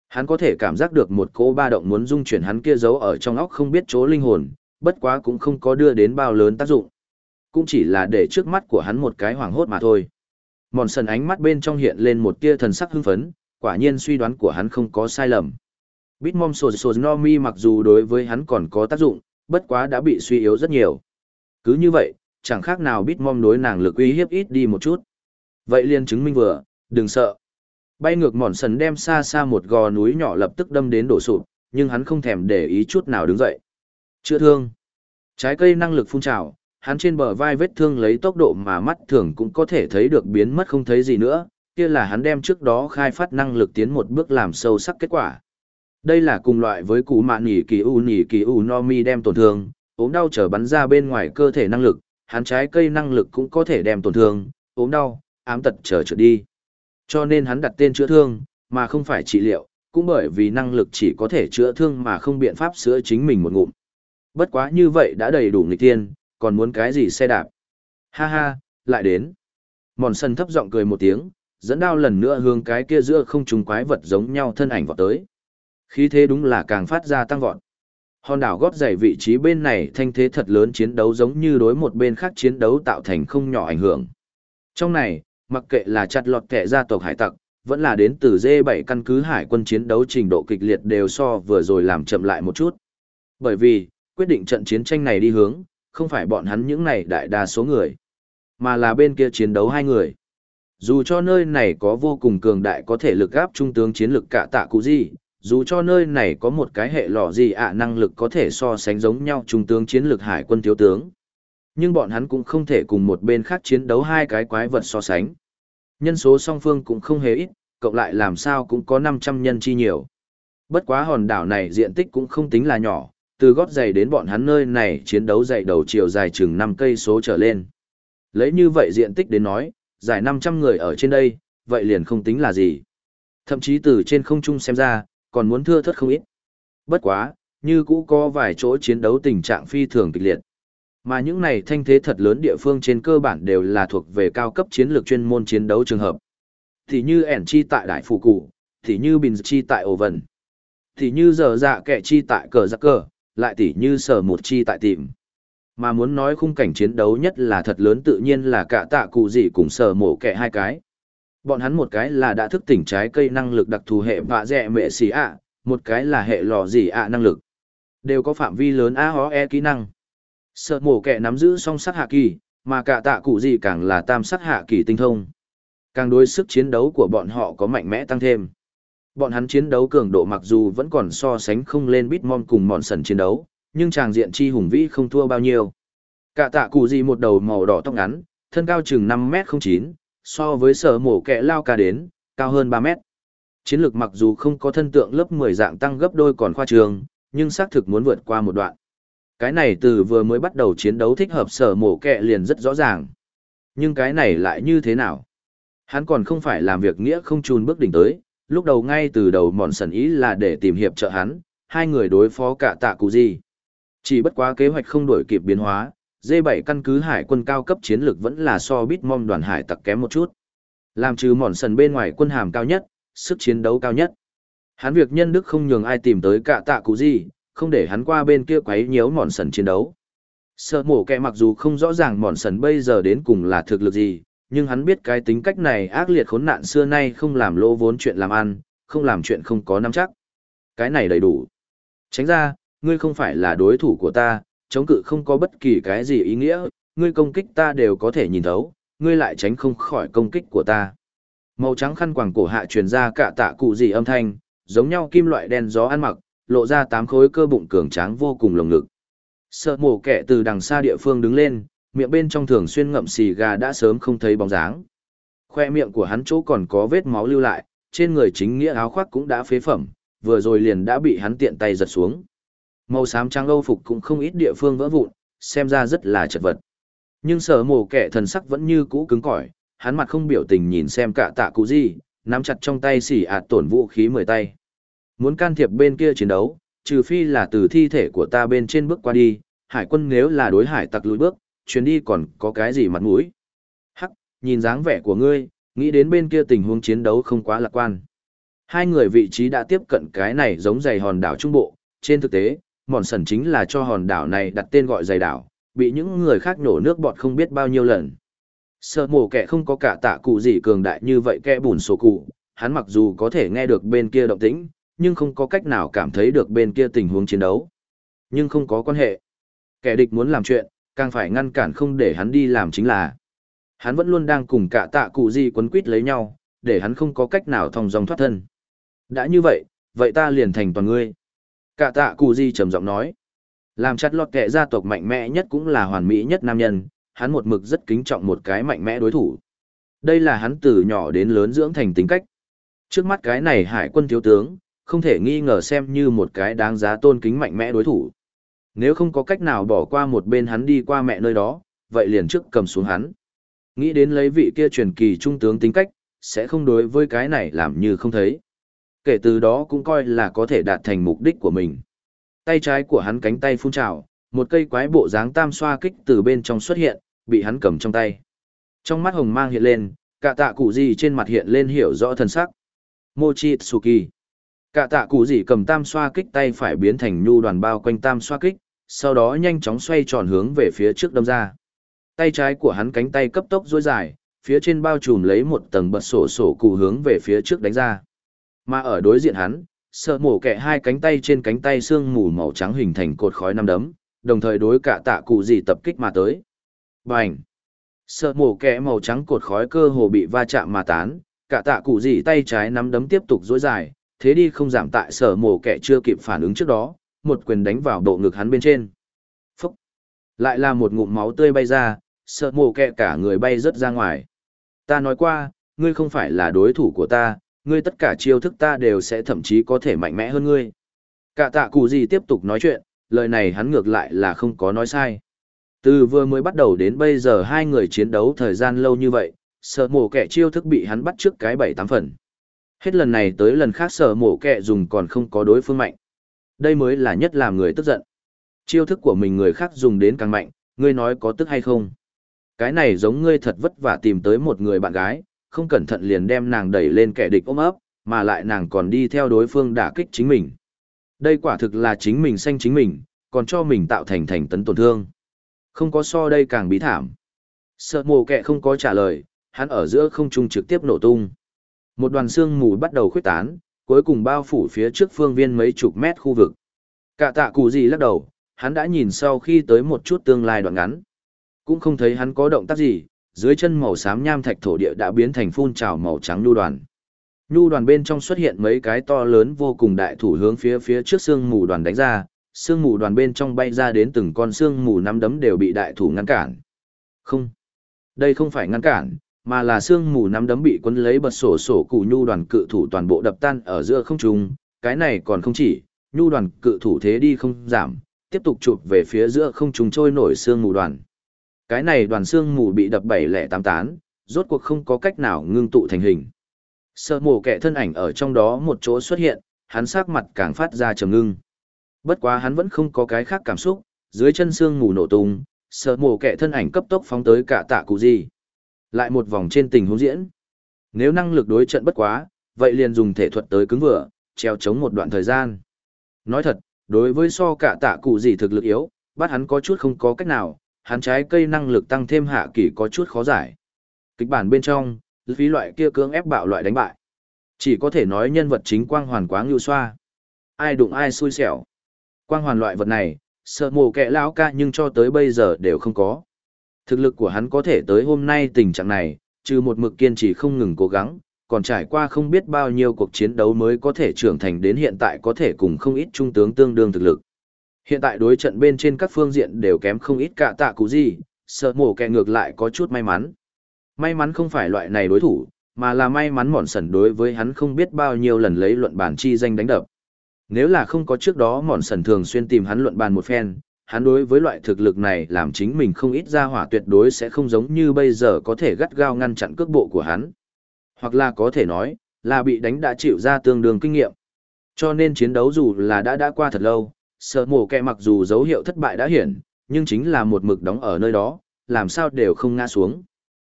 Hắn có thể cảm giác được một cỗ ba động muốn dung chuyển hắn kia giấu ở trong óc không biết chỗ linh hồn, bất quá cũng không có đưa đến bao lớn tác dụng. Cũng chỉ là để trước mắt của hắn một cái hoảng hốt mà thôi. Mòn sần ánh mắt bên trong hiện lên một tia thần sắc hưng phấn, quả nhiên suy đoán của hắn không có sai lầm. Bitmom sổ sổ no mi mặc dù đối với hắn còn có tác dụng, bất quá đã bị suy yếu rất nhiều. Cứ như vậy, chẳng khác nào Bitmom đối nàng lực uy hiếp ít đi một chút. Vậy liền chứng minh vừa, đừng sợ. Bay ngược mòn sần đem xa xa một gò núi nhỏ lập tức đâm đến đổ sụp, nhưng hắn không thèm để ý chút nào đứng dậy. Chữa thương. Trái cây năng lực phun trào, hắn trên bờ vai vết thương lấy tốc độ mà mắt thường cũng có thể thấy được biến mất không thấy gì nữa, kia là hắn đem trước đó khai phát năng lực tiến một bước làm sâu sắc kết quả. Đây là cùng loại với cú mạn nỉ kỳ u nỉ kỳ u no mi đem tổn thương, ốm đau trở bắn ra bên ngoài cơ thể năng lực, hắn trái cây năng lực cũng có thể đem tổn thương, ốm đau, ám tật trở trở đi. Cho nên hắn đặt tên chữa thương, mà không phải trị liệu, cũng bởi vì năng lực chỉ có thể chữa thương mà không biện pháp sửa chính mình một ngụm. Bất quá như vậy đã đầy đủ nghịch tiên, còn muốn cái gì xe đạp. Ha ha, lại đến. Mòn sân thấp giọng cười một tiếng, dẫn đao lần nữa hướng cái kia giữa không trùng quái vật giống nhau thân ảnh vọt tới. Khí thế đúng là càng phát ra tăng vọt. Hòn đảo gót dày vị trí bên này thanh thế thật lớn chiến đấu giống như đối một bên khác chiến đấu tạo thành không nhỏ ảnh hưởng. Trong này, mặc kệ là chặt lọt kẻ gia tộc hải tặc, vẫn là đến từ D7 căn cứ hải quân chiến đấu trình độ kịch liệt đều so vừa rồi làm chậm lại một chút. Bởi vì, quyết định trận chiến tranh này đi hướng, không phải bọn hắn những này đại đa số người, mà là bên kia chiến đấu hai người. Dù cho nơi này có vô cùng cường đại có thể lực gáp trung tướng chiến lực cả tạ cụ gì, dù cho nơi này có một cái hệ lò gì ạ năng lực có thể so sánh giống nhau trung tướng chiến lược hải quân thiếu tướng. Nhưng bọn hắn cũng không thể cùng một bên khác chiến đấu hai cái quái vật so sánh. Nhân số song phương cũng không hề ít, cộng lại làm sao cũng có 500 nhân chi nhiều. Bất quá hòn đảo này diện tích cũng không tính là nhỏ, từ gót giày đến bọn hắn nơi này chiến đấu dày đầu chiều dài chừng 5 cây số trở lên. Lấy như vậy diện tích đến nói, giải 500 người ở trên đây, vậy liền không tính là gì. Thậm chí từ trên không trung xem ra, còn muốn thưa thất không ít. Bất quá, như cũ có vài chỗ chiến đấu tình trạng phi thường kịch liệt. Mà những này thanh thế thật lớn địa phương trên cơ bản đều là thuộc về cao cấp chiến lược chuyên môn chiến đấu trường hợp. Thì như ẻn chi tại Đại Phủ Cụ, thì như Bình chi tại Ổ vần, thì như giờ dạ kẻ chi tại Cờ Giặc Cờ, lại tỉ như sở một chi tại tìm. Mà muốn nói khung cảnh chiến đấu nhất là thật lớn tự nhiên là cả tạ cụ gì cùng sở mổ kẻ hai cái. Bọn hắn một cái là đã thức tỉnh trái cây năng lực đặc thù hệ vạ dẹ mệ xì ạ, một cái là hệ lò gì ạ năng lực. Đều có phạm vi lớn a hó e kỹ năng. Sợ mổ kẻ nắm giữ song sắc hạ kỳ, mà cả tạ cụ gì càng là tam sắc hạ kỳ tinh thông. Càng đối sức chiến đấu của bọn họ có mạnh mẽ tăng thêm. Bọn hắn chiến đấu cường độ mặc dù vẫn còn so sánh không lên Bitmon cùng Mòn sần chiến đấu, nhưng tràng diện chi hùng vĩ không thua bao nhiêu. Cả tạ cụ gì một đầu màu đỏ tóc ngắn, thân cao chừng 5m09, so với sở mổ kẹ lao ca đến, cao hơn 3 mét. Chiến lược mặc dù không có thân tượng lớp 10 dạng tăng gấp đôi còn khoa trường, nhưng xác thực muốn vượt qua một đoạn. Cái này từ vừa mới bắt đầu chiến đấu thích hợp sở mổ kẹ liền rất rõ ràng. Nhưng cái này lại như thế nào? Hắn còn không phải làm việc nghĩa không chùn bước đỉnh tới, lúc đầu ngay từ đầu mòn sần ý là để tìm hiệp trợ hắn, hai người đối phó cả tạ cụ gì. Chỉ bất quá kế hoạch không đổi kịp biến hóa, D7 căn cứ hải quân cao cấp chiến lược vẫn là so Bitmom đoàn hải tặc kém một chút. Làm trừ mòn sần bên ngoài quân hàm cao nhất, sức chiến đấu cao nhất. Hắn việc nhân đức không nhường ai tìm tới cả tạ cụ gì, không để hắn qua bên kia quấy nhiễu mòn sần chiến đấu. Sợ mổ kẹ mặc dù không rõ ràng mòn sần bây giờ đến cùng là thực lực gì, nhưng hắn biết cái tính cách này ác liệt khốn nạn xưa nay không làm lỗ vốn chuyện làm ăn, không làm chuyện không có nắm chắc. Cái này đầy đủ. Tránh ra, ngươi không phải là đối thủ của ta, chống cự không có bất kỳ cái gì ý nghĩa, ngươi công kích ta đều có thể nhìn thấu, ngươi lại tránh không khỏi công kích của ta. Màu trắng khăn quàng cổ hạ truyền ra cả tạ cụ gì âm thanh, giống nhau kim loại đen gió ăn mặc, lộ ra tám khối cơ bụng cường tráng vô cùng lồng ngực. Sợ mổ kẻ từ đằng xa địa phương đứng lên, miệng bên trong thường xuyên ngậm xì gà đã sớm không thấy bóng dáng. Khoe miệng của hắn chỗ còn có vết máu lưu lại, trên người chính nghĩa áo khoác cũng đã phế phẩm, vừa rồi liền đã bị hắn tiện tay giật xuống. Màu xám trắng âu phục cũng không ít địa phương vỡ vụn, xem ra rất là chật vật. Nhưng sở mổ kẻ thần sắc vẫn như cũ cứng cỏi, hắn mặt không biểu tình nhìn xem cả tạ cụ gì, nắm chặt trong tay xỉ ạt tổn vũ khí mười tay. Muốn can thiệp bên kia chiến đấu, trừ phi là từ thi thể của ta bên trên bước qua đi, hải quân nếu là đối hải tặc lùi bước, chuyến đi còn có cái gì mặt mũi. Hắc, nhìn dáng vẻ của ngươi, nghĩ đến bên kia tình huống chiến đấu không quá lạc quan. Hai người vị trí đã tiếp cận cái này giống dày hòn đảo trung bộ, trên thực tế, mòn sần chính là cho hòn đảo này đặt tên gọi dày đảo, bị những người khác nổ nước bọt không biết bao nhiêu lần. Sợ mổ kẻ không có cả tạ cụ gì cường đại như vậy kẻ bùn sổ cụ, hắn mặc dù có thể nghe được bên kia động tĩnh, nhưng không có cách nào cảm thấy được bên kia tình huống chiến đấu. Nhưng không có quan hệ. Kẻ địch muốn làm chuyện, càng phải ngăn cản không để hắn đi làm chính là. Hắn vẫn luôn đang cùng cả tạ cụ gì quấn quýt lấy nhau, để hắn không có cách nào thong dong thoát thân. Đã như vậy, vậy ta liền thành toàn ngươi. Cả tạ cụ gì trầm giọng nói. Làm chặt lọt kẻ gia tộc mạnh mẽ nhất cũng là hoàn mỹ nhất nam nhân, hắn một mực rất kính trọng một cái mạnh mẽ đối thủ. Đây là hắn từ nhỏ đến lớn dưỡng thành tính cách. Trước mắt cái này hải quân thiếu tướng, không thể nghi ngờ xem như một cái đáng giá tôn kính mạnh mẽ đối thủ. Nếu không có cách nào bỏ qua một bên hắn đi qua mẹ nơi đó, vậy liền trước cầm xuống hắn. Nghĩ đến lấy vị kia truyền kỳ trung tướng tính cách, sẽ không đối với cái này làm như không thấy. Kể từ đó cũng coi là có thể đạt thành mục đích của mình. Tay trái của hắn cánh tay phun trào, một cây quái bộ dáng tam xoa kích từ bên trong xuất hiện, bị hắn cầm trong tay. Trong mắt hồng mang hiện lên, cả tạ cụ gì trên mặt hiện lên hiểu rõ thần sắc. Mochi Tsuki. Cả tạ cụ gì cầm tam xoa kích tay phải biến thành nhu đoàn bao quanh tam xoa kích, sau đó nhanh chóng xoay tròn hướng về phía trước đâm ra. Tay trái của hắn cánh tay cấp tốc dối dài, phía trên bao trùm lấy một tầng bật sổ sổ cụ hướng về phía trước đánh ra. Mà ở đối diện hắn, sợ mổ kẹ hai cánh tay trên cánh tay xương mù màu trắng hình thành cột khói năm đấm, đồng thời đối cả tạ cụ gì tập kích mà tới. Bành! Sợ mổ kẹ màu trắng cột khói cơ hồ bị va chạm mà tán, cả tạ cụ gì tay trái nắm đấm tiếp tục dối dài, thế đi không giảm tại sở mổ kẹ chưa kịp phản ứng trước đó, một quyền đánh vào bộ ngực hắn bên trên. Phúc! Lại là một ngụm máu tươi bay ra, sợ mổ kẹ cả người bay rớt ra ngoài. Ta nói qua, ngươi không phải là đối thủ của ta, ngươi tất cả chiêu thức ta đều sẽ thậm chí có thể mạnh mẽ hơn ngươi. Cả tạ cụ gì tiếp tục nói chuyện, lời này hắn ngược lại là không có nói sai. Từ vừa mới bắt đầu đến bây giờ hai người chiến đấu thời gian lâu như vậy, sợ mổ kẻ chiêu thức bị hắn bắt trước cái bảy tám phần. Hết lần này tới lần khác sợ mổ kẻ dùng còn không có đối phương mạnh. Đây mới là nhất làm người tức giận. Chiêu thức của mình người khác dùng đến càng mạnh, ngươi nói có tức hay không. Cái này giống ngươi thật vất vả tìm tới một người bạn gái, không cẩn thận liền đem nàng đẩy lên kẻ địch ôm ấp, mà lại nàng còn đi theo đối phương đả kích chính mình. Đây quả thực là chính mình xanh chính mình, còn cho mình tạo thành thành tấn tổn thương. Không có so đây càng bí thảm. Sợ mồ kẹ không có trả lời, hắn ở giữa không trung trực tiếp nổ tung. Một đoàn xương mù bắt đầu khuyết tán, cuối cùng bao phủ phía trước phương viên mấy chục mét khu vực. Cả tạ cụ gì lắc đầu, hắn đã nhìn sau khi tới một chút tương lai đoạn ngắn. Cũng không thấy hắn có động tác gì, dưới chân màu xám nham thạch thổ địa đã biến thành phun trào màu trắng nhu đoàn. Nhu đoàn bên trong xuất hiện mấy cái to lớn vô cùng đại thủ hướng phía phía trước xương mù đoàn đánh ra, xương mù đoàn bên trong bay ra đến từng con xương mù nắm đấm đều bị đại thủ ngăn cản. Không, đây không phải ngăn cản, mà là xương mù nắm đấm bị quấn lấy bật sổ sổ cụ nhu đoàn cự thủ toàn bộ đập tan ở giữa không trung, cái này còn không chỉ, nhu đoàn cự thủ thế đi không giảm, tiếp tục chụp về phía giữa không trung trôi nổi xương mù đoàn. Cái này đoàn xương mù bị đập bảy lẻ tám tán, rốt cuộc không có cách nào ngưng tụ thành hình. Sợ mổ kẻ thân ảnh ở trong đó một chỗ xuất hiện, hắn sắc mặt càng phát ra trầm ngưng. Bất quá hắn vẫn không có cái khác cảm xúc, dưới chân xương mù nổ tung, sợ mổ kẻ thân ảnh cấp tốc phóng tới cả tạ cụ gì. Lại một vòng trên tình huống diễn. Nếu năng lực đối trận bất quá, vậy liền dùng thể thuật tới cứng vừa, treo chống một đoạn thời gian. Nói thật, đối với so cả tạ cụ gì thực lực yếu, bắt hắn có chút không có cách nào, hắn trái cây năng lực tăng thêm hạ kỳ có chút khó giải. Kịch bản bên trong, phí loại kia cưỡng ép bạo loại đánh bại. Chỉ có thể nói nhân vật chính quang hoàn quá ngưu xoa. Ai đụng ai xui xẻo. Quang hoàn loại vật này, sợ mồ kẹ lão ca nhưng cho tới bây giờ đều không có. Thực lực của hắn có thể tới hôm nay tình trạng này, trừ một mực kiên trì không ngừng cố gắng, còn trải qua không biết bao nhiêu cuộc chiến đấu mới có thể trưởng thành đến hiện tại có thể cùng không ít trung tướng tương đương thực lực. Hiện tại đối trận bên trên các phương diện đều kém không ít cả tạ cụ gì, sợ mổ kẹ ngược lại có chút may mắn. May mắn không phải loại này đối thủ, mà là may mắn mòn sần đối với hắn không biết bao nhiêu lần lấy luận bàn chi danh đánh đập. Nếu là không có trước đó mòn sần thường xuyên tìm hắn luận bàn một phen, hắn đối với loại thực lực này làm chính mình không ít ra hỏa tuyệt đối sẽ không giống như bây giờ có thể gắt gao ngăn chặn cước bộ của hắn. Hoặc là có thể nói, là bị đánh đã chịu ra tương đương kinh nghiệm. Cho nên chiến đấu dù là đã đã qua thật lâu, sợ mổ kẹ mặc dù dấu hiệu thất bại đã hiển, nhưng chính là một mực đóng ở nơi đó, làm sao đều không ngã xuống.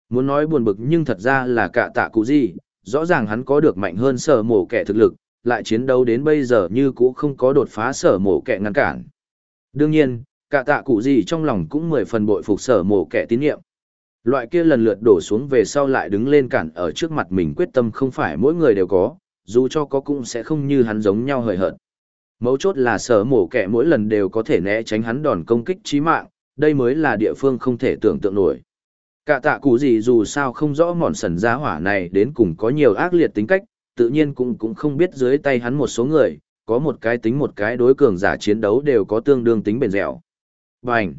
Muốn nói buồn bực nhưng thật ra là cả tạ cụ gì, rõ ràng hắn có được mạnh hơn sở mổ kẻ thực lực, lại chiến đấu đến bây giờ như cũ không có đột phá sở mổ kẻ ngăn cản. Đương nhiên, cả tạ cụ gì trong lòng cũng mười phần bội phục sở mổ kẻ tín nhiệm. Loại kia lần lượt đổ xuống về sau lại đứng lên cản ở trước mặt mình quyết tâm không phải mỗi người đều có, dù cho có cũng sẽ không như hắn giống nhau hời hợt. Mấu chốt là sở mổ kẻ mỗi lần đều có thể né tránh hắn đòn công kích chí mạng, đây mới là địa phương không thể tưởng tượng nổi. Cả tạ cụ gì dù sao không rõ mòn sần giá hỏa này đến cùng có nhiều ác liệt tính cách, tự nhiên cũng cũng không biết dưới tay hắn một số người, có một cái tính một cái đối cường giả chiến đấu đều có tương đương tính bền dẻo. Bành!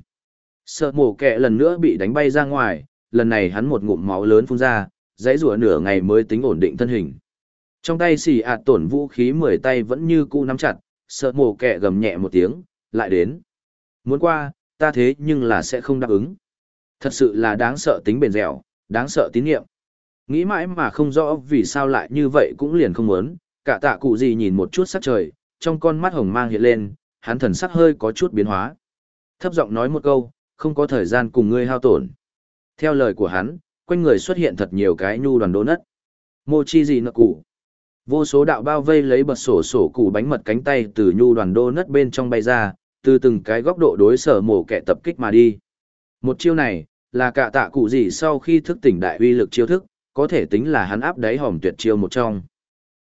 Sợ mổ kẹ lần nữa bị đánh bay ra ngoài, lần này hắn một ngụm máu lớn phun ra, dãy rủa nửa ngày mới tính ổn định thân hình. Trong tay xì ạt tổn vũ khí mười tay vẫn như cũ nắm chặt, sợ mổ kẹ gầm nhẹ một tiếng, lại đến. Muốn qua, ta thế nhưng là sẽ không đáp ứng. Thật sự là đáng sợ tính bền dẻo, đáng sợ tín nhiệm. Nghĩ mãi mà không rõ vì sao lại như vậy cũng liền không muốn, cả tạ cụ gì nhìn một chút sắc trời, trong con mắt hồng mang hiện lên, hắn thần sắc hơi có chút biến hóa. Thấp giọng nói một câu, không có thời gian cùng ngươi hao tổn. Theo lời của hắn, quanh người xuất hiện thật nhiều cái nhu đoàn đố nất. Mô chi gì nợ cụ. Vô số đạo bao vây lấy bật sổ sổ cụ bánh mật cánh tay từ nhu đoàn đô nất bên trong bay ra, từ từng cái góc độ đối sở mổ kẻ tập kích mà đi. Một chiêu này, là cả tạ cụ gì sau khi thức tỉnh đại uy lực chiêu thức, có thể tính là hắn áp đáy hòm tuyệt chiêu một trong.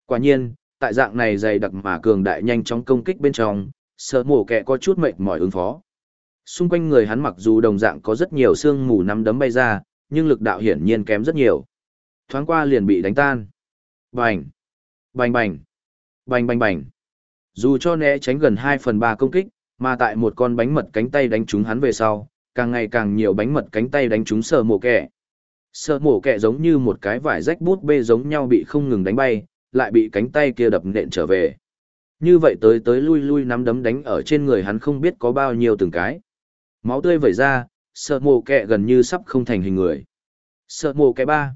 Quả nhiên, tại dạng này dày đặc mà cường đại nhanh chóng công kích bên trong, sở mổ kẻ có chút mệt mỏi ứng phó. Xung quanh người hắn mặc dù đồng dạng có rất nhiều xương mù nắm đấm bay ra, nhưng lực đạo hiển nhiên kém rất nhiều. Thoáng qua liền bị đánh tan. Bành! Bành bành! Bành bành bành! Dù cho né tránh gần 2 phần 3 công kích, mà tại một con bánh mật cánh tay đánh trúng hắn về sau, càng ngày càng nhiều bánh mật cánh tay đánh trúng sờ mổ kẹ. Sờ mổ kẹ giống như một cái vải rách bút bê giống nhau bị không ngừng đánh bay, lại bị cánh tay kia đập nện trở về. Như vậy tới tới lui lui nắm đấm đánh ở trên người hắn không biết có bao nhiêu từng cái. Máu tươi vẩy ra, sợ mồ kẹ gần như sắp không thành hình người. Sợ mồ kẹ ba.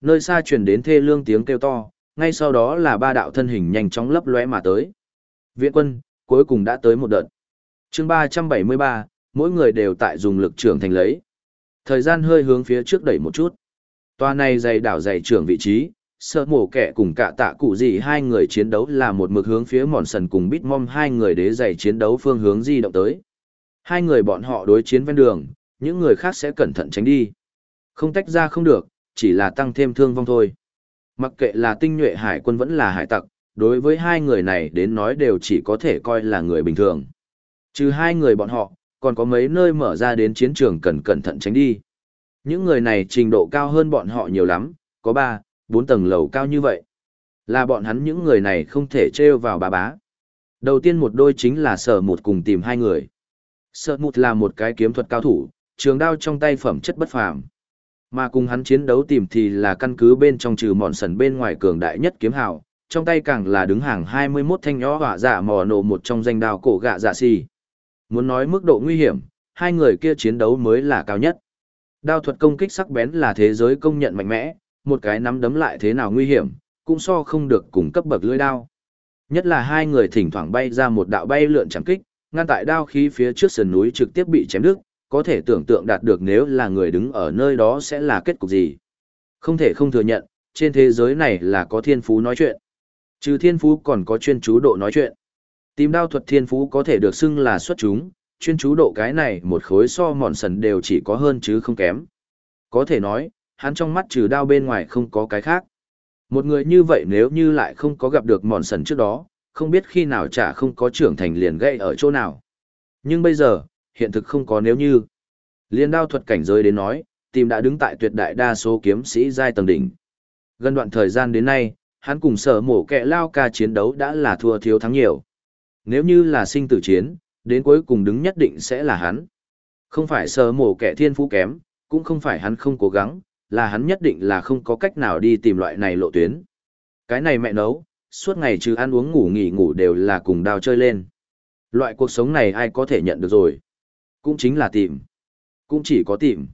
Nơi xa truyền đến thê lương tiếng kêu to, ngay sau đó là ba đạo thân hình nhanh chóng lấp lóe mà tới. Viện quân, cuối cùng đã tới một đợt. chương ba trăm bảy mươi ba, mỗi người đều tại dùng lực trưởng thành lấy. Thời gian hơi hướng phía trước đẩy một chút. Tòa này dày đảo dày trưởng vị trí, sợ mổ kẻ cùng cả tạ cụ gì hai người chiến đấu là một mực hướng phía mòn sần cùng bít mom hai người đế dày chiến đấu phương hướng di động tới. Hai người bọn họ đối chiến ven đường, những người khác sẽ cẩn thận tránh đi. Không tách ra không được, chỉ là tăng thêm thương vong thôi. Mặc kệ là tinh nhuệ hải quân vẫn là hải tặc, đối với hai người này đến nói đều chỉ có thể coi là người bình thường. Trừ hai người bọn họ, còn có mấy nơi mở ra đến chiến trường cần cẩn thận tránh đi. Những người này trình độ cao hơn bọn họ nhiều lắm, có 3, 4 tầng lầu cao như vậy. Là bọn hắn những người này không thể trêu vào bà bá. Đầu tiên một đôi chính là sở một cùng tìm hai người. Sở một là một cái kiếm thuật cao thủ, trường đao trong tay phẩm chất bất phàm. Mà cùng hắn chiến đấu tìm thì là căn cứ bên trong trừ mòn sần bên ngoài cường đại nhất kiếm hào, trong tay càng là đứng hàng 21 thanh nhỏ hỏa dạ mò nổ một trong danh đào cổ gạ dạ xì. Muốn nói mức độ nguy hiểm, hai người kia chiến đấu mới là cao nhất. Đao thuật công kích sắc bén là thế giới công nhận mạnh mẽ, một cái nắm đấm lại thế nào nguy hiểm, cũng so không được cùng cấp bậc lưỡi đao. Nhất là hai người thỉnh thoảng bay ra một đạo bay lượn chẳng kích, ngăn tại đao khí phía trước sườn núi trực tiếp bị chém đứt, có thể tưởng tượng đạt được nếu là người đứng ở nơi đó sẽ là kết cục gì. Không thể không thừa nhận, trên thế giới này là có thiên phú nói chuyện. Trừ thiên phú còn có chuyên chú độ nói chuyện. Tìm đao thuật thiên phú có thể được xưng là xuất chúng, chuyên chú độ cái này một khối so mòn sần đều chỉ có hơn chứ không kém. Có thể nói, hắn trong mắt trừ đao bên ngoài không có cái khác. Một người như vậy nếu như lại không có gặp được mòn sần trước đó, không biết khi nào chả không có trưởng thành liền gây ở chỗ nào. Nhưng bây giờ, hiện thực không có nếu như. Liên đao thuật cảnh giới đến nói, tìm đã đứng tại tuyệt đại đa số kiếm sĩ giai tầng đỉnh. Gần đoạn thời gian đến nay, hắn cùng sở mổ kẹ lao ca chiến đấu đã là thua thiếu thắng nhiều. Nếu như là sinh tử chiến, đến cuối cùng đứng nhất định sẽ là hắn. Không phải sở mổ kẻ thiên phú kém, cũng không phải hắn không cố gắng, là hắn nhất định là không có cách nào đi tìm loại này lộ tuyến. Cái này mẹ nấu, suốt ngày trừ ăn uống ngủ nghỉ ngủ đều là cùng đào chơi lên. Loại cuộc sống này ai có thể nhận được rồi. Cũng chính là tìm. Cũng chỉ có tìm.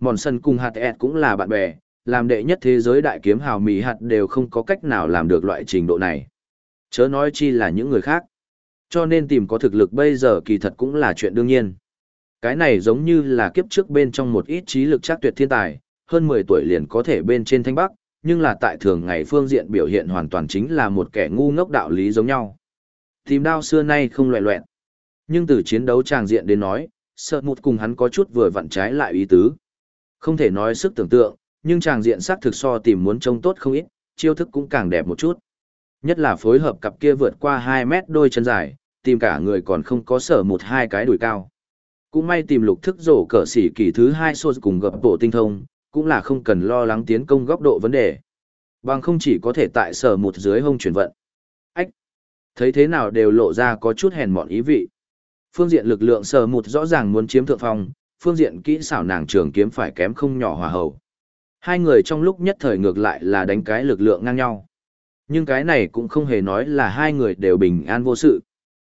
Mòn sân cùng hạt ẹt cũng là bạn bè, làm đệ nhất thế giới đại kiếm hào mỹ hạt đều không có cách nào làm được loại trình độ này. Chớ nói chi là những người khác. Cho nên tìm có thực lực bây giờ kỳ thật cũng là chuyện đương nhiên. Cái này giống như là kiếp trước bên trong một ít trí lực chắc tuyệt thiên tài, hơn 10 tuổi liền có thể bên trên thanh bắc, nhưng là tại thường ngày phương diện biểu hiện hoàn toàn chính là một kẻ ngu ngốc đạo lý giống nhau. Tìm đao xưa nay không loẹ loẹn. Nhưng từ chiến đấu tràng diện đến nói, sợ một cùng hắn có chút vừa vặn trái lại ý tứ. Không thể nói sức tưởng tượng, nhưng tràng diện sắc thực so tìm muốn trông tốt không ít, chiêu thức cũng càng đẹp một chút. Nhất là phối hợp cặp kia vượt qua 2 mét đôi chân dài, tìm cả người còn không có sở một hai cái đùi cao. Cũng may tìm lục thức rổ cỡ xỉ kỳ thứ hai xô cùng gập bộ tinh thông, cũng là không cần lo lắng tiến công góc độ vấn đề. Bằng không chỉ có thể tại sở một dưới hông chuyển vận. Ách! Thấy thế nào đều lộ ra có chút hèn mọn ý vị. Phương diện lực lượng sờ một rõ ràng muốn chiếm thượng phong, phương diện kỹ xảo nàng trường kiếm phải kém không nhỏ hòa hậu. Hai người trong lúc nhất thời ngược lại là đánh cái lực lượng ngang nhau. Nhưng cái này cũng không hề nói là hai người đều bình an vô sự.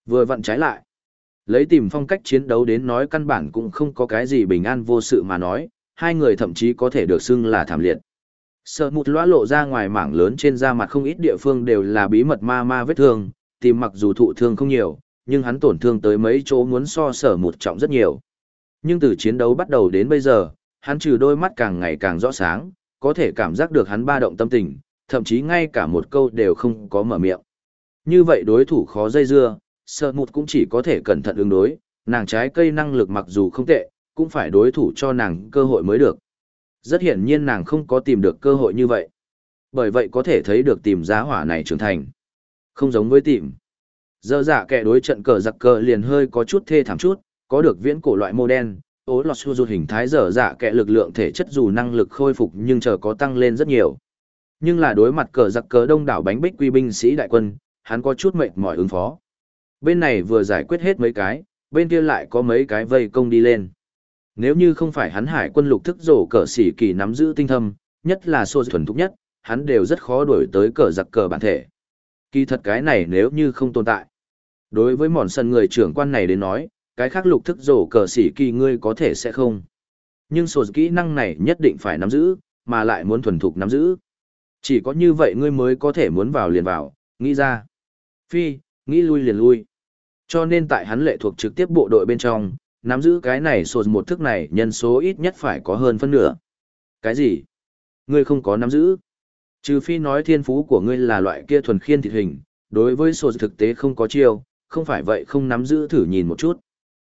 Vừa vặn trái lại. Lấy tìm phong cách chiến đấu đến nói căn bản cũng không có cái gì bình an vô sự mà nói, hai người thậm chí có thể được xưng là thảm liệt. Sợ một lõa lộ ra ngoài mảng lớn trên da mặt không ít địa phương đều là bí mật ma ma vết thương, tìm mặc dù thụ thương không nhiều, nhưng hắn tổn thương tới mấy chỗ muốn so sở một trọng rất nhiều. Nhưng từ chiến đấu bắt đầu đến bây giờ, hắn trừ đôi mắt càng ngày càng rõ sáng, có thể cảm giác được hắn ba động tâm tình, thậm chí ngay cả một câu đều không có mở miệng. Như vậy đối thủ khó dây dưa, sợ một cũng chỉ có thể cẩn thận ứng đối, nàng trái cây năng lực mặc dù không tệ, cũng phải đối thủ cho nàng cơ hội mới được. Rất hiển nhiên nàng không có tìm được cơ hội như vậy. Bởi vậy có thể thấy được tìm giá hỏa này trưởng thành. Không giống với tìm giờ giả dạ kẻ đối trận cờ giặc cờ liền hơi có chút thê thảm chút, có được viễn cổ loại mô đen, ố lọt xua dù hình thái giờ giả dạ kẻ lực lượng thể chất dù năng lực khôi phục nhưng chờ có tăng lên rất nhiều. Nhưng là đối mặt cờ giặc cờ đông đảo bánh bích quy binh sĩ đại quân, hắn có chút mệt mỏi ứng phó. Bên này vừa giải quyết hết mấy cái, bên kia lại có mấy cái vây công đi lên. Nếu như không phải hắn hải quân lục thức rổ cờ sĩ kỳ nắm giữ tinh thâm, nhất là xô thuần thúc nhất, hắn đều rất khó đuổi tới cờ giặc cờ bản thể. Kỳ thật cái này nếu như không tồn tại. Đối với mòn sân người trưởng quan này đến nói, cái khác lục thức rổ cờ xỉ kỳ ngươi có thể sẽ không. Nhưng sổ kỹ năng này nhất định phải nắm giữ, mà lại muốn thuần thục nắm giữ. Chỉ có như vậy ngươi mới có thể muốn vào liền vào, nghĩ ra. Phi, nghĩ lui liền lui. Cho nên tại hắn lệ thuộc trực tiếp bộ đội bên trong, nắm giữ cái này sổ một thức này nhân số ít nhất phải có hơn phân nửa. Cái gì? Ngươi không có nắm giữ. Trừ phi nói thiên phú của ngươi là loại kia thuần khiên thịt hình, đối với sổ thực tế không có chiêu, không phải vậy không nắm giữ thử nhìn một chút.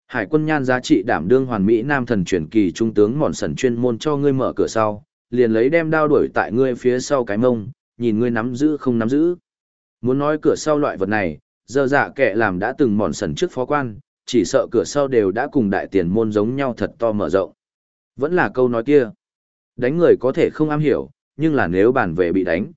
Hải quân nhan giá trị đảm đương hoàn mỹ nam thần truyền kỳ trung tướng mòn sần chuyên môn cho ngươi mở cửa sau, liền lấy đem đao đuổi tại ngươi phía sau cái mông, nhìn ngươi nắm giữ không nắm giữ. Muốn nói cửa sau loại vật này, giờ dạ kệ làm đã từng mòn sần trước phó quan, chỉ sợ cửa sau đều đã cùng đại tiền môn giống nhau thật to mở rộng. Vẫn là câu nói kia. Đánh người có thể không am hiểu, nhưng là nếu bản về bị đánh.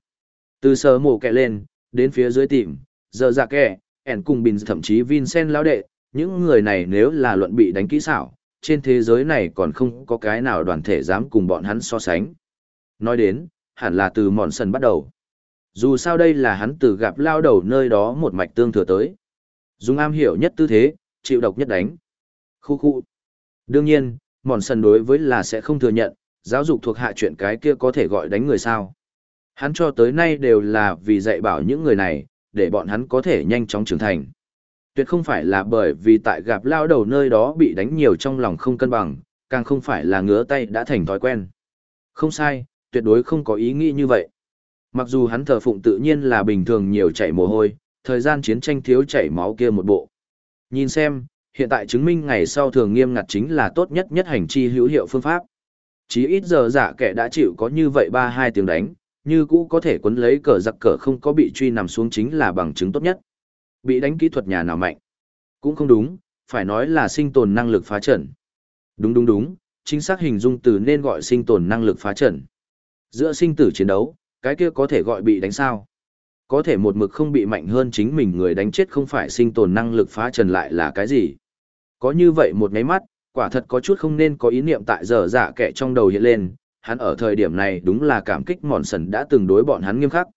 Từ sờ mổ kẹ lên, đến phía dưới tìm, giờ dạ kệ ẻn cùng bình thậm chí Vincent lão đệ, những người này nếu là luận bị đánh kỹ xảo, trên thế giới này còn không có cái nào đoàn thể dám cùng bọn hắn so sánh. Nói đến, hẳn là từ mòn Sân bắt đầu. Dù sao đây là hắn từ gặp lao đầu nơi đó một mạch tương thừa tới. Dùng am hiểu nhất tư thế, chịu độc nhất đánh. Khu khu. Đương nhiên, mòn Sân đối với là sẽ không thừa nhận, giáo dục thuộc hạ chuyện cái kia có thể gọi đánh người sao. Hắn cho tới nay đều là vì dạy bảo những người này, để bọn hắn có thể nhanh chóng trưởng thành. Tuyệt không phải là bởi vì tại gặp lao đầu nơi đó bị đánh nhiều trong lòng không cân bằng, càng không phải là ngứa tay đã thành thói quen. Không sai, tuyệt đối không có ý nghĩ như vậy. Mặc dù hắn thờ phụng tự nhiên là bình thường nhiều chảy mồ hôi, thời gian chiến tranh thiếu chảy máu kia một bộ. Nhìn xem, hiện tại chứng minh ngày sau thường nghiêm ngặt chính là tốt nhất nhất hành chi hữu hiệu phương pháp. Chí ít giờ giả kẻ đã chịu có như vậy ba hai tiếng đánh, như cũ có thể quấn lấy cờ giặc cờ không có bị truy nằm xuống chính là bằng chứng tốt nhất. Bị đánh kỹ thuật nhà nào mạnh? Cũng không đúng, phải nói là sinh tồn năng lực phá trận. Đúng đúng đúng, chính xác hình dung từ nên gọi sinh tồn năng lực phá trận. Giữa sinh tử chiến đấu, cái kia có thể gọi bị đánh sao. Có thể một mực không bị mạnh hơn chính mình người đánh chết không phải sinh tồn năng lực phá trần lại là cái gì. Có như vậy một ngáy mắt, quả thật có chút không nên có ý niệm tại giờ giả kẻ trong đầu hiện lên, hắn ở thời điểm này đúng là cảm kích mòn sần đã từng đối bọn hắn nghiêm khắc.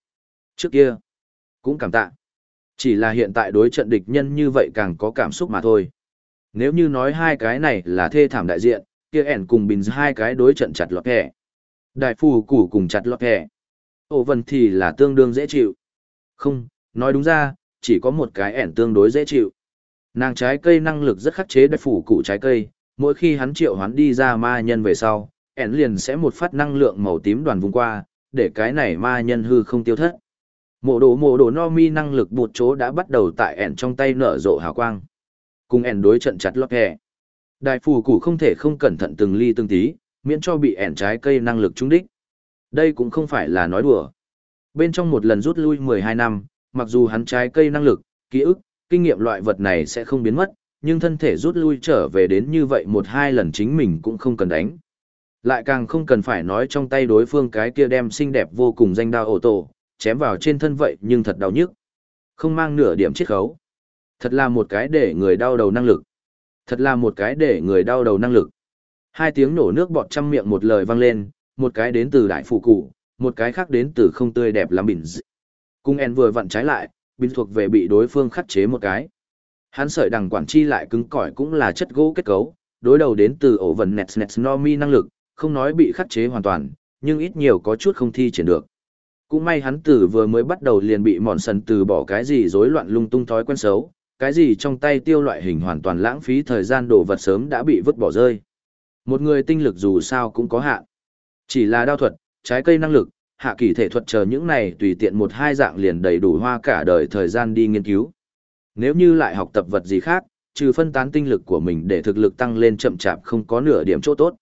Trước kia, cũng cảm tạ. Chỉ là hiện tại đối trận địch nhân như vậy càng có cảm xúc mà thôi. Nếu như nói hai cái này là thê thảm đại diện, kia ẻn cùng bình hai cái đối trận chặt lọt kẻ. Đại phù củ cùng chặt lọt kẻ. Ổ vần thì là tương đương dễ chịu. Không, nói đúng ra, chỉ có một cái ẻn tương đối dễ chịu. Nàng trái cây năng lực rất khắc chế đại phủ củ trái cây, mỗi khi hắn triệu hoán đi ra ma nhân về sau, ẻn liền sẽ một phát năng lượng màu tím đoàn vùng qua, để cái này ma nhân hư không tiêu thất. Mộ đồ mộ đồ no mi năng lực bụt chỗ đã bắt đầu tại ẻn trong tay nở rộ hào quang. Cùng ẻn đối trận chặt lót hẹ. Đại phù củ không thể không cẩn thận từng ly từng tí, miễn cho bị ẻn trái cây năng lực trúng đích. Đây cũng không phải là nói đùa. Bên trong một lần rút lui 12 năm, mặc dù hắn trái cây năng lực, ký ức, kinh nghiệm loại vật này sẽ không biến mất, nhưng thân thể rút lui trở về đến như vậy một hai lần chính mình cũng không cần đánh. Lại càng không cần phải nói trong tay đối phương cái kia đem xinh đẹp vô cùng danh đao ổ tổ, chém vào trên thân vậy nhưng thật đau nhức. Không mang nửa điểm chiết khấu. Thật là một cái để người đau đầu năng lực. Thật là một cái để người đau đầu năng lực. Hai tiếng nổ nước bọt trăm miệng một lời vang lên, một cái đến từ đại phụ cụ, một cái khác đến từ không tươi đẹp lắm bình dị. Cung En vừa vặn trái lại, bình thuộc về bị đối phương khắc chế một cái. Hắn sợi đằng quản chi lại cứng cỏi cũng là chất gỗ kết cấu, đối đầu đến từ ổ vần nets nets no mi năng lực, không nói bị khắc chế hoàn toàn, nhưng ít nhiều có chút không thi triển được. Cũng may hắn tử vừa mới bắt đầu liền bị mòn sần từ bỏ cái gì rối loạn lung tung thói quen xấu, cái gì trong tay tiêu loại hình hoàn toàn lãng phí thời gian đồ vật sớm đã bị vứt bỏ rơi. Một người tinh lực dù sao cũng có hạn. Chỉ là đao thuật, trái cây năng lực, hạ kỳ thể thuật chờ những này tùy tiện một hai dạng liền đầy đủ hoa cả đời thời gian đi nghiên cứu. Nếu như lại học tập vật gì khác, trừ phân tán tinh lực của mình để thực lực tăng lên chậm chạp không có nửa điểm chỗ tốt.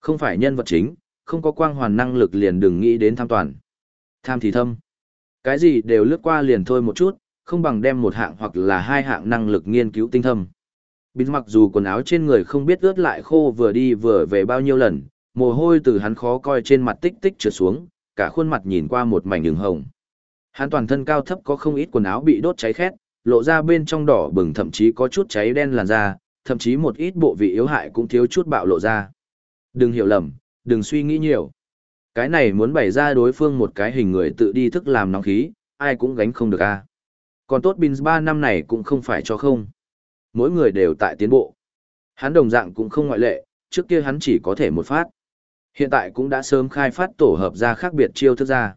Không phải nhân vật chính, không có quang hoàn năng lực liền đừng nghĩ đến tham toàn. Tham thì thâm. Cái gì đều lướt qua liền thôi một chút, không bằng đem một hạng hoặc là hai hạng năng lực nghiên cứu tinh thâm. Bình mặc dù quần áo trên người không biết ướt lại khô vừa đi vừa về bao nhiêu lần, mồ hôi từ hắn khó coi trên mặt tích tích trượt xuống, cả khuôn mặt nhìn qua một mảnh đường hồng. Hắn toàn thân cao thấp có không ít quần áo bị đốt cháy khét, lộ ra bên trong đỏ bừng thậm chí có chút cháy đen làn da, thậm chí một ít bộ vị yếu hại cũng thiếu chút bạo lộ ra. Đừng hiểu lầm, đừng suy nghĩ nhiều. Cái này muốn bày ra đối phương một cái hình người tự đi thức làm nóng khí, ai cũng gánh không được a. Còn tốt Bins 3 năm này cũng không phải cho không. Mỗi người đều tại tiến bộ. Hắn đồng dạng cũng không ngoại lệ, trước kia hắn chỉ có thể một phát. Hiện tại cũng đã sớm khai phát tổ hợp ra khác biệt chiêu thức ra.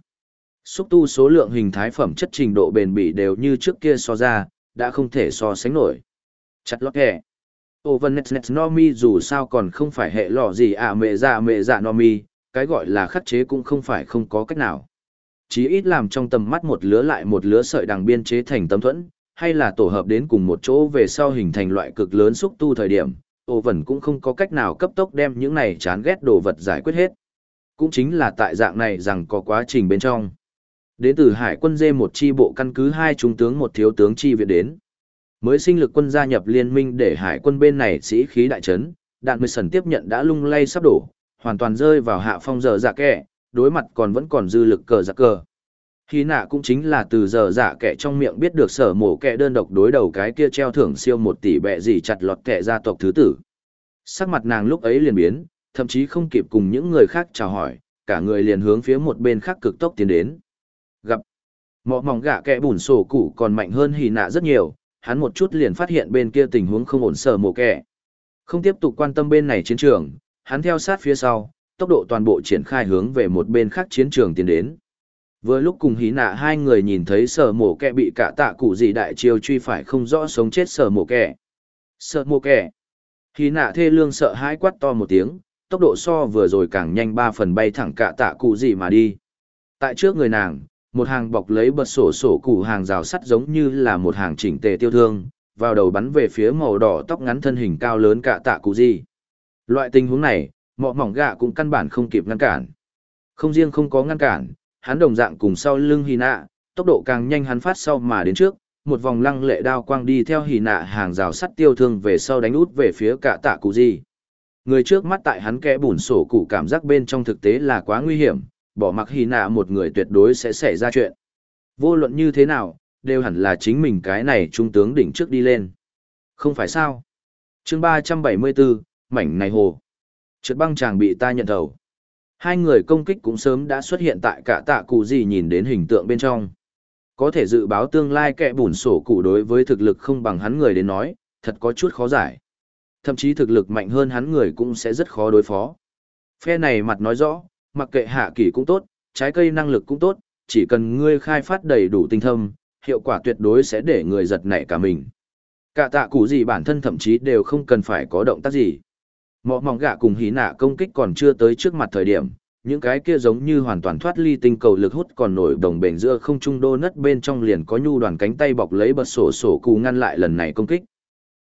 Xúc tu số lượng hình thái phẩm chất trình độ bền bỉ đều như trước kia so ra, đã không thể so sánh nổi. Chặt lót kẻ. Overnet Nomi dù sao còn không phải hệ lọ gì à mẹ dạ mẹ dạ Nomi, cái gọi là khắc chế cũng không phải không có cách nào. Chí ít làm trong tầm mắt một lứa lại một lứa sợi đằng biên chế thành tấm thuẫn, hay là tổ hợp đến cùng một chỗ về sau hình thành loại cực lớn xúc tu thời điểm, ô Vân cũng không có cách nào cấp tốc đem những này chán ghét đồ vật giải quyết hết. Cũng chính là tại dạng này rằng có quá trình bên trong. Đến từ hải quân dê một chi bộ căn cứ hai trung tướng một thiếu tướng chi viện đến. Mới sinh lực quân gia nhập liên minh để hải quân bên này sĩ khí đại trấn, đạn mười sần tiếp nhận đã lung lay sắp đổ, hoàn toàn rơi vào hạ phong giờ dạ kẻ, đối mặt còn vẫn còn dư lực cờ giặc cờ. Khi nạ cũng chính là từ giờ dạ kẻ trong miệng biết được sở mổ kẻ đơn độc đối đầu cái kia treo thưởng siêu một tỷ bẹ gì chặt lọt kẻ gia tộc thứ tử. Sắc mặt nàng lúc ấy liền biến, thậm chí không kịp cùng những người khác chào hỏi, cả người liền hướng phía một bên khác cực tốc tiến đến. Gặp mọ mỏng gạ kẻ bùn sổ củ còn mạnh hơn hì nạ rất nhiều, hắn một chút liền phát hiện bên kia tình huống không ổn sở mộ kẻ. Không tiếp tục quan tâm bên này chiến trường, hắn theo sát phía sau, tốc độ toàn bộ triển khai hướng về một bên khác chiến trường tiến đến. Vừa lúc cùng hí nạ hai người nhìn thấy sở mổ kẹ bị cả tạ cụ gì đại chiêu truy phải không rõ sống chết sở mổ kẹ. Sở mổ kẹ. Hí nạ thê lương sợ hãi quát to một tiếng, tốc độ so vừa rồi càng nhanh ba phần bay thẳng cả tạ cụ gì mà đi. Tại trước người nàng, một hàng bọc lấy bật sổ sổ củ hàng rào sắt giống như là một hàng chỉnh tề tiêu thương, vào đầu bắn về phía màu đỏ tóc ngắn thân hình cao lớn cả tạ cụ gì. Loại tình huống này, mọ mỏng gạ cũng căn bản không kịp ngăn cản. Không riêng không có ngăn cản, hắn đồng dạng cùng sau lưng hì nạ, tốc độ càng nhanh hắn phát sau mà đến trước, một vòng lăng lệ đao quang đi theo hì nạ hàng rào sắt tiêu thương về sau đánh út về phía cả tạ cụ gì. Người trước mắt tại hắn kẽ bùn sổ cụ cảm giác bên trong thực tế là quá nguy hiểm, bỏ mặc hy nạ một người tuyệt đối sẽ xảy ra chuyện. Vô luận như thế nào, đều hẳn là chính mình cái này trung tướng đỉnh trước đi lên. Không phải sao? chương 374, mảnh này hồ. Trượt băng chàng bị ta nhận thầu. Hai người công kích cũng sớm đã xuất hiện tại cả tạ cụ gì nhìn đến hình tượng bên trong. Có thể dự báo tương lai kẻ bùn sổ cụ đối với thực lực không bằng hắn người đến nói, thật có chút khó giải. Thậm chí thực lực mạnh hơn hắn người cũng sẽ rất khó đối phó. Phe này mặt nói rõ, mặc kệ hạ kỳ cũng tốt, trái cây năng lực cũng tốt, chỉ cần ngươi khai phát đầy đủ tinh thâm, hiệu quả tuyệt đối sẽ để người giật nảy cả mình. Cả tạ cụ gì bản thân thậm chí đều không cần phải có động tác gì. Mọ mỏng gạ cùng hí nạ công kích còn chưa tới trước mặt thời điểm, những cái kia giống như hoàn toàn thoát ly tinh cầu lực hút còn nổi đồng bền giữa không trung đô nất bên trong liền có nhu đoàn cánh tay bọc lấy bật sổ sổ cù ngăn lại lần này công kích.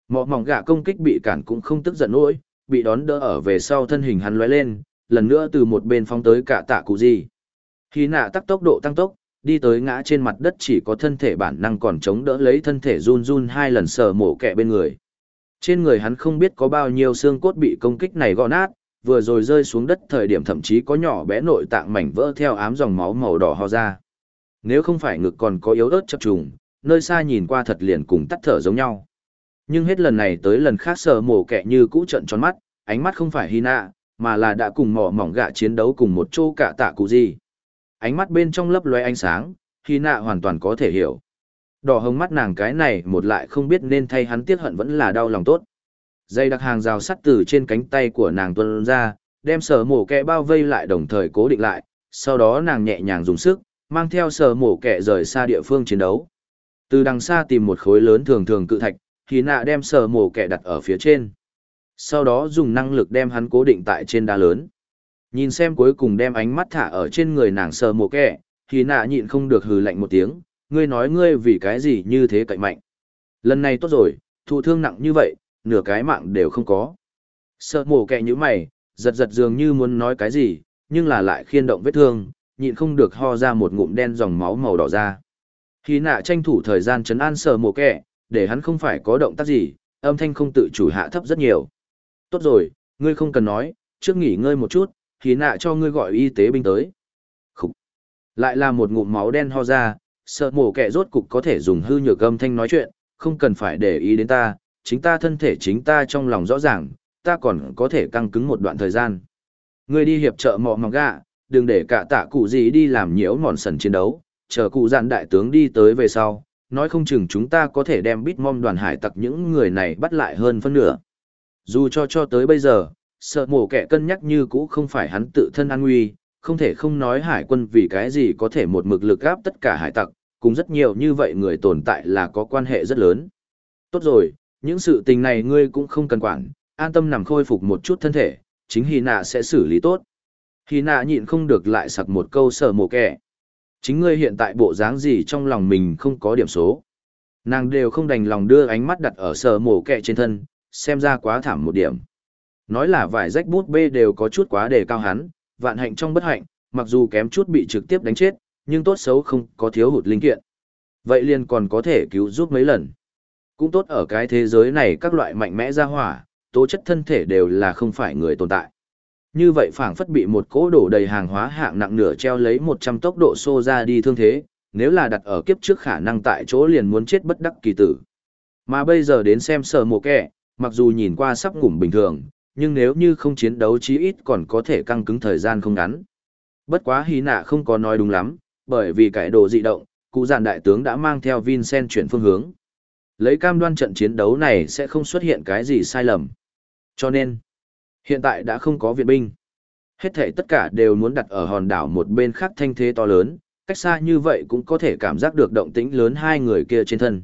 Mọ mỏng gạ công kích bị cản cũng không tức giận nỗi, bị đón đỡ ở về sau thân hình hắn lóe lên, lần nữa từ một bên phóng tới cả tạ cụ gì. Khi nạ tắc tốc độ tăng tốc, đi tới ngã trên mặt đất chỉ có thân thể bản năng còn chống đỡ lấy thân thể run run hai lần sờ mổ kẹ bên người. Trên người hắn không biết có bao nhiêu xương cốt bị công kích này gõ nát, vừa rồi rơi xuống đất thời điểm thậm chí có nhỏ bé nội tạng mảnh vỡ theo ám dòng máu màu đỏ ho ra. Nếu không phải ngực còn có yếu ớt chập trùng, nơi xa nhìn qua thật liền cùng tắt thở giống nhau. Nhưng hết lần này tới lần khác sờ mổ kẹ như cũ trận tròn mắt, ánh mắt không phải Hina, mà là đã cùng mỏ mỏng gạ chiến đấu cùng một chỗ cả tạ cụ gì ánh mắt bên trong lấp loe ánh sáng, khi nạ hoàn toàn có thể hiểu. Đỏ hồng mắt nàng cái này một lại không biết nên thay hắn tiếc hận vẫn là đau lòng tốt. Dây đặc hàng rào sắt từ trên cánh tay của nàng tuân ra, đem sở mổ kẹ bao vây lại đồng thời cố định lại, sau đó nàng nhẹ nhàng dùng sức, mang theo sở mổ kẹ rời xa địa phương chiến đấu. Từ đằng xa tìm một khối lớn thường thường cự thạch, khi nạ đem sở mổ kẹ đặt ở phía trên. Sau đó dùng năng lực đem hắn cố định tại trên đá lớn. Nhìn xem cuối cùng đem ánh mắt thả ở trên người nàng sờ mồ kẹ, thì nạ nhịn không được hừ lạnh một tiếng, ngươi nói ngươi vì cái gì như thế cậy mạnh. Lần này tốt rồi, thụ thương nặng như vậy, nửa cái mạng đều không có. Sợ mồ kẹ như mày, giật giật dường như muốn nói cái gì, nhưng là lại khiên động vết thương, nhịn không được ho ra một ngụm đen dòng máu màu đỏ ra. Khi nạ tranh thủ thời gian chấn an sờ mồ kẹ, để hắn không phải có động tác gì, âm thanh không tự chủ hạ thấp rất nhiều. Tốt rồi, ngươi không cần nói, trước nghỉ ngơi một chút, thì nạ cho ngươi gọi y tế binh tới. Khúc. Lại là một ngụm máu đen ho ra, sợ mổ kẻ rốt cục có thể dùng hư nhược âm thanh nói chuyện, không cần phải để ý đến ta, chính ta thân thể chính ta trong lòng rõ ràng, ta còn có thể căng cứng một đoạn thời gian. Ngươi đi hiệp trợ mọ mọc gạ, đừng để cả tạ cụ gì đi làm nhiễu mòn sần chiến đấu, chờ cụ dạn đại tướng đi tới về sau, nói không chừng chúng ta có thể đem bít mom đoàn hải tặc những người này bắt lại hơn phân nửa. Dù cho cho tới bây giờ, sợ mổ kẻ cân nhắc như cũ không phải hắn tự thân an nguy, không thể không nói hải quân vì cái gì có thể một mực lực gáp tất cả hải tặc, cùng rất nhiều như vậy người tồn tại là có quan hệ rất lớn. Tốt rồi, những sự tình này ngươi cũng không cần quản, an tâm nằm khôi phục một chút thân thể, chính Hy nạ sẽ xử lý tốt. Hy nạ nhịn không được lại sặc một câu sợ mổ kẻ. Chính ngươi hiện tại bộ dáng gì trong lòng mình không có điểm số. Nàng đều không đành lòng đưa ánh mắt đặt ở sợ mổ kẻ trên thân, xem ra quá thảm một điểm. Nói là vài rách bút bê đều có chút quá đề cao hắn, vạn hạnh trong bất hạnh, mặc dù kém chút bị trực tiếp đánh chết, nhưng tốt xấu không có thiếu hụt linh kiện. Vậy liền còn có thể cứu giúp mấy lần. Cũng tốt ở cái thế giới này các loại mạnh mẽ ra hỏa, tố chất thân thể đều là không phải người tồn tại. Như vậy phảng phất bị một cỗ đổ đầy hàng hóa hạng nặng nửa treo lấy 100 tốc độ xô ra đi thương thế, nếu là đặt ở kiếp trước khả năng tại chỗ liền muốn chết bất đắc kỳ tử. Mà bây giờ đến xem sở mồ kẻ, mặc dù nhìn qua sắp ngủm bình thường, nhưng nếu như không chiến đấu chí ít còn có thể căng cứng thời gian không ngắn. Bất quá hí nạ không có nói đúng lắm, bởi vì cải đồ dị động, cụ giản đại tướng đã mang theo Vincent chuyển phương hướng. Lấy cam đoan trận chiến đấu này sẽ không xuất hiện cái gì sai lầm. Cho nên, hiện tại đã không có viện binh. Hết thể tất cả đều muốn đặt ở hòn đảo một bên khác thanh thế to lớn, cách xa như vậy cũng có thể cảm giác được động tĩnh lớn hai người kia trên thân.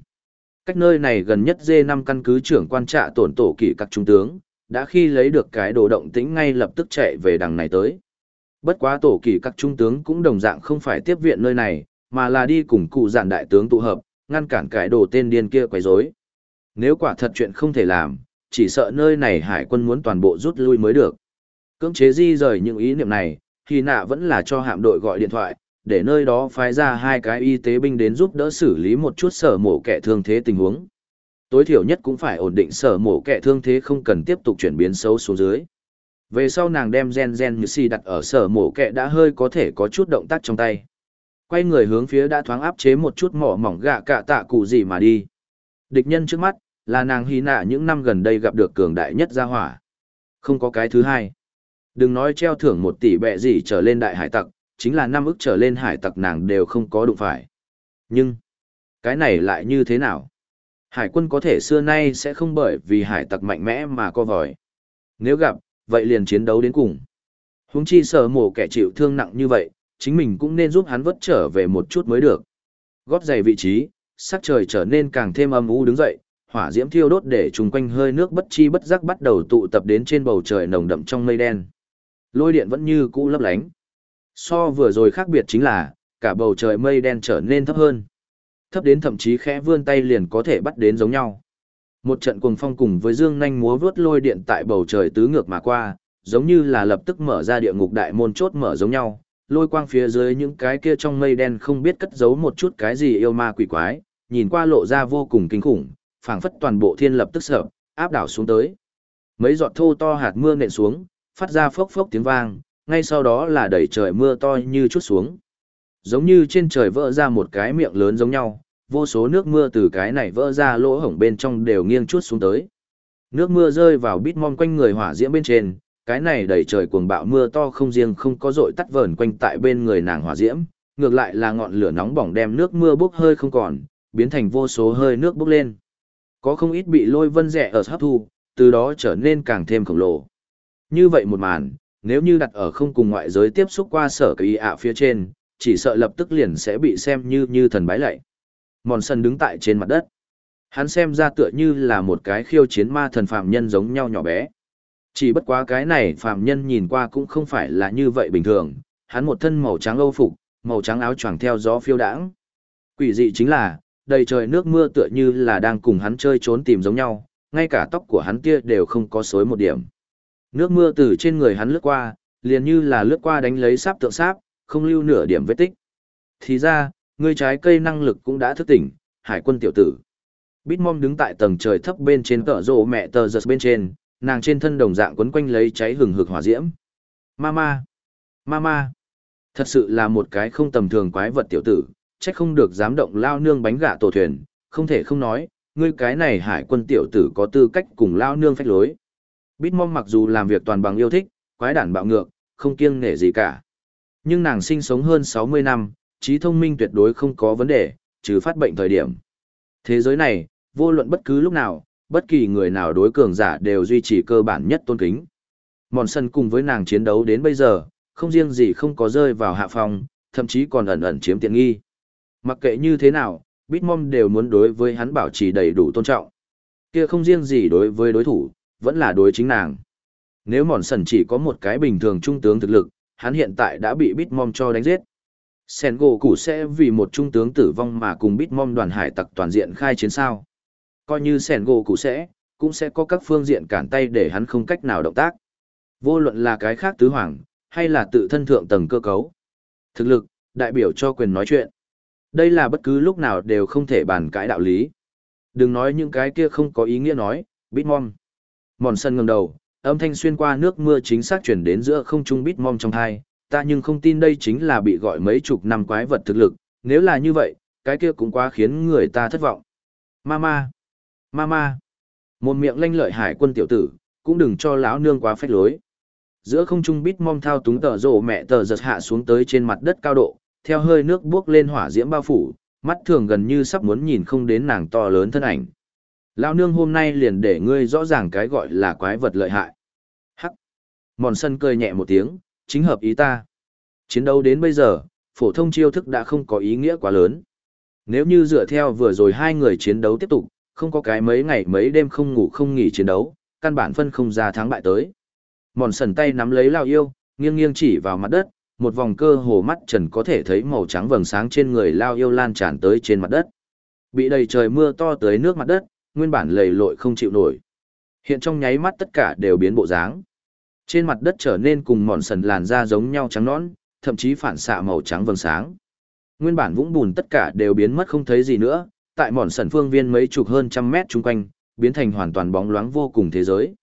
Cách nơi này gần nhất dê năm căn cứ trưởng quan trạ tổn tổ kỷ các trung tướng, đã khi lấy được cái đồ động tĩnh ngay lập tức chạy về đằng này tới. Bất quá tổ kỳ các trung tướng cũng đồng dạng không phải tiếp viện nơi này, mà là đi cùng cụ giản đại tướng tụ hợp, ngăn cản cái đồ tên điên kia quấy rối. Nếu quả thật chuyện không thể làm, chỉ sợ nơi này hải quân muốn toàn bộ rút lui mới được. Cưỡng chế di rời những ý niệm này, thì nạ vẫn là cho hạm đội gọi điện thoại, để nơi đó phái ra hai cái y tế binh đến giúp đỡ xử lý một chút sở mổ kẻ thương thế tình huống tối thiểu nhất cũng phải ổn định sở mổ kẻ thương thế không cần tiếp tục chuyển biến xấu xuống dưới. Về sau nàng đem gen gen như si đặt ở sở mổ kẹ đã hơi có thể có chút động tác trong tay. Quay người hướng phía đã thoáng áp chế một chút mỏ mỏng gạ cạ tạ cụ gì mà đi. Địch nhân trước mắt, là nàng hy nạ những năm gần đây gặp được cường đại nhất gia hỏa. Không có cái thứ hai. Đừng nói treo thưởng một tỷ bẹ gì trở lên đại hải tặc, chính là năm ức trở lên hải tặc nàng đều không có đụng phải. Nhưng, cái này lại như thế nào? Hải quân có thể xưa nay sẽ không bởi vì hải tặc mạnh mẽ mà co vòi. Nếu gặp, vậy liền chiến đấu đến cùng. Húng chi sở mổ kẻ chịu thương nặng như vậy, chính mình cũng nên giúp hắn vớt trở về một chút mới được. Gót giày vị trí, sắc trời trở nên càng thêm âm u đứng dậy, hỏa diễm thiêu đốt để chung quanh hơi nước bất chi bất giác bắt đầu tụ tập đến trên bầu trời nồng đậm trong mây đen. Lôi điện vẫn như cũ lấp lánh. So vừa rồi khác biệt chính là, cả bầu trời mây đen trở nên thấp hơn. Thấp đến thậm chí khẽ vươn tay liền có thể bắt đến giống nhau. Một trận cuồng phong cùng với dương nhanh múa vướt lôi điện tại bầu trời tứ ngược mà qua, giống như là lập tức mở ra địa ngục đại môn chốt mở giống nhau, lôi quang phía dưới những cái kia trong mây đen không biết cất giấu một chút cái gì yêu ma quỷ quái, nhìn qua lộ ra vô cùng kinh khủng, phảng phất toàn bộ thiên lập tức sợ, áp đảo xuống tới. Mấy giọt thô to hạt mưa nện xuống, phát ra phốc phốc tiếng vang, ngay sau đó là đẩy trời mưa to như chút xuống. Giống như trên trời vỡ ra một cái miệng lớn giống nhau, vô số nước mưa từ cái này vỡ ra lỗ hổng bên trong đều nghiêng chút xuống tới. Nước mưa rơi vào bít mong quanh người hỏa diễm bên trên, cái này đẩy trời cuồng bạo mưa to không riêng không có dội tắt vờn quanh tại bên người nàng hỏa diễm, ngược lại là ngọn lửa nóng bỏng đem nước mưa bốc hơi không còn, biến thành vô số hơi nước bốc lên. Có không ít bị lôi vân rẻ ở hấp thu, từ đó trở nên càng thêm khổng lồ. Như vậy một màn, nếu như đặt ở không cùng ngoại giới tiếp xúc qua sở kỳ ạ phía trên, chỉ sợ lập tức liền sẽ bị xem như như thần bái lạy. Mòn sân đứng tại trên mặt đất. Hắn xem ra tựa như là một cái khiêu chiến ma thần phạm nhân giống nhau nhỏ bé. Chỉ bất quá cái này phạm nhân nhìn qua cũng không phải là như vậy bình thường, hắn một thân màu trắng âu phục, màu trắng áo choàng theo gió phiêu đãng. Quỷ dị chính là, đầy trời nước mưa tựa như là đang cùng hắn chơi trốn tìm giống nhau, ngay cả tóc của hắn kia đều không có xối một điểm. Nước mưa từ trên người hắn lướt qua, liền như là lướt qua đánh lấy sáp tượng sáp, không lưu nửa điểm vết tích. Thì ra, người trái cây năng lực cũng đã thức tỉnh, hải quân tiểu tử. Bitmom đứng tại tầng trời thấp bên trên cỡ rộ mẹ tờ giật bên trên, nàng trên thân đồng dạng quấn quanh lấy cháy hừng hực hỏa diễm. Mama! Mama! Thật sự là một cái không tầm thường quái vật tiểu tử, trách không được dám động lao nương bánh gạ tổ thuyền, không thể không nói, ngươi cái này hải quân tiểu tử có tư cách cùng lao nương phách lối. Bitmom mặc dù làm việc toàn bằng yêu thích, quái đản bạo ngược, không kiêng nể gì cả. Nhưng nàng sinh sống hơn 60 năm, trí thông minh tuyệt đối không có vấn đề, trừ phát bệnh thời điểm. Thế giới này, vô luận bất cứ lúc nào, bất kỳ người nào đối cường giả đều duy trì cơ bản nhất tôn kính. Mòn sân cùng với nàng chiến đấu đến bây giờ, không riêng gì không có rơi vào hạ phòng, thậm chí còn ẩn ẩn chiếm tiện nghi. Mặc kệ như thế nào, Bitmom đều muốn đối với hắn bảo trì đầy đủ tôn trọng. Kia không riêng gì đối với đối thủ, vẫn là đối chính nàng. Nếu mòn sần chỉ có một cái bình thường trung tướng thực lực, hắn hiện tại đã bị Bitmom cho đánh giết. Sen gỗ củ sẽ vì một trung tướng tử vong mà cùng Bitmom đoàn hải tặc toàn diện khai chiến sao. Coi như Sen gỗ củ sẽ, cũng sẽ có các phương diện cản tay để hắn không cách nào động tác. Vô luận là cái khác tứ hoàng, hay là tự thân thượng tầng cơ cấu. Thực lực, đại biểu cho quyền nói chuyện. Đây là bất cứ lúc nào đều không thể bàn cãi đạo lý. Đừng nói những cái kia không có ý nghĩa nói, Bitmom. Mòn sân ngẩng đầu, âm thanh xuyên qua nước mưa chính xác chuyển đến giữa không trung bít mong trong thai, ta nhưng không tin đây chính là bị gọi mấy chục năm quái vật thực lực, nếu là như vậy, cái kia cũng quá khiến người ta thất vọng. Mama! Mama! Một miệng lanh lợi hải quân tiểu tử, cũng đừng cho lão nương quá phách lối. Giữa không trung bít mong thao túng tờ rộ mẹ tờ giật hạ xuống tới trên mặt đất cao độ, theo hơi nước buốc lên hỏa diễm bao phủ, mắt thường gần như sắp muốn nhìn không đến nàng to lớn thân ảnh. Lao nương hôm nay liền để ngươi rõ ràng cái gọi là quái vật lợi hại. Hắc. Mòn sân cười nhẹ một tiếng, chính hợp ý ta. Chiến đấu đến bây giờ, phổ thông chiêu thức đã không có ý nghĩa quá lớn. Nếu như dựa theo vừa rồi hai người chiến đấu tiếp tục, không có cái mấy ngày mấy đêm không ngủ không nghỉ chiến đấu, căn bản phân không ra thắng bại tới. Mòn sần tay nắm lấy lao yêu, nghiêng nghiêng chỉ vào mặt đất, một vòng cơ hồ mắt trần có thể thấy màu trắng vầng sáng trên người lao yêu lan tràn tới trên mặt đất. Bị đầy trời mưa to tới nước mặt đất, nguyên bản lầy lội không chịu nổi. Hiện trong nháy mắt tất cả đều biến bộ dáng. Trên mặt đất trở nên cùng mòn sần làn da giống nhau trắng nõn, thậm chí phản xạ màu trắng vầng sáng. Nguyên bản vũng bùn tất cả đều biến mất không thấy gì nữa, tại mòn sần phương viên mấy chục hơn trăm mét chung quanh, biến thành hoàn toàn bóng loáng vô cùng thế giới.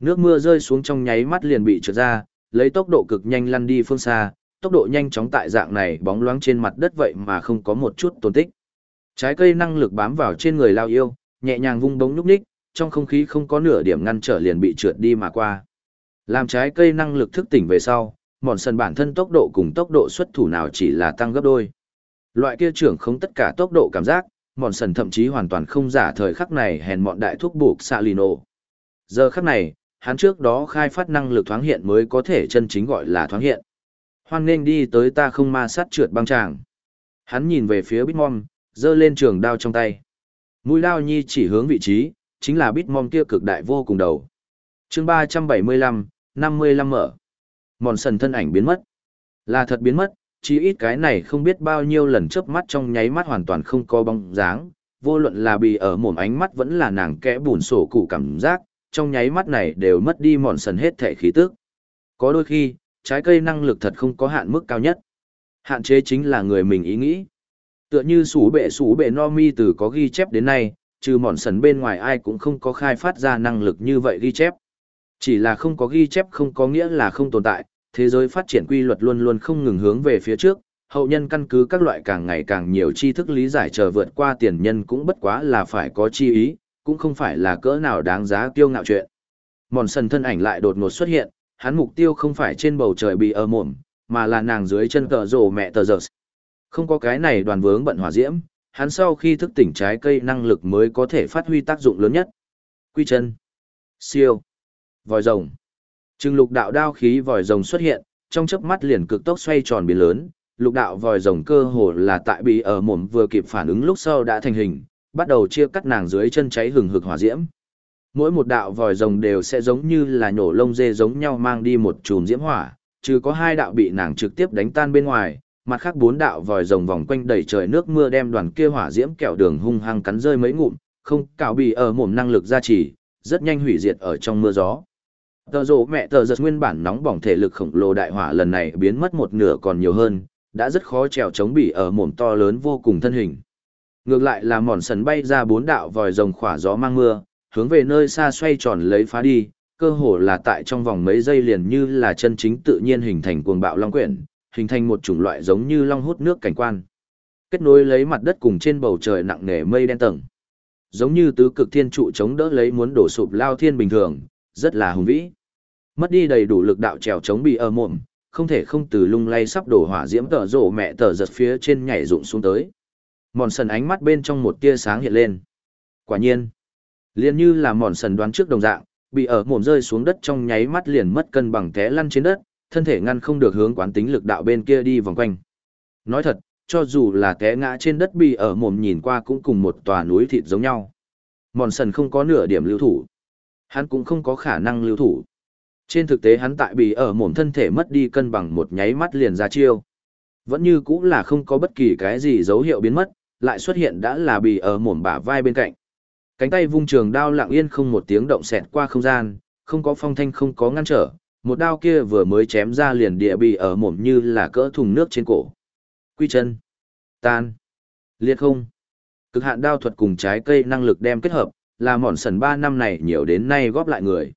Nước mưa rơi xuống trong nháy mắt liền bị trượt ra, lấy tốc độ cực nhanh lăn đi phương xa, tốc độ nhanh chóng tại dạng này bóng loáng trên mặt đất vậy mà không có một chút tổn tích. Trái cây năng lực bám vào trên người lao yêu, nhẹ nhàng vung bóng nhúc nhích, trong không khí không có nửa điểm ngăn trở liền bị trượt đi mà qua. Làm trái cây năng lực thức tỉnh về sau, mòn sần bản thân tốc độ cùng tốc độ xuất thủ nào chỉ là tăng gấp đôi. Loại kia trưởng không tất cả tốc độ cảm giác, mòn sần thậm chí hoàn toàn không giả thời khắc này hèn mọn đại thuốc buộc xạ lì nổ. Giờ khắc này, hắn trước đó khai phát năng lực thoáng hiện mới có thể chân chính gọi là thoáng hiện. Hoan nên đi tới ta không ma sát trượt băng tràng. Hắn nhìn về phía Bitmom, giơ lên trường đao trong tay. Mũi đao nhi chỉ hướng vị trí, chính là Bitmom kia cực đại vô cùng đầu. chương 375, 55 mở. Mòn sần thân ảnh biến mất. Là thật biến mất, chỉ ít cái này không biết bao nhiêu lần chớp mắt trong nháy mắt hoàn toàn không có bóng dáng, vô luận là bị ở mồm ánh mắt vẫn là nàng kẽ bùn sổ cụ cảm giác, trong nháy mắt này đều mất đi mòn sần hết thể khí tức. Có đôi khi, trái cây năng lực thật không có hạn mức cao nhất. Hạn chế chính là người mình ý nghĩ. Tựa như sủ bệ sủ bệ no mi từ có ghi chép đến nay, trừ mòn sần bên ngoài ai cũng không có khai phát ra năng lực như vậy ghi chép. Chỉ là không có ghi chép không có nghĩa là không tồn tại, thế giới phát triển quy luật luôn luôn không ngừng hướng về phía trước, hậu nhân căn cứ các loại càng ngày càng nhiều tri thức lý giải chờ vượt qua tiền nhân cũng bất quá là phải có chi ý, cũng không phải là cỡ nào đáng giá kiêu ngạo chuyện. Mòn sần thân ảnh lại đột ngột xuất hiện, hắn mục tiêu không phải trên bầu trời bị ơ mồm, mà là nàng dưới chân cờ rổ mẹ tờ giật. Không có cái này đoàn vướng bận hỏa diễm, hắn sau khi thức tỉnh trái cây năng lực mới có thể phát huy tác dụng lớn nhất. Quy chân. Siêu. Vòi rồng. Trừng lục đạo đao khí vòi rồng xuất hiện, trong chớp mắt liền cực tốc xoay tròn biến lớn, lục đạo vòi rồng cơ hồ là tại bị ở mồm vừa kịp phản ứng lúc sau đã thành hình, bắt đầu chia cắt nàng dưới chân cháy hừng hực hỏa diễm. Mỗi một đạo vòi rồng đều sẽ giống như là nhổ lông dê giống nhau mang đi một chùm diễm hỏa, trừ có hai đạo bị nàng trực tiếp đánh tan bên ngoài, mặt khác bốn đạo vòi rồng vòng quanh đầy trời nước mưa đem đoàn kia hỏa diễm kẹo đường hung hăng cắn rơi mấy ngụm, không cào bị ở mồm năng lực gia trì, rất nhanh hủy diệt ở trong mưa gió. Tờ rộ mẹ tờ giật nguyên bản nóng bỏng thể lực khổng lồ đại hỏa lần này biến mất một nửa còn nhiều hơn, đã rất khó trèo chống bị ở mồm to lớn vô cùng thân hình. Ngược lại là mòn sần bay ra bốn đạo vòi rồng khỏa gió mang mưa, hướng về nơi xa xoay tròn lấy phá đi, cơ hồ là tại trong vòng mấy giây liền như là chân chính tự nhiên hình thành cuồng bạo long quyển, hình thành một chủng loại giống như long hút nước cảnh quan. Kết nối lấy mặt đất cùng trên bầu trời nặng nề mây đen tầng. Giống như tứ cực thiên trụ chống đỡ lấy muốn đổ sụp lao thiên bình thường, rất là hùng vĩ. Mất đi đầy đủ lực đạo trèo chống bị ở mồm, không thể không từ lung lay sắp đổ hỏa diễm tở rổ mẹ tở giật phía trên nhảy rụng xuống tới. Mòn sần ánh mắt bên trong một tia sáng hiện lên. Quả nhiên, liền như là mòn sần đoán trước đồng dạng, bị ở mồm rơi xuống đất trong nháy mắt liền mất cân bằng té lăn trên đất, thân thể ngăn không được hướng quán tính lực đạo bên kia đi vòng quanh. Nói thật, cho dù là té ngã trên đất bị ở mồm nhìn qua cũng cùng một tòa núi thịt giống nhau. Mòn sần không có nửa điểm lưu thủ. Hắn cũng không có khả năng lưu thủ. Trên thực tế hắn tại bị ở mồm thân thể mất đi cân bằng một nháy mắt liền ra chiêu. Vẫn như cũng là không có bất kỳ cái gì dấu hiệu biến mất, lại xuất hiện đã là bị ở mồm bả vai bên cạnh. Cánh tay vung trường đao lặng yên không một tiếng động xẹt qua không gian, không có phong thanh không có ngăn trở, một đao kia vừa mới chém ra liền địa bị ở mồm như là cỡ thùng nước trên cổ. Quy chân, tan, liệt không. Cực hạn đao thuật cùng trái cây năng lực đem kết hợp, là mòn sần ba năm này nhiều đến nay góp lại người.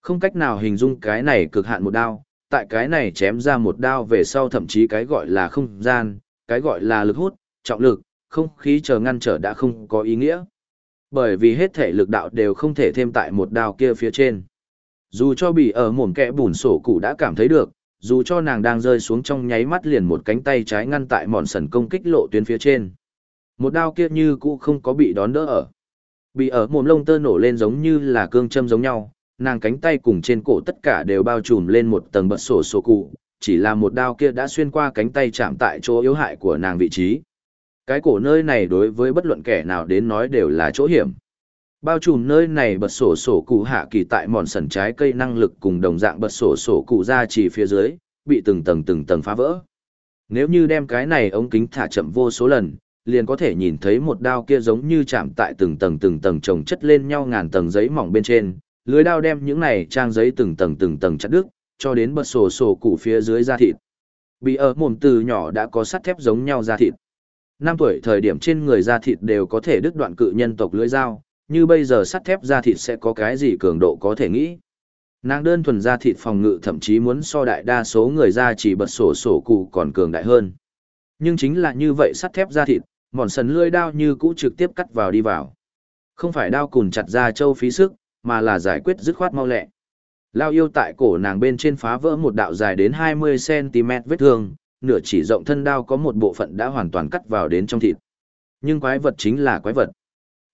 Không cách nào hình dung cái này cực hạn một đao, tại cái này chém ra một đao về sau thậm chí cái gọi là không gian, cái gọi là lực hút, trọng lực, không khí chờ ngăn trở đã không có ý nghĩa. Bởi vì hết thể lực đạo đều không thể thêm tại một đao kia phía trên. Dù cho bị ở mồm kẽ bùn sổ cụ đã cảm thấy được, dù cho nàng đang rơi xuống trong nháy mắt liền một cánh tay trái ngăn tại mòn sần công kích lộ tuyến phía trên. Một đao kia như cũ không có bị đón đỡ ở. Bị ở mồm lông tơ nổ lên giống như là cương châm giống nhau, nàng cánh tay cùng trên cổ tất cả đều bao trùm lên một tầng bật sổ sổ cụ, chỉ là một đao kia đã xuyên qua cánh tay chạm tại chỗ yếu hại của nàng vị trí. Cái cổ nơi này đối với bất luận kẻ nào đến nói đều là chỗ hiểm. Bao trùm nơi này bật sổ sổ cụ hạ kỳ tại mòn sần trái cây năng lực cùng đồng dạng bật sổ sổ cụ ra chỉ phía dưới, bị từng tầng từng tầng phá vỡ. Nếu như đem cái này ống kính thả chậm vô số lần, liền có thể nhìn thấy một đao kia giống như chạm tại từng tầng từng tầng chồng chất lên nhau ngàn tầng giấy mỏng bên trên, lưới đao đem những này trang giấy từng tầng từng tầng chặt đứt, cho đến bật sổ sổ cụ phía dưới da thịt. Bị ở mồm từ nhỏ đã có sắt thép giống nhau da thịt. Năm tuổi thời điểm trên người da thịt đều có thể đứt đoạn cự nhân tộc lưới dao, như bây giờ sắt thép da thịt sẽ có cái gì cường độ có thể nghĩ. Nàng đơn thuần ra thịt phòng ngự thậm chí muốn so đại đa số người ra chỉ bật sổ sổ cụ còn cường đại hơn. Nhưng chính là như vậy sắt thép ra thịt, mòn sần lươi đao như cũ trực tiếp cắt vào đi vào. Không phải đao cùn chặt ra châu phí sức, mà là giải quyết dứt khoát mau lẹ. Lao yêu tại cổ nàng bên trên phá vỡ một đạo dài đến 20cm vết thương, nửa chỉ rộng thân đao có một bộ phận đã hoàn toàn cắt vào đến trong thịt. Nhưng quái vật chính là quái vật.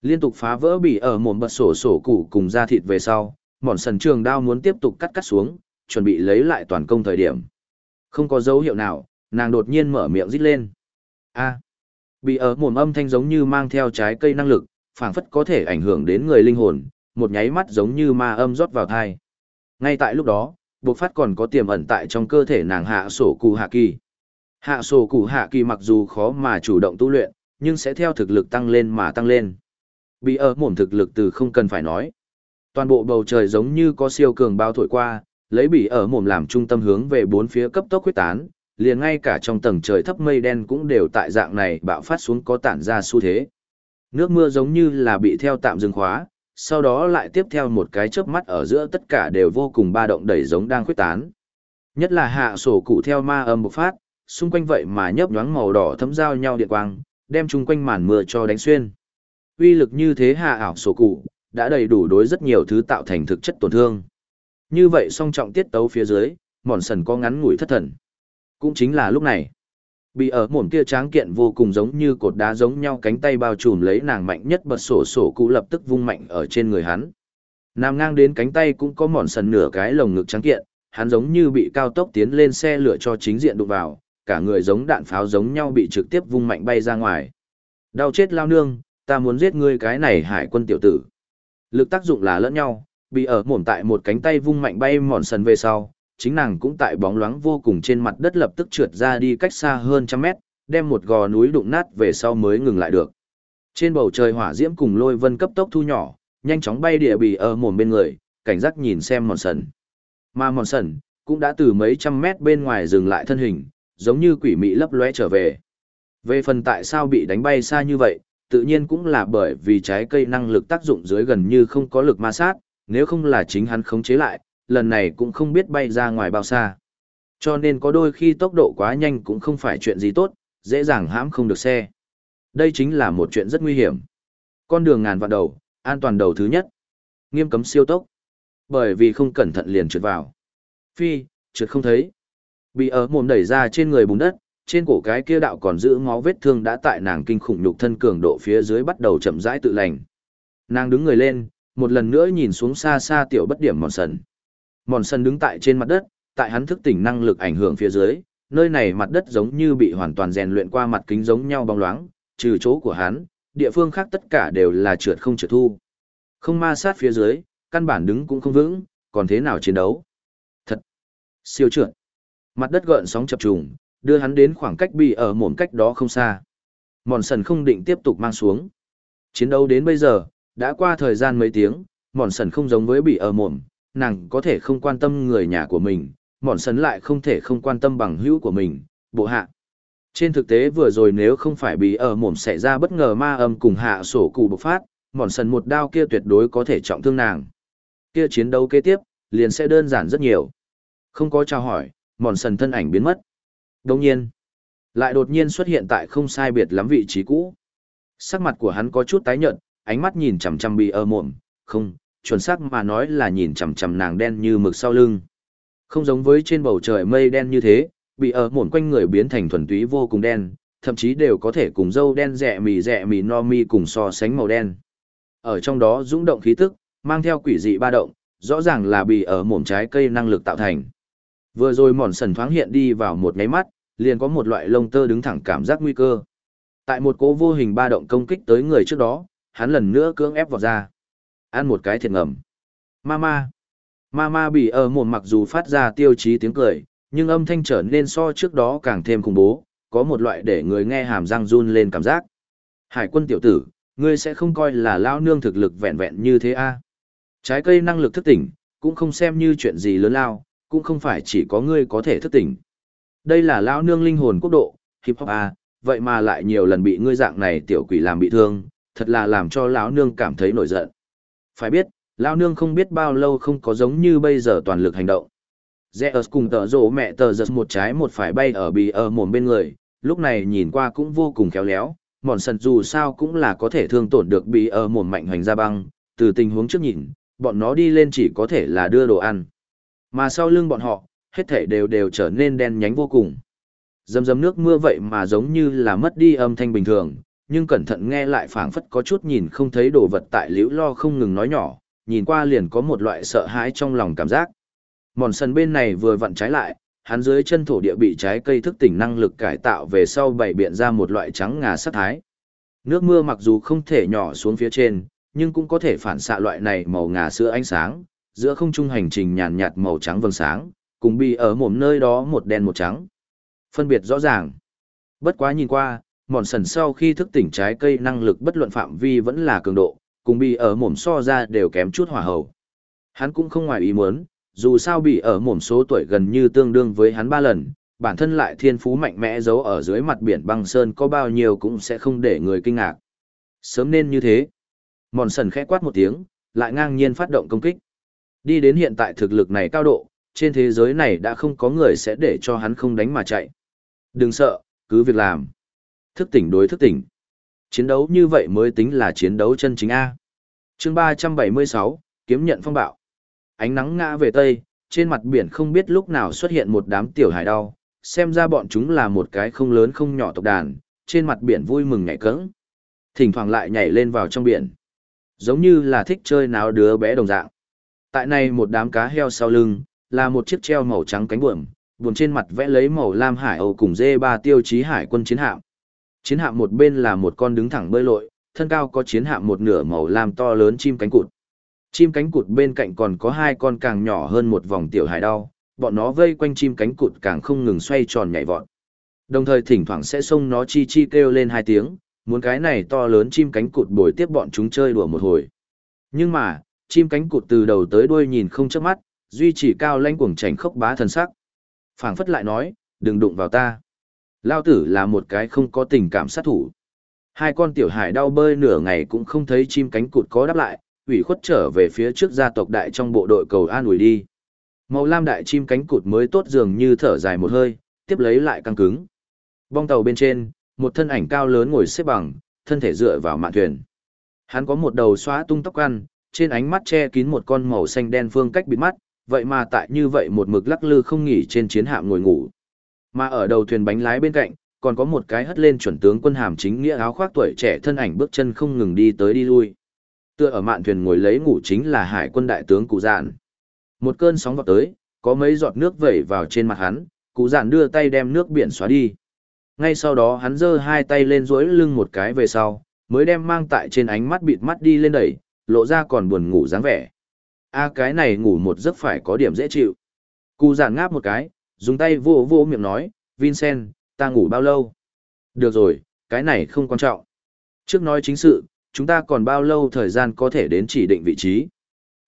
Liên tục phá vỡ bị ở mồm bật sổ sổ củ cùng da thịt về sau, mòn sần trường đao muốn tiếp tục cắt cắt xuống, chuẩn bị lấy lại toàn công thời điểm. Không có dấu hiệu nào, nàng đột nhiên mở miệng rít lên. A. bị ở mồm âm thanh giống như mang theo trái cây năng lực, phảng phất có thể ảnh hưởng đến người linh hồn, một nháy mắt giống như ma âm rót vào thai. Ngay tại lúc đó, buộc phát còn có tiềm ẩn tại trong cơ thể nàng hạ sổ cụ hạ kỳ. Hạ sổ cụ hạ kỳ mặc dù khó mà chủ động tu luyện, nhưng sẽ theo thực lực tăng lên mà tăng lên. Bị ở mồm thực lực từ không cần phải nói. Toàn bộ bầu trời giống như có siêu cường bao thổi qua, lấy bị ở mồm làm trung tâm hướng về bốn phía cấp tốc quyết tán, liền ngay cả trong tầng trời thấp mây đen cũng đều tại dạng này bạo phát xuống có tản ra xu thế. Nước mưa giống như là bị theo tạm dừng khóa, sau đó lại tiếp theo một cái chớp mắt ở giữa tất cả đều vô cùng ba động đẩy giống đang khuyết tán. Nhất là hạ sổ cụ theo ma âm bộc phát, xung quanh vậy mà nhấp nhoáng màu đỏ thấm giao nhau điện quang, đem chung quanh màn mưa cho đánh xuyên. Uy lực như thế hạ ảo sổ cụ, đã đầy đủ đối rất nhiều thứ tạo thành thực chất tổn thương. Như vậy song trọng tiết tấu phía dưới, mòn sần có ngắn ngủi thất thần. Cũng chính là lúc này, bị ở mồm kia tráng kiện vô cùng giống như cột đá giống nhau cánh tay bao trùm lấy nàng mạnh nhất bật sổ sổ cụ lập tức vung mạnh ở trên người hắn. Nam ngang đến cánh tay cũng có mòn sần nửa cái lồng ngực trắng kiện, hắn giống như bị cao tốc tiến lên xe lửa cho chính diện đụng vào, cả người giống đạn pháo giống nhau bị trực tiếp vung mạnh bay ra ngoài. Đau chết lao nương, ta muốn giết ngươi cái này hải quân tiểu tử. Lực tác dụng là lẫn nhau, bị ở mồm tại một cánh tay vung mạnh bay mòn sần về sau, chính nàng cũng tại bóng loáng vô cùng trên mặt đất lập tức trượt ra đi cách xa hơn trăm mét, đem một gò núi đụng nát về sau mới ngừng lại được. Trên bầu trời hỏa diễm cùng lôi vân cấp tốc thu nhỏ, nhanh chóng bay địa bì ở mồm bên người, cảnh giác nhìn xem mòn sần. Mà mòn sần, cũng đã từ mấy trăm mét bên ngoài dừng lại thân hình, giống như quỷ mị lấp lóe trở về. Về phần tại sao bị đánh bay xa như vậy, tự nhiên cũng là bởi vì trái cây năng lực tác dụng dưới gần như không có lực ma sát, nếu không là chính hắn khống chế lại, lần này cũng không biết bay ra ngoài bao xa. Cho nên có đôi khi tốc độ quá nhanh cũng không phải chuyện gì tốt, dễ dàng hãm không được xe. Đây chính là một chuyện rất nguy hiểm. Con đường ngàn vạn đầu, an toàn đầu thứ nhất. Nghiêm cấm siêu tốc. Bởi vì không cẩn thận liền trượt vào. Phi, trượt không thấy. Bị ở mồm đẩy ra trên người bùn đất, trên cổ cái kia đạo còn giữ máu vết thương đã tại nàng kinh khủng nhục thân cường độ phía dưới bắt đầu chậm rãi tự lành. Nàng đứng người lên, một lần nữa nhìn xuống xa xa tiểu bất điểm mòn sần. Mòn sần đứng tại trên mặt đất, tại hắn thức tỉnh năng lực ảnh hưởng phía dưới, nơi này mặt đất giống như bị hoàn toàn rèn luyện qua mặt kính giống nhau bóng loáng, trừ chỗ của hắn, địa phương khác tất cả đều là trượt không trượt thu. Không ma sát phía dưới, căn bản đứng cũng không vững, còn thế nào chiến đấu. Thật! Siêu trượt! Mặt đất gợn sóng chập trùng, đưa hắn đến khoảng cách bị ở mồm cách đó không xa. Mòn sần không định tiếp tục mang xuống. Chiến đấu đến bây giờ, đã qua thời gian mấy tiếng, mòn sần không giống với bị ở mồm, nàng có thể không quan tâm người nhà của mình, mòn sần lại không thể không quan tâm bằng hữu của mình, bộ hạ. Trên thực tế vừa rồi nếu không phải bị ở mồm xảy ra bất ngờ ma âm cùng hạ sổ cụ bộc phát, mòn sần một đao kia tuyệt đối có thể trọng thương nàng. Kia chiến đấu kế tiếp, liền sẽ đơn giản rất nhiều. Không có trao hỏi, mòn sần thân ảnh biến mất. Đồng nhiên, lại đột nhiên xuất hiện tại không sai biệt lắm vị trí cũ. Sắc mặt của hắn có chút tái nhợt, ánh mắt nhìn chằm chằm bị ở mồm, không, chuẩn xác mà nói là nhìn chằm chằm nàng đen như mực sau lưng. Không giống với trên bầu trời mây đen như thế, bị ở mồm quanh người biến thành thuần túy vô cùng đen, thậm chí đều có thể cùng dâu đen rẻ mì rẻ mì no mi cùng so sánh màu đen. Ở trong đó dũng động khí tức, mang theo quỷ dị ba động, rõ ràng là bị ở mồm trái cây năng lực tạo thành. Vừa rồi mòn sần thoáng hiện đi vào một nháy mắt, liền có một loại lông tơ đứng thẳng cảm giác nguy cơ. Tại một cỗ vô hình ba động công kích tới người trước đó, hắn lần nữa cưỡng ép vào ra. Ăn một cái thiệt ngầm. Mama. Mama bị ở một mặc dù phát ra tiêu chí tiếng cười, nhưng âm thanh trở nên so trước đó càng thêm khủng bố, có một loại để người nghe hàm răng run lên cảm giác. Hải quân tiểu tử, ngươi sẽ không coi là lao nương thực lực vẹn vẹn như thế a Trái cây năng lực thức tỉnh, cũng không xem như chuyện gì lớn lao, cũng không phải chỉ có ngươi có thể thức tỉnh. Đây là lão nương linh hồn quốc độ, hip hop a vậy mà lại nhiều lần bị ngươi dạng này tiểu quỷ làm bị thương, thật là làm cho lão nương cảm thấy nổi giận. Phải biết, lão nương không biết bao lâu không có giống như bây giờ toàn lực hành động. Zeus cùng tờ rổ mẹ tờ giật một trái một phải bay ở bì ở mồm bên người, lúc này nhìn qua cũng vô cùng khéo léo, mòn sần dù sao cũng là có thể thương tổn được bì ở mồm mạnh hoành ra băng, từ tình huống trước nhìn, bọn nó đi lên chỉ có thể là đưa đồ ăn. Mà sau lưng bọn họ, hết thể đều đều trở nên đen nhánh vô cùng. Dầm dầm nước mưa vậy mà giống như là mất đi âm thanh bình thường, nhưng cẩn thận nghe lại phảng phất có chút nhìn không thấy đồ vật tại liễu lo không ngừng nói nhỏ, nhìn qua liền có một loại sợ hãi trong lòng cảm giác. Mòn sân bên này vừa vặn trái lại, hắn dưới chân thổ địa bị trái cây thức tỉnh năng lực cải tạo về sau bảy biện ra một loại trắng ngà sắc thái. Nước mưa mặc dù không thể nhỏ xuống phía trên, nhưng cũng có thể phản xạ loại này màu ngà sữa ánh sáng, giữa không trung hành trình nhàn nhạt màu trắng vầng sáng, cùng bị ở một nơi đó một đen một trắng. Phân biệt rõ ràng. Bất quá nhìn qua, mòn sần sau khi thức tỉnh trái cây năng lực bất luận phạm vi vẫn là cường độ, cùng bị ở mồm so ra đều kém chút hỏa hầu. Hắn cũng không ngoài ý muốn, dù sao bị ở mồm số tuổi gần như tương đương với hắn ba lần, bản thân lại thiên phú mạnh mẽ giấu ở dưới mặt biển băng sơn có bao nhiêu cũng sẽ không để người kinh ngạc. Sớm nên như thế. Mòn sần khẽ quát một tiếng, lại ngang nhiên phát động công kích. Đi đến hiện tại thực lực này cao độ, trên thế giới này đã không có người sẽ để cho hắn không đánh mà chạy. Đừng sợ, cứ việc làm. Thức tỉnh đối thức tỉnh. Chiến đấu như vậy mới tính là chiến đấu chân chính A. chương 376, kiếm nhận phong bạo. Ánh nắng ngã về Tây, trên mặt biển không biết lúc nào xuất hiện một đám tiểu hải đau, xem ra bọn chúng là một cái không lớn không nhỏ tộc đàn, trên mặt biển vui mừng nhảy cẫng. Thỉnh thoảng lại nhảy lên vào trong biển. Giống như là thích chơi náo đứa bé đồng dạng. Tại này một đám cá heo sau lưng, là một chiếc treo màu trắng cánh buồm, buồm trên mặt vẽ lấy màu lam hải âu cùng dê ba tiêu chí hải quân chiến hạm. Chiến hạm một bên là một con đứng thẳng bơi lội, thân cao có chiến hạm một nửa màu lam to lớn chim cánh cụt. Chim cánh cụt bên cạnh còn có hai con càng nhỏ hơn một vòng tiểu hải đau, bọn nó vây quanh chim cánh cụt càng không ngừng xoay tròn nhảy vọt. Đồng thời thỉnh thoảng sẽ xông nó chi chi kêu lên hai tiếng, muốn cái này to lớn chim cánh cụt bồi tiếp bọn chúng chơi đùa một hồi. Nhưng mà, chim cánh cụt từ đầu tới đuôi nhìn không chớp mắt, duy trì cao lãnh cuồng chảnh khốc bá thần sắc. Phảng phất lại nói, đừng đụng vào ta. Lao tử là một cái không có tình cảm sát thủ. Hai con tiểu hải đau bơi nửa ngày cũng không thấy chim cánh cụt có đáp lại, ủy khuất trở về phía trước gia tộc đại trong bộ đội cầu an ủi đi. Màu lam đại chim cánh cụt mới tốt dường như thở dài một hơi, tiếp lấy lại căng cứng. Bong tàu bên trên, một thân ảnh cao lớn ngồi xếp bằng, thân thể dựa vào mạn thuyền. Hắn có một đầu xóa tung tóc ăn, trên ánh mắt che kín một con màu xanh đen phương cách bịt mắt, vậy mà tại như vậy một mực lắc lư không nghỉ trên chiến hạm ngồi ngủ. Mà ở đầu thuyền bánh lái bên cạnh, còn có một cái hất lên chuẩn tướng quân hàm chính nghĩa áo khoác tuổi trẻ thân ảnh bước chân không ngừng đi tới đi lui. Tựa ở mạn thuyền ngồi lấy ngủ chính là hải quân đại tướng Cụ Dạn. Một cơn sóng vọt tới, có mấy giọt nước vẩy vào trên mặt hắn, Cụ Dạn đưa tay đem nước biển xóa đi. Ngay sau đó hắn giơ hai tay lên duỗi lưng một cái về sau, mới đem mang tại trên ánh mắt bịt mắt đi lên đẩy, lộ ra còn buồn ngủ dáng vẻ. A cái này ngủ một giấc phải có điểm dễ chịu. Cụ giản ngáp một cái, dùng tay vô vô miệng nói, Vincent, ta ngủ bao lâu? Được rồi, cái này không quan trọng. Trước nói chính sự, chúng ta còn bao lâu thời gian có thể đến chỉ định vị trí?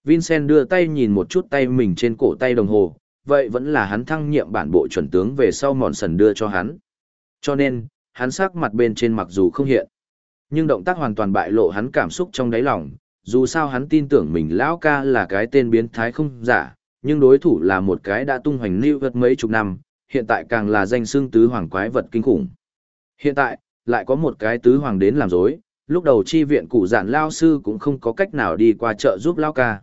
Vincent đưa tay nhìn một chút tay mình trên cổ tay đồng hồ, vậy vẫn là hắn thăng nhiệm bản bộ chuẩn tướng về sau mòn sần đưa cho hắn. Cho nên, hắn sắc mặt bên trên mặc dù không hiện, nhưng động tác hoàn toàn bại lộ hắn cảm xúc trong đáy lòng, dù sao hắn tin tưởng mình lão ca là cái tên biến thái không giả, nhưng đối thủ là một cái đã tung hoành lưu vật mấy chục năm, hiện tại càng là danh xương tứ hoàng quái vật kinh khủng. Hiện tại, lại có một cái tứ hoàng đến làm dối, lúc đầu chi viện cụ giản lao sư cũng không có cách nào đi qua chợ giúp lao ca.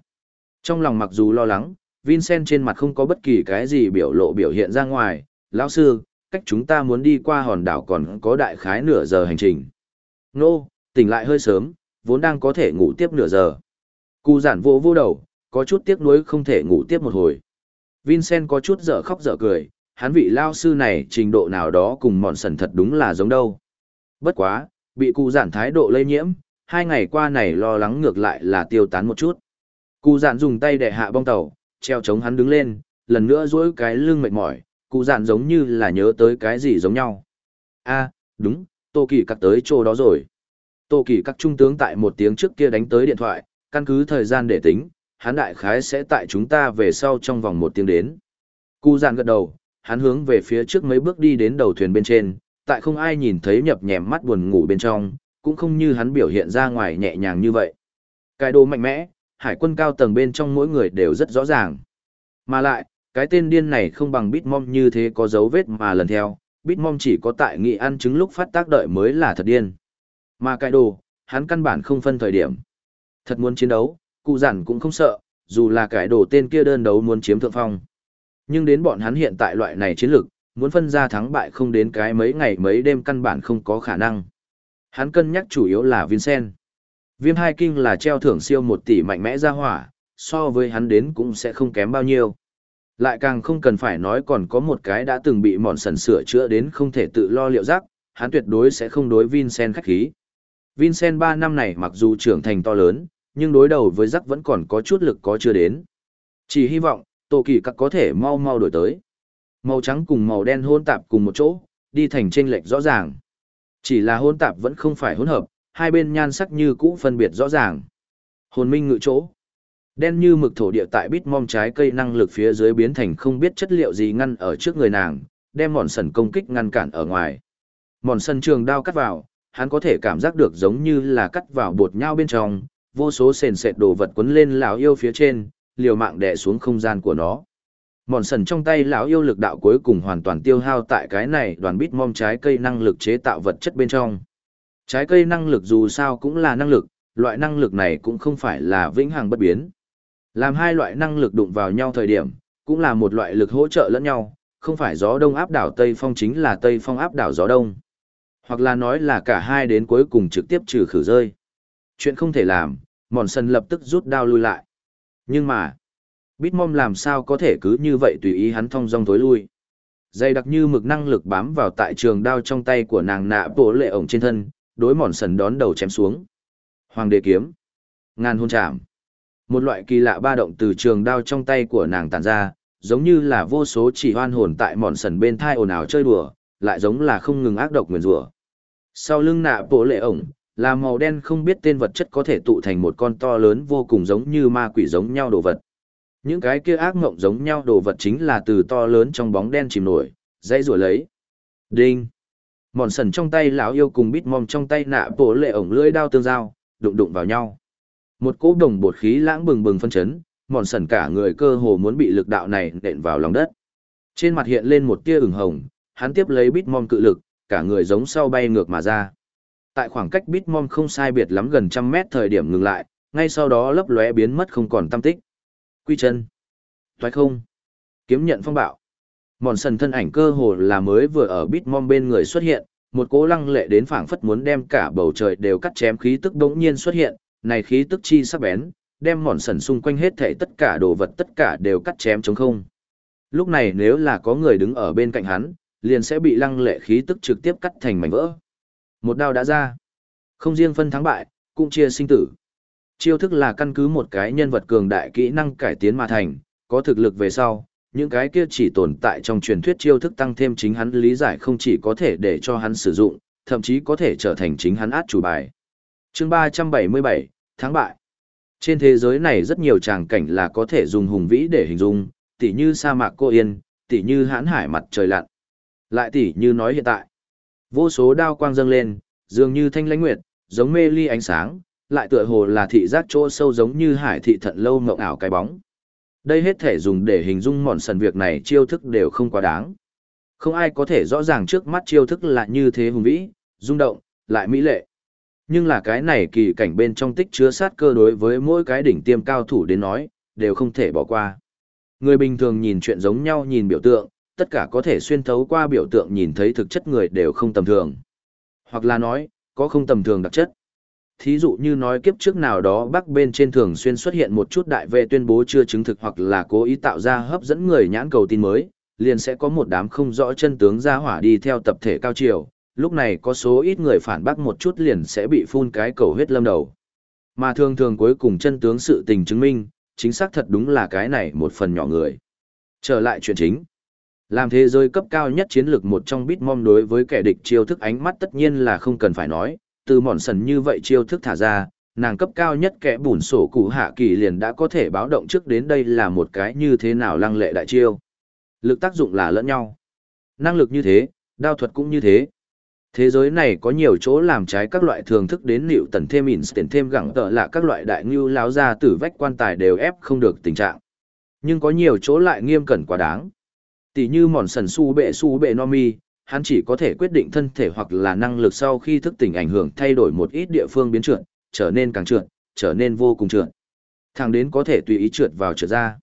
Trong lòng mặc dù lo lắng, Vincent trên mặt không có bất kỳ cái gì biểu lộ biểu hiện ra ngoài, lao sư, cách chúng ta muốn đi qua hòn đảo còn có đại khái nửa giờ hành trình. Nô, tỉnh lại hơi sớm, vốn đang có thể ngủ tiếp nửa giờ. Cụ giản vô vô đầu, có chút tiếc nuối không thể ngủ tiếp một hồi. Vincent có chút dở khóc dở cười, hắn vị lao sư này trình độ nào đó cùng mòn sần thật đúng là giống đâu. Bất quá, bị cụ giản thái độ lây nhiễm, hai ngày qua này lo lắng ngược lại là tiêu tán một chút. Cụ giản dùng tay đè hạ bong tàu, treo chống hắn đứng lên, lần nữa duỗi cái lưng mệt mỏi, cụ giản giống như là nhớ tới cái gì giống nhau. a đúng, Tô Kỳ cắt tới chỗ đó rồi. Tô Kỳ các trung tướng tại một tiếng trước kia đánh tới điện thoại, căn cứ thời gian để tính, hắn đại khái sẽ tại chúng ta về sau trong vòng một tiếng đến. Cú giản gật đầu, hắn hướng về phía trước mấy bước đi đến đầu thuyền bên trên, tại không ai nhìn thấy nhập nhèm mắt buồn ngủ bên trong, cũng không như hắn biểu hiện ra ngoài nhẹ nhàng như vậy. Cái đồ mạnh mẽ, hải quân cao tầng bên trong mỗi người đều rất rõ ràng. Mà lại, cái tên điên này không bằng Bitmom như thế có dấu vết mà lần theo, Bitmom chỉ có tại nghị ăn chứng lúc phát tác đợi mới là thật điên. Mà cái đồ, hắn căn bản không phân thời điểm. Thật muốn chiến đấu, cụ giản cũng không sợ, dù là cải đồ tên kia đơn đấu muốn chiếm thượng phong. Nhưng đến bọn hắn hiện tại loại này chiến lược, muốn phân ra thắng bại không đến cái mấy ngày mấy đêm căn bản không có khả năng. Hắn cân nhắc chủ yếu là Vincent. Viêm hai kinh là treo thưởng siêu một tỷ mạnh mẽ ra hỏa, so với hắn đến cũng sẽ không kém bao nhiêu. Lại càng không cần phải nói còn có một cái đã từng bị mòn sần sửa chữa đến không thể tự lo liệu rắc, hắn tuyệt đối sẽ không đối Vincent khách khí. Vincent 3 năm này mặc dù trưởng thành to lớn, nhưng đối đầu với Zack vẫn còn có chút lực có chưa đến. Chỉ hy vọng, tổ kỳ cặc có thể mau mau đổi tới. Màu trắng cùng màu đen hôn tạp cùng một chỗ, đi thành chênh lệch rõ ràng. Chỉ là hôn tạp vẫn không phải hỗn hợp, hai bên nhan sắc như cũ phân biệt rõ ràng. Hồn minh ngự chỗ. Đen như mực thổ địa tại bít mom trái cây năng lực phía dưới biến thành không biết chất liệu gì ngăn ở trước người nàng, đem mòn sần công kích ngăn cản ở ngoài. Mòn sần trường đao cắt vào, hắn có thể cảm giác được giống như là cắt vào bột nhau bên trong, vô số sền sệt đồ vật quấn lên lão yêu phía trên, liều mạng đè xuống không gian của nó. Mòn sần trong tay lão yêu lực đạo cuối cùng hoàn toàn tiêu hao tại cái này đoàn bít mom trái cây năng lực chế tạo vật chất bên trong. Trái cây năng lực dù sao cũng là năng lực, loại năng lực này cũng không phải là vĩnh hằng bất biến. Làm hai loại năng lực đụng vào nhau thời điểm, cũng là một loại lực hỗ trợ lẫn nhau, không phải gió đông áp đảo Tây Phong chính là Tây Phong áp đảo gió đông. Hoặc là nói là cả hai đến cuối cùng trực tiếp trừ khử rơi. Chuyện không thể làm, mòn sân lập tức rút đao lui lại. Nhưng mà, Bitmom làm sao có thể cứ như vậy tùy ý hắn thong dong tối lui. Dây đặc như mực năng lực bám vào tại trường đao trong tay của nàng nạ bổ lệ ổng trên thân, đối mòn sần đón đầu chém xuống. Hoàng đế kiếm. Ngàn hôn chạm. Một loại kỳ lạ ba động từ trường đao trong tay của nàng tàn ra, giống như là vô số chỉ hoan hồn tại mòn sần bên thai ồn ào chơi đùa, lại giống là không ngừng ác độc nguyền rủa. Sau lưng nạ bộ lệ ổng, là màu đen không biết tên vật chất có thể tụ thành một con to lớn vô cùng giống như ma quỷ giống nhau đồ vật. Những cái kia ác mộng giống nhau đồ vật chính là từ to lớn trong bóng đen chìm nổi, dãy rủa lấy. Đinh! Mòn sần trong tay lão yêu cùng bít mom trong tay nạ bộ lệ ổng lưỡi đao tương giao, đụng đụng vào nhau. Một cỗ đồng bột khí lãng bừng bừng phân chấn, mòn sần cả người cơ hồ muốn bị lực đạo này nện vào lòng đất. Trên mặt hiện lên một tia ửng hồng, hắn tiếp lấy bít mom cự lực, cả người giống sau bay ngược mà ra. Tại khoảng cách Bitmom không sai biệt lắm gần trăm mét thời điểm ngừng lại, ngay sau đó lấp lóe biến mất không còn tâm tích. Quy chân. Toái không. Kiếm nhận phong bạo. Mòn sần thân ảnh cơ hồ là mới vừa ở Bitmom bên người xuất hiện, một cố lăng lệ đến phảng phất muốn đem cả bầu trời đều cắt chém khí tức bỗng nhiên xuất hiện, này khí tức chi sắc bén, đem mòn sần xung quanh hết thảy tất cả đồ vật tất cả đều cắt chém chống không. Lúc này nếu là có người đứng ở bên cạnh hắn, liền sẽ bị lăng lệ khí tức trực tiếp cắt thành mảnh vỡ. Một đao đã ra. Không riêng phân thắng bại, cũng chia sinh tử. Chiêu thức là căn cứ một cái nhân vật cường đại kỹ năng cải tiến mà thành, có thực lực về sau, những cái kia chỉ tồn tại trong truyền thuyết chiêu thức tăng thêm chính hắn lý giải không chỉ có thể để cho hắn sử dụng, thậm chí có thể trở thành chính hắn át chủ bài. Chương 377, tháng bại. Trên thế giới này rất nhiều tràng cảnh là có thể dùng hùng vĩ để hình dung, tỉ như sa mạc cô yên, tỉ như hãn hải mặt trời lặn. Lại tỉ như nói hiện tại. Vô số đao quang dâng lên, dường như thanh lãnh nguyệt, giống mê ly ánh sáng, lại tựa hồ là thị giác chỗ sâu giống như hải thị thận lâu mộng ảo cái bóng. Đây hết thể dùng để hình dung mòn sần việc này chiêu thức đều không quá đáng. Không ai có thể rõ ràng trước mắt chiêu thức là như thế hùng vĩ, rung động, lại mỹ lệ. Nhưng là cái này kỳ cảnh bên trong tích chứa sát cơ đối với mỗi cái đỉnh tiêm cao thủ đến nói, đều không thể bỏ qua. Người bình thường nhìn chuyện giống nhau nhìn biểu tượng, tất cả có thể xuyên thấu qua biểu tượng nhìn thấy thực chất người đều không tầm thường. Hoặc là nói, có không tầm thường đặc chất thí dụ như nói kiếp trước nào đó bắc bên trên thường xuyên xuất hiện một chút đại vệ tuyên bố chưa chứng thực hoặc là cố ý tạo ra hấp dẫn người nhãn cầu tin mới, liền sẽ có một đám không rõ chân tướng ra hỏa đi theo tập thể cao triều, lúc này có số ít người phản bác một chút liền sẽ bị phun cái cầu huyết lâm đầu. Mà thường thường cuối cùng chân tướng sự tình chứng minh, chính xác thật đúng là cái này một phần nhỏ người. Trở lại chuyện chính. Làm thế giới cấp cao nhất chiến lược một trong Bitmom đối với kẻ địch chiêu thức ánh mắt tất nhiên là không cần phải nói, từ mòn sần như vậy chiêu thức thả ra, nàng cấp cao nhất kẻ bùn sổ cụ hạ kỳ liền đã có thể báo động trước đến đây là một cái như thế nào lăng lệ đại chiêu. Lực tác dụng là lẫn nhau. Năng lực như thế, đao thuật cũng như thế. Thế giới này có nhiều chỗ làm trái các loại thường thức đến liệu tần thêm instant thêm gẳng tợ là các loại đại ngưu láo ra tử vách quan tài đều ép không được tình trạng. Nhưng có nhiều chỗ lại nghiêm cẩn quá đáng. Tỷ như mòn sần su bệ su bệ no mi, hắn chỉ có thể quyết định thân thể hoặc là năng lực sau khi thức tỉnh ảnh hưởng thay đổi một ít địa phương biến trượt, trở nên càng trượt, trở nên vô cùng trượt. Thẳng đến có thể tùy ý trượt vào trượt ra.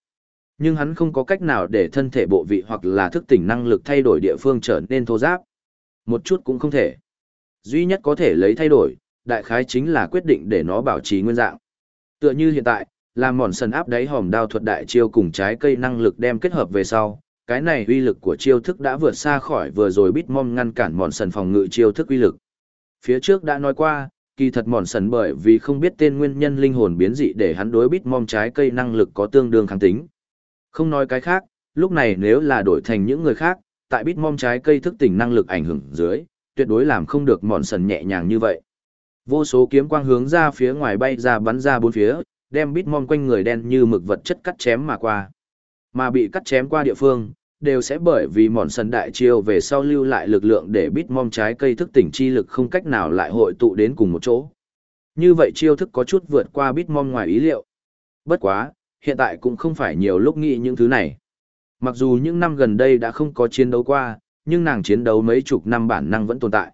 Nhưng hắn không có cách nào để thân thể bộ vị hoặc là thức tỉnh năng lực thay đổi địa phương trở nên thô giáp. Một chút cũng không thể. Duy nhất có thể lấy thay đổi, đại khái chính là quyết định để nó bảo trì nguyên dạng. Tựa như hiện tại, làm mòn sần áp đáy hòm đao thuật đại chiêu cùng trái cây năng lực đem kết hợp về sau, cái này uy lực của chiêu thức đã vượt xa khỏi vừa rồi bít mom ngăn cản mòn sần phòng ngự chiêu thức uy lực. Phía trước đã nói qua, kỳ thật mòn sần bởi vì không biết tên nguyên nhân linh hồn biến dị để hắn đối bít mom trái cây năng lực có tương đương kháng tính. Không nói cái khác, lúc này nếu là đổi thành những người khác, tại bít mom trái cây thức tỉnh năng lực ảnh hưởng dưới, tuyệt đối làm không được mòn sần nhẹ nhàng như vậy. Vô số kiếm quang hướng ra phía ngoài bay ra bắn ra bốn phía, đem bít mom quanh người đen như mực vật chất cắt chém mà qua. Mà bị cắt chém qua địa phương, đều sẽ bởi vì mòn sần đại chiêu về sau lưu lại lực lượng để bít mom trái cây thức tỉnh chi lực không cách nào lại hội tụ đến cùng một chỗ. Như vậy chiêu thức có chút vượt qua bít mom ngoài ý liệu. Bất quá, hiện tại cũng không phải nhiều lúc nghĩ những thứ này. Mặc dù những năm gần đây đã không có chiến đấu qua, nhưng nàng chiến đấu mấy chục năm bản năng vẫn tồn tại.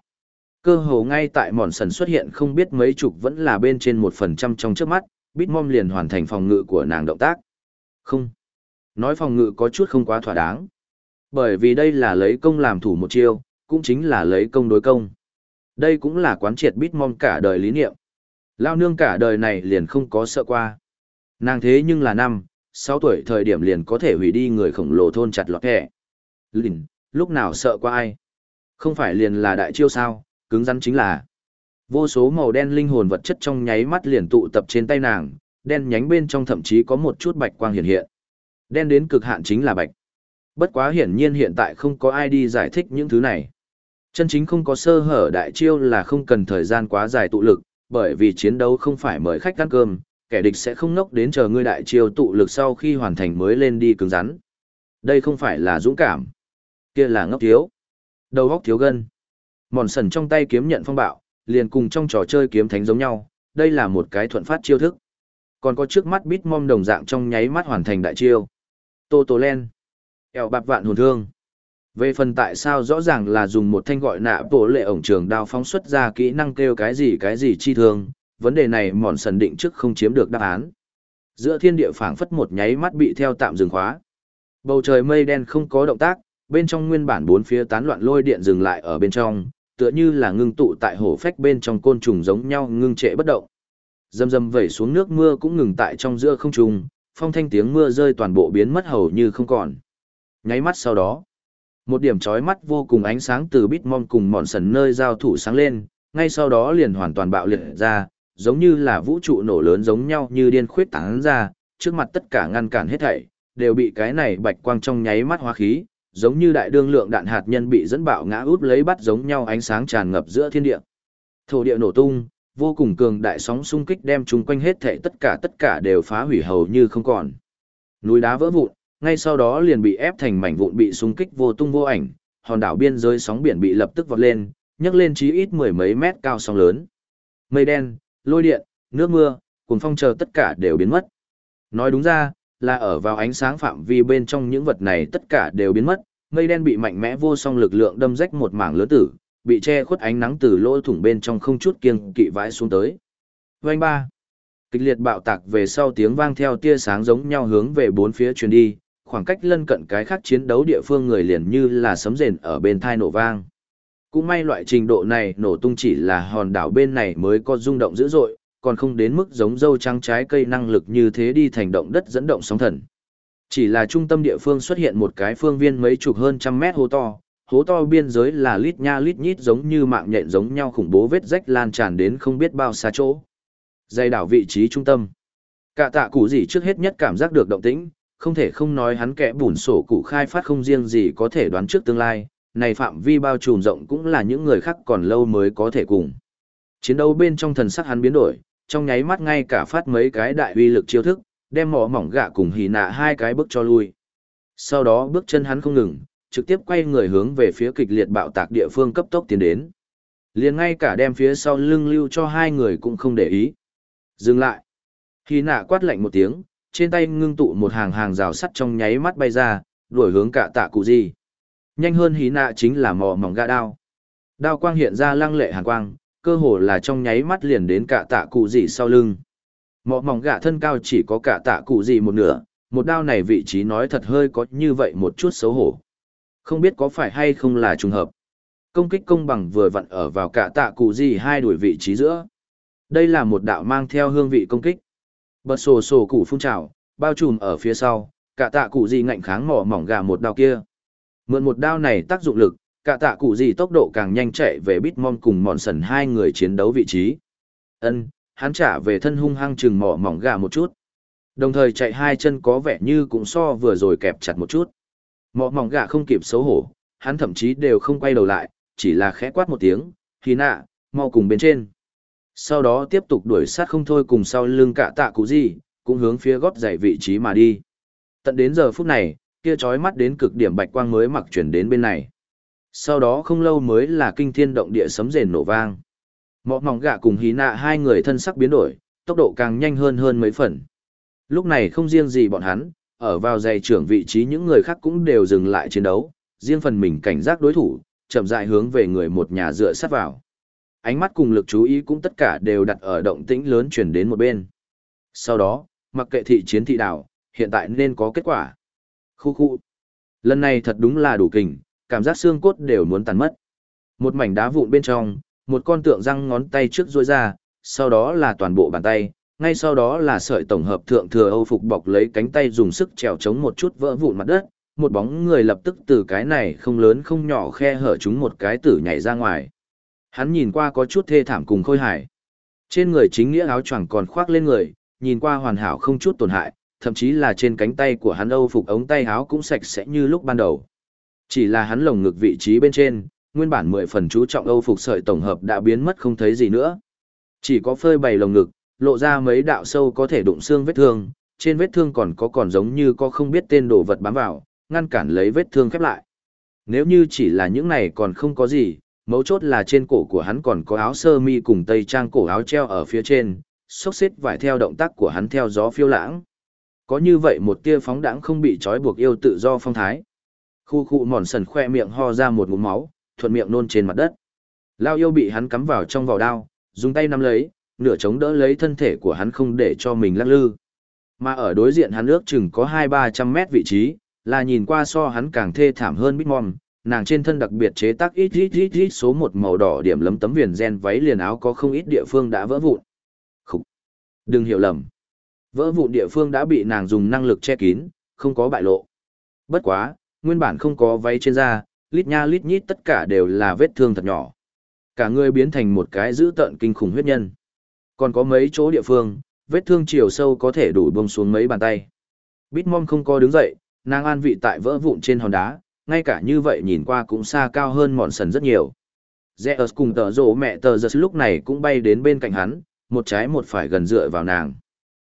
Cơ hồ ngay tại mòn sần xuất hiện không biết mấy chục vẫn là bên trên một phần trăm trong trước mắt, Bitmom liền hoàn thành phòng ngự của nàng động tác. Không. Nói phòng ngự có chút không quá thỏa đáng. Bởi vì đây là lấy công làm thủ một chiêu, cũng chính là lấy công đối công. Đây cũng là quán triệt Bitmom cả đời lý niệm. Lao nương cả đời này liền không có sợ qua. Nàng thế nhưng là năm, sáu tuổi thời điểm liền có thể hủy đi người khổng lồ thôn chặt lọt kẻ. Lìn, lúc nào sợ qua ai? Không phải liền là đại chiêu sao, cứng rắn chính là. Vô số màu đen linh hồn vật chất trong nháy mắt liền tụ tập trên tay nàng, đen nhánh bên trong thậm chí có một chút bạch quang hiện hiện. Đen đến cực hạn chính là bạch. Bất quá hiển nhiên hiện tại không có ai đi giải thích những thứ này. Chân chính không có sơ hở đại chiêu là không cần thời gian quá dài tụ lực, bởi vì chiến đấu không phải mời khách ăn cơm, kẻ địch sẽ không nốc đến chờ ngươi đại chiêu tụ lực sau khi hoàn thành mới lên đi cứng rắn. Đây không phải là dũng cảm, kia là ngốc thiếu. Đầu góc thiếu gân. Mòn sần trong tay kiếm nhận phong bạo, liền cùng trong trò chơi kiếm thánh giống nhau, đây là một cái thuận phát chiêu thức. Còn có trước mắt bít mom đồng dạng trong nháy mắt hoàn thành đại chiêu. Tô Tô Len. Eo bạc vạn hồn thương. Về phần tại sao rõ ràng là dùng một thanh gọi nạ bộ lệ ổng trường đao phóng xuất ra kỹ năng kêu cái gì cái gì chi thương, vấn đề này mòn sần định trước không chiếm được đáp án. Giữa thiên địa phảng phất một nháy mắt bị theo tạm dừng khóa. Bầu trời mây đen không có động tác, bên trong nguyên bản bốn phía tán loạn lôi điện dừng lại ở bên trong, tựa như là ngưng tụ tại hổ phách bên trong côn trùng giống nhau ngưng trệ bất động. Dầm dầm vẩy xuống nước mưa cũng ngừng tại trong giữa không trung, phong thanh tiếng mưa rơi toàn bộ biến mất hầu như không còn. Nháy mắt sau đó, một điểm chói mắt vô cùng ánh sáng từ bít mom cùng mòn sần nơi giao thủ sáng lên, ngay sau đó liền hoàn toàn bạo liệt ra, giống như là vũ trụ nổ lớn giống nhau như điên khuyết tán ra, trước mặt tất cả ngăn cản hết thảy, đều bị cái này bạch quang trong nháy mắt hóa khí, giống như đại đương lượng đạn hạt nhân bị dẫn bạo ngã út lấy bắt giống nhau ánh sáng tràn ngập giữa thiên địa. Thổ địa nổ tung, vô cùng cường đại sóng xung kích đem chúng quanh hết thảy tất cả tất cả đều phá hủy hầu như không còn. Núi đá vỡ vụn, ngay sau đó liền bị ép thành mảnh vụn bị xung kích vô tung vô ảnh, hòn đảo biên giới sóng biển bị lập tức vọt lên, nhấc lên chí ít mười mấy mét cao sóng lớn. Mây đen, lôi điện, nước mưa, cùng phong chờ tất cả đều biến mất. Nói đúng ra, là ở vào ánh sáng phạm vi bên trong những vật này tất cả đều biến mất, mây đen bị mạnh mẽ vô song lực lượng đâm rách một mảng lớn tử, bị che khuất ánh nắng từ lỗ thủng bên trong không chút kiêng kỵ vãi xuống tới. Vành ba. Kịch liệt bạo tạc về sau tiếng vang theo tia sáng giống nhau hướng về bốn phía truyền đi, khoảng cách lân cận cái khác chiến đấu địa phương người liền như là sấm rền ở bên thai nổ vang. Cũng may loại trình độ này nổ tung chỉ là hòn đảo bên này mới có rung động dữ dội, còn không đến mức giống dâu trắng trái cây năng lực như thế đi thành động đất dẫn động sóng thần. Chỉ là trung tâm địa phương xuất hiện một cái phương viên mấy chục hơn trăm mét hố to, hố to biên giới là lít nha lít nhít giống như mạng nhện giống nhau khủng bố vết rách lan tràn đến không biết bao xa chỗ. Dây đảo vị trí trung tâm. Cả tạ cụ gì trước hết nhất cảm giác được động tĩnh, không thể không nói hắn kẽ bùn sổ cụ khai phát không riêng gì có thể đoán trước tương lai, này phạm vi bao trùm rộng cũng là những người khác còn lâu mới có thể cùng. Chiến đấu bên trong thần sắc hắn biến đổi, trong nháy mắt ngay cả phát mấy cái đại uy lực chiêu thức, đem mỏ mỏng gạ cùng hì nạ hai cái bước cho lui. Sau đó bước chân hắn không ngừng, trực tiếp quay người hướng về phía kịch liệt bạo tạc địa phương cấp tốc tiến đến. liền ngay cả đem phía sau lưng lưu cho hai người cũng không để ý. Dừng lại. Khi nạ quát lạnh một tiếng, trên tay ngưng tụ một hàng hàng rào sắt trong nháy mắt bay ra, đuổi hướng cả tạ cụ gì. Nhanh hơn hí nạ chính là mò mỏng gã đao. Đao quang hiện ra lăng lệ hàn quang, cơ hồ là trong nháy mắt liền đến cả tạ cụ gì sau lưng. Mọ mỏng gã thân cao chỉ có cả tạ cụ gì một nửa, một đao này vị trí nói thật hơi có như vậy một chút xấu hổ. Không biết có phải hay không là trùng hợp. Công kích công bằng vừa vặn ở vào cả tạ cụ gì hai đuổi vị trí giữa. Đây là một đạo mang theo hương vị công kích. Bật sổ sổ củ phun trào, bao trùm ở phía sau, cả tạ cụ gì ngạnh kháng mỏ mỏng gà một đao kia. Mượn một đao này tác dụng lực, cả tạ cụ gì tốc độ càng nhanh chạy về Bitmon cùng mòn sần hai người chiến đấu vị trí. Ân, hắn trả về thân hung hăng chừng mỏ mỏng gà một chút. Đồng thời chạy hai chân có vẻ như cũng so vừa rồi kẹp chặt một chút. Mọ mỏng gà không kịp xấu hổ, hắn thậm chí đều không quay đầu lại, chỉ là khẽ quát một tiếng, khi nạ, mau cùng bên trên. Sau đó tiếp tục đuổi sát không thôi cùng sau lưng cả tạ cụ gì, cũng hướng phía gót dày vị trí mà đi. Tận đến giờ phút này, kia chói mắt đến cực điểm bạch quang mới mặc chuyển đến bên này. Sau đó không lâu mới là kinh thiên động địa sấm rền nổ vang. Mọ mỏng gạ cùng hí nạ hai người thân sắc biến đổi, tốc độ càng nhanh hơn hơn mấy phần. Lúc này không riêng gì bọn hắn, ở vào dày trưởng vị trí những người khác cũng đều dừng lại chiến đấu, riêng phần mình cảnh giác đối thủ, chậm rãi hướng về người một nhà dựa sát vào. Ánh mắt cùng lực chú ý cũng tất cả đều đặt ở động tĩnh lớn chuyển đến một bên. Sau đó, mặc kệ thị chiến thị đảo, hiện tại nên có kết quả. Khu khu. Lần này thật đúng là đủ kình, cảm giác xương cốt đều muốn tàn mất. Một mảnh đá vụn bên trong, một con tượng răng ngón tay trước duỗi ra, sau đó là toàn bộ bàn tay, ngay sau đó là sợi tổng hợp thượng thừa Âu phục bọc lấy cánh tay dùng sức trèo chống một chút vỡ vụn mặt đất, một bóng người lập tức từ cái này không lớn không nhỏ khe hở chúng một cái tử nhảy ra ngoài. Hắn nhìn qua có chút thê thảm cùng khôi hài. Trên người chính nghĩa áo choàng còn khoác lên người, nhìn qua hoàn hảo không chút tổn hại, thậm chí là trên cánh tay của hắn Âu phục ống tay áo cũng sạch sẽ như lúc ban đầu. Chỉ là hắn lồng ngực vị trí bên trên, nguyên bản mười phần chú trọng Âu phục sợi tổng hợp đã biến mất không thấy gì nữa. Chỉ có phơi bày lồng ngực, lộ ra mấy đạo sâu có thể đụng xương vết thương, trên vết thương còn có còn giống như có không biết tên đồ vật bám vào, ngăn cản lấy vết thương khép lại. Nếu như chỉ là những này còn không có gì, mấu chốt là trên cổ của hắn còn có áo sơ mi cùng tây trang cổ áo treo ở phía trên, xốc xếp vải theo động tác của hắn theo gió phiêu lãng. Có như vậy một tia phóng đãng không bị trói buộc yêu tự do phong thái. Khu khu mòn sần khoe miệng ho ra một ngụm máu, thuận miệng nôn trên mặt đất. Lao yêu bị hắn cắm vào trong vỏ đao, dùng tay nắm lấy, nửa chống đỡ lấy thân thể của hắn không để cho mình lắc lư. Mà ở đối diện hắn ước chừng có hai ba trăm mét vị trí, là nhìn qua so hắn càng thê thảm hơn Bitmom, nàng trên thân đặc biệt chế tác ít ít ít ít số một màu đỏ điểm lấm tấm viền gen váy liền áo có không ít địa phương đã vỡ vụn. Khúc! Đừng hiểu lầm. Vỡ vụn địa phương đã bị nàng dùng năng lực che kín, không có bại lộ. Bất quá, nguyên bản không có váy trên da, lít nha lít nhít tất cả đều là vết thương thật nhỏ. Cả người biến thành một cái dữ tợn kinh khủng huyết nhân. Còn có mấy chỗ địa phương, vết thương chiều sâu có thể đủ bông xuống mấy bàn tay. Bitmom không có đứng dậy, nàng an vị tại vỡ vụn trên hòn đá, ngay cả như vậy nhìn qua cũng xa cao hơn mòn sần rất nhiều. Zeus cùng tờ rổ mẹ tờ giật lúc này cũng bay đến bên cạnh hắn, một trái một phải gần dựa vào nàng.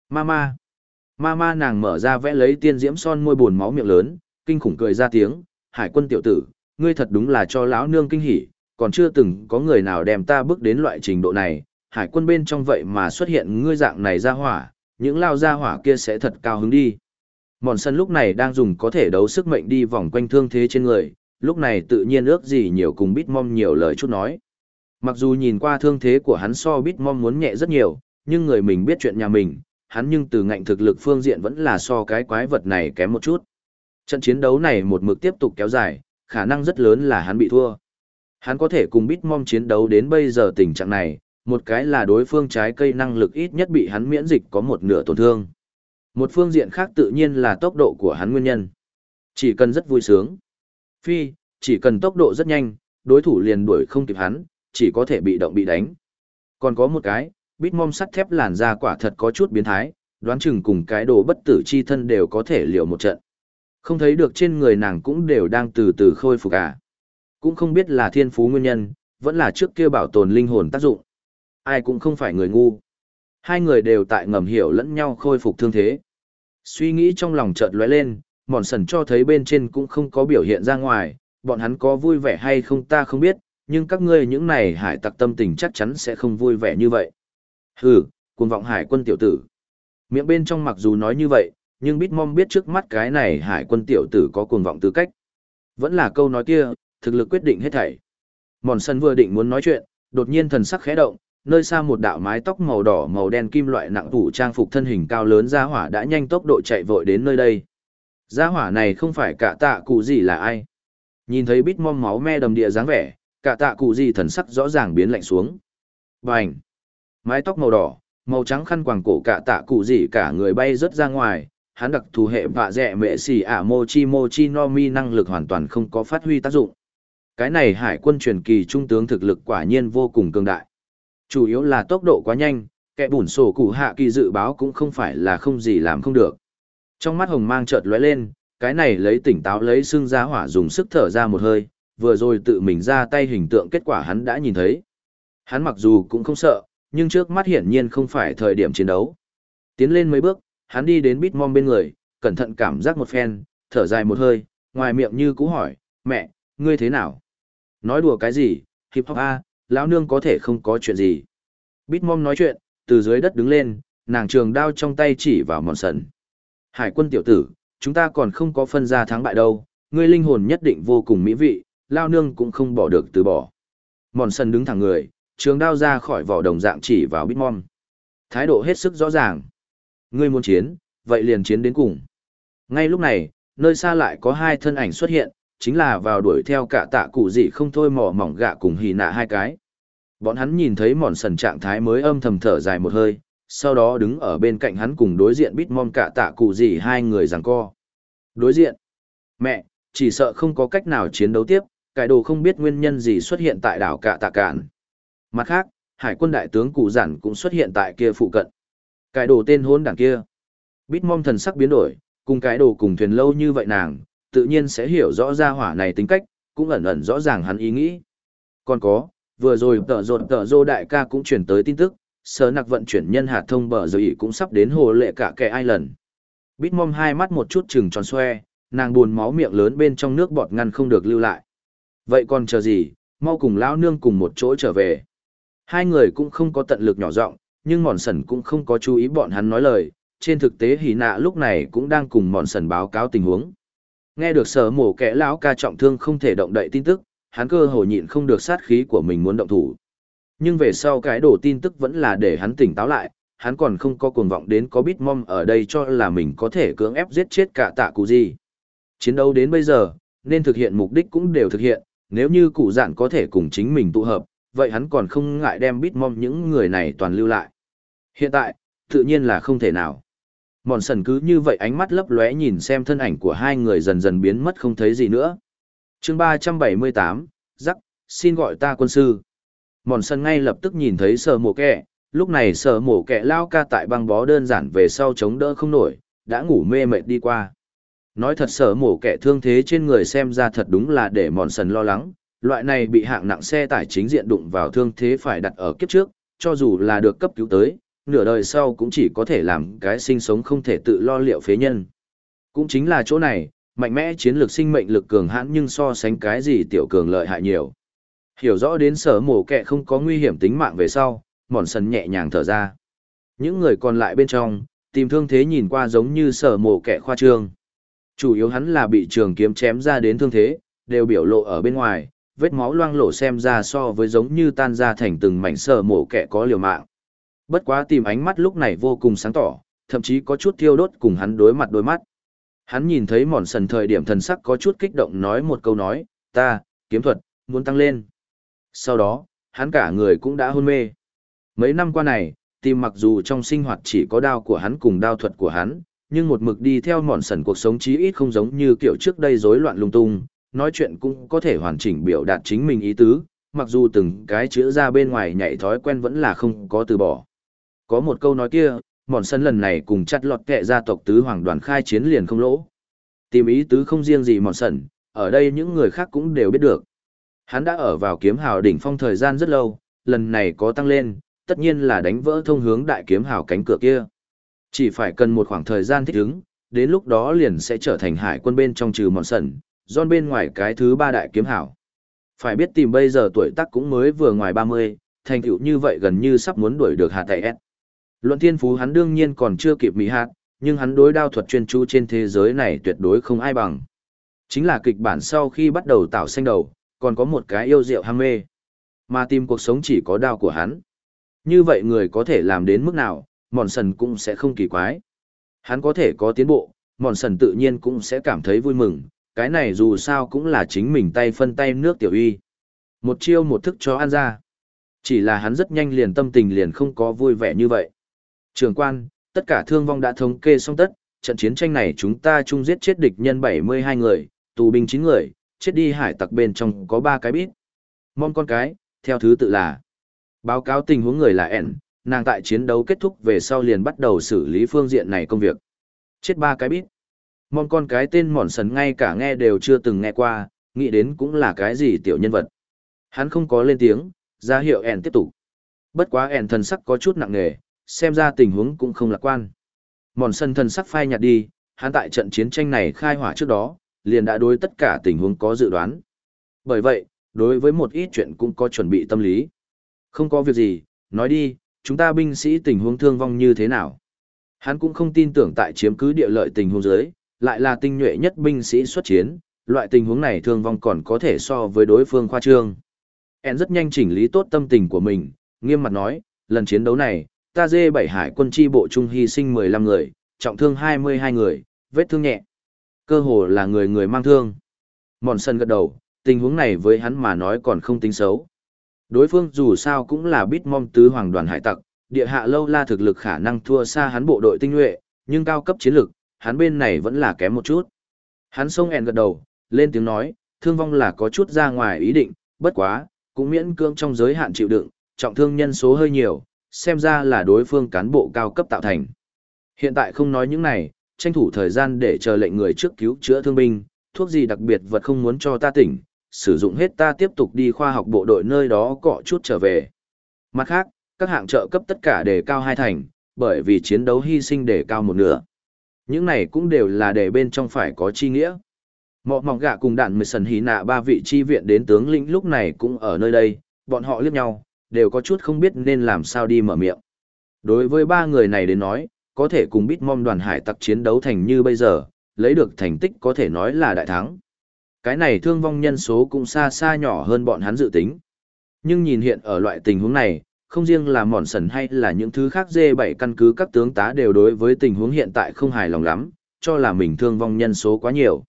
Mama! Mama nàng mở ra vẽ lấy tiên diễm son môi buồn máu miệng lớn, kinh khủng cười ra tiếng, hải quân tiểu tử, ngươi thật đúng là cho lão nương kinh hỉ, còn chưa từng có người nào đem ta bước đến loại trình độ này, hải quân bên trong vậy mà xuất hiện ngươi dạng này ra hỏa, những lao ra hỏa kia sẽ thật cao hứng đi. Mòn sân lúc này đang dùng có thể đấu sức mệnh đi vòng quanh thương thế trên người, lúc này tự nhiên ước gì nhiều cùng Bitmom nhiều lời chút nói. Mặc dù nhìn qua thương thế của hắn so Bitmom muốn nhẹ rất nhiều, nhưng người mình biết chuyện nhà mình, hắn nhưng từ ngạnh thực lực phương diện vẫn là so cái quái vật này kém một chút. Trận chiến đấu này một mực tiếp tục kéo dài, khả năng rất lớn là hắn bị thua. Hắn có thể cùng Bitmom chiến đấu đến bây giờ tình trạng này, một cái là đối phương trái cây năng lực ít nhất bị hắn miễn dịch có một nửa tổn thương. Một phương diện khác tự nhiên là tốc độ của hắn nguyên nhân. Chỉ cần rất vui sướng. Phi, chỉ cần tốc độ rất nhanh, đối thủ liền đuổi không kịp hắn, chỉ có thể bị động bị đánh. Còn có một cái, Bitmom sắt thép làn da quả thật có chút biến thái, đoán chừng cùng cái đồ bất tử chi thân đều có thể liều một trận. Không thấy được trên người nàng cũng đều đang từ từ khôi phục à. Cũng không biết là thiên phú nguyên nhân, vẫn là trước kia bảo tồn linh hồn tác dụng. Ai cũng không phải người ngu. Hai người đều tại ngầm hiểu lẫn nhau khôi phục thương thế. Suy nghĩ trong lòng chợt lóe lên, mòn sần cho thấy bên trên cũng không có biểu hiện ra ngoài, bọn hắn có vui vẻ hay không ta không biết, nhưng các ngươi những này hải tặc tâm tình chắc chắn sẽ không vui vẻ như vậy. Hừ, cuồng vọng hải quân tiểu tử. Miệng bên trong mặc dù nói như vậy, nhưng Bitmom biết trước mắt cái này hải quân tiểu tử có cuồng vọng tư cách. Vẫn là câu nói kia, thực lực quyết định hết thảy. Mòn sân vừa định muốn nói chuyện, đột nhiên thần sắc khẽ động, nơi xa một đạo mái tóc màu đỏ màu đen kim loại nặng tủ trang phục thân hình cao lớn ra hỏa đã nhanh tốc độ chạy vội đến nơi đây. Gia hỏa này không phải cả tạ cụ gì là ai. Nhìn thấy bít mom máu me đầm địa dáng vẻ, cả tạ cụ gì thần sắc rõ ràng biến lạnh xuống. Bành! Mái tóc màu đỏ, màu trắng khăn quàng cổ cả tạ cụ gì cả người bay rớt ra ngoài, hắn đặc thù hệ vạ dẹ mệ xì ả mochi mochi no mi năng lực hoàn toàn không có phát huy tác dụng. Cái này hải quân truyền kỳ trung tướng thực lực quả nhiên vô cùng cường đại. Chủ yếu là tốc độ quá nhanh, kẻ bùn sổ cụ hạ kỳ dự báo cũng không phải là không gì làm không được. Trong mắt hồng mang chợt lóe lên, cái này lấy tỉnh táo lấy xương ra hỏa dùng sức thở ra một hơi, vừa rồi tự mình ra tay hình tượng kết quả hắn đã nhìn thấy. Hắn mặc dù cũng không sợ, nhưng trước mắt hiển nhiên không phải thời điểm chiến đấu. Tiến lên mấy bước, hắn đi đến Bitmom bên người, cẩn thận cảm giác một phen, thở dài một hơi, ngoài miệng như cũ hỏi, mẹ, ngươi thế nào? Nói đùa cái gì, hip hop A, lão nương có thể không có chuyện gì. Bitmom nói chuyện, từ dưới đất đứng lên, nàng trường đao trong tay chỉ vào mòn sần. Hải quân tiểu tử, chúng ta còn không có phân ra thắng bại đâu, ngươi linh hồn nhất định vô cùng mỹ vị, lao nương cũng không bỏ được từ bỏ. Mòn sần đứng thẳng người, trường đao ra khỏi vỏ đồng dạng chỉ vào Bitmom. Thái độ hết sức rõ ràng. Ngươi muốn chiến, vậy liền chiến đến cùng. Ngay lúc này, nơi xa lại có hai thân ảnh xuất hiện, chính là vào đuổi theo cả tạ cụ gì không thôi mỏ mỏng gạ cùng hì nạ hai cái. Bọn hắn nhìn thấy mòn sần trạng thái mới âm thầm thở dài một hơi, sau đó đứng ở bên cạnh hắn cùng đối diện bít mom cả tạ cụ gì hai người giằng co. Đối diện. Mẹ, chỉ sợ không có cách nào chiến đấu tiếp, cải đồ không biết nguyên nhân gì xuất hiện tại đảo cả tạ cạn. Mặt khác, hải quân đại tướng cụ giản cũng xuất hiện tại kia phụ cận. Cải đồ tên hôn đảng kia. Bít mom thần sắc biến đổi, cùng cái đồ cùng thuyền lâu như vậy nàng, tự nhiên sẽ hiểu rõ ra hỏa này tính cách, cũng ẩn ẩn rõ ràng hắn ý nghĩ. Còn có, vừa rồi tờ rột tờ rô đại ca cũng chuyển tới tin tức, sở nặc vận chuyển nhân hạt thông bờ rồi cũng sắp đến hồ lệ cả kẻ ai lần. Bít mom hai mắt một chút chừng tròn xoe, nàng buồn máu miệng lớn bên trong nước bọt ngăn không được lưu lại. Vậy còn chờ gì, mau cùng lão nương cùng một chỗ trở về. Hai người cũng không có tận lực nhỏ giọng, nhưng mòn sần cũng không có chú ý bọn hắn nói lời, trên thực tế hỉ nạ lúc này cũng đang cùng mòn sần báo cáo tình huống. Nghe được sở mổ kẻ lão ca trọng thương không thể động đậy tin tức, hắn cơ hồ nhịn không được sát khí của mình muốn động thủ. Nhưng về sau cái đổ tin tức vẫn là để hắn tỉnh táo lại, hắn còn không có cuồng vọng đến có bít mom ở đây cho là mình có thể cưỡng ép giết chết cả tạ cụ gì. Chiến đấu đến bây giờ, nên thực hiện mục đích cũng đều thực hiện, nếu như cụ giản có thể cùng chính mình tụ hợp, vậy hắn còn không ngại đem bít mom những người này toàn lưu lại. Hiện tại, tự nhiên là không thể nào. Mòn sần cứ như vậy ánh mắt lấp lóe nhìn xem thân ảnh của hai người dần dần biến mất không thấy gì nữa. chương ba trăm bảy mươi tám, giắc, xin gọi ta quân sư. Mòn sần ngay lập tức nhìn thấy sờ mổ kẹ, lúc này sờ mổ kẹ lao ca tại băng bó đơn giản về sau chống đỡ không nổi, đã ngủ mê mệt đi qua. Nói thật sở mổ kẻ thương thế trên người xem ra thật đúng là để mòn sần lo lắng, loại này bị hạng nặng xe tải chính diện đụng vào thương thế phải đặt ở kiếp trước, cho dù là được cấp cứu tới, nửa đời sau cũng chỉ có thể làm cái sinh sống không thể tự lo liệu phế nhân. Cũng chính là chỗ này, mạnh mẽ chiến lược sinh mệnh lực cường hãn nhưng so sánh cái gì tiểu cường lợi hại nhiều. Hiểu rõ đến sở mổ kẹ không có nguy hiểm tính mạng về sau, mòn sần nhẹ nhàng thở ra. Những người còn lại bên trong, tìm thương thế nhìn qua giống như sở mổ kẹ khoa trương. Chủ yếu hắn là bị trường kiếm chém ra đến thương thế, đều biểu lộ ở bên ngoài, vết máu loang lổ xem ra so với giống như tan ra thành từng mảnh sở mổ kẹ có liều mạng. Bất quá tìm ánh mắt lúc này vô cùng sáng tỏ, thậm chí có chút thiêu đốt cùng hắn đối mặt đôi mắt. Hắn nhìn thấy mòn sần thời điểm thần sắc có chút kích động nói một câu nói, ta, kiếm thuật, muốn tăng lên. Sau đó, hắn cả người cũng đã hôn mê. Mấy năm qua này, tìm mặc dù trong sinh hoạt chỉ có đao của hắn cùng đao thuật của hắn, nhưng một mực đi theo mòn sần cuộc sống chí ít không giống như kiểu trước đây rối loạn lung tung, nói chuyện cũng có thể hoàn chỉnh biểu đạt chính mình ý tứ, mặc dù từng cái chữ ra bên ngoài nhảy thói quen vẫn là không có từ bỏ. Có một câu nói kia, mòn sân lần này cùng chặt lọt kệ gia tộc tứ hoàng đoàn khai chiến liền không lỗ. Tìm ý tứ không riêng gì mòn sân, ở đây những người khác cũng đều biết được. Hắn đã ở vào kiếm hào đỉnh phong thời gian rất lâu, lần này có tăng lên, tất nhiên là đánh vỡ thông hướng đại kiếm hào cánh cửa kia. Chỉ phải cần một khoảng thời gian thích ứng, đến lúc đó liền sẽ trở thành hải quân bên trong trừ mòn sần, giòn bên ngoài cái thứ ba đại kiếm hào. Phải biết tìm bây giờ tuổi tác cũng mới vừa ngoài 30, thành tựu như vậy gần như sắp muốn đuổi được hạt tại S. Luận thiên phú hắn đương nhiên còn chưa kịp mỹ hạt, nhưng hắn đối đao thuật chuyên chú trên thế giới này tuyệt đối không ai bằng. Chính là kịch bản sau khi bắt đầu tạo xanh đầu, còn có một cái yêu diệu ham mê. Mà tìm cuộc sống chỉ có đao của hắn. Như vậy người có thể làm đến mức nào, mòn sần cũng sẽ không kỳ quái. Hắn có thể có tiến bộ, mòn sần tự nhiên cũng sẽ cảm thấy vui mừng, cái này dù sao cũng là chính mình tay phân tay nước tiểu y. Một chiêu một thức cho ăn ra. Chỉ là hắn rất nhanh liền tâm tình liền không có vui vẻ như vậy. Trường quan, tất cả thương vong đã thống kê xong tất, trận chiến tranh này chúng ta chung giết chết địch nhân 72 người, tù binh 9 người, chết đi hải tặc bên trong có 3 cái bít. Mong con cái, theo thứ tự là báo cáo tình huống người là ẻn, nàng tại chiến đấu kết thúc về sau liền bắt đầu xử lý phương diện này công việc. Chết ba cái bít. Mong con cái tên mòn sần ngay cả nghe đều chưa từng nghe qua, nghĩ đến cũng là cái gì tiểu nhân vật. Hắn không có lên tiếng, ra hiệu ẻn tiếp tục. Bất quá ẻn thần sắc có chút nặng nề, xem ra tình huống cũng không lạc quan. Mòn sân thần sắc phai nhạt đi, hắn tại trận chiến tranh này khai hỏa trước đó, liền đã đối tất cả tình huống có dự đoán. Bởi vậy, đối với một ít chuyện cũng có chuẩn bị tâm lý. Không có việc gì, nói đi, chúng ta binh sĩ tình huống thương vong như thế nào. Hắn cũng không tin tưởng tại chiếm cứ địa lợi tình huống dưới, lại là tinh nhuệ nhất binh sĩ xuất chiến, loại tình huống này thương vong còn có thể so với đối phương khoa trương. En rất nhanh chỉnh lý tốt tâm tình của mình, nghiêm mặt nói, lần chiến đấu này, ta dê bảy hải quân chi bộ trung hy sinh 15 người, trọng thương 22 người, vết thương nhẹ. Cơ hồ là người người mang thương. Mòn sân gật đầu, tình huống này với hắn mà nói còn không tính xấu. Đối phương dù sao cũng là bít mong tứ hoàng đoàn hải tặc, địa hạ lâu la thực lực khả năng thua xa hắn bộ đội tinh nhuệ, nhưng cao cấp chiến lực, hắn bên này vẫn là kém một chút. Hắn xông ẹn gật đầu, lên tiếng nói, thương vong là có chút ra ngoài ý định, bất quá, cũng miễn cưỡng trong giới hạn chịu đựng, trọng thương nhân số hơi nhiều, xem ra là đối phương cán bộ cao cấp tạo thành. Hiện tại không nói những này, tranh thủ thời gian để chờ lệnh người trước cứu chữa thương binh, thuốc gì đặc biệt vật không muốn cho ta tỉnh, sử dụng hết ta tiếp tục đi khoa học bộ đội nơi đó cọ chút trở về. Mặt khác, các hạng trợ cấp tất cả đề cao hai thành, bởi vì chiến đấu hy sinh đề cao một nửa. Những này cũng đều là để bên trong phải có chi nghĩa. Mọ mỏng gạ cùng đạn mười sần hí nạ ba vị chi viện đến tướng lĩnh lúc này cũng ở nơi đây, bọn họ liếc nhau, đều có chút không biết nên làm sao đi mở miệng. Đối với ba người này đến nói, có thể cùng bít mong đoàn hải tặc chiến đấu thành như bây giờ, lấy được thành tích có thể nói là đại thắng. Cái này thương vong nhân số cũng xa xa nhỏ hơn bọn hắn dự tính. Nhưng nhìn hiện ở loại tình huống này, không riêng là mòn sần hay là những thứ khác dê bảy căn cứ các tướng tá đều đối với tình huống hiện tại không hài lòng lắm, cho là mình thương vong nhân số quá nhiều.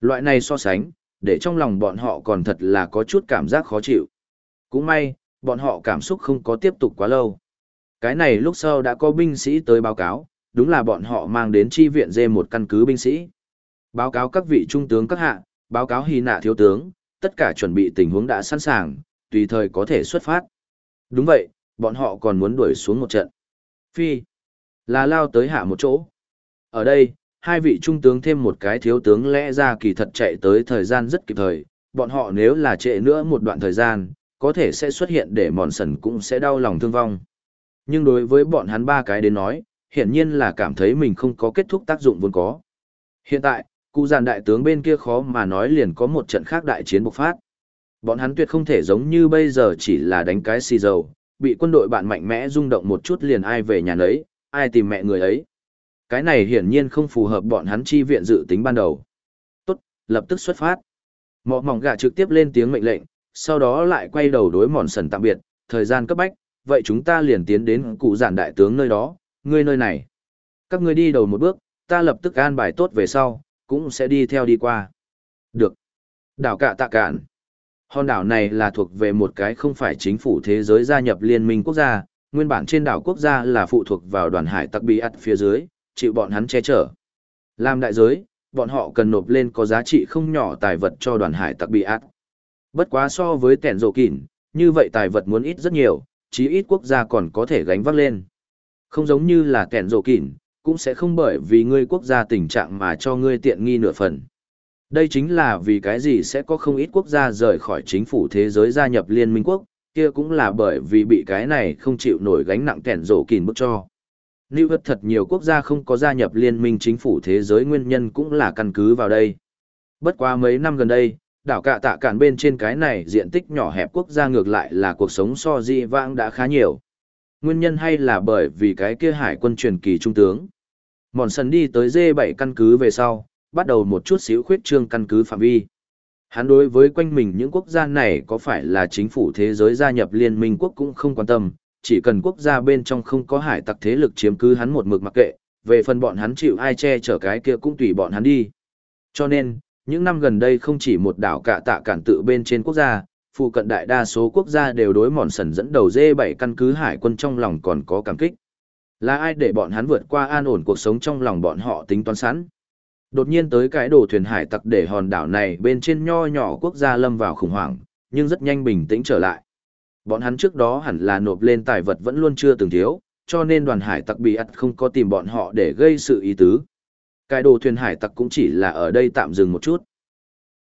Loại này so sánh, để trong lòng bọn họ còn thật là có chút cảm giác khó chịu. Cũng may, bọn họ cảm xúc không có tiếp tục quá lâu. Cái này lúc sau đã có binh sĩ tới báo cáo, đúng là bọn họ mang đến chi viện dê một căn cứ binh sĩ. Báo cáo các vị trung tướng các hạ, báo cáo hy nạ thiếu tướng, tất cả chuẩn bị tình huống đã sẵn sàng, tùy thời có thể xuất phát. Đúng vậy, bọn họ còn muốn đuổi xuống một trận. Phi, là lao tới hạ một chỗ. Ở đây, hai vị trung tướng thêm một cái thiếu tướng lẽ ra kỳ thật chạy tới thời gian rất kịp thời, bọn họ nếu là trễ nữa một đoạn thời gian, có thể sẽ xuất hiện để mòn sần cũng sẽ đau lòng thương vong. Nhưng đối với bọn hắn ba cái đến nói, hiển nhiên là cảm thấy mình không có kết thúc tác dụng vốn có. Hiện tại, cụ giàn đại tướng bên kia khó mà nói liền có một trận khác đại chiến bộc phát. Bọn hắn tuyệt không thể giống như bây giờ chỉ là đánh cái xì dầu, bị quân đội bạn mạnh mẽ rung động một chút liền ai về nhà nấy, ai tìm mẹ người ấy. Cái này hiển nhiên không phù hợp bọn hắn chi viện dự tính ban đầu. Tốt, lập tức xuất phát. Mọ mỏng gà trực tiếp lên tiếng mệnh lệnh, sau đó lại quay đầu đối mòn sần tạm biệt, thời gian cấp bách, vậy chúng ta liền tiến đến cụ giản đại tướng nơi đó, ngươi nơi này. Các ngươi đi đầu một bước, ta lập tức an bài tốt về sau, cũng sẽ đi theo đi qua. Được. Đảo cạ tạ cạn. Hòn đảo này là thuộc về một cái không phải chính phủ thế giới gia nhập liên minh quốc gia, nguyên bản trên đảo quốc gia là phụ thuộc vào đoàn hải tặc bị ắt phía dưới, chịu bọn hắn che chở. Làm đại giới, bọn họ cần nộp lên có giá trị không nhỏ tài vật cho đoàn hải tặc bị ắt. Bất quá so với tẻn rộ kỉn, như vậy tài vật muốn ít rất nhiều, chí ít quốc gia còn có thể gánh vác lên. Không giống như là tẻn rộ kỉn, cũng sẽ không bởi vì ngươi quốc gia tình trạng mà cho ngươi tiện nghi nửa phần. Đây chính là vì cái gì sẽ có không ít quốc gia rời khỏi chính phủ thế giới gia nhập Liên minh quốc, kia cũng là bởi vì bị cái này không chịu nổi gánh nặng kẻn rổ kìn bức cho. Lưu vật thật nhiều quốc gia không có gia nhập liên minh chính phủ thế giới nguyên nhân cũng là căn cứ vào đây. Bất quá mấy năm gần đây, đảo cạ tạ cản bên trên cái này diện tích nhỏ hẹp quốc gia ngược lại là cuộc sống so di vãng đã khá nhiều. Nguyên nhân hay là bởi vì cái kia hải quân truyền kỳ trung tướng. Mòn sần đi tới D7 căn cứ về sau, bắt đầu một chút xíu khuyết trương căn cứ phạm vi. Hắn đối với quanh mình những quốc gia này có phải là chính phủ thế giới gia nhập liên minh quốc cũng không quan tâm, chỉ cần quốc gia bên trong không có hải tặc thế lực chiếm cứ hắn một mực mặc kệ, về phần bọn hắn chịu ai che chở cái kia cũng tùy bọn hắn đi. Cho nên, những năm gần đây không chỉ một đảo cả tạ cản tự bên trên quốc gia, phụ cận đại đa số quốc gia đều đối mòn sần dẫn đầu dê bảy căn cứ hải quân trong lòng còn có cảm kích. Là ai để bọn hắn vượt qua an ổn cuộc sống trong lòng bọn họ tính toán sẵn. Đột nhiên tới cái đồ thuyền hải tặc để hòn đảo này bên trên nho nhỏ quốc gia lâm vào khủng hoảng, nhưng rất nhanh bình tĩnh trở lại. Bọn hắn trước đó hẳn là nộp lên tài vật vẫn luôn chưa từng thiếu, cho nên đoàn hải tặc bị ắt không có tìm bọn họ để gây sự ý tứ. Cái đồ thuyền hải tặc cũng chỉ là ở đây tạm dừng một chút.